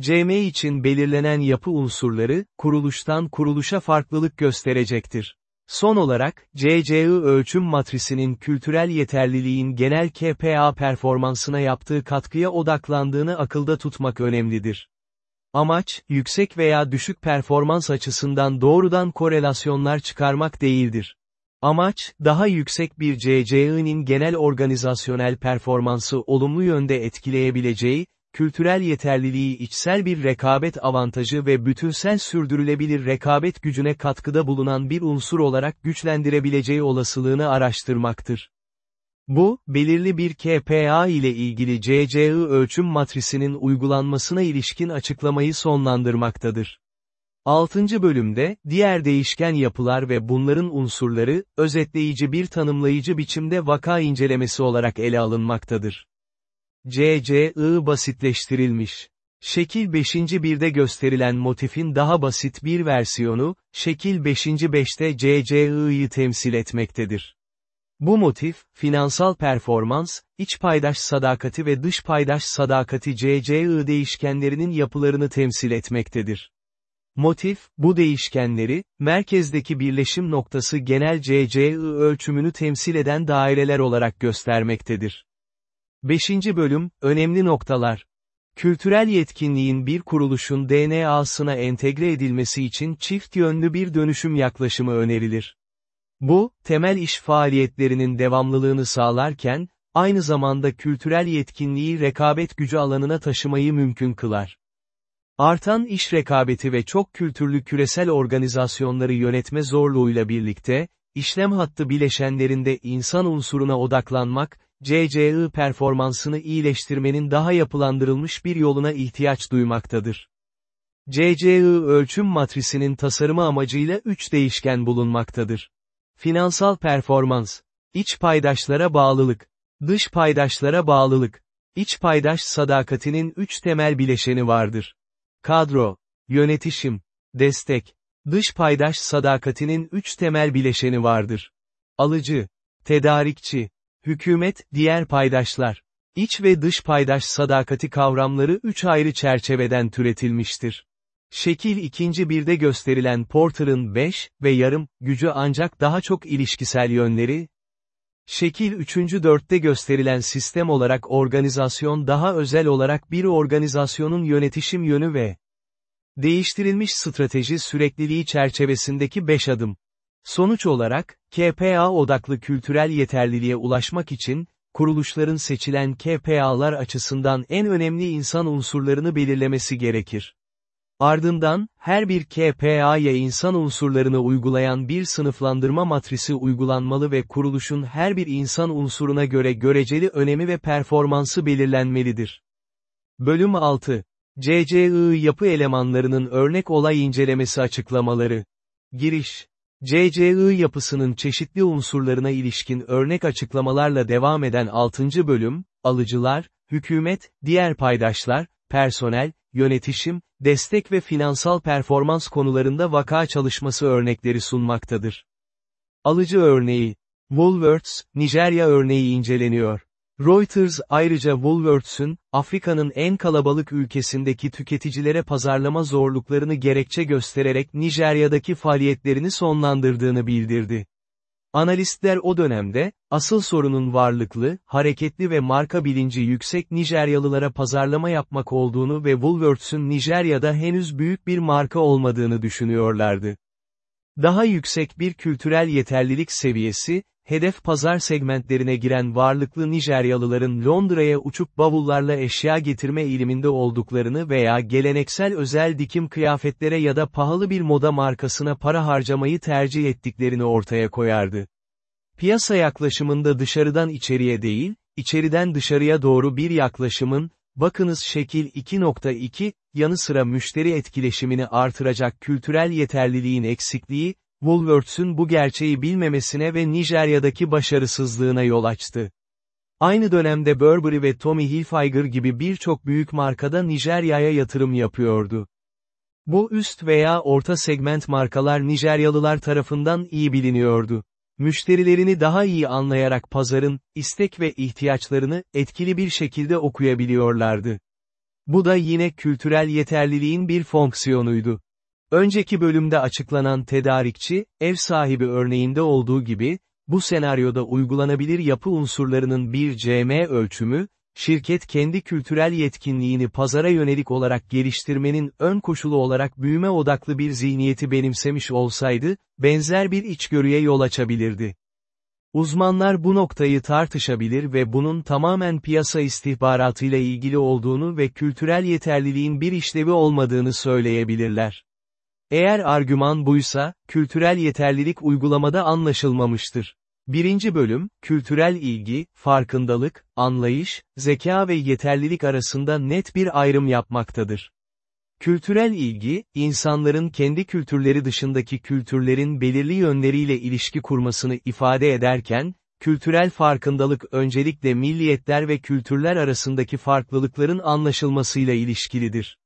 CM için belirlenen yapı unsurları, kuruluştan kuruluşa farklılık gösterecektir. Son olarak, CCI ölçüm matrisinin kültürel yeterliliğin genel KPA performansına yaptığı katkıya odaklandığını akılda tutmak önemlidir. Amaç, yüksek veya düşük performans açısından doğrudan korelasyonlar çıkarmak değildir. Amaç, daha yüksek bir CCI'nin genel organizasyonel performansı olumlu yönde etkileyebileceği, kültürel yeterliliği içsel bir rekabet avantajı ve bütünsel sürdürülebilir rekabet gücüne katkıda bulunan bir unsur olarak güçlendirebileceği olasılığını araştırmaktır. Bu, belirli bir KPA ile ilgili CCI ölçüm matrisinin uygulanmasına ilişkin açıklamayı sonlandırmaktadır. 6. bölümde, diğer değişken yapılar ve bunların unsurları, özetleyici bir tanımlayıcı biçimde vaka incelemesi olarak ele alınmaktadır. CCI basitleştirilmiş. Şekil 5. birde gösterilen motifin daha basit bir versiyonu, şekil 5. 5'te CCI'yi temsil etmektedir. Bu motif, finansal performans, iç paydaş sadakati ve dış paydaş sadakati CCI değişkenlerinin yapılarını temsil etmektedir. Motif, bu değişkenleri, merkezdeki birleşim noktası genel CCI ölçümünü temsil eden daireler olarak göstermektedir. 5. bölüm, önemli noktalar. Kültürel yetkinliğin bir kuruluşun DNA'sına entegre edilmesi için çift yönlü bir dönüşüm yaklaşımı önerilir. Bu, temel iş faaliyetlerinin devamlılığını sağlarken, aynı zamanda kültürel yetkinliği rekabet gücü alanına taşımayı mümkün kılar. Artan iş rekabeti ve çok kültürlü küresel organizasyonları yönetme zorluğuyla birlikte, işlem hattı bileşenlerinde insan unsuruna odaklanmak, CCI performansını iyileştirmenin daha yapılandırılmış bir yoluna ihtiyaç duymaktadır. CCI ölçüm matrisinin tasarımı amacıyla 3 değişken bulunmaktadır. Finansal performans, iç paydaşlara bağlılık, dış paydaşlara bağlılık, iç paydaş sadakatinin 3 temel bileşeni vardır. Kadro, yönetişim, destek, dış paydaş sadakatinin 3 temel bileşeni vardır. Alıcı, tedarikçi, hükümet, diğer paydaşlar. İç ve dış paydaş sadakati kavramları üç ayrı çerçeveden türetilmiştir. Şekil ikinci birde gösterilen Porter'ın 5 ve yarım gücü ancak daha çok ilişkisel yönleri, Şekil 3. 4'te gösterilen sistem olarak organizasyon daha özel olarak bir organizasyonun yönetişim yönü ve değiştirilmiş strateji sürekliliği çerçevesindeki 5 adım. Sonuç olarak, KPA odaklı kültürel yeterliliğe ulaşmak için, kuruluşların seçilen KPA'lar açısından en önemli insan unsurlarını belirlemesi gerekir. Ardından, her bir KPA'ya insan unsurlarını uygulayan bir sınıflandırma matrisi uygulanmalı ve kuruluşun her bir insan unsuruna göre göreceli önemi ve performansı belirlenmelidir. Bölüm 6. CCI yapı elemanlarının örnek olay incelemesi açıklamaları. Giriş. CCI yapısının çeşitli unsurlarına ilişkin örnek açıklamalarla devam eden 6. bölüm, alıcılar, hükümet, diğer paydaşlar, personel, yönetişim, destek ve finansal performans konularında vaka çalışması örnekleri sunmaktadır. Alıcı örneği, Woolworths, Nijerya örneği inceleniyor. Reuters ayrıca Woolworths'ün, Afrika'nın en kalabalık ülkesindeki tüketicilere pazarlama zorluklarını gerekçe göstererek Nijerya'daki faaliyetlerini sonlandırdığını bildirdi. Analistler o dönemde, asıl sorunun varlıklı, hareketli ve marka bilinci yüksek Nijeryalılara pazarlama yapmak olduğunu ve Woolworths'ün Nijerya'da henüz büyük bir marka olmadığını düşünüyorlardı. Daha yüksek bir kültürel yeterlilik seviyesi, hedef pazar segmentlerine giren varlıklı Nijeryalıların Londra'ya uçup bavullarla eşya getirme eğiliminde olduklarını veya geleneksel özel dikim kıyafetlere ya da pahalı bir moda markasına para harcamayı tercih ettiklerini ortaya koyardı. Piyasa yaklaşımında dışarıdan içeriye değil, içeriden dışarıya doğru bir yaklaşımın, bakınız şekil 2.2, yanı sıra müşteri etkileşimini artıracak kültürel yeterliliğin eksikliği, Woolworths'ün bu gerçeği bilmemesine ve Nijerya'daki başarısızlığına yol açtı. Aynı dönemde Burberry ve Tommy Hilfiger gibi birçok büyük markada Nijerya'ya yatırım yapıyordu. Bu üst veya orta segment markalar Nijeryalılar tarafından iyi biliniyordu. Müşterilerini daha iyi anlayarak pazarın, istek ve ihtiyaçlarını, etkili bir şekilde okuyabiliyorlardı. Bu da yine kültürel yeterliliğin bir fonksiyonuydu. Önceki bölümde açıklanan tedarikçi, ev sahibi örneğinde olduğu gibi, bu senaryoda uygulanabilir yapı unsurlarının bir CM ölçümü, şirket kendi kültürel yetkinliğini pazara yönelik olarak geliştirmenin ön koşulu olarak büyüme odaklı bir zihniyeti benimsemiş olsaydı, benzer bir içgörüye yol açabilirdi. Uzmanlar bu noktayı tartışabilir ve bunun tamamen piyasa istihbaratıyla ilgili olduğunu ve kültürel yeterliliğin bir işlevi olmadığını söyleyebilirler. Eğer argüman buysa, kültürel yeterlilik uygulamada anlaşılmamıştır. Birinci bölüm, kültürel ilgi, farkındalık, anlayış, zeka ve yeterlilik arasında net bir ayrım yapmaktadır. Kültürel ilgi, insanların kendi kültürleri dışındaki kültürlerin belirli yönleriyle ilişki kurmasını ifade ederken, kültürel farkındalık öncelikle milliyetler ve kültürler arasındaki farklılıkların anlaşılmasıyla ilişkilidir.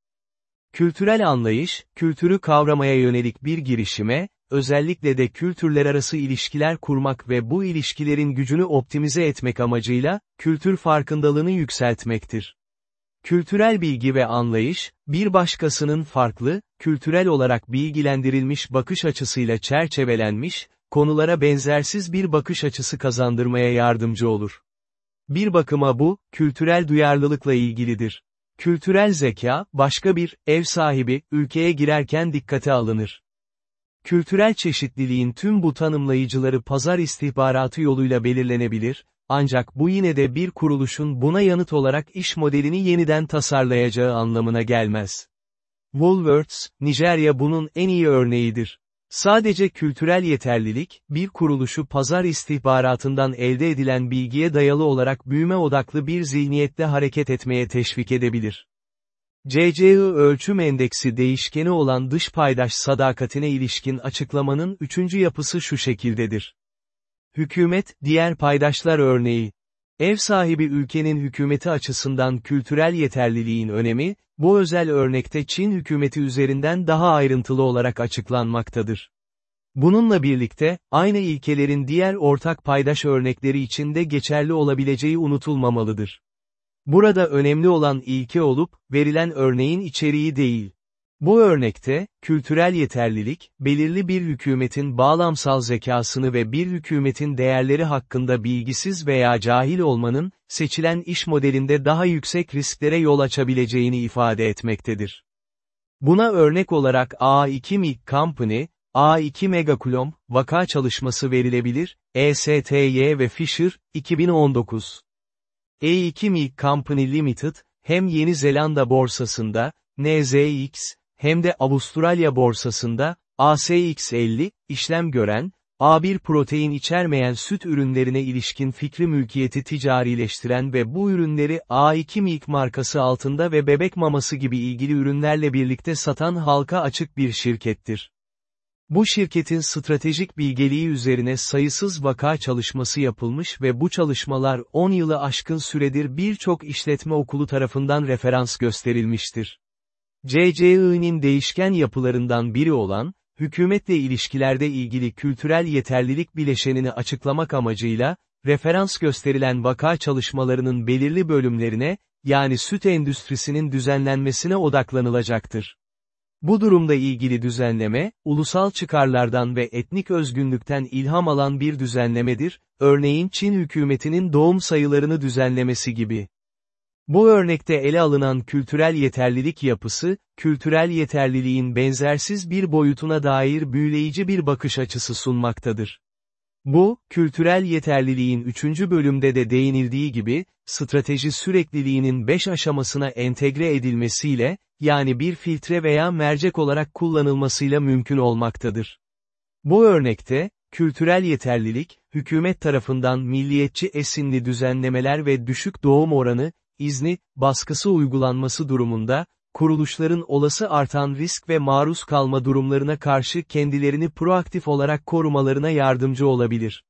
Kültürel anlayış, kültürü kavramaya yönelik bir girişime, özellikle de kültürler arası ilişkiler kurmak ve bu ilişkilerin gücünü optimize etmek amacıyla, kültür farkındalığını yükseltmektir. Kültürel bilgi ve anlayış, bir başkasının farklı, kültürel olarak bilgilendirilmiş bakış açısıyla çerçevelenmiş, konulara benzersiz bir bakış açısı kazandırmaya yardımcı olur. Bir bakıma bu, kültürel duyarlılıkla ilgilidir. Kültürel zeka, başka bir, ev sahibi, ülkeye girerken dikkate alınır. Kültürel çeşitliliğin tüm bu tanımlayıcıları pazar istihbaratı yoluyla belirlenebilir, ancak bu yine de bir kuruluşun buna yanıt olarak iş modelini yeniden tasarlayacağı anlamına gelmez. Woolworths, Nijerya bunun en iyi örneğidir. Sadece kültürel yeterlilik, bir kuruluşu pazar istihbaratından elde edilen bilgiye dayalı olarak büyüme odaklı bir zihniyette hareket etmeye teşvik edebilir. CCI ölçüm endeksi değişkeni olan dış paydaş sadakatine ilişkin açıklamanın üçüncü yapısı şu şekildedir. Hükümet, diğer paydaşlar örneği. Ev sahibi ülkenin hükümeti açısından kültürel yeterliliğin önemi, bu özel örnekte Çin hükümeti üzerinden daha ayrıntılı olarak açıklanmaktadır. Bununla birlikte, aynı ilkelerin diğer ortak paydaş örnekleri için de geçerli olabileceği unutulmamalıdır. Burada önemli olan ilke olup, verilen örneğin içeriği değil. Bu örnekte, kültürel yeterlilik, belirli bir hükümetin bağlamsal zekasını ve bir hükümetin değerleri hakkında bilgisiz veya cahil olmanın, seçilen iş modelinde daha yüksek risklere yol açabileceğini ifade etmektedir. Buna örnek olarak A2 Milk Company, A2 Megakulom, vaka çalışması verilebilir, ESTY ve Fisher, 2019. E2 Milk Company Limited, hem Yeni Zelanda borsasında, NZX, hem de Avustralya borsasında, ASX50, işlem gören, A1 protein içermeyen süt ürünlerine ilişkin fikri mülkiyeti ticarileştiren ve bu ürünleri A2 Milk markası altında ve bebek maması gibi ilgili ürünlerle birlikte satan halka açık bir şirkettir. Bu şirketin stratejik bilgeliği üzerine sayısız vaka çalışması yapılmış ve bu çalışmalar 10 yılı aşkın süredir birçok işletme okulu tarafından referans gösterilmiştir. CCI'nin değişken yapılarından biri olan, hükümetle ilişkilerde ilgili kültürel yeterlilik bileşenini açıklamak amacıyla, referans gösterilen vaka çalışmalarının belirli bölümlerine, yani süt endüstrisinin düzenlenmesine odaklanılacaktır. Bu durumda ilgili düzenleme, ulusal çıkarlardan ve etnik özgünlükten ilham alan bir düzenlemedir, örneğin Çin hükümetinin doğum sayılarını düzenlemesi gibi. Bu örnekte ele alınan kültürel yeterlilik yapısı, kültürel yeterliliğin benzersiz bir boyutuna dair büyüleyici bir bakış açısı sunmaktadır. Bu, kültürel yeterliliğin üçüncü bölümde de değinildiği gibi, strateji sürekliliğinin beş aşamasına entegre edilmesiyle, yani bir filtre veya mercek olarak kullanılmasıyla mümkün olmaktadır. Bu örnekte, kültürel yeterlilik, hükümet tarafından milliyetçi esinli düzenlemeler ve düşük doğum oranı, izni, baskısı uygulanması durumunda, kuruluşların olası artan risk ve maruz kalma durumlarına karşı kendilerini proaktif olarak korumalarına yardımcı olabilir.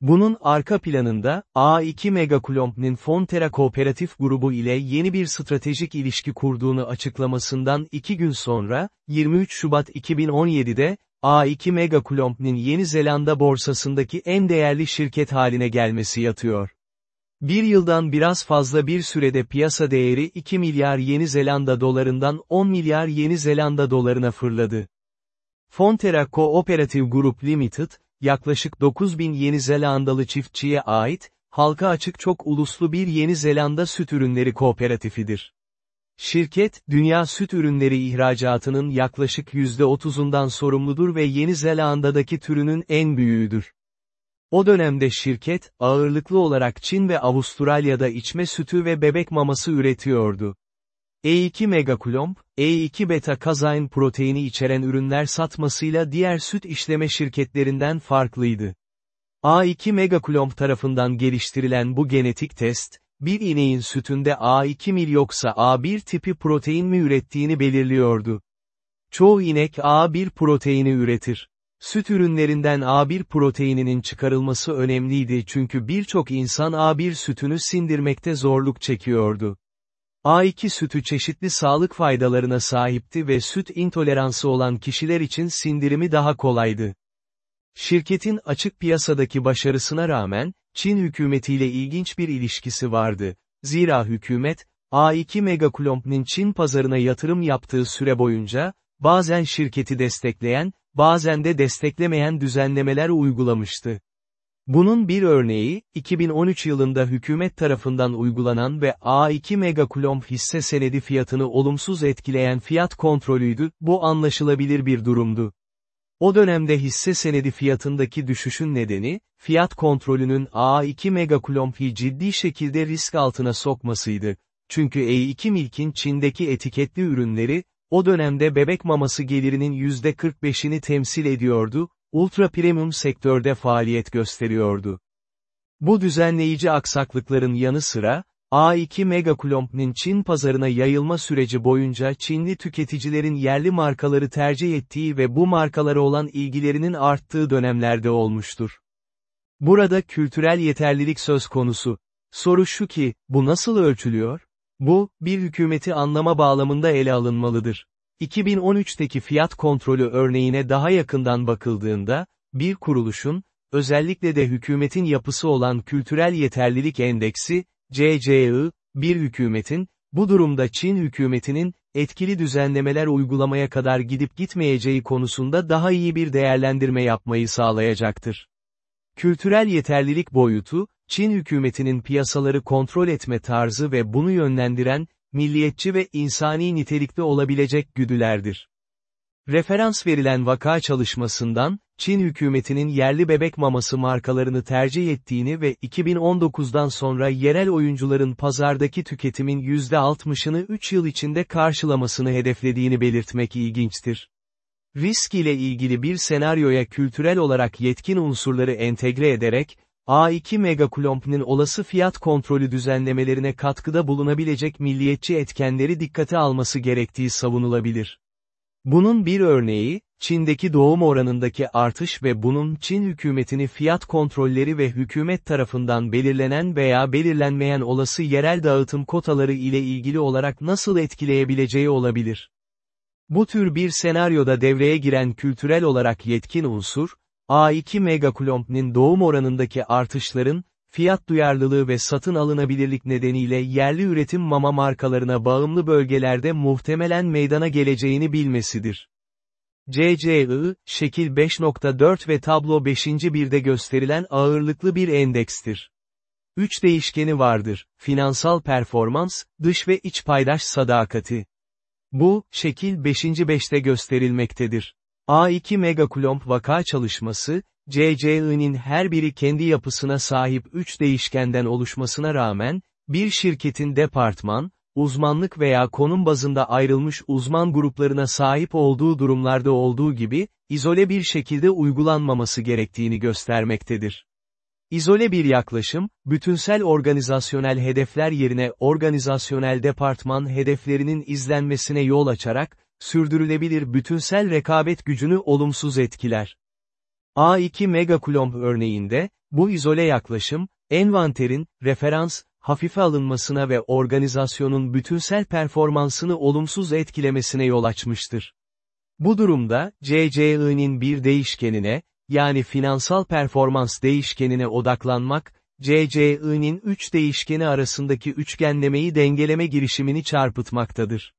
Bunun arka planında, A2 Megaklomp'nin Fonterra Kooperatif Grubu ile yeni bir stratejik ilişki kurduğunu açıklamasından iki gün sonra, 23 Şubat 2017'de, A2 Megaklomp'nin Yeni Zelanda borsasındaki en değerli şirket haline gelmesi yatıyor. Bir yıldan biraz fazla bir sürede piyasa değeri 2 milyar Yeni Zelanda dolarından 10 milyar Yeni Zelanda dolarına fırladı. Fonterra Cooperative Group Limited, yaklaşık 9000 Yeni Zelandalı çiftçiye ait, halka açık çok uluslu bir Yeni Zelanda süt ürünleri kooperatifidir. Şirket, dünya süt ürünleri ihracatının yaklaşık %30'undan sorumludur ve Yeni Zelanda'daki türünün en büyüğüdür. O dönemde şirket, ağırlıklı olarak Çin ve Avustralya'da içme sütü ve bebek maması üretiyordu. E2 megakulomb, E2 beta kazain proteini içeren ürünler satmasıyla diğer süt işleme şirketlerinden farklıydı. A2 megakulomb tarafından geliştirilen bu genetik test, bir ineğin sütünde A2 mil yoksa A1 tipi protein mi ürettiğini belirliyordu. Çoğu inek A1 proteini üretir. Süt ürünlerinden A1 proteininin çıkarılması önemliydi çünkü birçok insan A1 sütünü sindirmekte zorluk çekiyordu. A2 sütü çeşitli sağlık faydalarına sahipti ve süt intoleransı olan kişiler için sindirimi daha kolaydı. Şirketin açık piyasadaki başarısına rağmen, Çin hükümetiyle ilginç bir ilişkisi vardı. Zira hükümet, A2 Megaklomp'nin Çin pazarına yatırım yaptığı süre boyunca, bazen şirketi destekleyen, bazen de desteklemeyen düzenlemeler uygulamıştı. Bunun bir örneği, 2013 yılında hükümet tarafından uygulanan ve A2 Megakulomb hisse senedi fiyatını olumsuz etkileyen fiyat kontrolüydü, bu anlaşılabilir bir durumdu. O dönemde hisse senedi fiyatındaki düşüşün nedeni, fiyat kontrolünün A2 Megakulomp'i ciddi şekilde risk altına sokmasıydı. Çünkü E2 Milk'in Çin'deki etiketli ürünleri, o dönemde bebek maması gelirinin %45'ini temsil ediyordu, ultra premium sektörde faaliyet gösteriyordu. Bu düzenleyici aksaklıkların yanı sıra, A2 Megakulomp'nin Çin pazarına yayılma süreci boyunca Çinli tüketicilerin yerli markaları tercih ettiği ve bu markalara olan ilgilerinin arttığı dönemlerde olmuştur. Burada kültürel yeterlilik söz konusu. Soru şu ki, bu nasıl ölçülüyor? Bu, bir hükümeti anlama bağlamında ele alınmalıdır. 2013'teki fiyat kontrolü örneğine daha yakından bakıldığında, bir kuruluşun, özellikle de hükümetin yapısı olan Kültürel Yeterlilik Endeksi, CCI, bir hükümetin, bu durumda Çin hükümetinin, etkili düzenlemeler uygulamaya kadar gidip gitmeyeceği konusunda daha iyi bir değerlendirme yapmayı sağlayacaktır. Kültürel yeterlilik boyutu, Çin hükümetinin piyasaları kontrol etme tarzı ve bunu yönlendiren, milliyetçi ve insani nitelikte olabilecek güdülerdir. Referans verilen vaka çalışmasından, Çin hükümetinin yerli bebek maması markalarını tercih ettiğini ve 2019'dan sonra yerel oyuncuların pazardaki tüketimin %60'ını 3 yıl içinde karşılamasını hedeflediğini belirtmek ilginçtir. Risk ile ilgili bir senaryoya kültürel olarak yetkin unsurları entegre ederek, A2 Megakulomp'nin olası fiyat kontrolü düzenlemelerine katkıda bulunabilecek milliyetçi etkenleri dikkate alması gerektiği savunulabilir. Bunun bir örneği, Çin'deki doğum oranındaki artış ve bunun Çin hükümetini fiyat kontrolleri ve hükümet tarafından belirlenen veya belirlenmeyen olası yerel dağıtım kotaları ile ilgili olarak nasıl etkileyebileceği olabilir. Bu tür bir senaryoda devreye giren kültürel olarak yetkin unsur, A2 Megakulomp'nin doğum oranındaki artışların, fiyat duyarlılığı ve satın alınabilirlik nedeniyle yerli üretim mama markalarına bağımlı bölgelerde muhtemelen meydana geleceğini bilmesidir. CCI, şekil 5.4 ve tablo 5. birde gösterilen ağırlıklı bir endekstir. Üç değişkeni vardır, finansal performans, dış ve iç paydaş sadakati. Bu, şekil 5. 5'te gösterilmektedir. A2 Megakulomb vaka çalışması, CCI'nin her biri kendi yapısına sahip 3 değişkenden oluşmasına rağmen, bir şirketin departman, uzmanlık veya konum bazında ayrılmış uzman gruplarına sahip olduğu durumlarda olduğu gibi, izole bir şekilde uygulanmaması gerektiğini göstermektedir. İzole bir yaklaşım, bütünsel organizasyonel hedefler yerine organizasyonel departman hedeflerinin izlenmesine yol açarak, sürdürülebilir bütünsel rekabet gücünü olumsuz etkiler. A2 Megakulomb örneğinde, bu izole yaklaşım, envanterin, referans, hafife alınmasına ve organizasyonun bütünsel performansını olumsuz etkilemesine yol açmıştır. Bu durumda, CCI'nin bir değişkenine, yani finansal performans değişkenine odaklanmak, CCI'nin üç değişkeni arasındaki üçgenlemeyi dengeleme girişimini çarpıtmaktadır.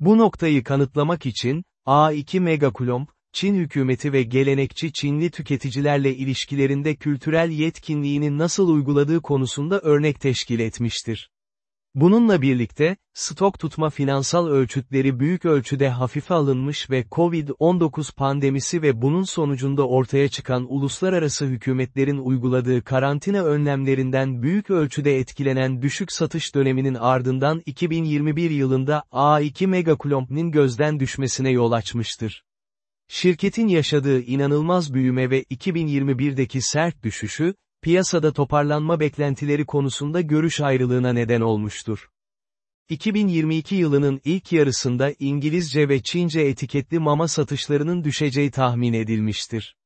Bu noktayı kanıtlamak için, A2 Megakulomb, Çin hükümeti ve gelenekçi Çinli tüketicilerle ilişkilerinde kültürel yetkinliğini nasıl uyguladığı konusunda örnek teşkil etmiştir. Bununla birlikte, stok tutma finansal ölçütleri büyük ölçüde hafife alınmış ve Covid-19 pandemisi ve bunun sonucunda ortaya çıkan uluslararası hükümetlerin uyguladığı karantina önlemlerinden büyük ölçüde etkilenen düşük satış döneminin ardından 2021 yılında A2 Megakulomp'nin gözden düşmesine yol açmıştır. Şirketin yaşadığı inanılmaz büyüme ve 2021'deki sert düşüşü, piyasada toparlanma beklentileri konusunda görüş ayrılığına neden olmuştur. 2022 yılının ilk yarısında İngilizce ve Çince etiketli mama satışlarının düşeceği tahmin edilmiştir.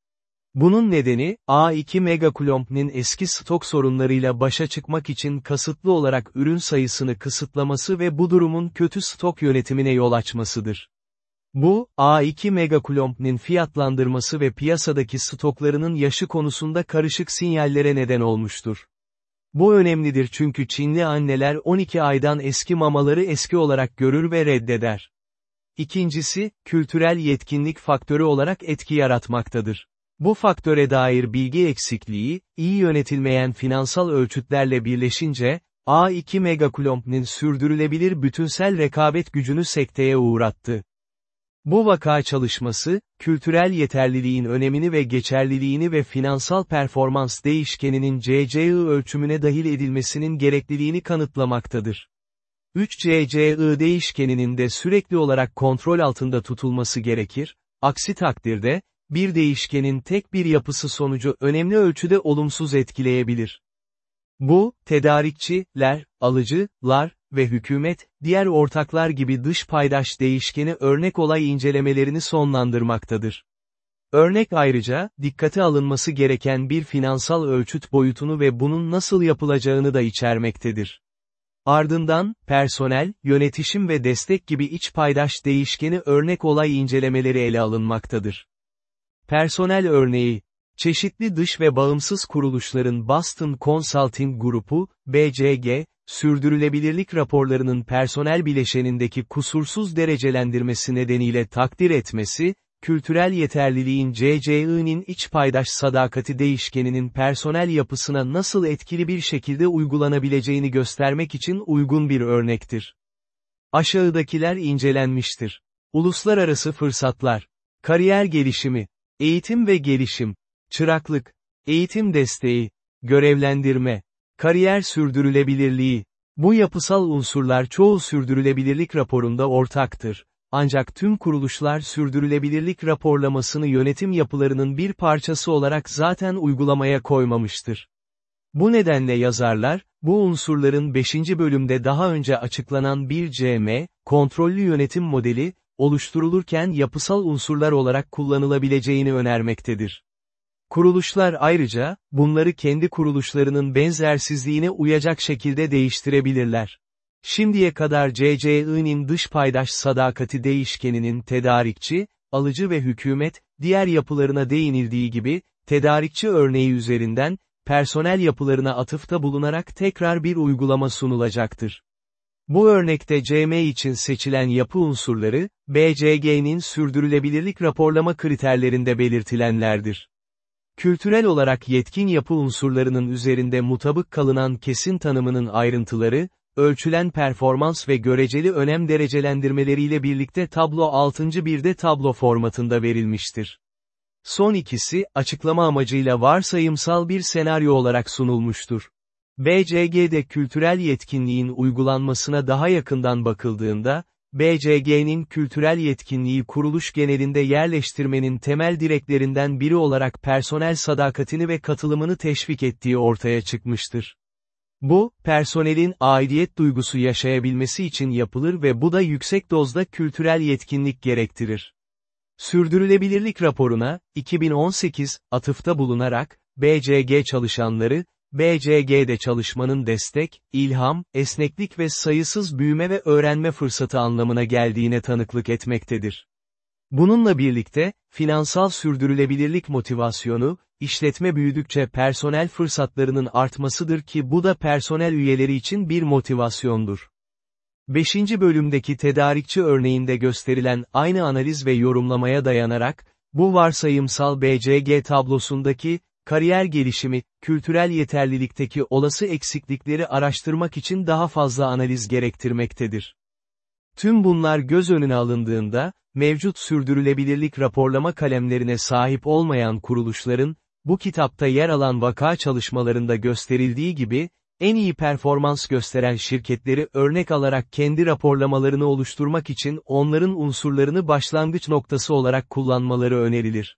Bunun nedeni, A2 Megakulomp'nin eski stok sorunlarıyla başa çıkmak için kasıtlı olarak ürün sayısını kısıtlaması ve bu durumun kötü stok yönetimine yol açmasıdır. Bu, A2 Megakulomp'nin fiyatlandırması ve piyasadaki stoklarının yaşı konusunda karışık sinyallere neden olmuştur. Bu önemlidir çünkü Çinli anneler 12 aydan eski mamaları eski olarak görür ve reddeder. İkincisi, kültürel yetkinlik faktörü olarak etki yaratmaktadır. Bu faktöre dair bilgi eksikliği, iyi yönetilmeyen finansal ölçütlerle birleşince, A2 Megakulomp'nin sürdürülebilir bütünsel rekabet gücünü sekteye uğrattı. Bu vaka çalışması, kültürel yeterliliğin önemini ve geçerliliğini ve finansal performans değişkeninin CCI ölçümüne dahil edilmesinin gerekliliğini kanıtlamaktadır. 3 CCI değişkeninin de sürekli olarak kontrol altında tutulması gerekir, aksi takdirde, bir değişkenin tek bir yapısı sonucu önemli ölçüde olumsuz etkileyebilir. Bu, tedarikçiler, alıcılar ve hükümet, diğer ortaklar gibi dış paydaş değişkeni örnek olay incelemelerini sonlandırmaktadır. Örnek ayrıca, dikkate alınması gereken bir finansal ölçüt boyutunu ve bunun nasıl yapılacağını da içermektedir. Ardından, personel, yönetişim ve destek gibi iç paydaş değişkeni örnek olay incelemeleri ele alınmaktadır. Personel örneği, çeşitli dış ve bağımsız kuruluşların Boston Consulting Grupu, BCG, sürdürülebilirlik raporlarının personel bileşenindeki kusursuz derecelendirmesi nedeniyle takdir etmesi, kültürel yeterliliğin CCI'nin iç paydaş sadakati değişkeninin personel yapısına nasıl etkili bir şekilde uygulanabileceğini göstermek için uygun bir örnektir. Aşağıdakiler incelenmiştir. Uluslararası fırsatlar, kariyer gelişimi, eğitim ve gelişim, çıraklık, eğitim desteği, görevlendirme, kariyer sürdürülebilirliği, bu yapısal unsurlar çoğu sürdürülebilirlik raporunda ortaktır. Ancak tüm kuruluşlar sürdürülebilirlik raporlamasını yönetim yapılarının bir parçası olarak zaten uygulamaya koymamıştır. Bu nedenle yazarlar, bu unsurların 5. bölümde daha önce açıklanan bir CM, kontrollü yönetim modeli, oluşturulurken yapısal unsurlar olarak kullanılabileceğini önermektedir. Kuruluşlar ayrıca, bunları kendi kuruluşlarının benzersizliğine uyacak şekilde değiştirebilirler. Şimdiye kadar CCI'nin dış paydaş sadakati değişkeninin tedarikçi, alıcı ve hükümet, diğer yapılarına değinildiği gibi, tedarikçi örneği üzerinden, personel yapılarına atıfta bulunarak tekrar bir uygulama sunulacaktır. Bu örnekte CM için seçilen yapı unsurları, BCG'nin sürdürülebilirlik raporlama kriterlerinde belirtilenlerdir. Kültürel olarak yetkin yapı unsurlarının üzerinde mutabık kalınan kesin tanımının ayrıntıları, ölçülen performans ve göreceli önem derecelendirmeleriyle birlikte tablo 6. birde tablo formatında verilmiştir. Son ikisi, açıklama amacıyla varsayımsal bir senaryo olarak sunulmuştur. BCG'de kültürel yetkinliğin uygulanmasına daha yakından bakıldığında, BCG'nin kültürel yetkinliği kuruluş genelinde yerleştirmenin temel direklerinden biri olarak personel sadakatini ve katılımını teşvik ettiği ortaya çıkmıştır. Bu, personelin aidiyet duygusu yaşayabilmesi için yapılır ve bu da yüksek dozda kültürel yetkinlik gerektirir. Sürdürülebilirlik raporuna, 2018, atıfta bulunarak, BCG çalışanları, BCG'de çalışmanın destek, ilham, esneklik ve sayısız büyüme ve öğrenme fırsatı anlamına geldiğine tanıklık etmektedir. Bununla birlikte, finansal sürdürülebilirlik motivasyonu, işletme büyüdükçe personel fırsatlarının artmasıdır ki bu da personel üyeleri için bir motivasyondur. 5. bölümdeki tedarikçi örneğinde gösterilen aynı analiz ve yorumlamaya dayanarak, bu varsayımsal BCG tablosundaki, kariyer gelişimi, kültürel yeterlilikteki olası eksiklikleri araştırmak için daha fazla analiz gerektirmektedir. Tüm bunlar göz önüne alındığında, mevcut sürdürülebilirlik raporlama kalemlerine sahip olmayan kuruluşların, bu kitapta yer alan vaka çalışmalarında gösterildiği gibi, en iyi performans gösteren şirketleri örnek alarak kendi raporlamalarını oluşturmak için onların unsurlarını başlangıç noktası olarak kullanmaları önerilir.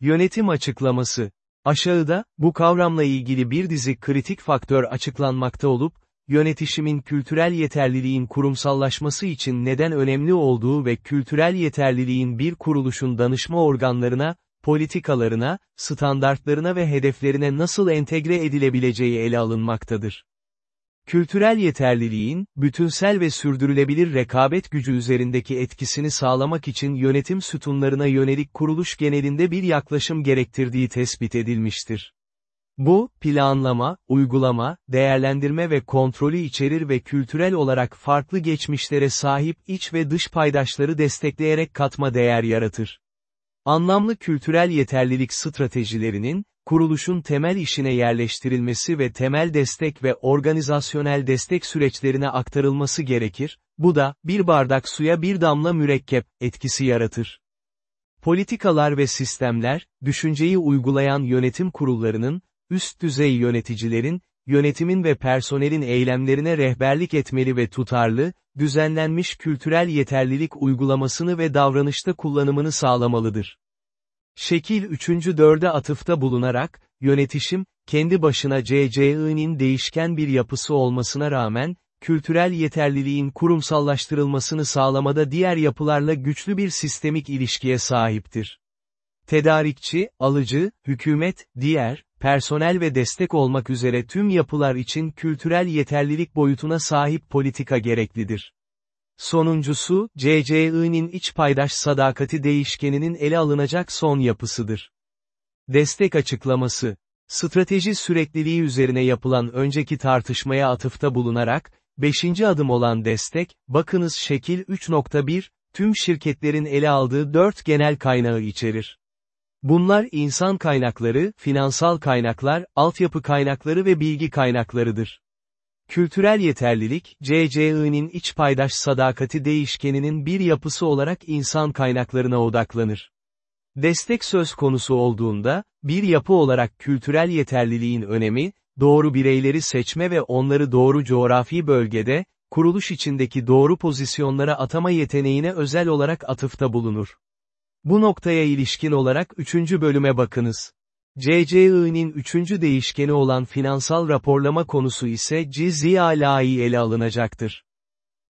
Yönetim açıklaması Aşağıda, bu kavramla ilgili bir dizi kritik faktör açıklanmakta olup, yönetişimin kültürel yeterliliğin kurumsallaşması için neden önemli olduğu ve kültürel yeterliliğin bir kuruluşun danışma organlarına, politikalarına, standartlarına ve hedeflerine nasıl entegre edilebileceği ele alınmaktadır. Kültürel yeterliliğin, bütünsel ve sürdürülebilir rekabet gücü üzerindeki etkisini sağlamak için yönetim sütunlarına yönelik kuruluş genelinde bir yaklaşım gerektirdiği tespit edilmiştir. Bu, planlama, uygulama, değerlendirme ve kontrolü içerir ve kültürel olarak farklı geçmişlere sahip iç ve dış paydaşları destekleyerek katma değer yaratır. Anlamlı kültürel yeterlilik stratejilerinin, kuruluşun temel işine yerleştirilmesi ve temel destek ve organizasyonel destek süreçlerine aktarılması gerekir, Bu da, bir bardak suya bir damla mürekkep, etkisi yaratır. Politikalar ve sistemler, düşünceyi uygulayan yönetim kurullarının, üst düzey yöneticilerin, yönetimin ve personelin eylemlerine rehberlik etmeli ve tutarlı, düzenlenmiş kültürel yeterlilik uygulamasını ve davranışta kullanımını sağlamalıdır. Şekil 3. 4'e atıfta bulunarak, yönetişim, kendi başına CCI'nin değişken bir yapısı olmasına rağmen, kültürel yeterliliğin kurumsallaştırılmasını sağlamada diğer yapılarla güçlü bir sistemik ilişkiye sahiptir. Tedarikçi, alıcı, hükümet, diğer, personel ve destek olmak üzere tüm yapılar için kültürel yeterlilik boyutuna sahip politika gereklidir. Sonuncusu, CCI'nin iç paydaş sadakati değişkeninin ele alınacak son yapısıdır. Destek açıklaması Strateji sürekliliği üzerine yapılan önceki tartışmaya atıfta bulunarak, beşinci adım olan destek, bakınız şekil 3.1, tüm şirketlerin ele aldığı dört genel kaynağı içerir. Bunlar insan kaynakları, finansal kaynaklar, altyapı kaynakları ve bilgi kaynaklarıdır. Kültürel yeterlilik, CCI'nin iç paydaş sadakati değişkeninin bir yapısı olarak insan kaynaklarına odaklanır. Destek söz konusu olduğunda, bir yapı olarak kültürel yeterliliğin önemi, doğru bireyleri seçme ve onları doğru coğrafi bölgede, kuruluş içindeki doğru pozisyonlara atama yeteneğine özel olarak atıfta bulunur. Bu noktaya ilişkin olarak 3. bölüme bakınız. CCI'nin üçüncü değişkeni olan finansal raporlama konusu ise CZI'yi ele alınacaktır.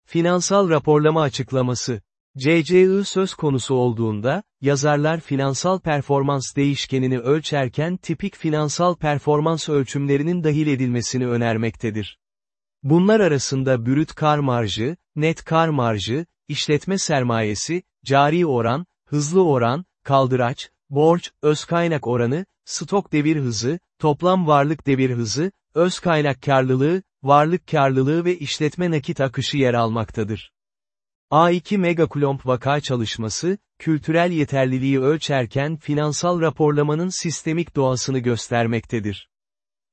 Finansal raporlama açıklaması CCI söz konusu olduğunda, yazarlar finansal performans değişkenini ölçerken tipik finansal performans ölçümlerinin dahil edilmesini önermektedir. Bunlar arasında brüt kar marjı, net kar marjı, işletme sermayesi, cari oran, hızlı oran, kaldıraç, borç, öz kaynak oranı, stok devir hızı, toplam varlık devir hızı, öz kaynak karlılığı, varlık karlılığı ve işletme nakit akışı yer almaktadır. A2 Megakulomb vaka çalışması, kültürel yeterliliği ölçerken finansal raporlamanın sistemik doğasını göstermektedir.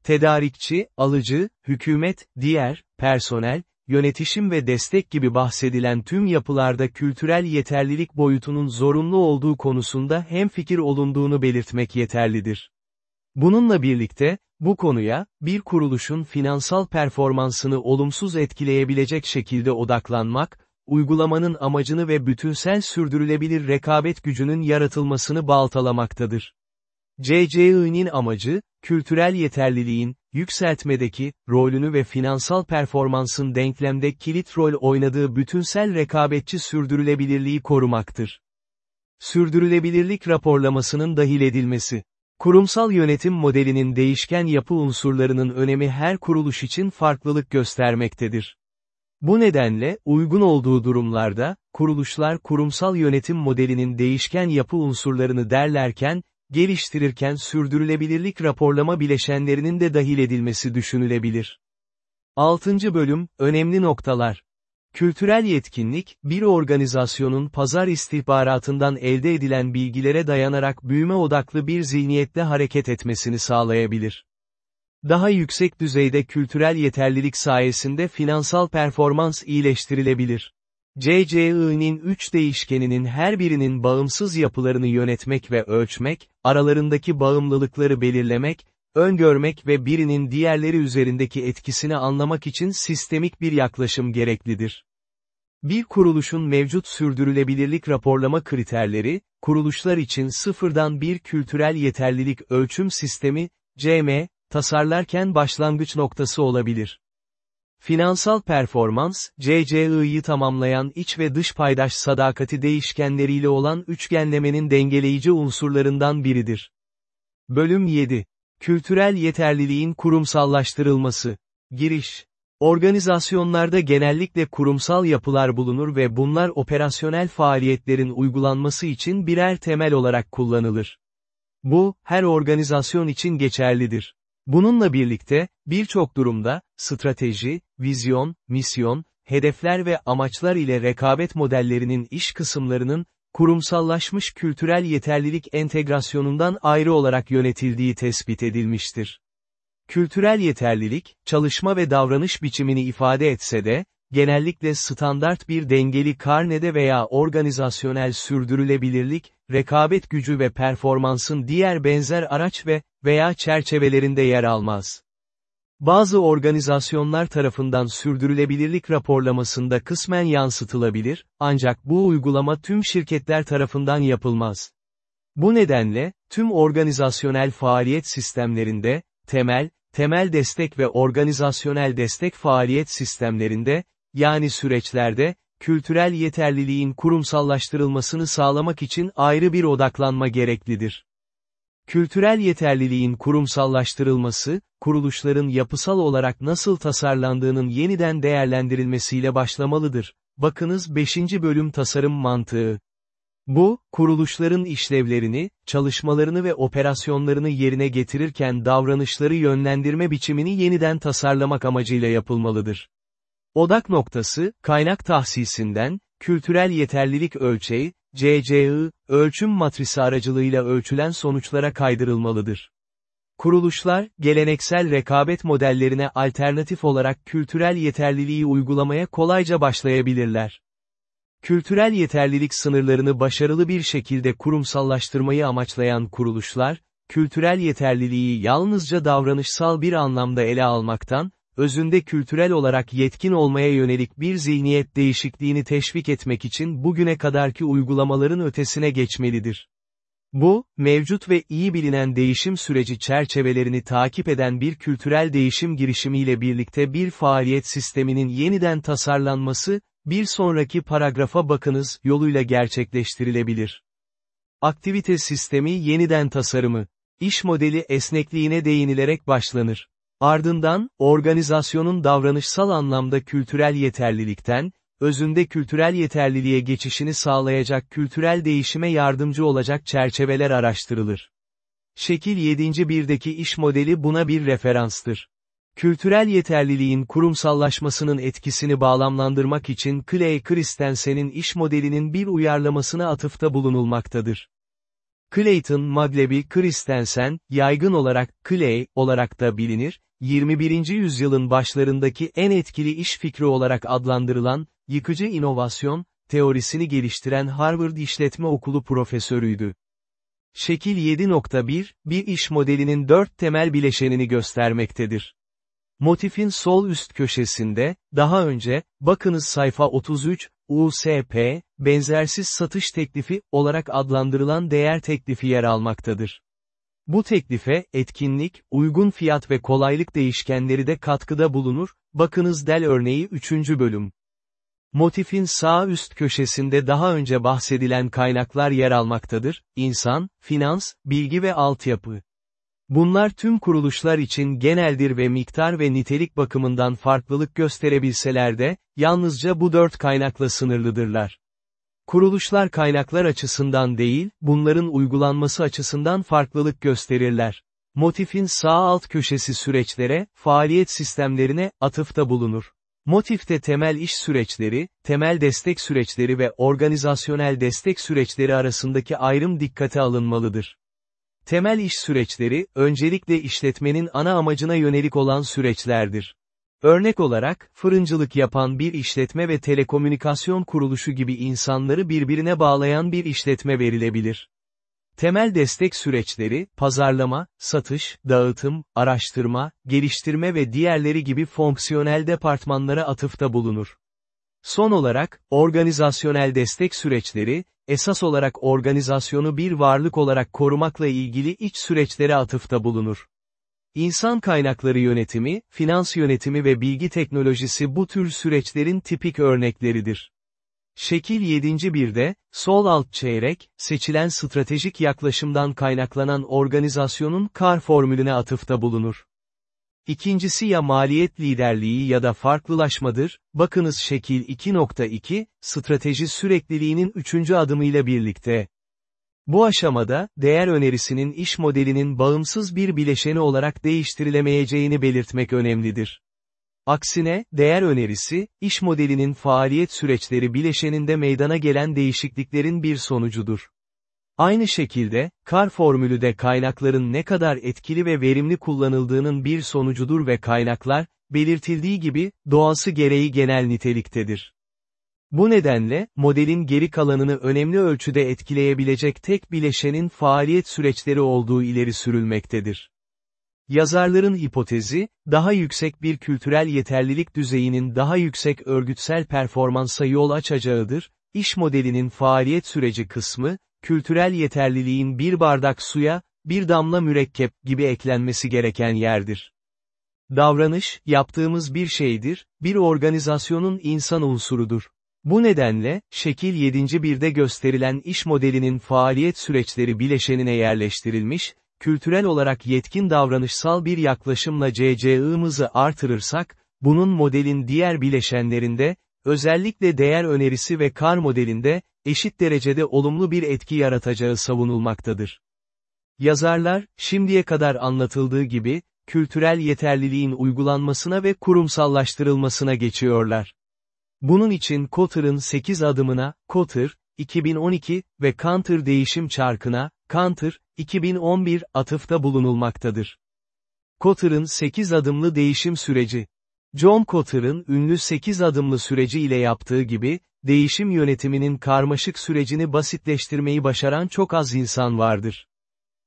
Tedarikçi, alıcı, hükümet, diğer, personel, yönetişim ve destek gibi bahsedilen tüm yapılarda kültürel yeterlilik boyutunun zorunlu olduğu konusunda hemfikir olunduğunu belirtmek yeterlidir. Bununla birlikte, bu konuya, bir kuruluşun finansal performansını olumsuz etkileyebilecek şekilde odaklanmak, uygulamanın amacını ve bütünsel sürdürülebilir rekabet gücünün yaratılmasını baltalamaktadır. CCI'nin amacı, kültürel yeterliliğin, yükseltmedeki, rolünü ve finansal performansın denklemde kilit rol oynadığı bütünsel rekabetçi sürdürülebilirliği korumaktır. Sürdürülebilirlik raporlamasının dahil edilmesi. Kurumsal yönetim modelinin değişken yapı unsurlarının önemi her kuruluş için farklılık göstermektedir. Bu nedenle, uygun olduğu durumlarda, kuruluşlar kurumsal yönetim modelinin değişken yapı unsurlarını derlerken, geliştirirken sürdürülebilirlik raporlama bileşenlerinin de dahil edilmesi düşünülebilir. 6. Bölüm, Önemli Noktalar Kültürel yetkinlik, bir organizasyonun pazar istihbaratından elde edilen bilgilere dayanarak büyüme odaklı bir zihniyetle hareket etmesini sağlayabilir. Daha yüksek düzeyde kültürel yeterlilik sayesinde finansal performans iyileştirilebilir. CCI'nin üç değişkeninin her birinin bağımsız yapılarını yönetmek ve ölçmek, aralarındaki bağımlılıkları belirlemek, öngörmek ve birinin diğerleri üzerindeki etkisini anlamak için sistemik bir yaklaşım gereklidir. Bir kuruluşun mevcut sürdürülebilirlik raporlama kriterleri, kuruluşlar için sıfırdan bir kültürel yeterlilik ölçüm sistemi, CM, tasarlarken başlangıç noktası olabilir. Finansal performans, CCI'yi tamamlayan iç ve dış paydaş sadakati değişkenleriyle olan üçgenlemenin dengeleyici unsurlarından biridir. Bölüm 7. Kültürel yeterliliğin kurumsallaştırılması. Giriş. Organizasyonlarda genellikle kurumsal yapılar bulunur ve bunlar operasyonel faaliyetlerin uygulanması için birer temel olarak kullanılır. Bu, her organizasyon için geçerlidir. Bununla birlikte, birçok durumda, strateji, vizyon, misyon, hedefler ve amaçlar ile rekabet modellerinin iş kısımlarının, kurumsallaşmış kültürel yeterlilik entegrasyonundan ayrı olarak yönetildiği tespit edilmiştir. Kültürel yeterlilik, çalışma ve davranış biçimini ifade etse de, genellikle standart bir dengeli karnede veya organizasyonel sürdürülebilirlik, rekabet gücü ve performansın diğer benzer araç ve veya çerçevelerinde yer almaz. Bazı organizasyonlar tarafından sürdürülebilirlik raporlamasında kısmen yansıtılabilir, ancak bu uygulama tüm şirketler tarafından yapılmaz. Bu nedenle, tüm organizasyonel faaliyet sistemlerinde, temel, temel destek ve organizasyonel destek faaliyet sistemlerinde, yani süreçlerde, kültürel yeterliliğin kurumsallaştırılmasını sağlamak için ayrı bir odaklanma gereklidir. Kültürel yeterliliğin kurumsallaştırılması, kuruluşların yapısal olarak nasıl tasarlandığının yeniden değerlendirilmesiyle başlamalıdır. Bakınız 5. bölüm tasarım mantığı. Bu, kuruluşların işlevlerini, çalışmalarını ve operasyonlarını yerine getirirken davranışları yönlendirme biçimini yeniden tasarlamak amacıyla yapılmalıdır. Odak noktası, kaynak tahsisinden, kültürel yeterlilik ölçeği, CCI, ölçüm matrisi aracılığıyla ölçülen sonuçlara kaydırılmalıdır. Kuruluşlar, geleneksel rekabet modellerine alternatif olarak kültürel yeterliliği uygulamaya kolayca başlayabilirler. Kültürel yeterlilik sınırlarını başarılı bir şekilde kurumsallaştırmayı amaçlayan kuruluşlar, kültürel yeterliliği yalnızca davranışsal bir anlamda ele almaktan, özünde kültürel olarak yetkin olmaya yönelik bir zihniyet değişikliğini teşvik etmek için bugüne kadarki uygulamaların ötesine geçmelidir. Bu, mevcut ve iyi bilinen değişim süreci çerçevelerini takip eden bir kültürel değişim girişimiyle birlikte bir faaliyet sisteminin yeniden tasarlanması, bir sonraki paragrafa bakınız yoluyla gerçekleştirilebilir. Aktivite sistemi yeniden tasarımı. İş modeli esnekliğine değinilerek başlanır. Ardından, organizasyonun davranışsal anlamda kültürel yeterlilikten, özünde kültürel yeterliliğe geçişini sağlayacak kültürel değişime yardımcı olacak çerçeveler araştırılır. Şekil 7.1'deki iş modeli buna bir referanstır. Kültürel yeterliliğin kurumsallaşmasının etkisini bağlamlandırmak için Clay Christensen'in iş modelinin bir uyarlamasına atıfta bulunulmaktadır. Clayton Maglebi Christensen, yaygın olarak Clay olarak da bilinir, 21. yüzyılın başlarındaki en etkili iş fikri olarak adlandırılan, yıkıcı inovasyon, teorisini geliştiren Harvard İşletme Okulu profesörüydü. Şekil 7.1, bir iş modelinin dört temel bileşenini göstermektedir. Motifin sol üst köşesinde, daha önce, bakınız sayfa 33, USP, benzersiz satış teklifi olarak adlandırılan değer teklifi yer almaktadır. Bu teklife, etkinlik, uygun fiyat ve kolaylık değişkenleri de katkıda bulunur, bakınız del örneği 3. bölüm. Motifin sağ üst köşesinde daha önce bahsedilen kaynaklar yer almaktadır, insan, finans, bilgi ve altyapı. Bunlar tüm kuruluşlar için geneldir ve miktar ve nitelik bakımından farklılık gösterebilseler de, yalnızca bu dört kaynakla sınırlıdırlar. Kuruluşlar kaynaklar açısından değil, bunların uygulanması açısından farklılık gösterirler. Motifin sağ alt köşesi süreçlere, faaliyet sistemlerine, atıfta bulunur. Motifte temel iş süreçleri, temel destek süreçleri ve organizasyonel destek süreçleri arasındaki ayrım dikkate alınmalıdır. Temel iş süreçleri, öncelikle işletmenin ana amacına yönelik olan süreçlerdir. Örnek olarak, fırıncılık yapan bir işletme ve telekomünikasyon kuruluşu gibi insanları birbirine bağlayan bir işletme verilebilir. Temel destek süreçleri, pazarlama, satış, dağıtım, araştırma, geliştirme ve diğerleri gibi fonksiyonel departmanlara atıfta bulunur. Son olarak, organizasyonel destek süreçleri, esas olarak organizasyonu bir varlık olarak korumakla ilgili iç süreçlere atıfta bulunur. İnsan kaynakları yönetimi, finans yönetimi ve bilgi teknolojisi bu tür süreçlerin tipik örnekleridir. Şekil 7. birde, sol alt çeyrek, seçilen stratejik yaklaşımdan kaynaklanan organizasyonun kar formülüne atıfta bulunur. İkincisi ya maliyet liderliği ya da farklılaşmadır, bakınız şekil 2.2, strateji sürekliliğinin üçüncü adımıyla birlikte. Bu aşamada, değer önerisinin iş modelinin bağımsız bir bileşeni olarak değiştirilemeyeceğini belirtmek önemlidir. Aksine, değer önerisi, iş modelinin faaliyet süreçleri bileşeninde meydana gelen değişikliklerin bir sonucudur. Aynı şekilde, kar formülü de kaynakların ne kadar etkili ve verimli kullanıldığının bir sonucudur ve kaynaklar, belirtildiği gibi, doğası gereği genel niteliktedir. Bu nedenle, modelin geri kalanını önemli ölçüde etkileyebilecek tek bileşenin faaliyet süreçleri olduğu ileri sürülmektedir. Yazarların hipotezi, daha yüksek bir kültürel yeterlilik düzeyinin daha yüksek örgütsel performansa yol açacağıdır, iş modelinin faaliyet süreci kısmı, kültürel yeterliliğin bir bardak suya, bir damla mürekkep gibi eklenmesi gereken yerdir. Davranış, yaptığımız bir şeydir, bir organizasyonun insan unsurudur. Bu nedenle, şekil 7. birde gösterilen iş modelinin faaliyet süreçleri bileşenine yerleştirilmiş, kültürel olarak yetkin davranışsal bir yaklaşımla CCI'mızı artırırsak, bunun modelin diğer bileşenlerinde, özellikle değer önerisi ve kar modelinde, eşit derecede olumlu bir etki yaratacağı savunulmaktadır. Yazarlar, şimdiye kadar anlatıldığı gibi, kültürel yeterliliğin uygulanmasına ve kurumsallaştırılmasına geçiyorlar. Bunun için Kotter'ın 8 adımına, Kotter, 2012 ve Kanter değişim çarkına, Kanter, 2011 atıfta bulunulmaktadır. Kotter'ın 8 adımlı değişim süreci. John Kotter'ın ünlü 8 adımlı süreci ile yaptığı gibi, değişim yönetiminin karmaşık sürecini basitleştirmeyi başaran çok az insan vardır.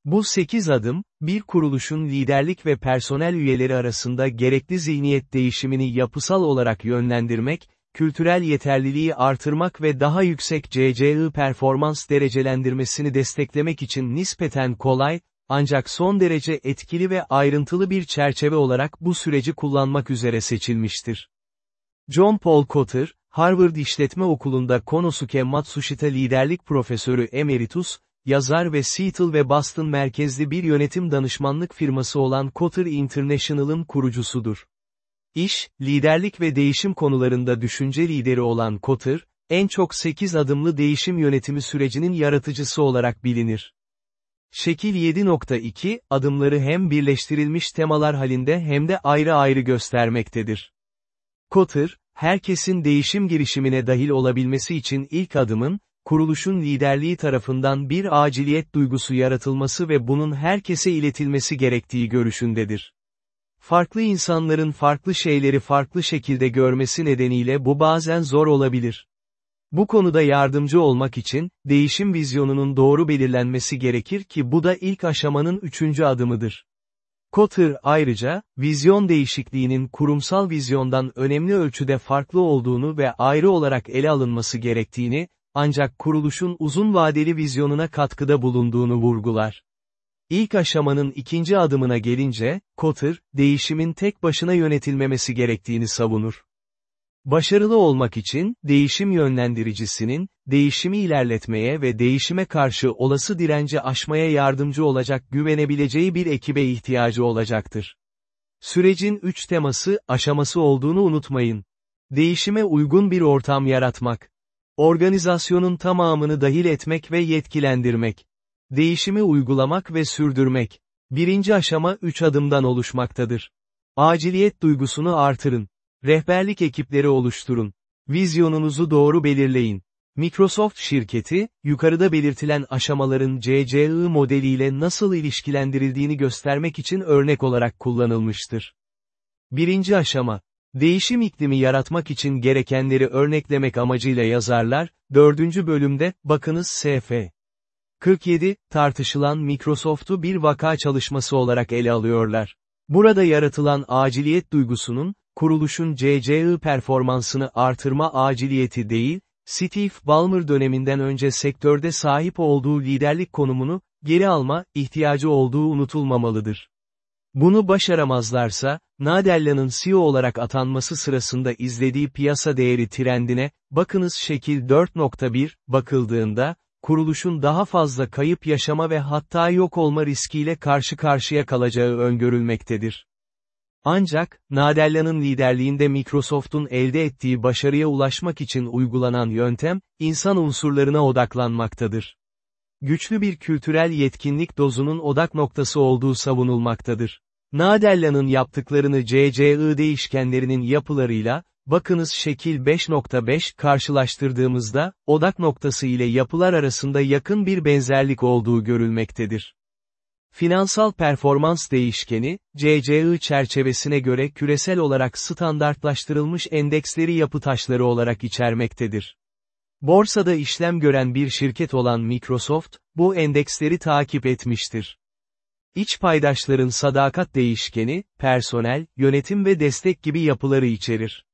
Bu 8 adım, bir kuruluşun liderlik ve personel üyeleri arasında gerekli zihniyet değişimini yapısal olarak yönlendirmek, kültürel yeterliliği artırmak ve daha yüksek CCI performans derecelendirmesini desteklemek için nispeten kolay, ancak son derece etkili ve ayrıntılı bir çerçeve olarak bu süreci kullanmak üzere seçilmiştir. John Paul Cotter, Harvard İşletme Okulu'nda Konosuke Matsushita Liderlik Profesörü Emeritus, yazar ve Seattle ve Boston merkezli bir yönetim danışmanlık firması olan Cotter International'ın kurucusudur. İş, liderlik ve değişim konularında düşünce lideri olan Kotter, en çok 8 adımlı değişim yönetimi sürecinin yaratıcısı olarak bilinir. Şekil 7.2, adımları hem birleştirilmiş temalar halinde hem de ayrı ayrı göstermektedir. Kotter, herkesin değişim girişimine dahil olabilmesi için ilk adımın, kuruluşun liderliği tarafından bir aciliyet duygusu yaratılması ve bunun herkese iletilmesi gerektiği görüşündedir. Farklı insanların farklı şeyleri farklı şekilde görmesi nedeniyle bu bazen zor olabilir. Bu konuda yardımcı olmak için, değişim vizyonunun doğru belirlenmesi gerekir ki bu da ilk aşamanın üçüncü adımıdır. Kotter ayrıca, vizyon değişikliğinin kurumsal vizyondan önemli ölçüde farklı olduğunu ve ayrı olarak ele alınması gerektiğini, ancak kuruluşun uzun vadeli vizyonuna katkıda bulunduğunu vurgular. İlk aşamanın ikinci adımına gelince, Kotter, değişimin tek başına yönetilmemesi gerektiğini savunur. Başarılı olmak için, değişim yönlendiricisinin, değişimi ilerletmeye ve değişime karşı olası direnci aşmaya yardımcı olacak güvenebileceği bir ekibe ihtiyacı olacaktır. Sürecin üç teması, aşaması olduğunu unutmayın. Değişime uygun bir ortam yaratmak. Organizasyonun tamamını dahil etmek ve yetkilendirmek. Değişimi uygulamak ve sürdürmek. Birinci aşama üç adımdan oluşmaktadır. Aciliyet duygusunu artırın. Rehberlik ekipleri oluşturun. Vizyonunuzu doğru belirleyin. Microsoft şirketi, yukarıda belirtilen aşamaların CCI modeliyle nasıl ilişkilendirildiğini göstermek için örnek olarak kullanılmıştır. Birinci aşama, değişim iklimi yaratmak için gerekenleri örneklemek amacıyla yazarlar, dördüncü bölümde, bakınız SF. 47, tartışılan Microsoft'u bir vaka çalışması olarak ele alıyorlar. Burada yaratılan aciliyet duygusunun, kuruluşun CCI performansını artırma aciliyeti değil, Steve Ballmer döneminden önce sektörde sahip olduğu liderlik konumunu, geri alma, ihtiyacı olduğu unutulmamalıdır. Bunu başaramazlarsa, Nadella'nın CEO olarak atanması sırasında izlediği piyasa değeri trendine, bakınız şekil 4.1, bakıldığında, kuruluşun daha fazla kayıp yaşama ve hatta yok olma riskiyle karşı karşıya kalacağı öngörülmektedir. Ancak, Nadella'nın liderliğinde Microsoft'un elde ettiği başarıya ulaşmak için uygulanan yöntem, insan unsurlarına odaklanmaktadır. Güçlü bir kültürel yetkinlik dozunun odak noktası olduğu savunulmaktadır. Nadella'nın yaptıklarını CCI değişkenlerinin yapılarıyla, bakınız şekil 5.5 karşılaştırdığımızda, odak noktası ile yapılar arasında yakın bir benzerlik olduğu görülmektedir. Finansal performans değişkeni, CCI çerçevesine göre küresel olarak standartlaştırılmış endeksleri yapı taşları olarak içermektedir. Borsada işlem gören bir şirket olan Microsoft, bu endeksleri takip etmiştir. İç paydaşların sadakat değişkeni, personel, yönetim ve destek gibi yapıları içerir.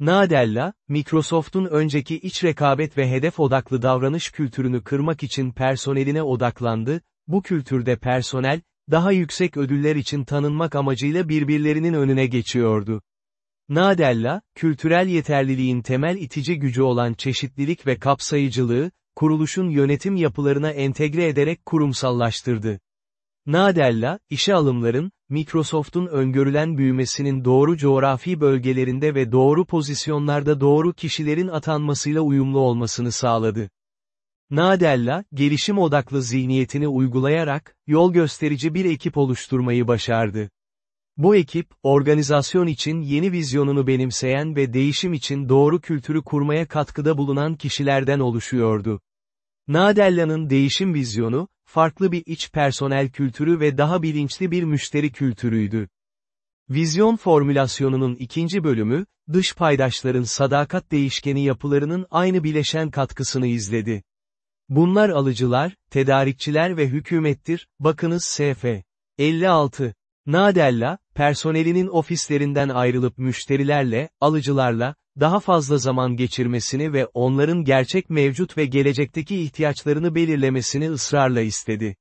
Nadella, Microsoft'un önceki iç rekabet ve hedef odaklı davranış kültürünü kırmak için personeline odaklandı, bu kültürde personel, daha yüksek ödüller için tanınmak amacıyla birbirlerinin önüne geçiyordu. Nadella, kültürel yeterliliğin temel itici gücü olan çeşitlilik ve kapsayıcılığı, kuruluşun yönetim yapılarına entegre ederek kurumsallaştırdı. Nadella, işe alımların, Microsoft'un öngörülen büyümesinin doğru coğrafi bölgelerinde ve doğru pozisyonlarda doğru kişilerin atanmasıyla uyumlu olmasını sağladı. Nadella, gelişim odaklı zihniyetini uygulayarak, yol gösterici bir ekip oluşturmayı başardı. Bu ekip, organizasyon için yeni vizyonunu benimseyen ve değişim için doğru kültürü kurmaya katkıda bulunan kişilerden oluşuyordu. Nadella'nın değişim vizyonu, farklı bir iç personel kültürü ve daha bilinçli bir müşteri kültürüydü. Vizyon formülasyonunun ikinci bölümü, dış paydaşların sadakat değişkeni yapılarının aynı bileşen katkısını izledi. Bunlar alıcılar, tedarikçiler ve hükümettir, bakınız SF. 56. Nadella, personelinin ofislerinden ayrılıp müşterilerle, alıcılarla, daha fazla zaman geçirmesini ve onların gerçek mevcut ve gelecekteki ihtiyaçlarını belirlemesini ısrarla istedi.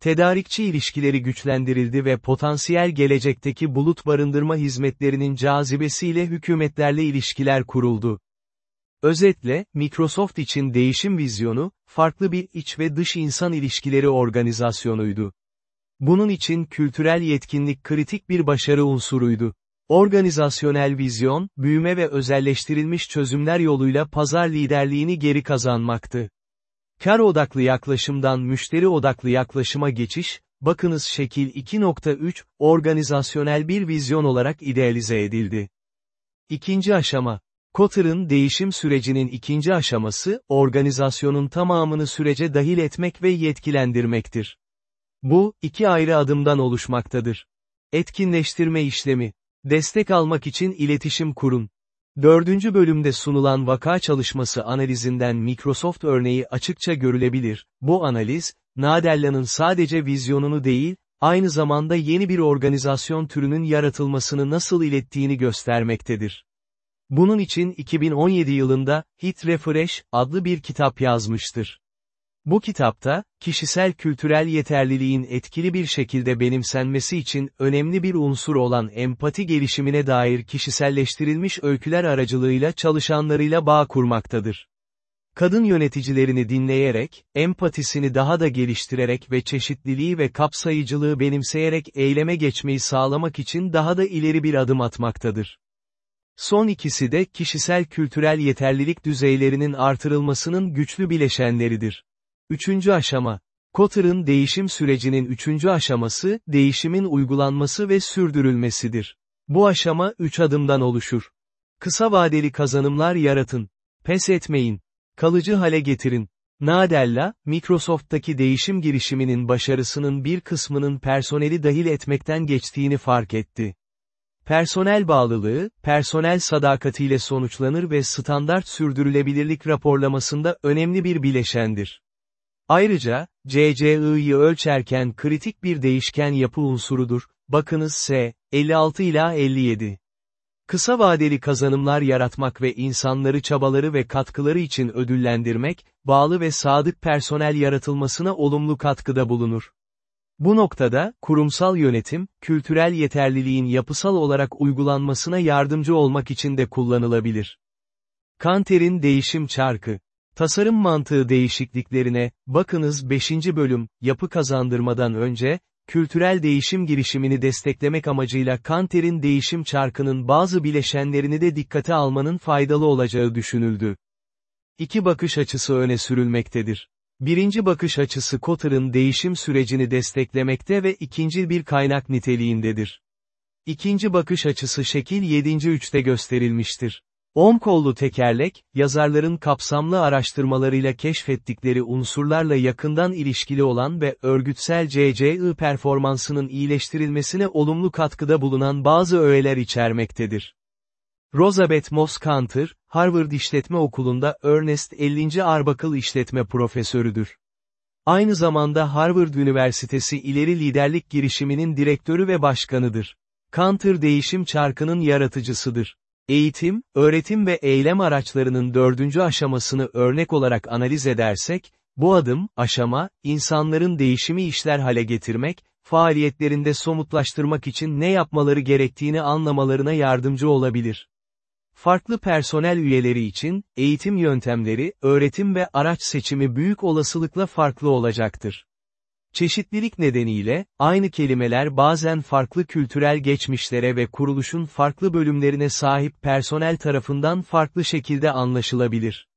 Tedarikçi ilişkileri güçlendirildi ve potansiyel gelecekteki bulut barındırma hizmetlerinin cazibesiyle hükümetlerle ilişkiler kuruldu. Özetle, Microsoft için değişim vizyonu, farklı bir iç ve dış insan ilişkileri organizasyonuydu. Bunun için kültürel yetkinlik kritik bir başarı unsuruydu. Organizasyonel vizyon, büyüme ve özelleştirilmiş çözümler yoluyla pazar liderliğini geri kazanmaktı. Kar odaklı yaklaşımdan müşteri odaklı yaklaşıma geçiş, bakınız şekil 2.3, organizasyonel bir vizyon olarak idealize edildi. İkinci aşama, Kotter'ın değişim sürecinin ikinci aşaması, organizasyonun tamamını sürece dahil etmek ve yetkilendirmektir. Bu, iki ayrı adımdan oluşmaktadır. Etkinleştirme işlemi. Destek almak için iletişim kurun. Dördüncü bölümde sunulan vaka çalışması analizinden Microsoft örneği açıkça görülebilir. Bu analiz, Nadella'nın sadece vizyonunu değil, aynı zamanda yeni bir organizasyon türünün yaratılmasını nasıl ilettiğini göstermektedir. Bunun için 2017 yılında, Hit Refresh, adlı bir kitap yazmıştır. Bu kitapta, kişisel kültürel yeterliliğin etkili bir şekilde benimsenmesi için önemli bir unsur olan empati gelişimine dair kişiselleştirilmiş öyküler aracılığıyla çalışanlarıyla bağ kurmaktadır. Kadın yöneticilerini dinleyerek, empatisini daha da geliştirerek ve çeşitliliği ve kapsayıcılığı benimseyerek eyleme geçmeyi sağlamak için daha da ileri bir adım atmaktadır. Son ikisi de kişisel kültürel yeterlilik düzeylerinin artırılmasının güçlü bileşenleridir. Üçüncü aşama. Kotter'ın değişim sürecinin üçüncü aşaması, değişimin uygulanması ve sürdürülmesidir. Bu aşama üç adımdan oluşur. Kısa vadeli kazanımlar yaratın. Pes etmeyin. Kalıcı hale getirin. Nadella, Microsoft'taki değişim girişiminin başarısının bir kısmının personeli dahil etmekten geçtiğini fark etti. Personel bağlılığı, personel sadakatiyle sonuçlanır ve standart sürdürülebilirlik raporlamasında önemli bir bileşendir. Ayrıca, CCI'yi ölçerken kritik bir değişken yapı unsurudur, bakınız S, 56 ila 57. Kısa vadeli kazanımlar yaratmak ve insanları çabaları ve katkıları için ödüllendirmek, bağlı ve sadık personel yaratılmasına olumlu katkıda bulunur. Bu noktada, kurumsal yönetim, kültürel yeterliliğin yapısal olarak uygulanmasına yardımcı olmak için de kullanılabilir. Kanter'in değişim çarkı. Tasarım mantığı değişikliklerine, bakınız 5. bölüm, yapı kazandırmadan önce, kültürel değişim girişimini desteklemek amacıyla Kanter'in değişim çarkının bazı bileşenlerini de dikkate almanın faydalı olacağı düşünüldü. İki bakış açısı öne sürülmektedir. Birinci bakış açısı Kotter'ın değişim sürecini desteklemekte ve ikinci bir kaynak niteliğindedir. İkinci bakış açısı şekil 7. üçte gösterilmiştir. On kollu tekerlek, yazarların kapsamlı araştırmalarıyla keşfettikleri unsurlarla yakından ilişkili olan ve örgütsel CCI performansının iyileştirilmesine olumlu katkıda bulunan bazı öğeler içermektedir. Rosabeth Moss Kanter, Harvard İşletme Okulu'nda Ernest 50. Arbuckle İşletme Profesörüdür. Aynı zamanda Harvard Üniversitesi İleri Liderlik Girişimi'nin direktörü ve başkanıdır. Kanter değişim çarkının yaratıcısıdır. Eğitim, öğretim ve eylem araçlarının dördüncü aşamasını örnek olarak analiz edersek, bu adım, aşama, insanların değişimi işler hale getirmek, faaliyetlerinde somutlaştırmak için ne yapmaları gerektiğini anlamalarına yardımcı olabilir. Farklı personel üyeleri için, eğitim yöntemleri, öğretim ve araç seçimi büyük olasılıkla farklı olacaktır. Çeşitlilik nedeniyle, aynı kelimeler bazen farklı kültürel geçmişlere ve kuruluşun farklı bölümlerine sahip personel tarafından farklı şekilde anlaşılabilir.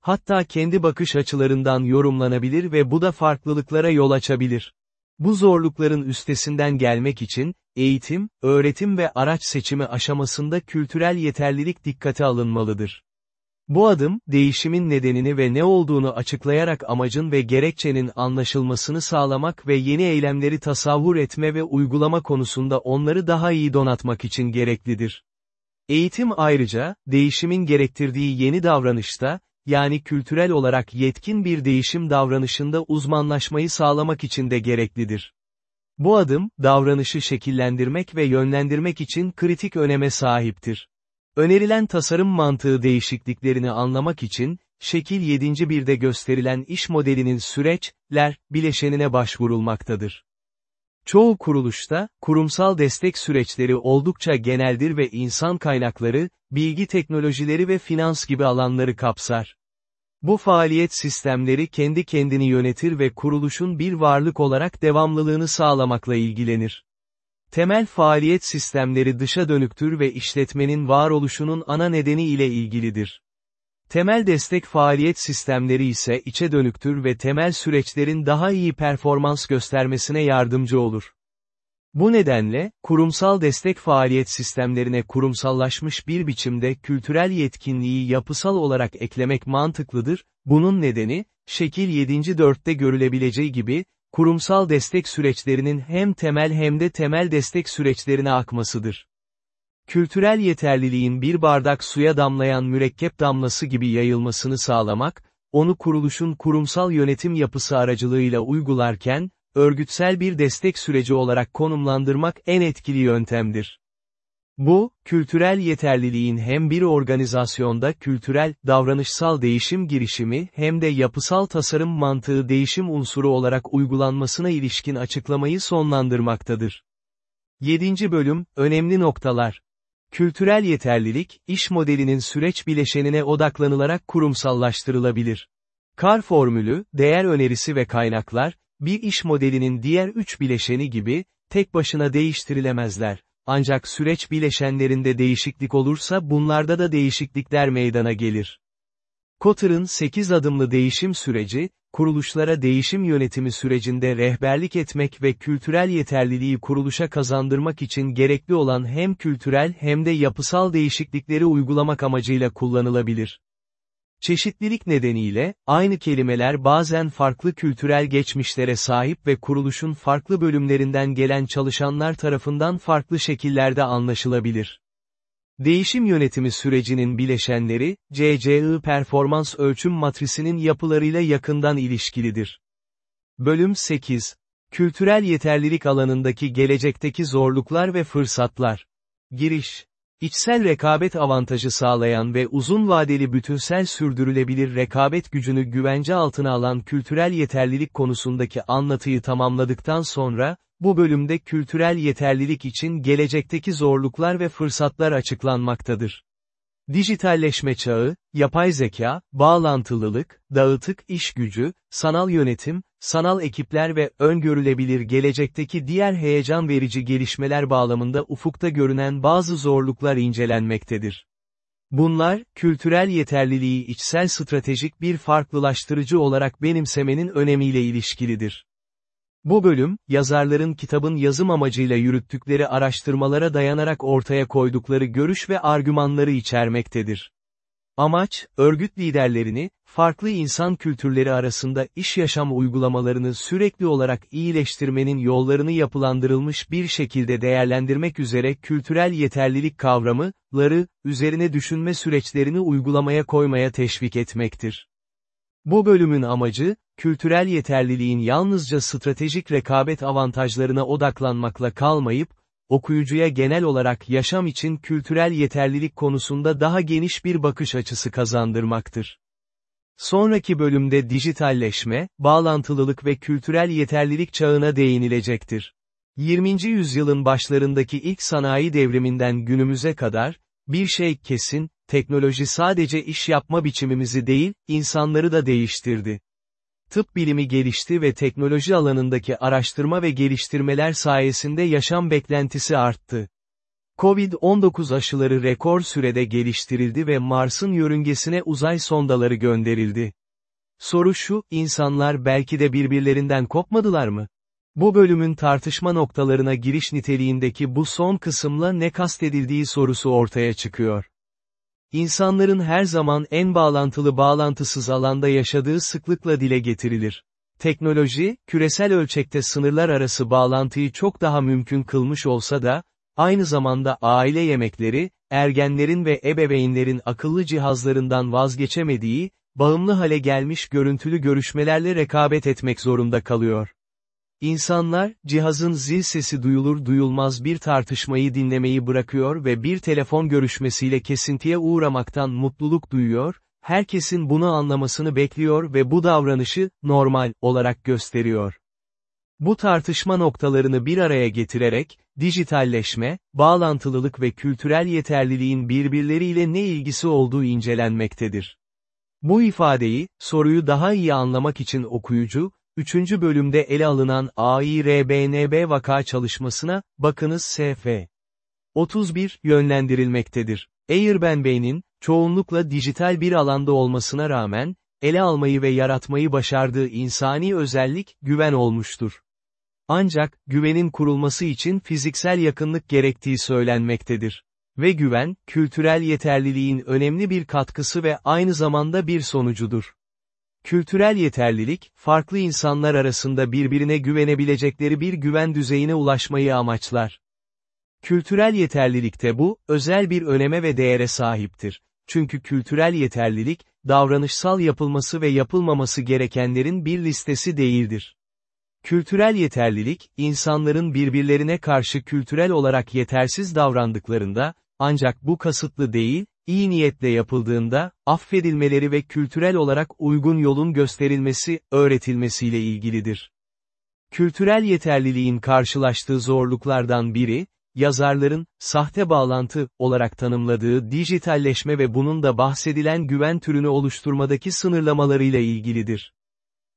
Hatta kendi bakış açılarından yorumlanabilir ve bu da farklılıklara yol açabilir. Bu zorlukların üstesinden gelmek için, eğitim, öğretim ve araç seçimi aşamasında kültürel yeterlilik dikkate alınmalıdır. Bu adım, değişimin nedenini ve ne olduğunu açıklayarak amacın ve gerekçenin anlaşılmasını sağlamak ve yeni eylemleri tasavvur etme ve uygulama konusunda onları daha iyi donatmak için gereklidir. Eğitim ayrıca, değişimin gerektirdiği yeni davranışta, yani kültürel olarak yetkin bir değişim davranışında uzmanlaşmayı sağlamak için de gereklidir. Bu adım, davranışı şekillendirmek ve yönlendirmek için kritik öneme sahiptir. Önerilen tasarım mantığı değişikliklerini anlamak için, şekil 7. birde gösterilen iş modelinin süreçler, bileşenine başvurulmaktadır. Çoğu kuruluşta, kurumsal destek süreçleri oldukça geneldir ve insan kaynakları, bilgi teknolojileri ve finans gibi alanları kapsar. Bu faaliyet sistemleri kendi kendini yönetir ve kuruluşun bir varlık olarak devamlılığını sağlamakla ilgilenir. Temel faaliyet sistemleri dışa dönüktür ve işletmenin varoluşunun ana nedeni ile ilgilidir. Temel destek faaliyet sistemleri ise içe dönüktür ve temel süreçlerin daha iyi performans göstermesine yardımcı olur. Bu nedenle, kurumsal destek faaliyet sistemlerine kurumsallaşmış bir biçimde kültürel yetkinliği yapısal olarak eklemek mantıklıdır, bunun nedeni, şekil 7. 4'te görülebileceği gibi, kurumsal destek süreçlerinin hem temel hem de temel destek süreçlerine akmasıdır. Kültürel yeterliliğin bir bardak suya damlayan mürekkep damlası gibi yayılmasını sağlamak, onu kuruluşun kurumsal yönetim yapısı aracılığıyla uygularken, örgütsel bir destek süreci olarak konumlandırmak en etkili yöntemdir. Bu, kültürel yeterliliğin hem bir organizasyonda kültürel, davranışsal değişim girişimi hem de yapısal tasarım mantığı değişim unsuru olarak uygulanmasına ilişkin açıklamayı sonlandırmaktadır. 7. Bölüm, Önemli Noktalar Kültürel yeterlilik, iş modelinin süreç bileşenine odaklanılarak kurumsallaştırılabilir. Kar formülü, değer önerisi ve kaynaklar, bir iş modelinin diğer üç bileşeni gibi, tek başına değiştirilemezler. Ancak süreç bileşenlerinde değişiklik olursa bunlarda da değişiklikler meydana gelir. Kotter'ın 8 adımlı değişim süreci, kuruluşlara değişim yönetimi sürecinde rehberlik etmek ve kültürel yeterliliği kuruluşa kazandırmak için gerekli olan hem kültürel hem de yapısal değişiklikleri uygulamak amacıyla kullanılabilir. Çeşitlilik nedeniyle, aynı kelimeler bazen farklı kültürel geçmişlere sahip ve kuruluşun farklı bölümlerinden gelen çalışanlar tarafından farklı şekillerde anlaşılabilir. Değişim yönetimi sürecinin bileşenleri, CCI performans ölçüm matrisinin yapılarıyla yakından ilişkilidir. Bölüm 8. Kültürel yeterlilik alanındaki gelecekteki zorluklar ve fırsatlar. Giriş İçsel rekabet avantajı sağlayan ve uzun vadeli bütünsel sürdürülebilir rekabet gücünü güvence altına alan kültürel yeterlilik konusundaki anlatıyı tamamladıktan sonra, bu bölümde kültürel yeterlilik için gelecekteki zorluklar ve fırsatlar açıklanmaktadır. Dijitalleşme çağı, yapay zeka, bağlantılılık, dağıtık iş gücü, sanal yönetim, sanal ekipler ve öngörülebilir gelecekteki diğer heyecan verici gelişmeler bağlamında ufukta görünen bazı zorluklar incelenmektedir. Bunlar, kültürel yeterliliği içsel stratejik bir farklılaştırıcı olarak benimsemenin önemiyle ilişkilidir. Bu bölüm, yazarların kitabın yazım amacıyla yürüttükleri araştırmalara dayanarak ortaya koydukları görüş ve argümanları içermektedir. Amaç, örgüt liderlerini, farklı insan kültürleri arasında iş yaşam uygulamalarını sürekli olarak iyileştirmenin yollarını yapılandırılmış bir şekilde değerlendirmek üzere kültürel yeterlilik kavramı, ları, üzerine düşünme süreçlerini uygulamaya koymaya teşvik etmektir. Bu bölümün amacı, kültürel yeterliliğin yalnızca stratejik rekabet avantajlarına odaklanmakla kalmayıp, okuyucuya genel olarak yaşam için kültürel yeterlilik konusunda daha geniş bir bakış açısı kazandırmaktır. Sonraki bölümde dijitalleşme, bağlantılılık ve kültürel yeterlilik çağına değinilecektir. 20. yüzyılın başlarındaki ilk sanayi devriminden günümüze kadar, bir şey kesin, teknoloji sadece iş yapma biçimimizi değil, insanları da değiştirdi. Tıp bilimi gelişti ve teknoloji alanındaki araştırma ve geliştirmeler sayesinde yaşam beklentisi arttı. Covid-19 aşıları rekor sürede geliştirildi ve Mars'ın yörüngesine uzay sondaları gönderildi. Soru şu, insanlar belki de birbirlerinden kopmadılar mı? Bu bölümün tartışma noktalarına giriş niteliğindeki bu son kısımla ne kastedildiği sorusu ortaya çıkıyor. İnsanların her zaman en bağlantılı bağlantısız alanda yaşadığı sıklıkla dile getirilir. Teknoloji, küresel ölçekte sınırlar arası bağlantıyı çok daha mümkün kılmış olsa da, aynı zamanda aile yemekleri, ergenlerin ve ebeveynlerin akıllı cihazlarından vazgeçemediği, bağımlı hale gelmiş görüntülü görüşmelerle rekabet etmek zorunda kalıyor. İnsanlar, cihazın zil sesi duyulur duyulmaz bir tartışmayı dinlemeyi bırakıyor ve bir telefon görüşmesiyle kesintiye uğramaktan mutluluk duyuyor, herkesin bunu anlamasını bekliyor ve bu davranışı, normal, olarak gösteriyor. Bu tartışma noktalarını bir araya getirerek, dijitalleşme, bağlantılılık ve kültürel yeterliliğin birbirleriyle ne ilgisi olduğu incelenmektedir. Bu ifadeyi, soruyu daha iyi anlamak için okuyucu, Üçüncü bölümde ele alınan AİRBNB vaka çalışmasına, bakınız SF. 31, yönlendirilmektedir. Airbnb'nin, çoğunlukla dijital bir alanda olmasına rağmen, ele almayı ve yaratmayı başardığı insani özellik, güven olmuştur. Ancak, güvenin kurulması için fiziksel yakınlık gerektiği söylenmektedir. Ve güven, kültürel yeterliliğin önemli bir katkısı ve aynı zamanda bir sonucudur. Kültürel yeterlilik, farklı insanlar arasında birbirine güvenebilecekleri bir güven düzeyine ulaşmayı amaçlar. Kültürel yeterlilikte bu, özel bir öneme ve değere sahiptir. Çünkü kültürel yeterlilik, davranışsal yapılması ve yapılmaması gerekenlerin bir listesi değildir. Kültürel yeterlilik, insanların birbirlerine karşı kültürel olarak yetersiz davrandıklarında, ancak bu kasıtlı değil, iyi niyetle yapıldığında, affedilmeleri ve kültürel olarak uygun yolun gösterilmesi, öğretilmesiyle ilgilidir. Kültürel yeterliliğin karşılaştığı zorluklardan biri, yazarların, sahte bağlantı, olarak tanımladığı dijitalleşme ve bunun da bahsedilen güven türünü oluşturmadaki sınırlamalarıyla ilgilidir.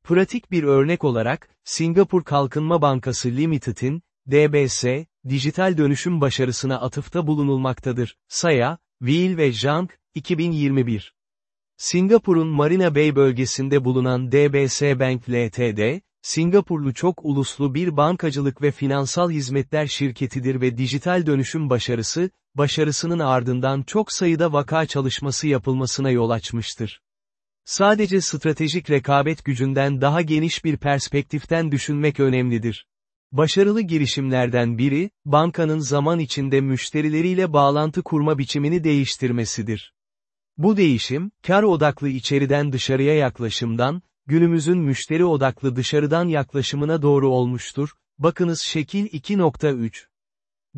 Pratik bir örnek olarak, Singapur Kalkınma Bankası Limited'in, DBS, dijital dönüşüm başarısına atıfta bulunulmaktadır. Saya, Will ve Zhang, 2021. Singapur'un Marina Bay bölgesinde bulunan DBS Bank Ltd., Singapurlu çok uluslu bir bankacılık ve finansal hizmetler şirketidir ve dijital dönüşüm başarısı, başarısının ardından çok sayıda vaka çalışması yapılmasına yol açmıştır. Sadece stratejik rekabet gücünden daha geniş bir perspektiften düşünmek önemlidir. Başarılı girişimlerden biri, bankanın zaman içinde müşterileriyle bağlantı kurma biçimini değiştirmesidir. Bu değişim, kar odaklı içeriden dışarıya yaklaşımdan, günümüzün müşteri odaklı dışarıdan yaklaşımına doğru olmuştur. Bakınız şekil 2.3.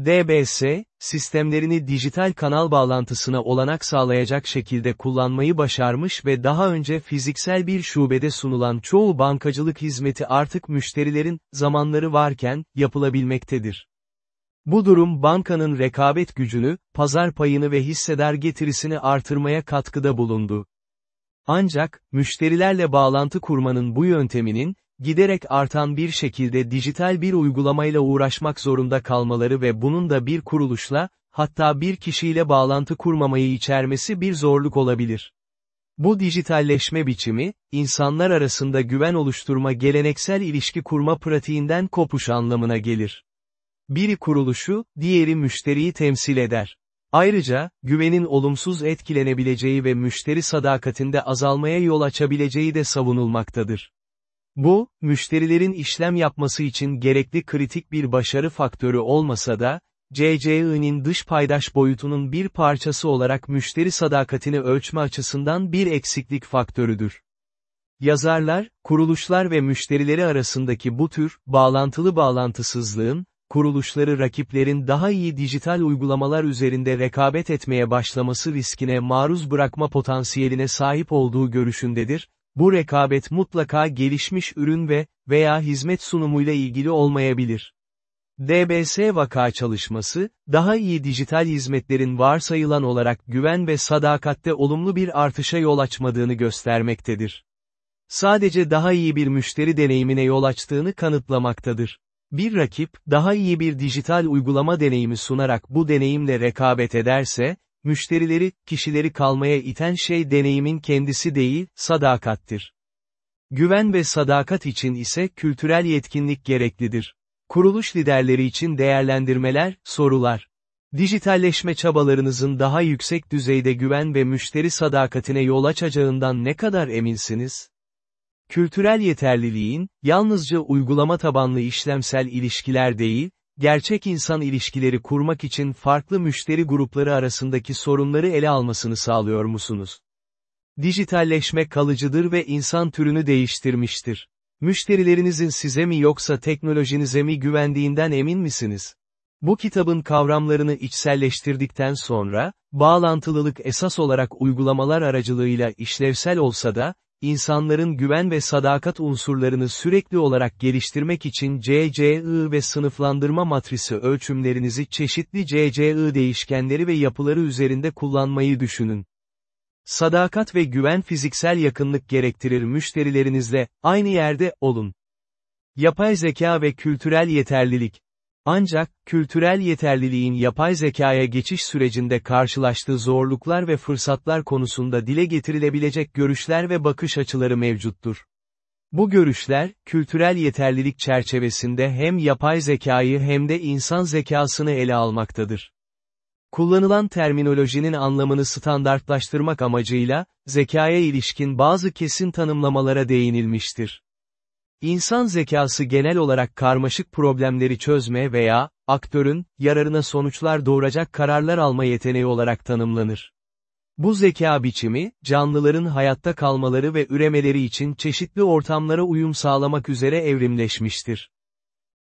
DBS, sistemlerini dijital kanal bağlantısına olanak sağlayacak şekilde kullanmayı başarmış ve daha önce fiziksel bir şubede sunulan çoğu bankacılık hizmeti artık müşterilerin, zamanları varken, yapılabilmektedir. Bu durum bankanın rekabet gücünü, pazar payını ve hissedar getirisini artırmaya katkıda bulundu. Ancak, müşterilerle bağlantı kurmanın bu yönteminin, giderek artan bir şekilde dijital bir uygulamayla uğraşmak zorunda kalmaları ve bunun da bir kuruluşla, hatta bir kişiyle bağlantı kurmamayı içermesi bir zorluk olabilir. Bu dijitalleşme biçimi, insanlar arasında güven oluşturma geleneksel ilişki kurma pratiğinden kopuş anlamına gelir. Biri kuruluşu, diğeri müşteriyi temsil eder. Ayrıca, güvenin olumsuz etkilenebileceği ve müşteri sadakatinde azalmaya yol açabileceği de savunulmaktadır. Bu, müşterilerin işlem yapması için gerekli kritik bir başarı faktörü olmasa da, CCI'nin dış paydaş boyutunun bir parçası olarak müşteri sadakatini ölçme açısından bir eksiklik faktörüdür. Yazarlar, kuruluşlar ve müşterileri arasındaki bu tür, bağlantılı bağlantısızlığın, kuruluşları rakiplerin daha iyi dijital uygulamalar üzerinde rekabet etmeye başlaması riskine maruz bırakma potansiyeline sahip olduğu görüşündedir, bu rekabet mutlaka gelişmiş ürün ve veya hizmet sunumuyla ilgili olmayabilir. DBS vaka çalışması, daha iyi dijital hizmetlerin varsayılan olarak güven ve sadakatte olumlu bir artışa yol açmadığını göstermektedir. Sadece daha iyi bir müşteri deneyimine yol açtığını kanıtlamaktadır. Bir rakip, daha iyi bir dijital uygulama deneyimi sunarak bu deneyimle rekabet ederse, müşterileri, kişileri kalmaya iten şey deneyimin kendisi değil, sadakattir. Güven ve sadakat için ise kültürel yetkinlik gereklidir. Kuruluş liderleri için değerlendirmeler, sorular. Dijitalleşme çabalarınızın daha yüksek düzeyde güven ve müşteri sadakatine yol açacağından ne kadar eminsiniz? Kültürel yeterliliğin, yalnızca uygulama tabanlı işlemsel ilişkiler değil, gerçek insan ilişkileri kurmak için farklı müşteri grupları arasındaki sorunları ele almasını sağlıyor musunuz? Dijitalleşme kalıcıdır ve insan türünü değiştirmiştir. Müşterilerinizin size mi yoksa teknolojinize mi güvendiğinden emin misiniz? Bu kitabın kavramlarını içselleştirdikten sonra, bağlantılılık esas olarak uygulamalar aracılığıyla işlevsel olsa da, insanların güven ve sadakat unsurlarını sürekli olarak geliştirmek için CCI ve sınıflandırma matrisi ölçümlerinizi çeşitli CCI değişkenleri ve yapıları üzerinde kullanmayı düşünün. Sadakat ve güven fiziksel yakınlık gerektirir müşterilerinizle, aynı yerde, olun. Yapay zeka ve kültürel yeterlilik. Ancak, kültürel yeterliliğin yapay zekaya geçiş sürecinde karşılaştığı zorluklar ve fırsatlar konusunda dile getirilebilecek görüşler ve bakış açıları mevcuttur. Bu görüşler, kültürel yeterlilik çerçevesinde hem yapay zekayı hem de insan zekasını ele almaktadır. Kullanılan terminolojinin anlamını standartlaştırmak amacıyla, zekaya ilişkin bazı kesin tanımlamalara değinilmiştir. İnsan zekası genel olarak karmaşık problemleri çözme veya, aktörün, yararına sonuçlar doğuracak kararlar alma yeteneği olarak tanımlanır. Bu zeka biçimi, canlıların hayatta kalmaları ve üremeleri için çeşitli ortamlara uyum sağlamak üzere evrimleşmiştir.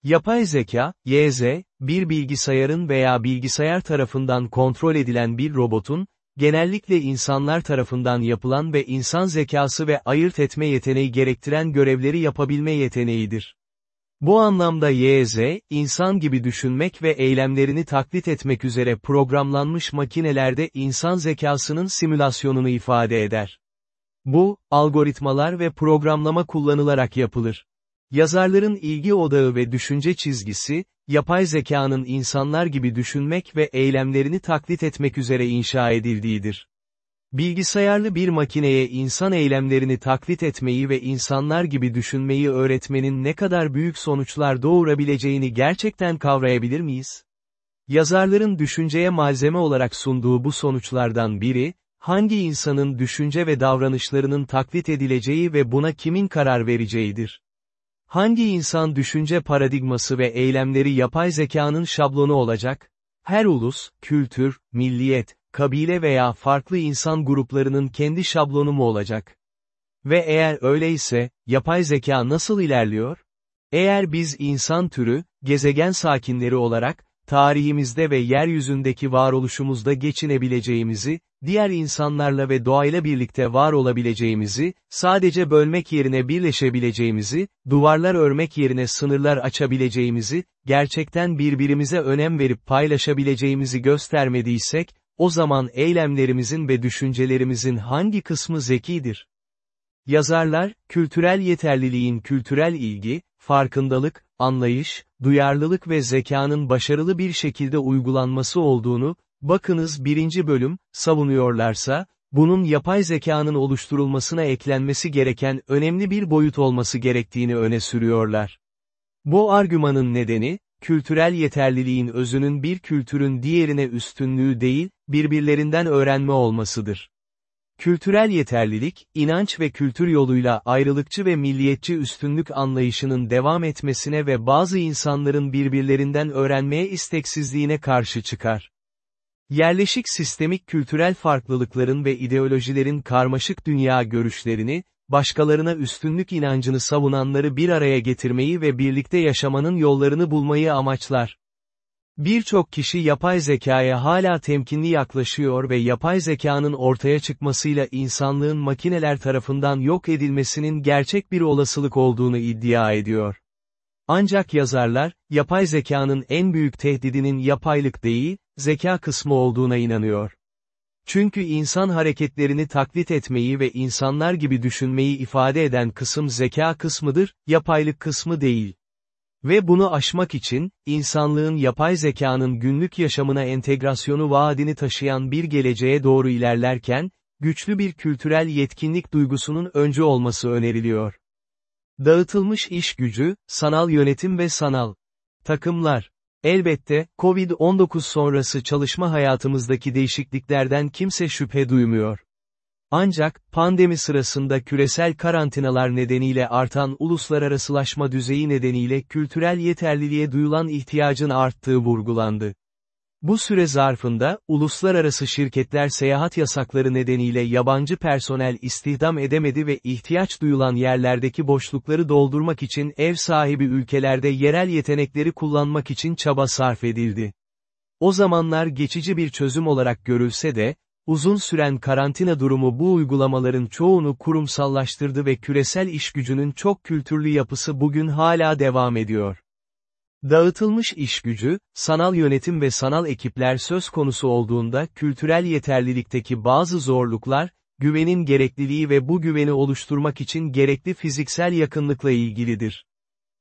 Yapay zeka, YZ, bir bilgisayarın veya bilgisayar tarafından kontrol edilen bir robotun, genellikle insanlar tarafından yapılan ve insan zekası ve ayırt etme yeteneği gerektiren görevleri yapabilme yeteneğidir. Bu anlamda YZ, insan gibi düşünmek ve eylemlerini taklit etmek üzere programlanmış makinelerde insan zekasının simülasyonunu ifade eder. Bu, algoritmalar ve programlama kullanılarak yapılır. Yazarların ilgi odağı ve düşünce çizgisi, yapay zekanın insanlar gibi düşünmek ve eylemlerini taklit etmek üzere inşa edildiğidir. Bilgisayarlı bir makineye insan eylemlerini taklit etmeyi ve insanlar gibi düşünmeyi öğretmenin ne kadar büyük sonuçlar doğurabileceğini gerçekten kavrayabilir miyiz? Yazarların düşünceye malzeme olarak sunduğu bu sonuçlardan biri, hangi insanın düşünce ve davranışlarının taklit edileceği ve buna kimin karar vereceğidir. Hangi insan düşünce paradigması ve eylemleri yapay zekanın şablonu olacak? Her ulus, kültür, milliyet, kabile veya farklı insan gruplarının kendi şablonu mu olacak? Ve eğer öyleyse, yapay zeka nasıl ilerliyor? Eğer biz insan türü, gezegen sakinleri olarak, tarihimizde ve yeryüzündeki varoluşumuzda geçinebileceğimizi, diğer insanlarla ve doğayla birlikte var olabileceğimizi, sadece bölmek yerine birleşebileceğimizi, duvarlar örmek yerine sınırlar açabileceğimizi, gerçekten birbirimize önem verip paylaşabileceğimizi göstermediysek, o zaman eylemlerimizin ve düşüncelerimizin hangi kısmı zekidir? Yazarlar, kültürel yeterliliğin kültürel ilgi, farkındalık, anlayış, duyarlılık ve zekanın başarılı bir şekilde uygulanması olduğunu, bakınız birinci bölüm, savunuyorlarsa, bunun yapay zekanın oluşturulmasına eklenmesi gereken önemli bir boyut olması gerektiğini öne sürüyorlar. Bu argümanın nedeni, kültürel yeterliliğin özünün bir kültürün diğerine üstünlüğü değil, birbirlerinden öğrenme olmasıdır. Kültürel yeterlilik, inanç ve kültür yoluyla ayrılıkçı ve milliyetçi üstünlük anlayışının devam etmesine ve bazı insanların birbirlerinden öğrenmeye isteksizliğine karşı çıkar. Yerleşik sistemik kültürel farklılıkların ve ideolojilerin karmaşık dünya görüşlerini, başkalarına üstünlük inancını savunanları bir araya getirmeyi ve birlikte yaşamanın yollarını bulmayı amaçlar. Birçok kişi yapay zekaya hala temkinli yaklaşıyor ve yapay zekanın ortaya çıkmasıyla insanlığın makineler tarafından yok edilmesinin gerçek bir olasılık olduğunu iddia ediyor. Ancak yazarlar, yapay zekanın en büyük tehdidinin yapaylık değil, zeka kısmı olduğuna inanıyor. Çünkü insan hareketlerini taklit etmeyi ve insanlar gibi düşünmeyi ifade eden kısım zeka kısmıdır, yapaylık kısmı değil. Ve bunu aşmak için, insanlığın yapay zekanın günlük yaşamına entegrasyonu vaadini taşıyan bir geleceğe doğru ilerlerken, güçlü bir kültürel yetkinlik duygusunun öncü olması öneriliyor. Dağıtılmış iş gücü, sanal yönetim ve sanal takımlar. Elbette, Covid-19 sonrası çalışma hayatımızdaki değişikliklerden kimse şüphe duymuyor. Ancak, pandemi sırasında küresel karantinalar nedeniyle artan uluslararasılaşma düzeyi nedeniyle kültürel yeterliliğe duyulan ihtiyacın arttığı vurgulandı. Bu süre zarfında, uluslararası şirketler seyahat yasakları nedeniyle yabancı personel istihdam edemedi ve ihtiyaç duyulan yerlerdeki boşlukları doldurmak için ev sahibi ülkelerde yerel yetenekleri kullanmak için çaba sarf edildi. O zamanlar geçici bir çözüm olarak görülse de, uzun süren karantina durumu bu uygulamaların çoğunu kurumsallaştırdı ve küresel iş gücünün çok kültürlü yapısı bugün hala devam ediyor. Dağıtılmış iş gücü, sanal yönetim ve sanal ekipler söz konusu olduğunda kültürel yeterlilikteki bazı zorluklar, güvenin gerekliliği ve bu güveni oluşturmak için gerekli fiziksel yakınlıkla ilgilidir.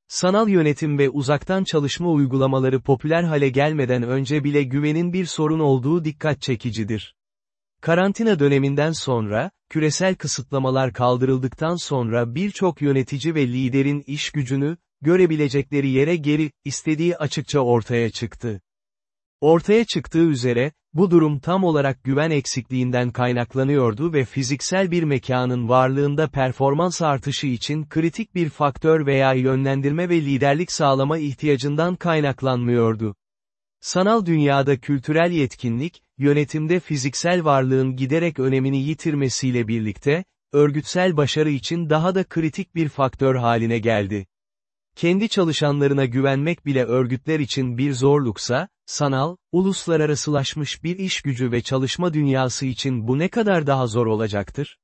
Sanal yönetim ve uzaktan çalışma uygulamaları popüler hale gelmeden önce bile güvenin bir sorun olduğu dikkat çekicidir. Karantina döneminden sonra, küresel kısıtlamalar kaldırıldıktan sonra birçok yönetici ve liderin iş gücünü, görebilecekleri yere geri, istediği açıkça ortaya çıktı. Ortaya çıktığı üzere, bu durum tam olarak güven eksikliğinden kaynaklanıyordu ve fiziksel bir mekanın varlığında performans artışı için kritik bir faktör veya yönlendirme ve liderlik sağlama ihtiyacından kaynaklanmıyordu. Sanal dünyada kültürel yetkinlik, yönetimde fiziksel varlığın giderek önemini yitirmesiyle birlikte, örgütsel başarı için daha da kritik bir faktör haline geldi. Kendi çalışanlarına güvenmek bile örgütler için bir zorluksa, sanal, uluslararasılaşmış bir iş gücü ve çalışma dünyası için bu ne kadar daha zor olacaktır?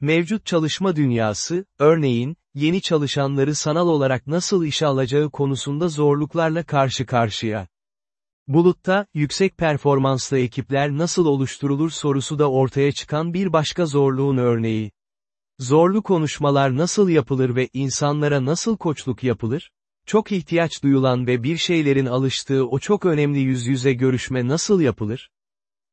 Mevcut çalışma dünyası, örneğin, yeni çalışanları sanal olarak nasıl işe alacağı konusunda zorluklarla karşı karşıya. Bulutta, yüksek performanslı ekipler nasıl oluşturulur sorusu da ortaya çıkan bir başka zorluğun örneği. Zorlu konuşmalar nasıl yapılır ve insanlara nasıl koçluk yapılır? Çok ihtiyaç duyulan ve bir şeylerin alıştığı o çok önemli yüz yüze görüşme nasıl yapılır?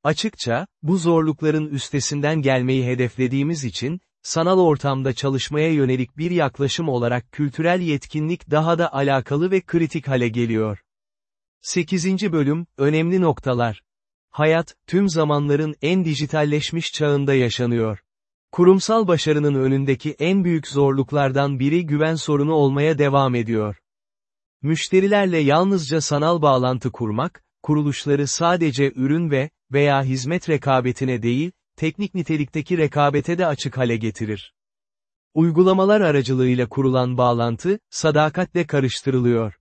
Açıkça, bu zorlukların üstesinden gelmeyi hedeflediğimiz için, sanal ortamda çalışmaya yönelik bir yaklaşım olarak kültürel yetkinlik daha da alakalı ve kritik hale geliyor. 8. Bölüm, Önemli Noktalar. Hayat, tüm zamanların en dijitalleşmiş çağında yaşanıyor. Kurumsal başarının önündeki en büyük zorluklardan biri güven sorunu olmaya devam ediyor. Müşterilerle yalnızca sanal bağlantı kurmak, kuruluşları sadece ürün ve veya hizmet rekabetine değil, teknik nitelikteki rekabete de açık hale getirir. Uygulamalar aracılığıyla kurulan bağlantı, sadakatle karıştırılıyor.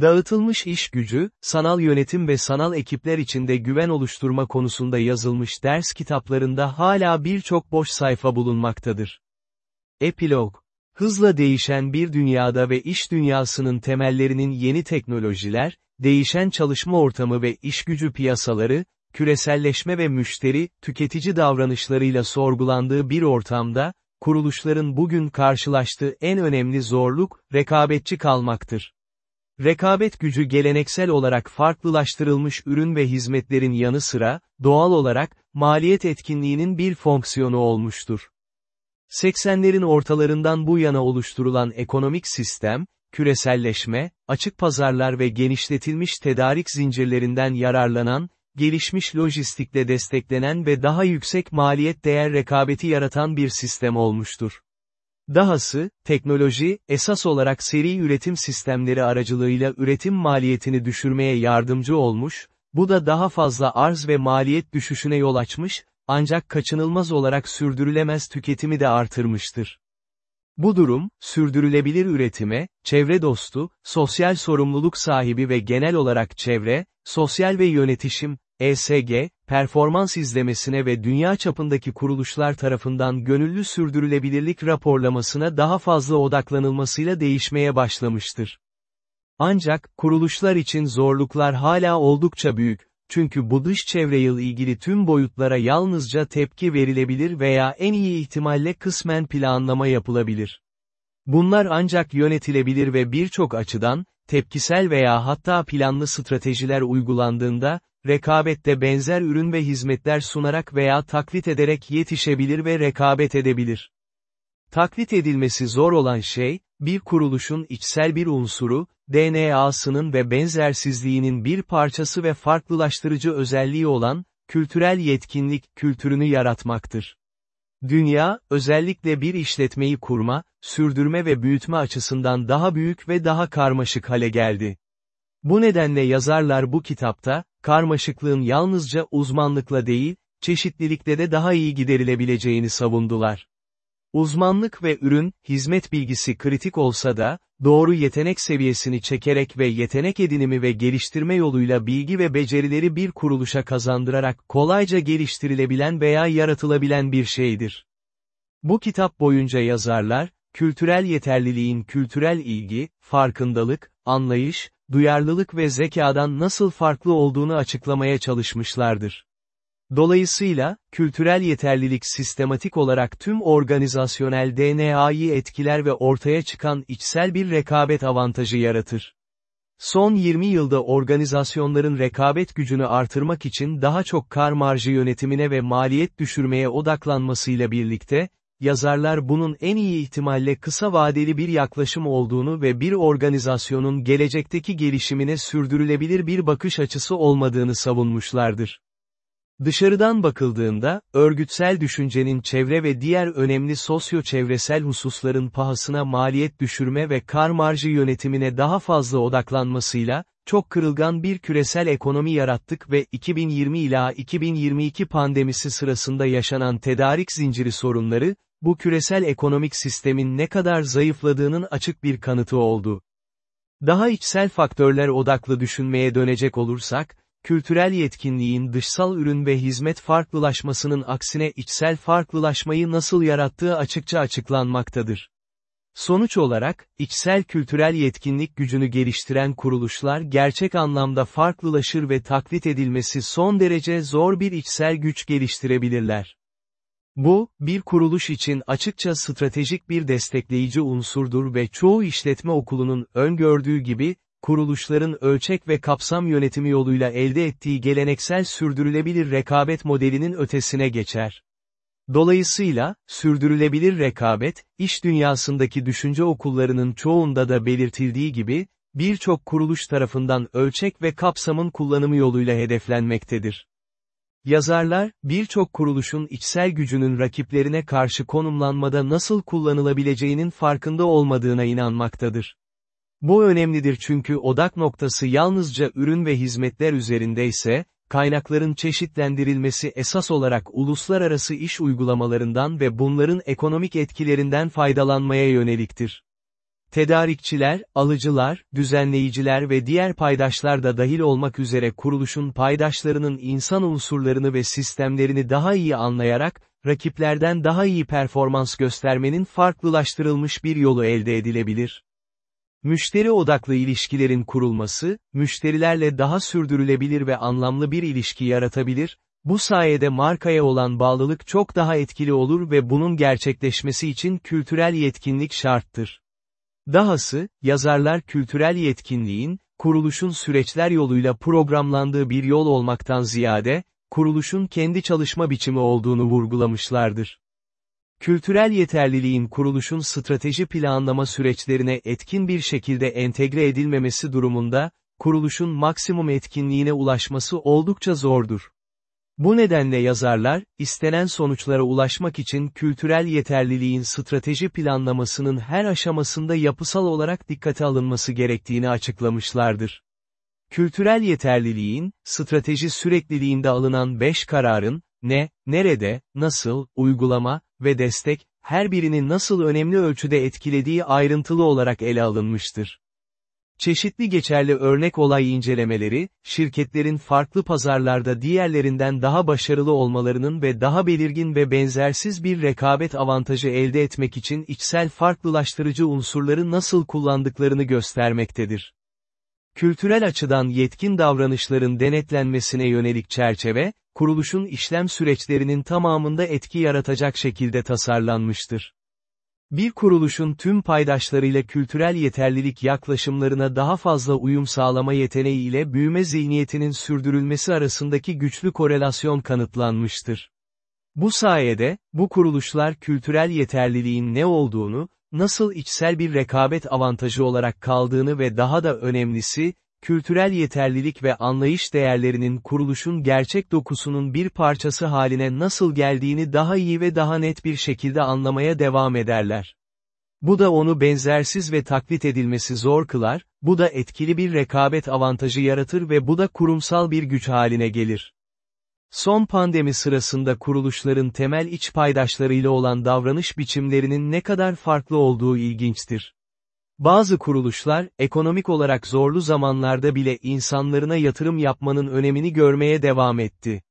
Dağıtılmış iş gücü, sanal yönetim ve sanal ekipler içinde güven oluşturma konusunda yazılmış ders kitaplarında hala birçok boş sayfa bulunmaktadır. Epilog Hızla değişen bir dünyada ve iş dünyasının temellerinin yeni teknolojiler, değişen çalışma ortamı ve iş gücü piyasaları, küreselleşme ve müşteri, tüketici davranışlarıyla sorgulandığı bir ortamda, kuruluşların bugün karşılaştığı en önemli zorluk, rekabetçi kalmaktır. Rekabet gücü geleneksel olarak farklılaştırılmış ürün ve hizmetlerin yanı sıra, doğal olarak, maliyet etkinliğinin bir fonksiyonu olmuştur. 80'lerin ortalarından bu yana oluşturulan ekonomik sistem, küreselleşme, açık pazarlar ve genişletilmiş tedarik zincirlerinden yararlanan, gelişmiş lojistikle desteklenen ve daha yüksek maliyet değer rekabeti yaratan bir sistem olmuştur. Dahası, teknoloji, esas olarak seri üretim sistemleri aracılığıyla üretim maliyetini düşürmeye yardımcı olmuş, bu da daha fazla arz ve maliyet düşüşüne yol açmış, ancak kaçınılmaz olarak sürdürülemez tüketimi de artırmıştır. Bu durum, sürdürülebilir üretime, çevre dostu, sosyal sorumluluk sahibi ve genel olarak çevre, sosyal ve yönetişim, ESG, performans izlemesine ve dünya çapındaki kuruluşlar tarafından gönüllü sürdürülebilirlik raporlamasına daha fazla odaklanılmasıyla değişmeye başlamıştır. Ancak, kuruluşlar için zorluklar hala oldukça büyük, çünkü bu dış çevreyle ilgili tüm boyutlara yalnızca tepki verilebilir veya en iyi ihtimalle kısmen planlama yapılabilir. Bunlar ancak yönetilebilir ve birçok açıdan, tepkisel veya hatta planlı stratejiler uygulandığında, rekabette benzer ürün ve hizmetler sunarak veya taklit ederek yetişebilir ve rekabet edebilir. Taklit edilmesi zor olan şey, bir kuruluşun içsel bir unsuru, DNA'sının ve benzersizliğinin bir parçası ve farklılaştırıcı özelliği olan, kültürel yetkinlik kültürünü yaratmaktır. Dünya, özellikle bir işletmeyi kurma, sürdürme ve büyütme açısından daha büyük ve daha karmaşık hale geldi. Bu nedenle yazarlar bu kitapta, karmaşıklığın yalnızca uzmanlıkla değil, çeşitlilikle de daha iyi giderilebileceğini savundular. Uzmanlık ve ürün, hizmet bilgisi kritik olsa da, doğru yetenek seviyesini çekerek ve yetenek edinimi ve geliştirme yoluyla bilgi ve becerileri bir kuruluşa kazandırarak kolayca geliştirilebilen veya yaratılabilen bir şeydir. Bu kitap boyunca yazarlar, kültürel yeterliliğin kültürel ilgi, farkındalık, anlayış, duyarlılık ve zekadan nasıl farklı olduğunu açıklamaya çalışmışlardır. Dolayısıyla, kültürel yeterlilik sistematik olarak tüm organizasyonel DNA'yı etkiler ve ortaya çıkan içsel bir rekabet avantajı yaratır. Son 20 yılda organizasyonların rekabet gücünü artırmak için daha çok kar marjı yönetimine ve maliyet düşürmeye odaklanmasıyla birlikte, yazarlar bunun en iyi ihtimalle kısa vadeli bir yaklaşım olduğunu ve bir organizasyonun gelecekteki gelişimine sürdürülebilir bir bakış açısı olmadığını savunmuşlardır. Dışarıdan bakıldığında, örgütsel düşüncenin çevre ve diğer önemli sosyo-çevresel hususların pahasına maliyet düşürme ve kar marjı yönetimine daha fazla odaklanmasıyla, çok kırılgan bir küresel ekonomi yarattık ve 2020 ila 2022 pandemisi sırasında yaşanan tedarik zinciri sorunları, bu küresel ekonomik sistemin ne kadar zayıfladığının açık bir kanıtı oldu. Daha içsel faktörler odaklı düşünmeye dönecek olursak, kültürel yetkinliğin dışsal ürün ve hizmet farklılaşmasının aksine içsel farklılaşmayı nasıl yarattığı açıkça açıklanmaktadır. Sonuç olarak, içsel kültürel yetkinlik gücünü geliştiren kuruluşlar gerçek anlamda farklılaşır ve taklit edilmesi son derece zor bir içsel güç geliştirebilirler. Bu, bir kuruluş için açıkça stratejik bir destekleyici unsurdur ve çoğu işletme okulunun öngördüğü gibi, kuruluşların ölçek ve kapsam yönetimi yoluyla elde ettiği geleneksel sürdürülebilir rekabet modelinin ötesine geçer. Dolayısıyla, sürdürülebilir rekabet, iş dünyasındaki düşünce okullarının çoğunda da belirtildiği gibi, birçok kuruluş tarafından ölçek ve kapsamın kullanımı yoluyla hedeflenmektedir. Yazarlar, birçok kuruluşun içsel gücünün rakiplerine karşı konumlanmada nasıl kullanılabileceğinin farkında olmadığına inanmaktadır. Bu önemlidir çünkü odak noktası yalnızca ürün ve hizmetler üzerindeyse, kaynakların çeşitlendirilmesi esas olarak uluslararası iş uygulamalarından ve bunların ekonomik etkilerinden faydalanmaya yöneliktir. Tedarikçiler, alıcılar, düzenleyiciler ve diğer paydaşlar da dahil olmak üzere kuruluşun paydaşlarının insan unsurlarını ve sistemlerini daha iyi anlayarak, rakiplerden daha iyi performans göstermenin farklılaştırılmış bir yolu elde edilebilir. Müşteri odaklı ilişkilerin kurulması, müşterilerle daha sürdürülebilir ve anlamlı bir ilişki yaratabilir, bu sayede markaya olan bağlılık çok daha etkili olur ve bunun gerçekleşmesi için kültürel yetkinlik şarttır. Dahası, yazarlar kültürel yetkinliğin, kuruluşun süreçler yoluyla programlandığı bir yol olmaktan ziyade, kuruluşun kendi çalışma biçimi olduğunu vurgulamışlardır. Kültürel yeterliliğin kuruluşun strateji planlama süreçlerine etkin bir şekilde entegre edilmemesi durumunda, kuruluşun maksimum etkinliğine ulaşması oldukça zordur. Bu nedenle yazarlar, istenen sonuçlara ulaşmak için kültürel yeterliliğin strateji planlamasının her aşamasında yapısal olarak dikkate alınması gerektiğini açıklamışlardır. Kültürel yeterliliğin, strateji sürekliliğinde alınan 5 kararın, ne, nerede, nasıl, uygulama ve destek, her birini nasıl önemli ölçüde etkilediği ayrıntılı olarak ele alınmıştır. Çeşitli geçerli örnek olay incelemeleri, şirketlerin farklı pazarlarda diğerlerinden daha başarılı olmalarının ve daha belirgin ve benzersiz bir rekabet avantajı elde etmek için içsel farklılaştırıcı unsurları nasıl kullandıklarını göstermektedir. Kültürel açıdan yetkin davranışların denetlenmesine yönelik çerçeve, kuruluşun işlem süreçlerinin tamamında etki yaratacak şekilde tasarlanmıştır. Bir kuruluşun tüm paydaşlarıyla kültürel yeterlilik yaklaşımlarına daha fazla uyum sağlama yeteneği ile büyüme zihniyetinin sürdürülmesi arasındaki güçlü korelasyon kanıtlanmıştır. Bu sayede, bu kuruluşlar kültürel yeterliliğin ne olduğunu, nasıl içsel bir rekabet avantajı olarak kaldığını ve daha da önemlisi, kültürel yeterlilik ve anlayış değerlerinin kuruluşun gerçek dokusunun bir parçası haline nasıl geldiğini daha iyi ve daha net bir şekilde anlamaya devam ederler. Bu da onu benzersiz ve taklit edilmesi zor kılar, bu da etkili bir rekabet avantajı yaratır ve bu da kurumsal bir güç haline gelir. Son pandemi sırasında kuruluşların temel iç paydaşlarıyla olan davranış biçimlerinin ne kadar farklı olduğu ilginçtir. Bazı kuruluşlar, ekonomik olarak zorlu zamanlarda bile insanlarına yatırım yapmanın önemini görmeye devam etti.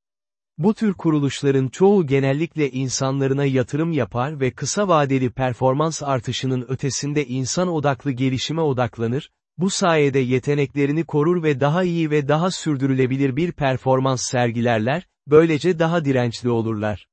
Bu tür kuruluşların çoğu genellikle insanlarına yatırım yapar ve kısa vadeli performans artışının ötesinde insan odaklı gelişime odaklanır, bu sayede yeteneklerini korur ve daha iyi ve daha sürdürülebilir bir performans sergilerler, böylece daha dirençli olurlar.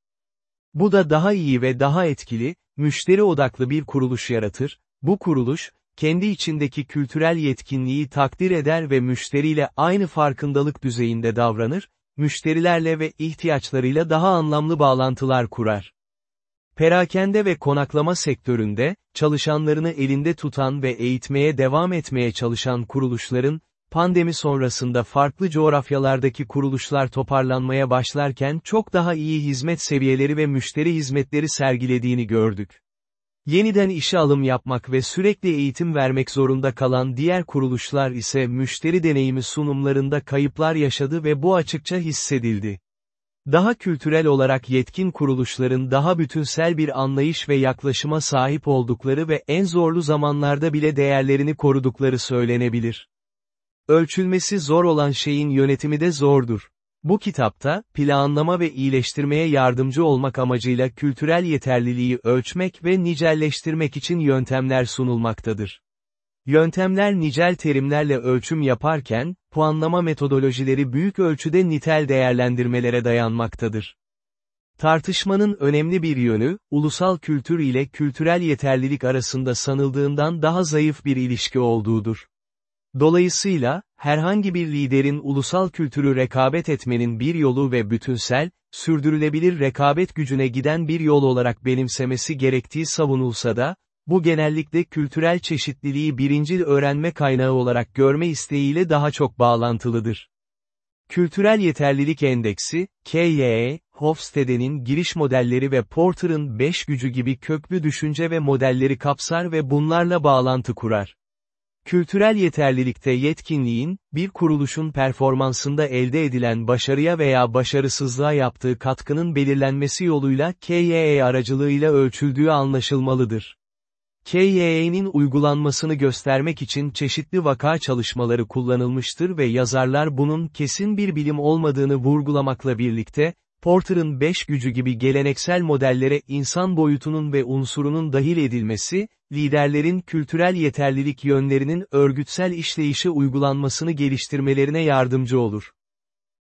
Bu da daha iyi ve daha etkili, müşteri odaklı bir kuruluş yaratır, bu kuruluş, kendi içindeki kültürel yetkinliği takdir eder ve müşteriyle aynı farkındalık düzeyinde davranır, müşterilerle ve ihtiyaçlarıyla daha anlamlı bağlantılar kurar. Perakende ve konaklama sektöründe, çalışanlarını elinde tutan ve eğitmeye devam etmeye çalışan kuruluşların, pandemi sonrasında farklı coğrafyalardaki kuruluşlar toparlanmaya başlarken çok daha iyi hizmet seviyeleri ve müşteri hizmetleri sergilediğini gördük. Yeniden işe alım yapmak ve sürekli eğitim vermek zorunda kalan diğer kuruluşlar ise müşteri deneyimi sunumlarında kayıplar yaşadı ve bu açıkça hissedildi. Daha kültürel olarak yetkin kuruluşların daha bütünsel bir anlayış ve yaklaşıma sahip oldukları ve en zorlu zamanlarda bile değerlerini korudukları söylenebilir. Ölçülmesi zor olan şeyin yönetimi de zordur. Bu kitapta, planlama ve iyileştirmeye yardımcı olmak amacıyla kültürel yeterliliği ölçmek ve nicelleştirmek için yöntemler sunulmaktadır. Yöntemler nicel terimlerle ölçüm yaparken, puanlama metodolojileri büyük ölçüde nitel değerlendirmelere dayanmaktadır. Tartışmanın önemli bir yönü, ulusal kültür ile kültürel yeterlilik arasında sanıldığından daha zayıf bir ilişki olduğudur. Dolayısıyla, herhangi bir liderin ulusal kültürü rekabet etmenin bir yolu ve bütünsel, sürdürülebilir rekabet gücüne giden bir yol olarak benimsemesi gerektiği savunulsa da, bu genellikle kültürel çeşitliliği birincil öğrenme kaynağı olarak görme isteğiyle daha çok bağlantılıdır. Kültürel Yeterlilik Endeksi, KYE, Hofstede'nin giriş modelleri ve Porter'ın 5 gücü gibi köklü düşünce ve modelleri kapsar ve bunlarla bağlantı kurar. Kültürel yeterlilikte yetkinliğin, bir kuruluşun performansında elde edilen başarıya veya başarısızlığa yaptığı katkının belirlenmesi yoluyla KYE aracılığıyla ölçüldüğü anlaşılmalıdır. KYE'nin uygulanmasını göstermek için çeşitli vaka çalışmaları kullanılmıştır ve yazarlar bunun kesin bir bilim olmadığını vurgulamakla birlikte, Porter'ın 5 gücü gibi geleneksel modellere insan boyutunun ve unsurunun dahil edilmesi, liderlerin kültürel yeterlilik yönlerinin örgütsel işleyişe uygulanmasını geliştirmelerine yardımcı olur.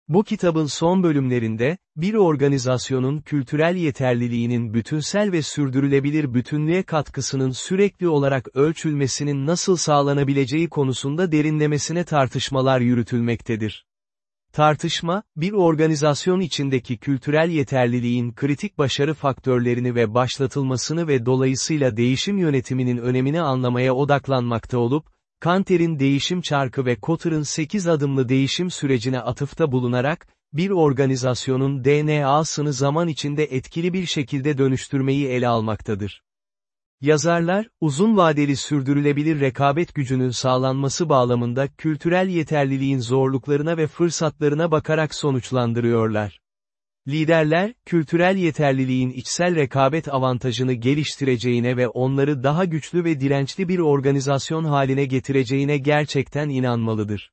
Bu kitabın son bölümlerinde, bir organizasyonun kültürel yeterliliğinin bütünsel ve sürdürülebilir bütünlüğe katkısının sürekli olarak ölçülmesinin nasıl sağlanabileceği konusunda derinlemesine tartışmalar yürütülmektedir. Tartışma, bir organizasyon içindeki kültürel yeterliliğin kritik başarı faktörlerini ve başlatılmasını ve dolayısıyla değişim yönetiminin önemini anlamaya odaklanmakta olup, Kanter'in değişim çarkı ve Kotter'ın 8 adımlı değişim sürecine atıfta bulunarak, bir organizasyonun DNA'sını zaman içinde etkili bir şekilde dönüştürmeyi ele almaktadır. Yazarlar, uzun vadeli sürdürülebilir rekabet gücünün sağlanması bağlamında kültürel yeterliliğin zorluklarına ve fırsatlarına bakarak sonuçlandırıyorlar. Liderler, kültürel yeterliliğin içsel rekabet avantajını geliştireceğine ve onları daha güçlü ve dirençli bir organizasyon haline getireceğine gerçekten inanmalıdır.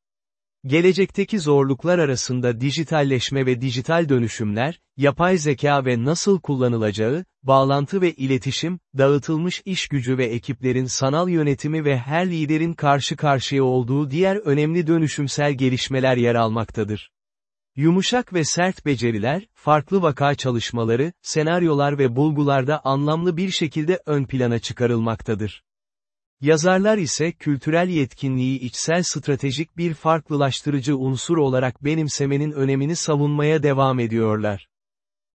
Gelecekteki zorluklar arasında dijitalleşme ve dijital dönüşümler, yapay zeka ve nasıl kullanılacağı, bağlantı ve iletişim, dağıtılmış iş gücü ve ekiplerin sanal yönetimi ve her liderin karşı karşıya olduğu diğer önemli dönüşümsel gelişmeler yer almaktadır. Yumuşak ve sert beceriler, farklı vaka çalışmaları, senaryolar ve bulgularda anlamlı bir şekilde ön plana çıkarılmaktadır. Yazarlar ise kültürel yetkinliği içsel stratejik bir farklılaştırıcı unsur olarak benimsemenin önemini savunmaya devam ediyorlar.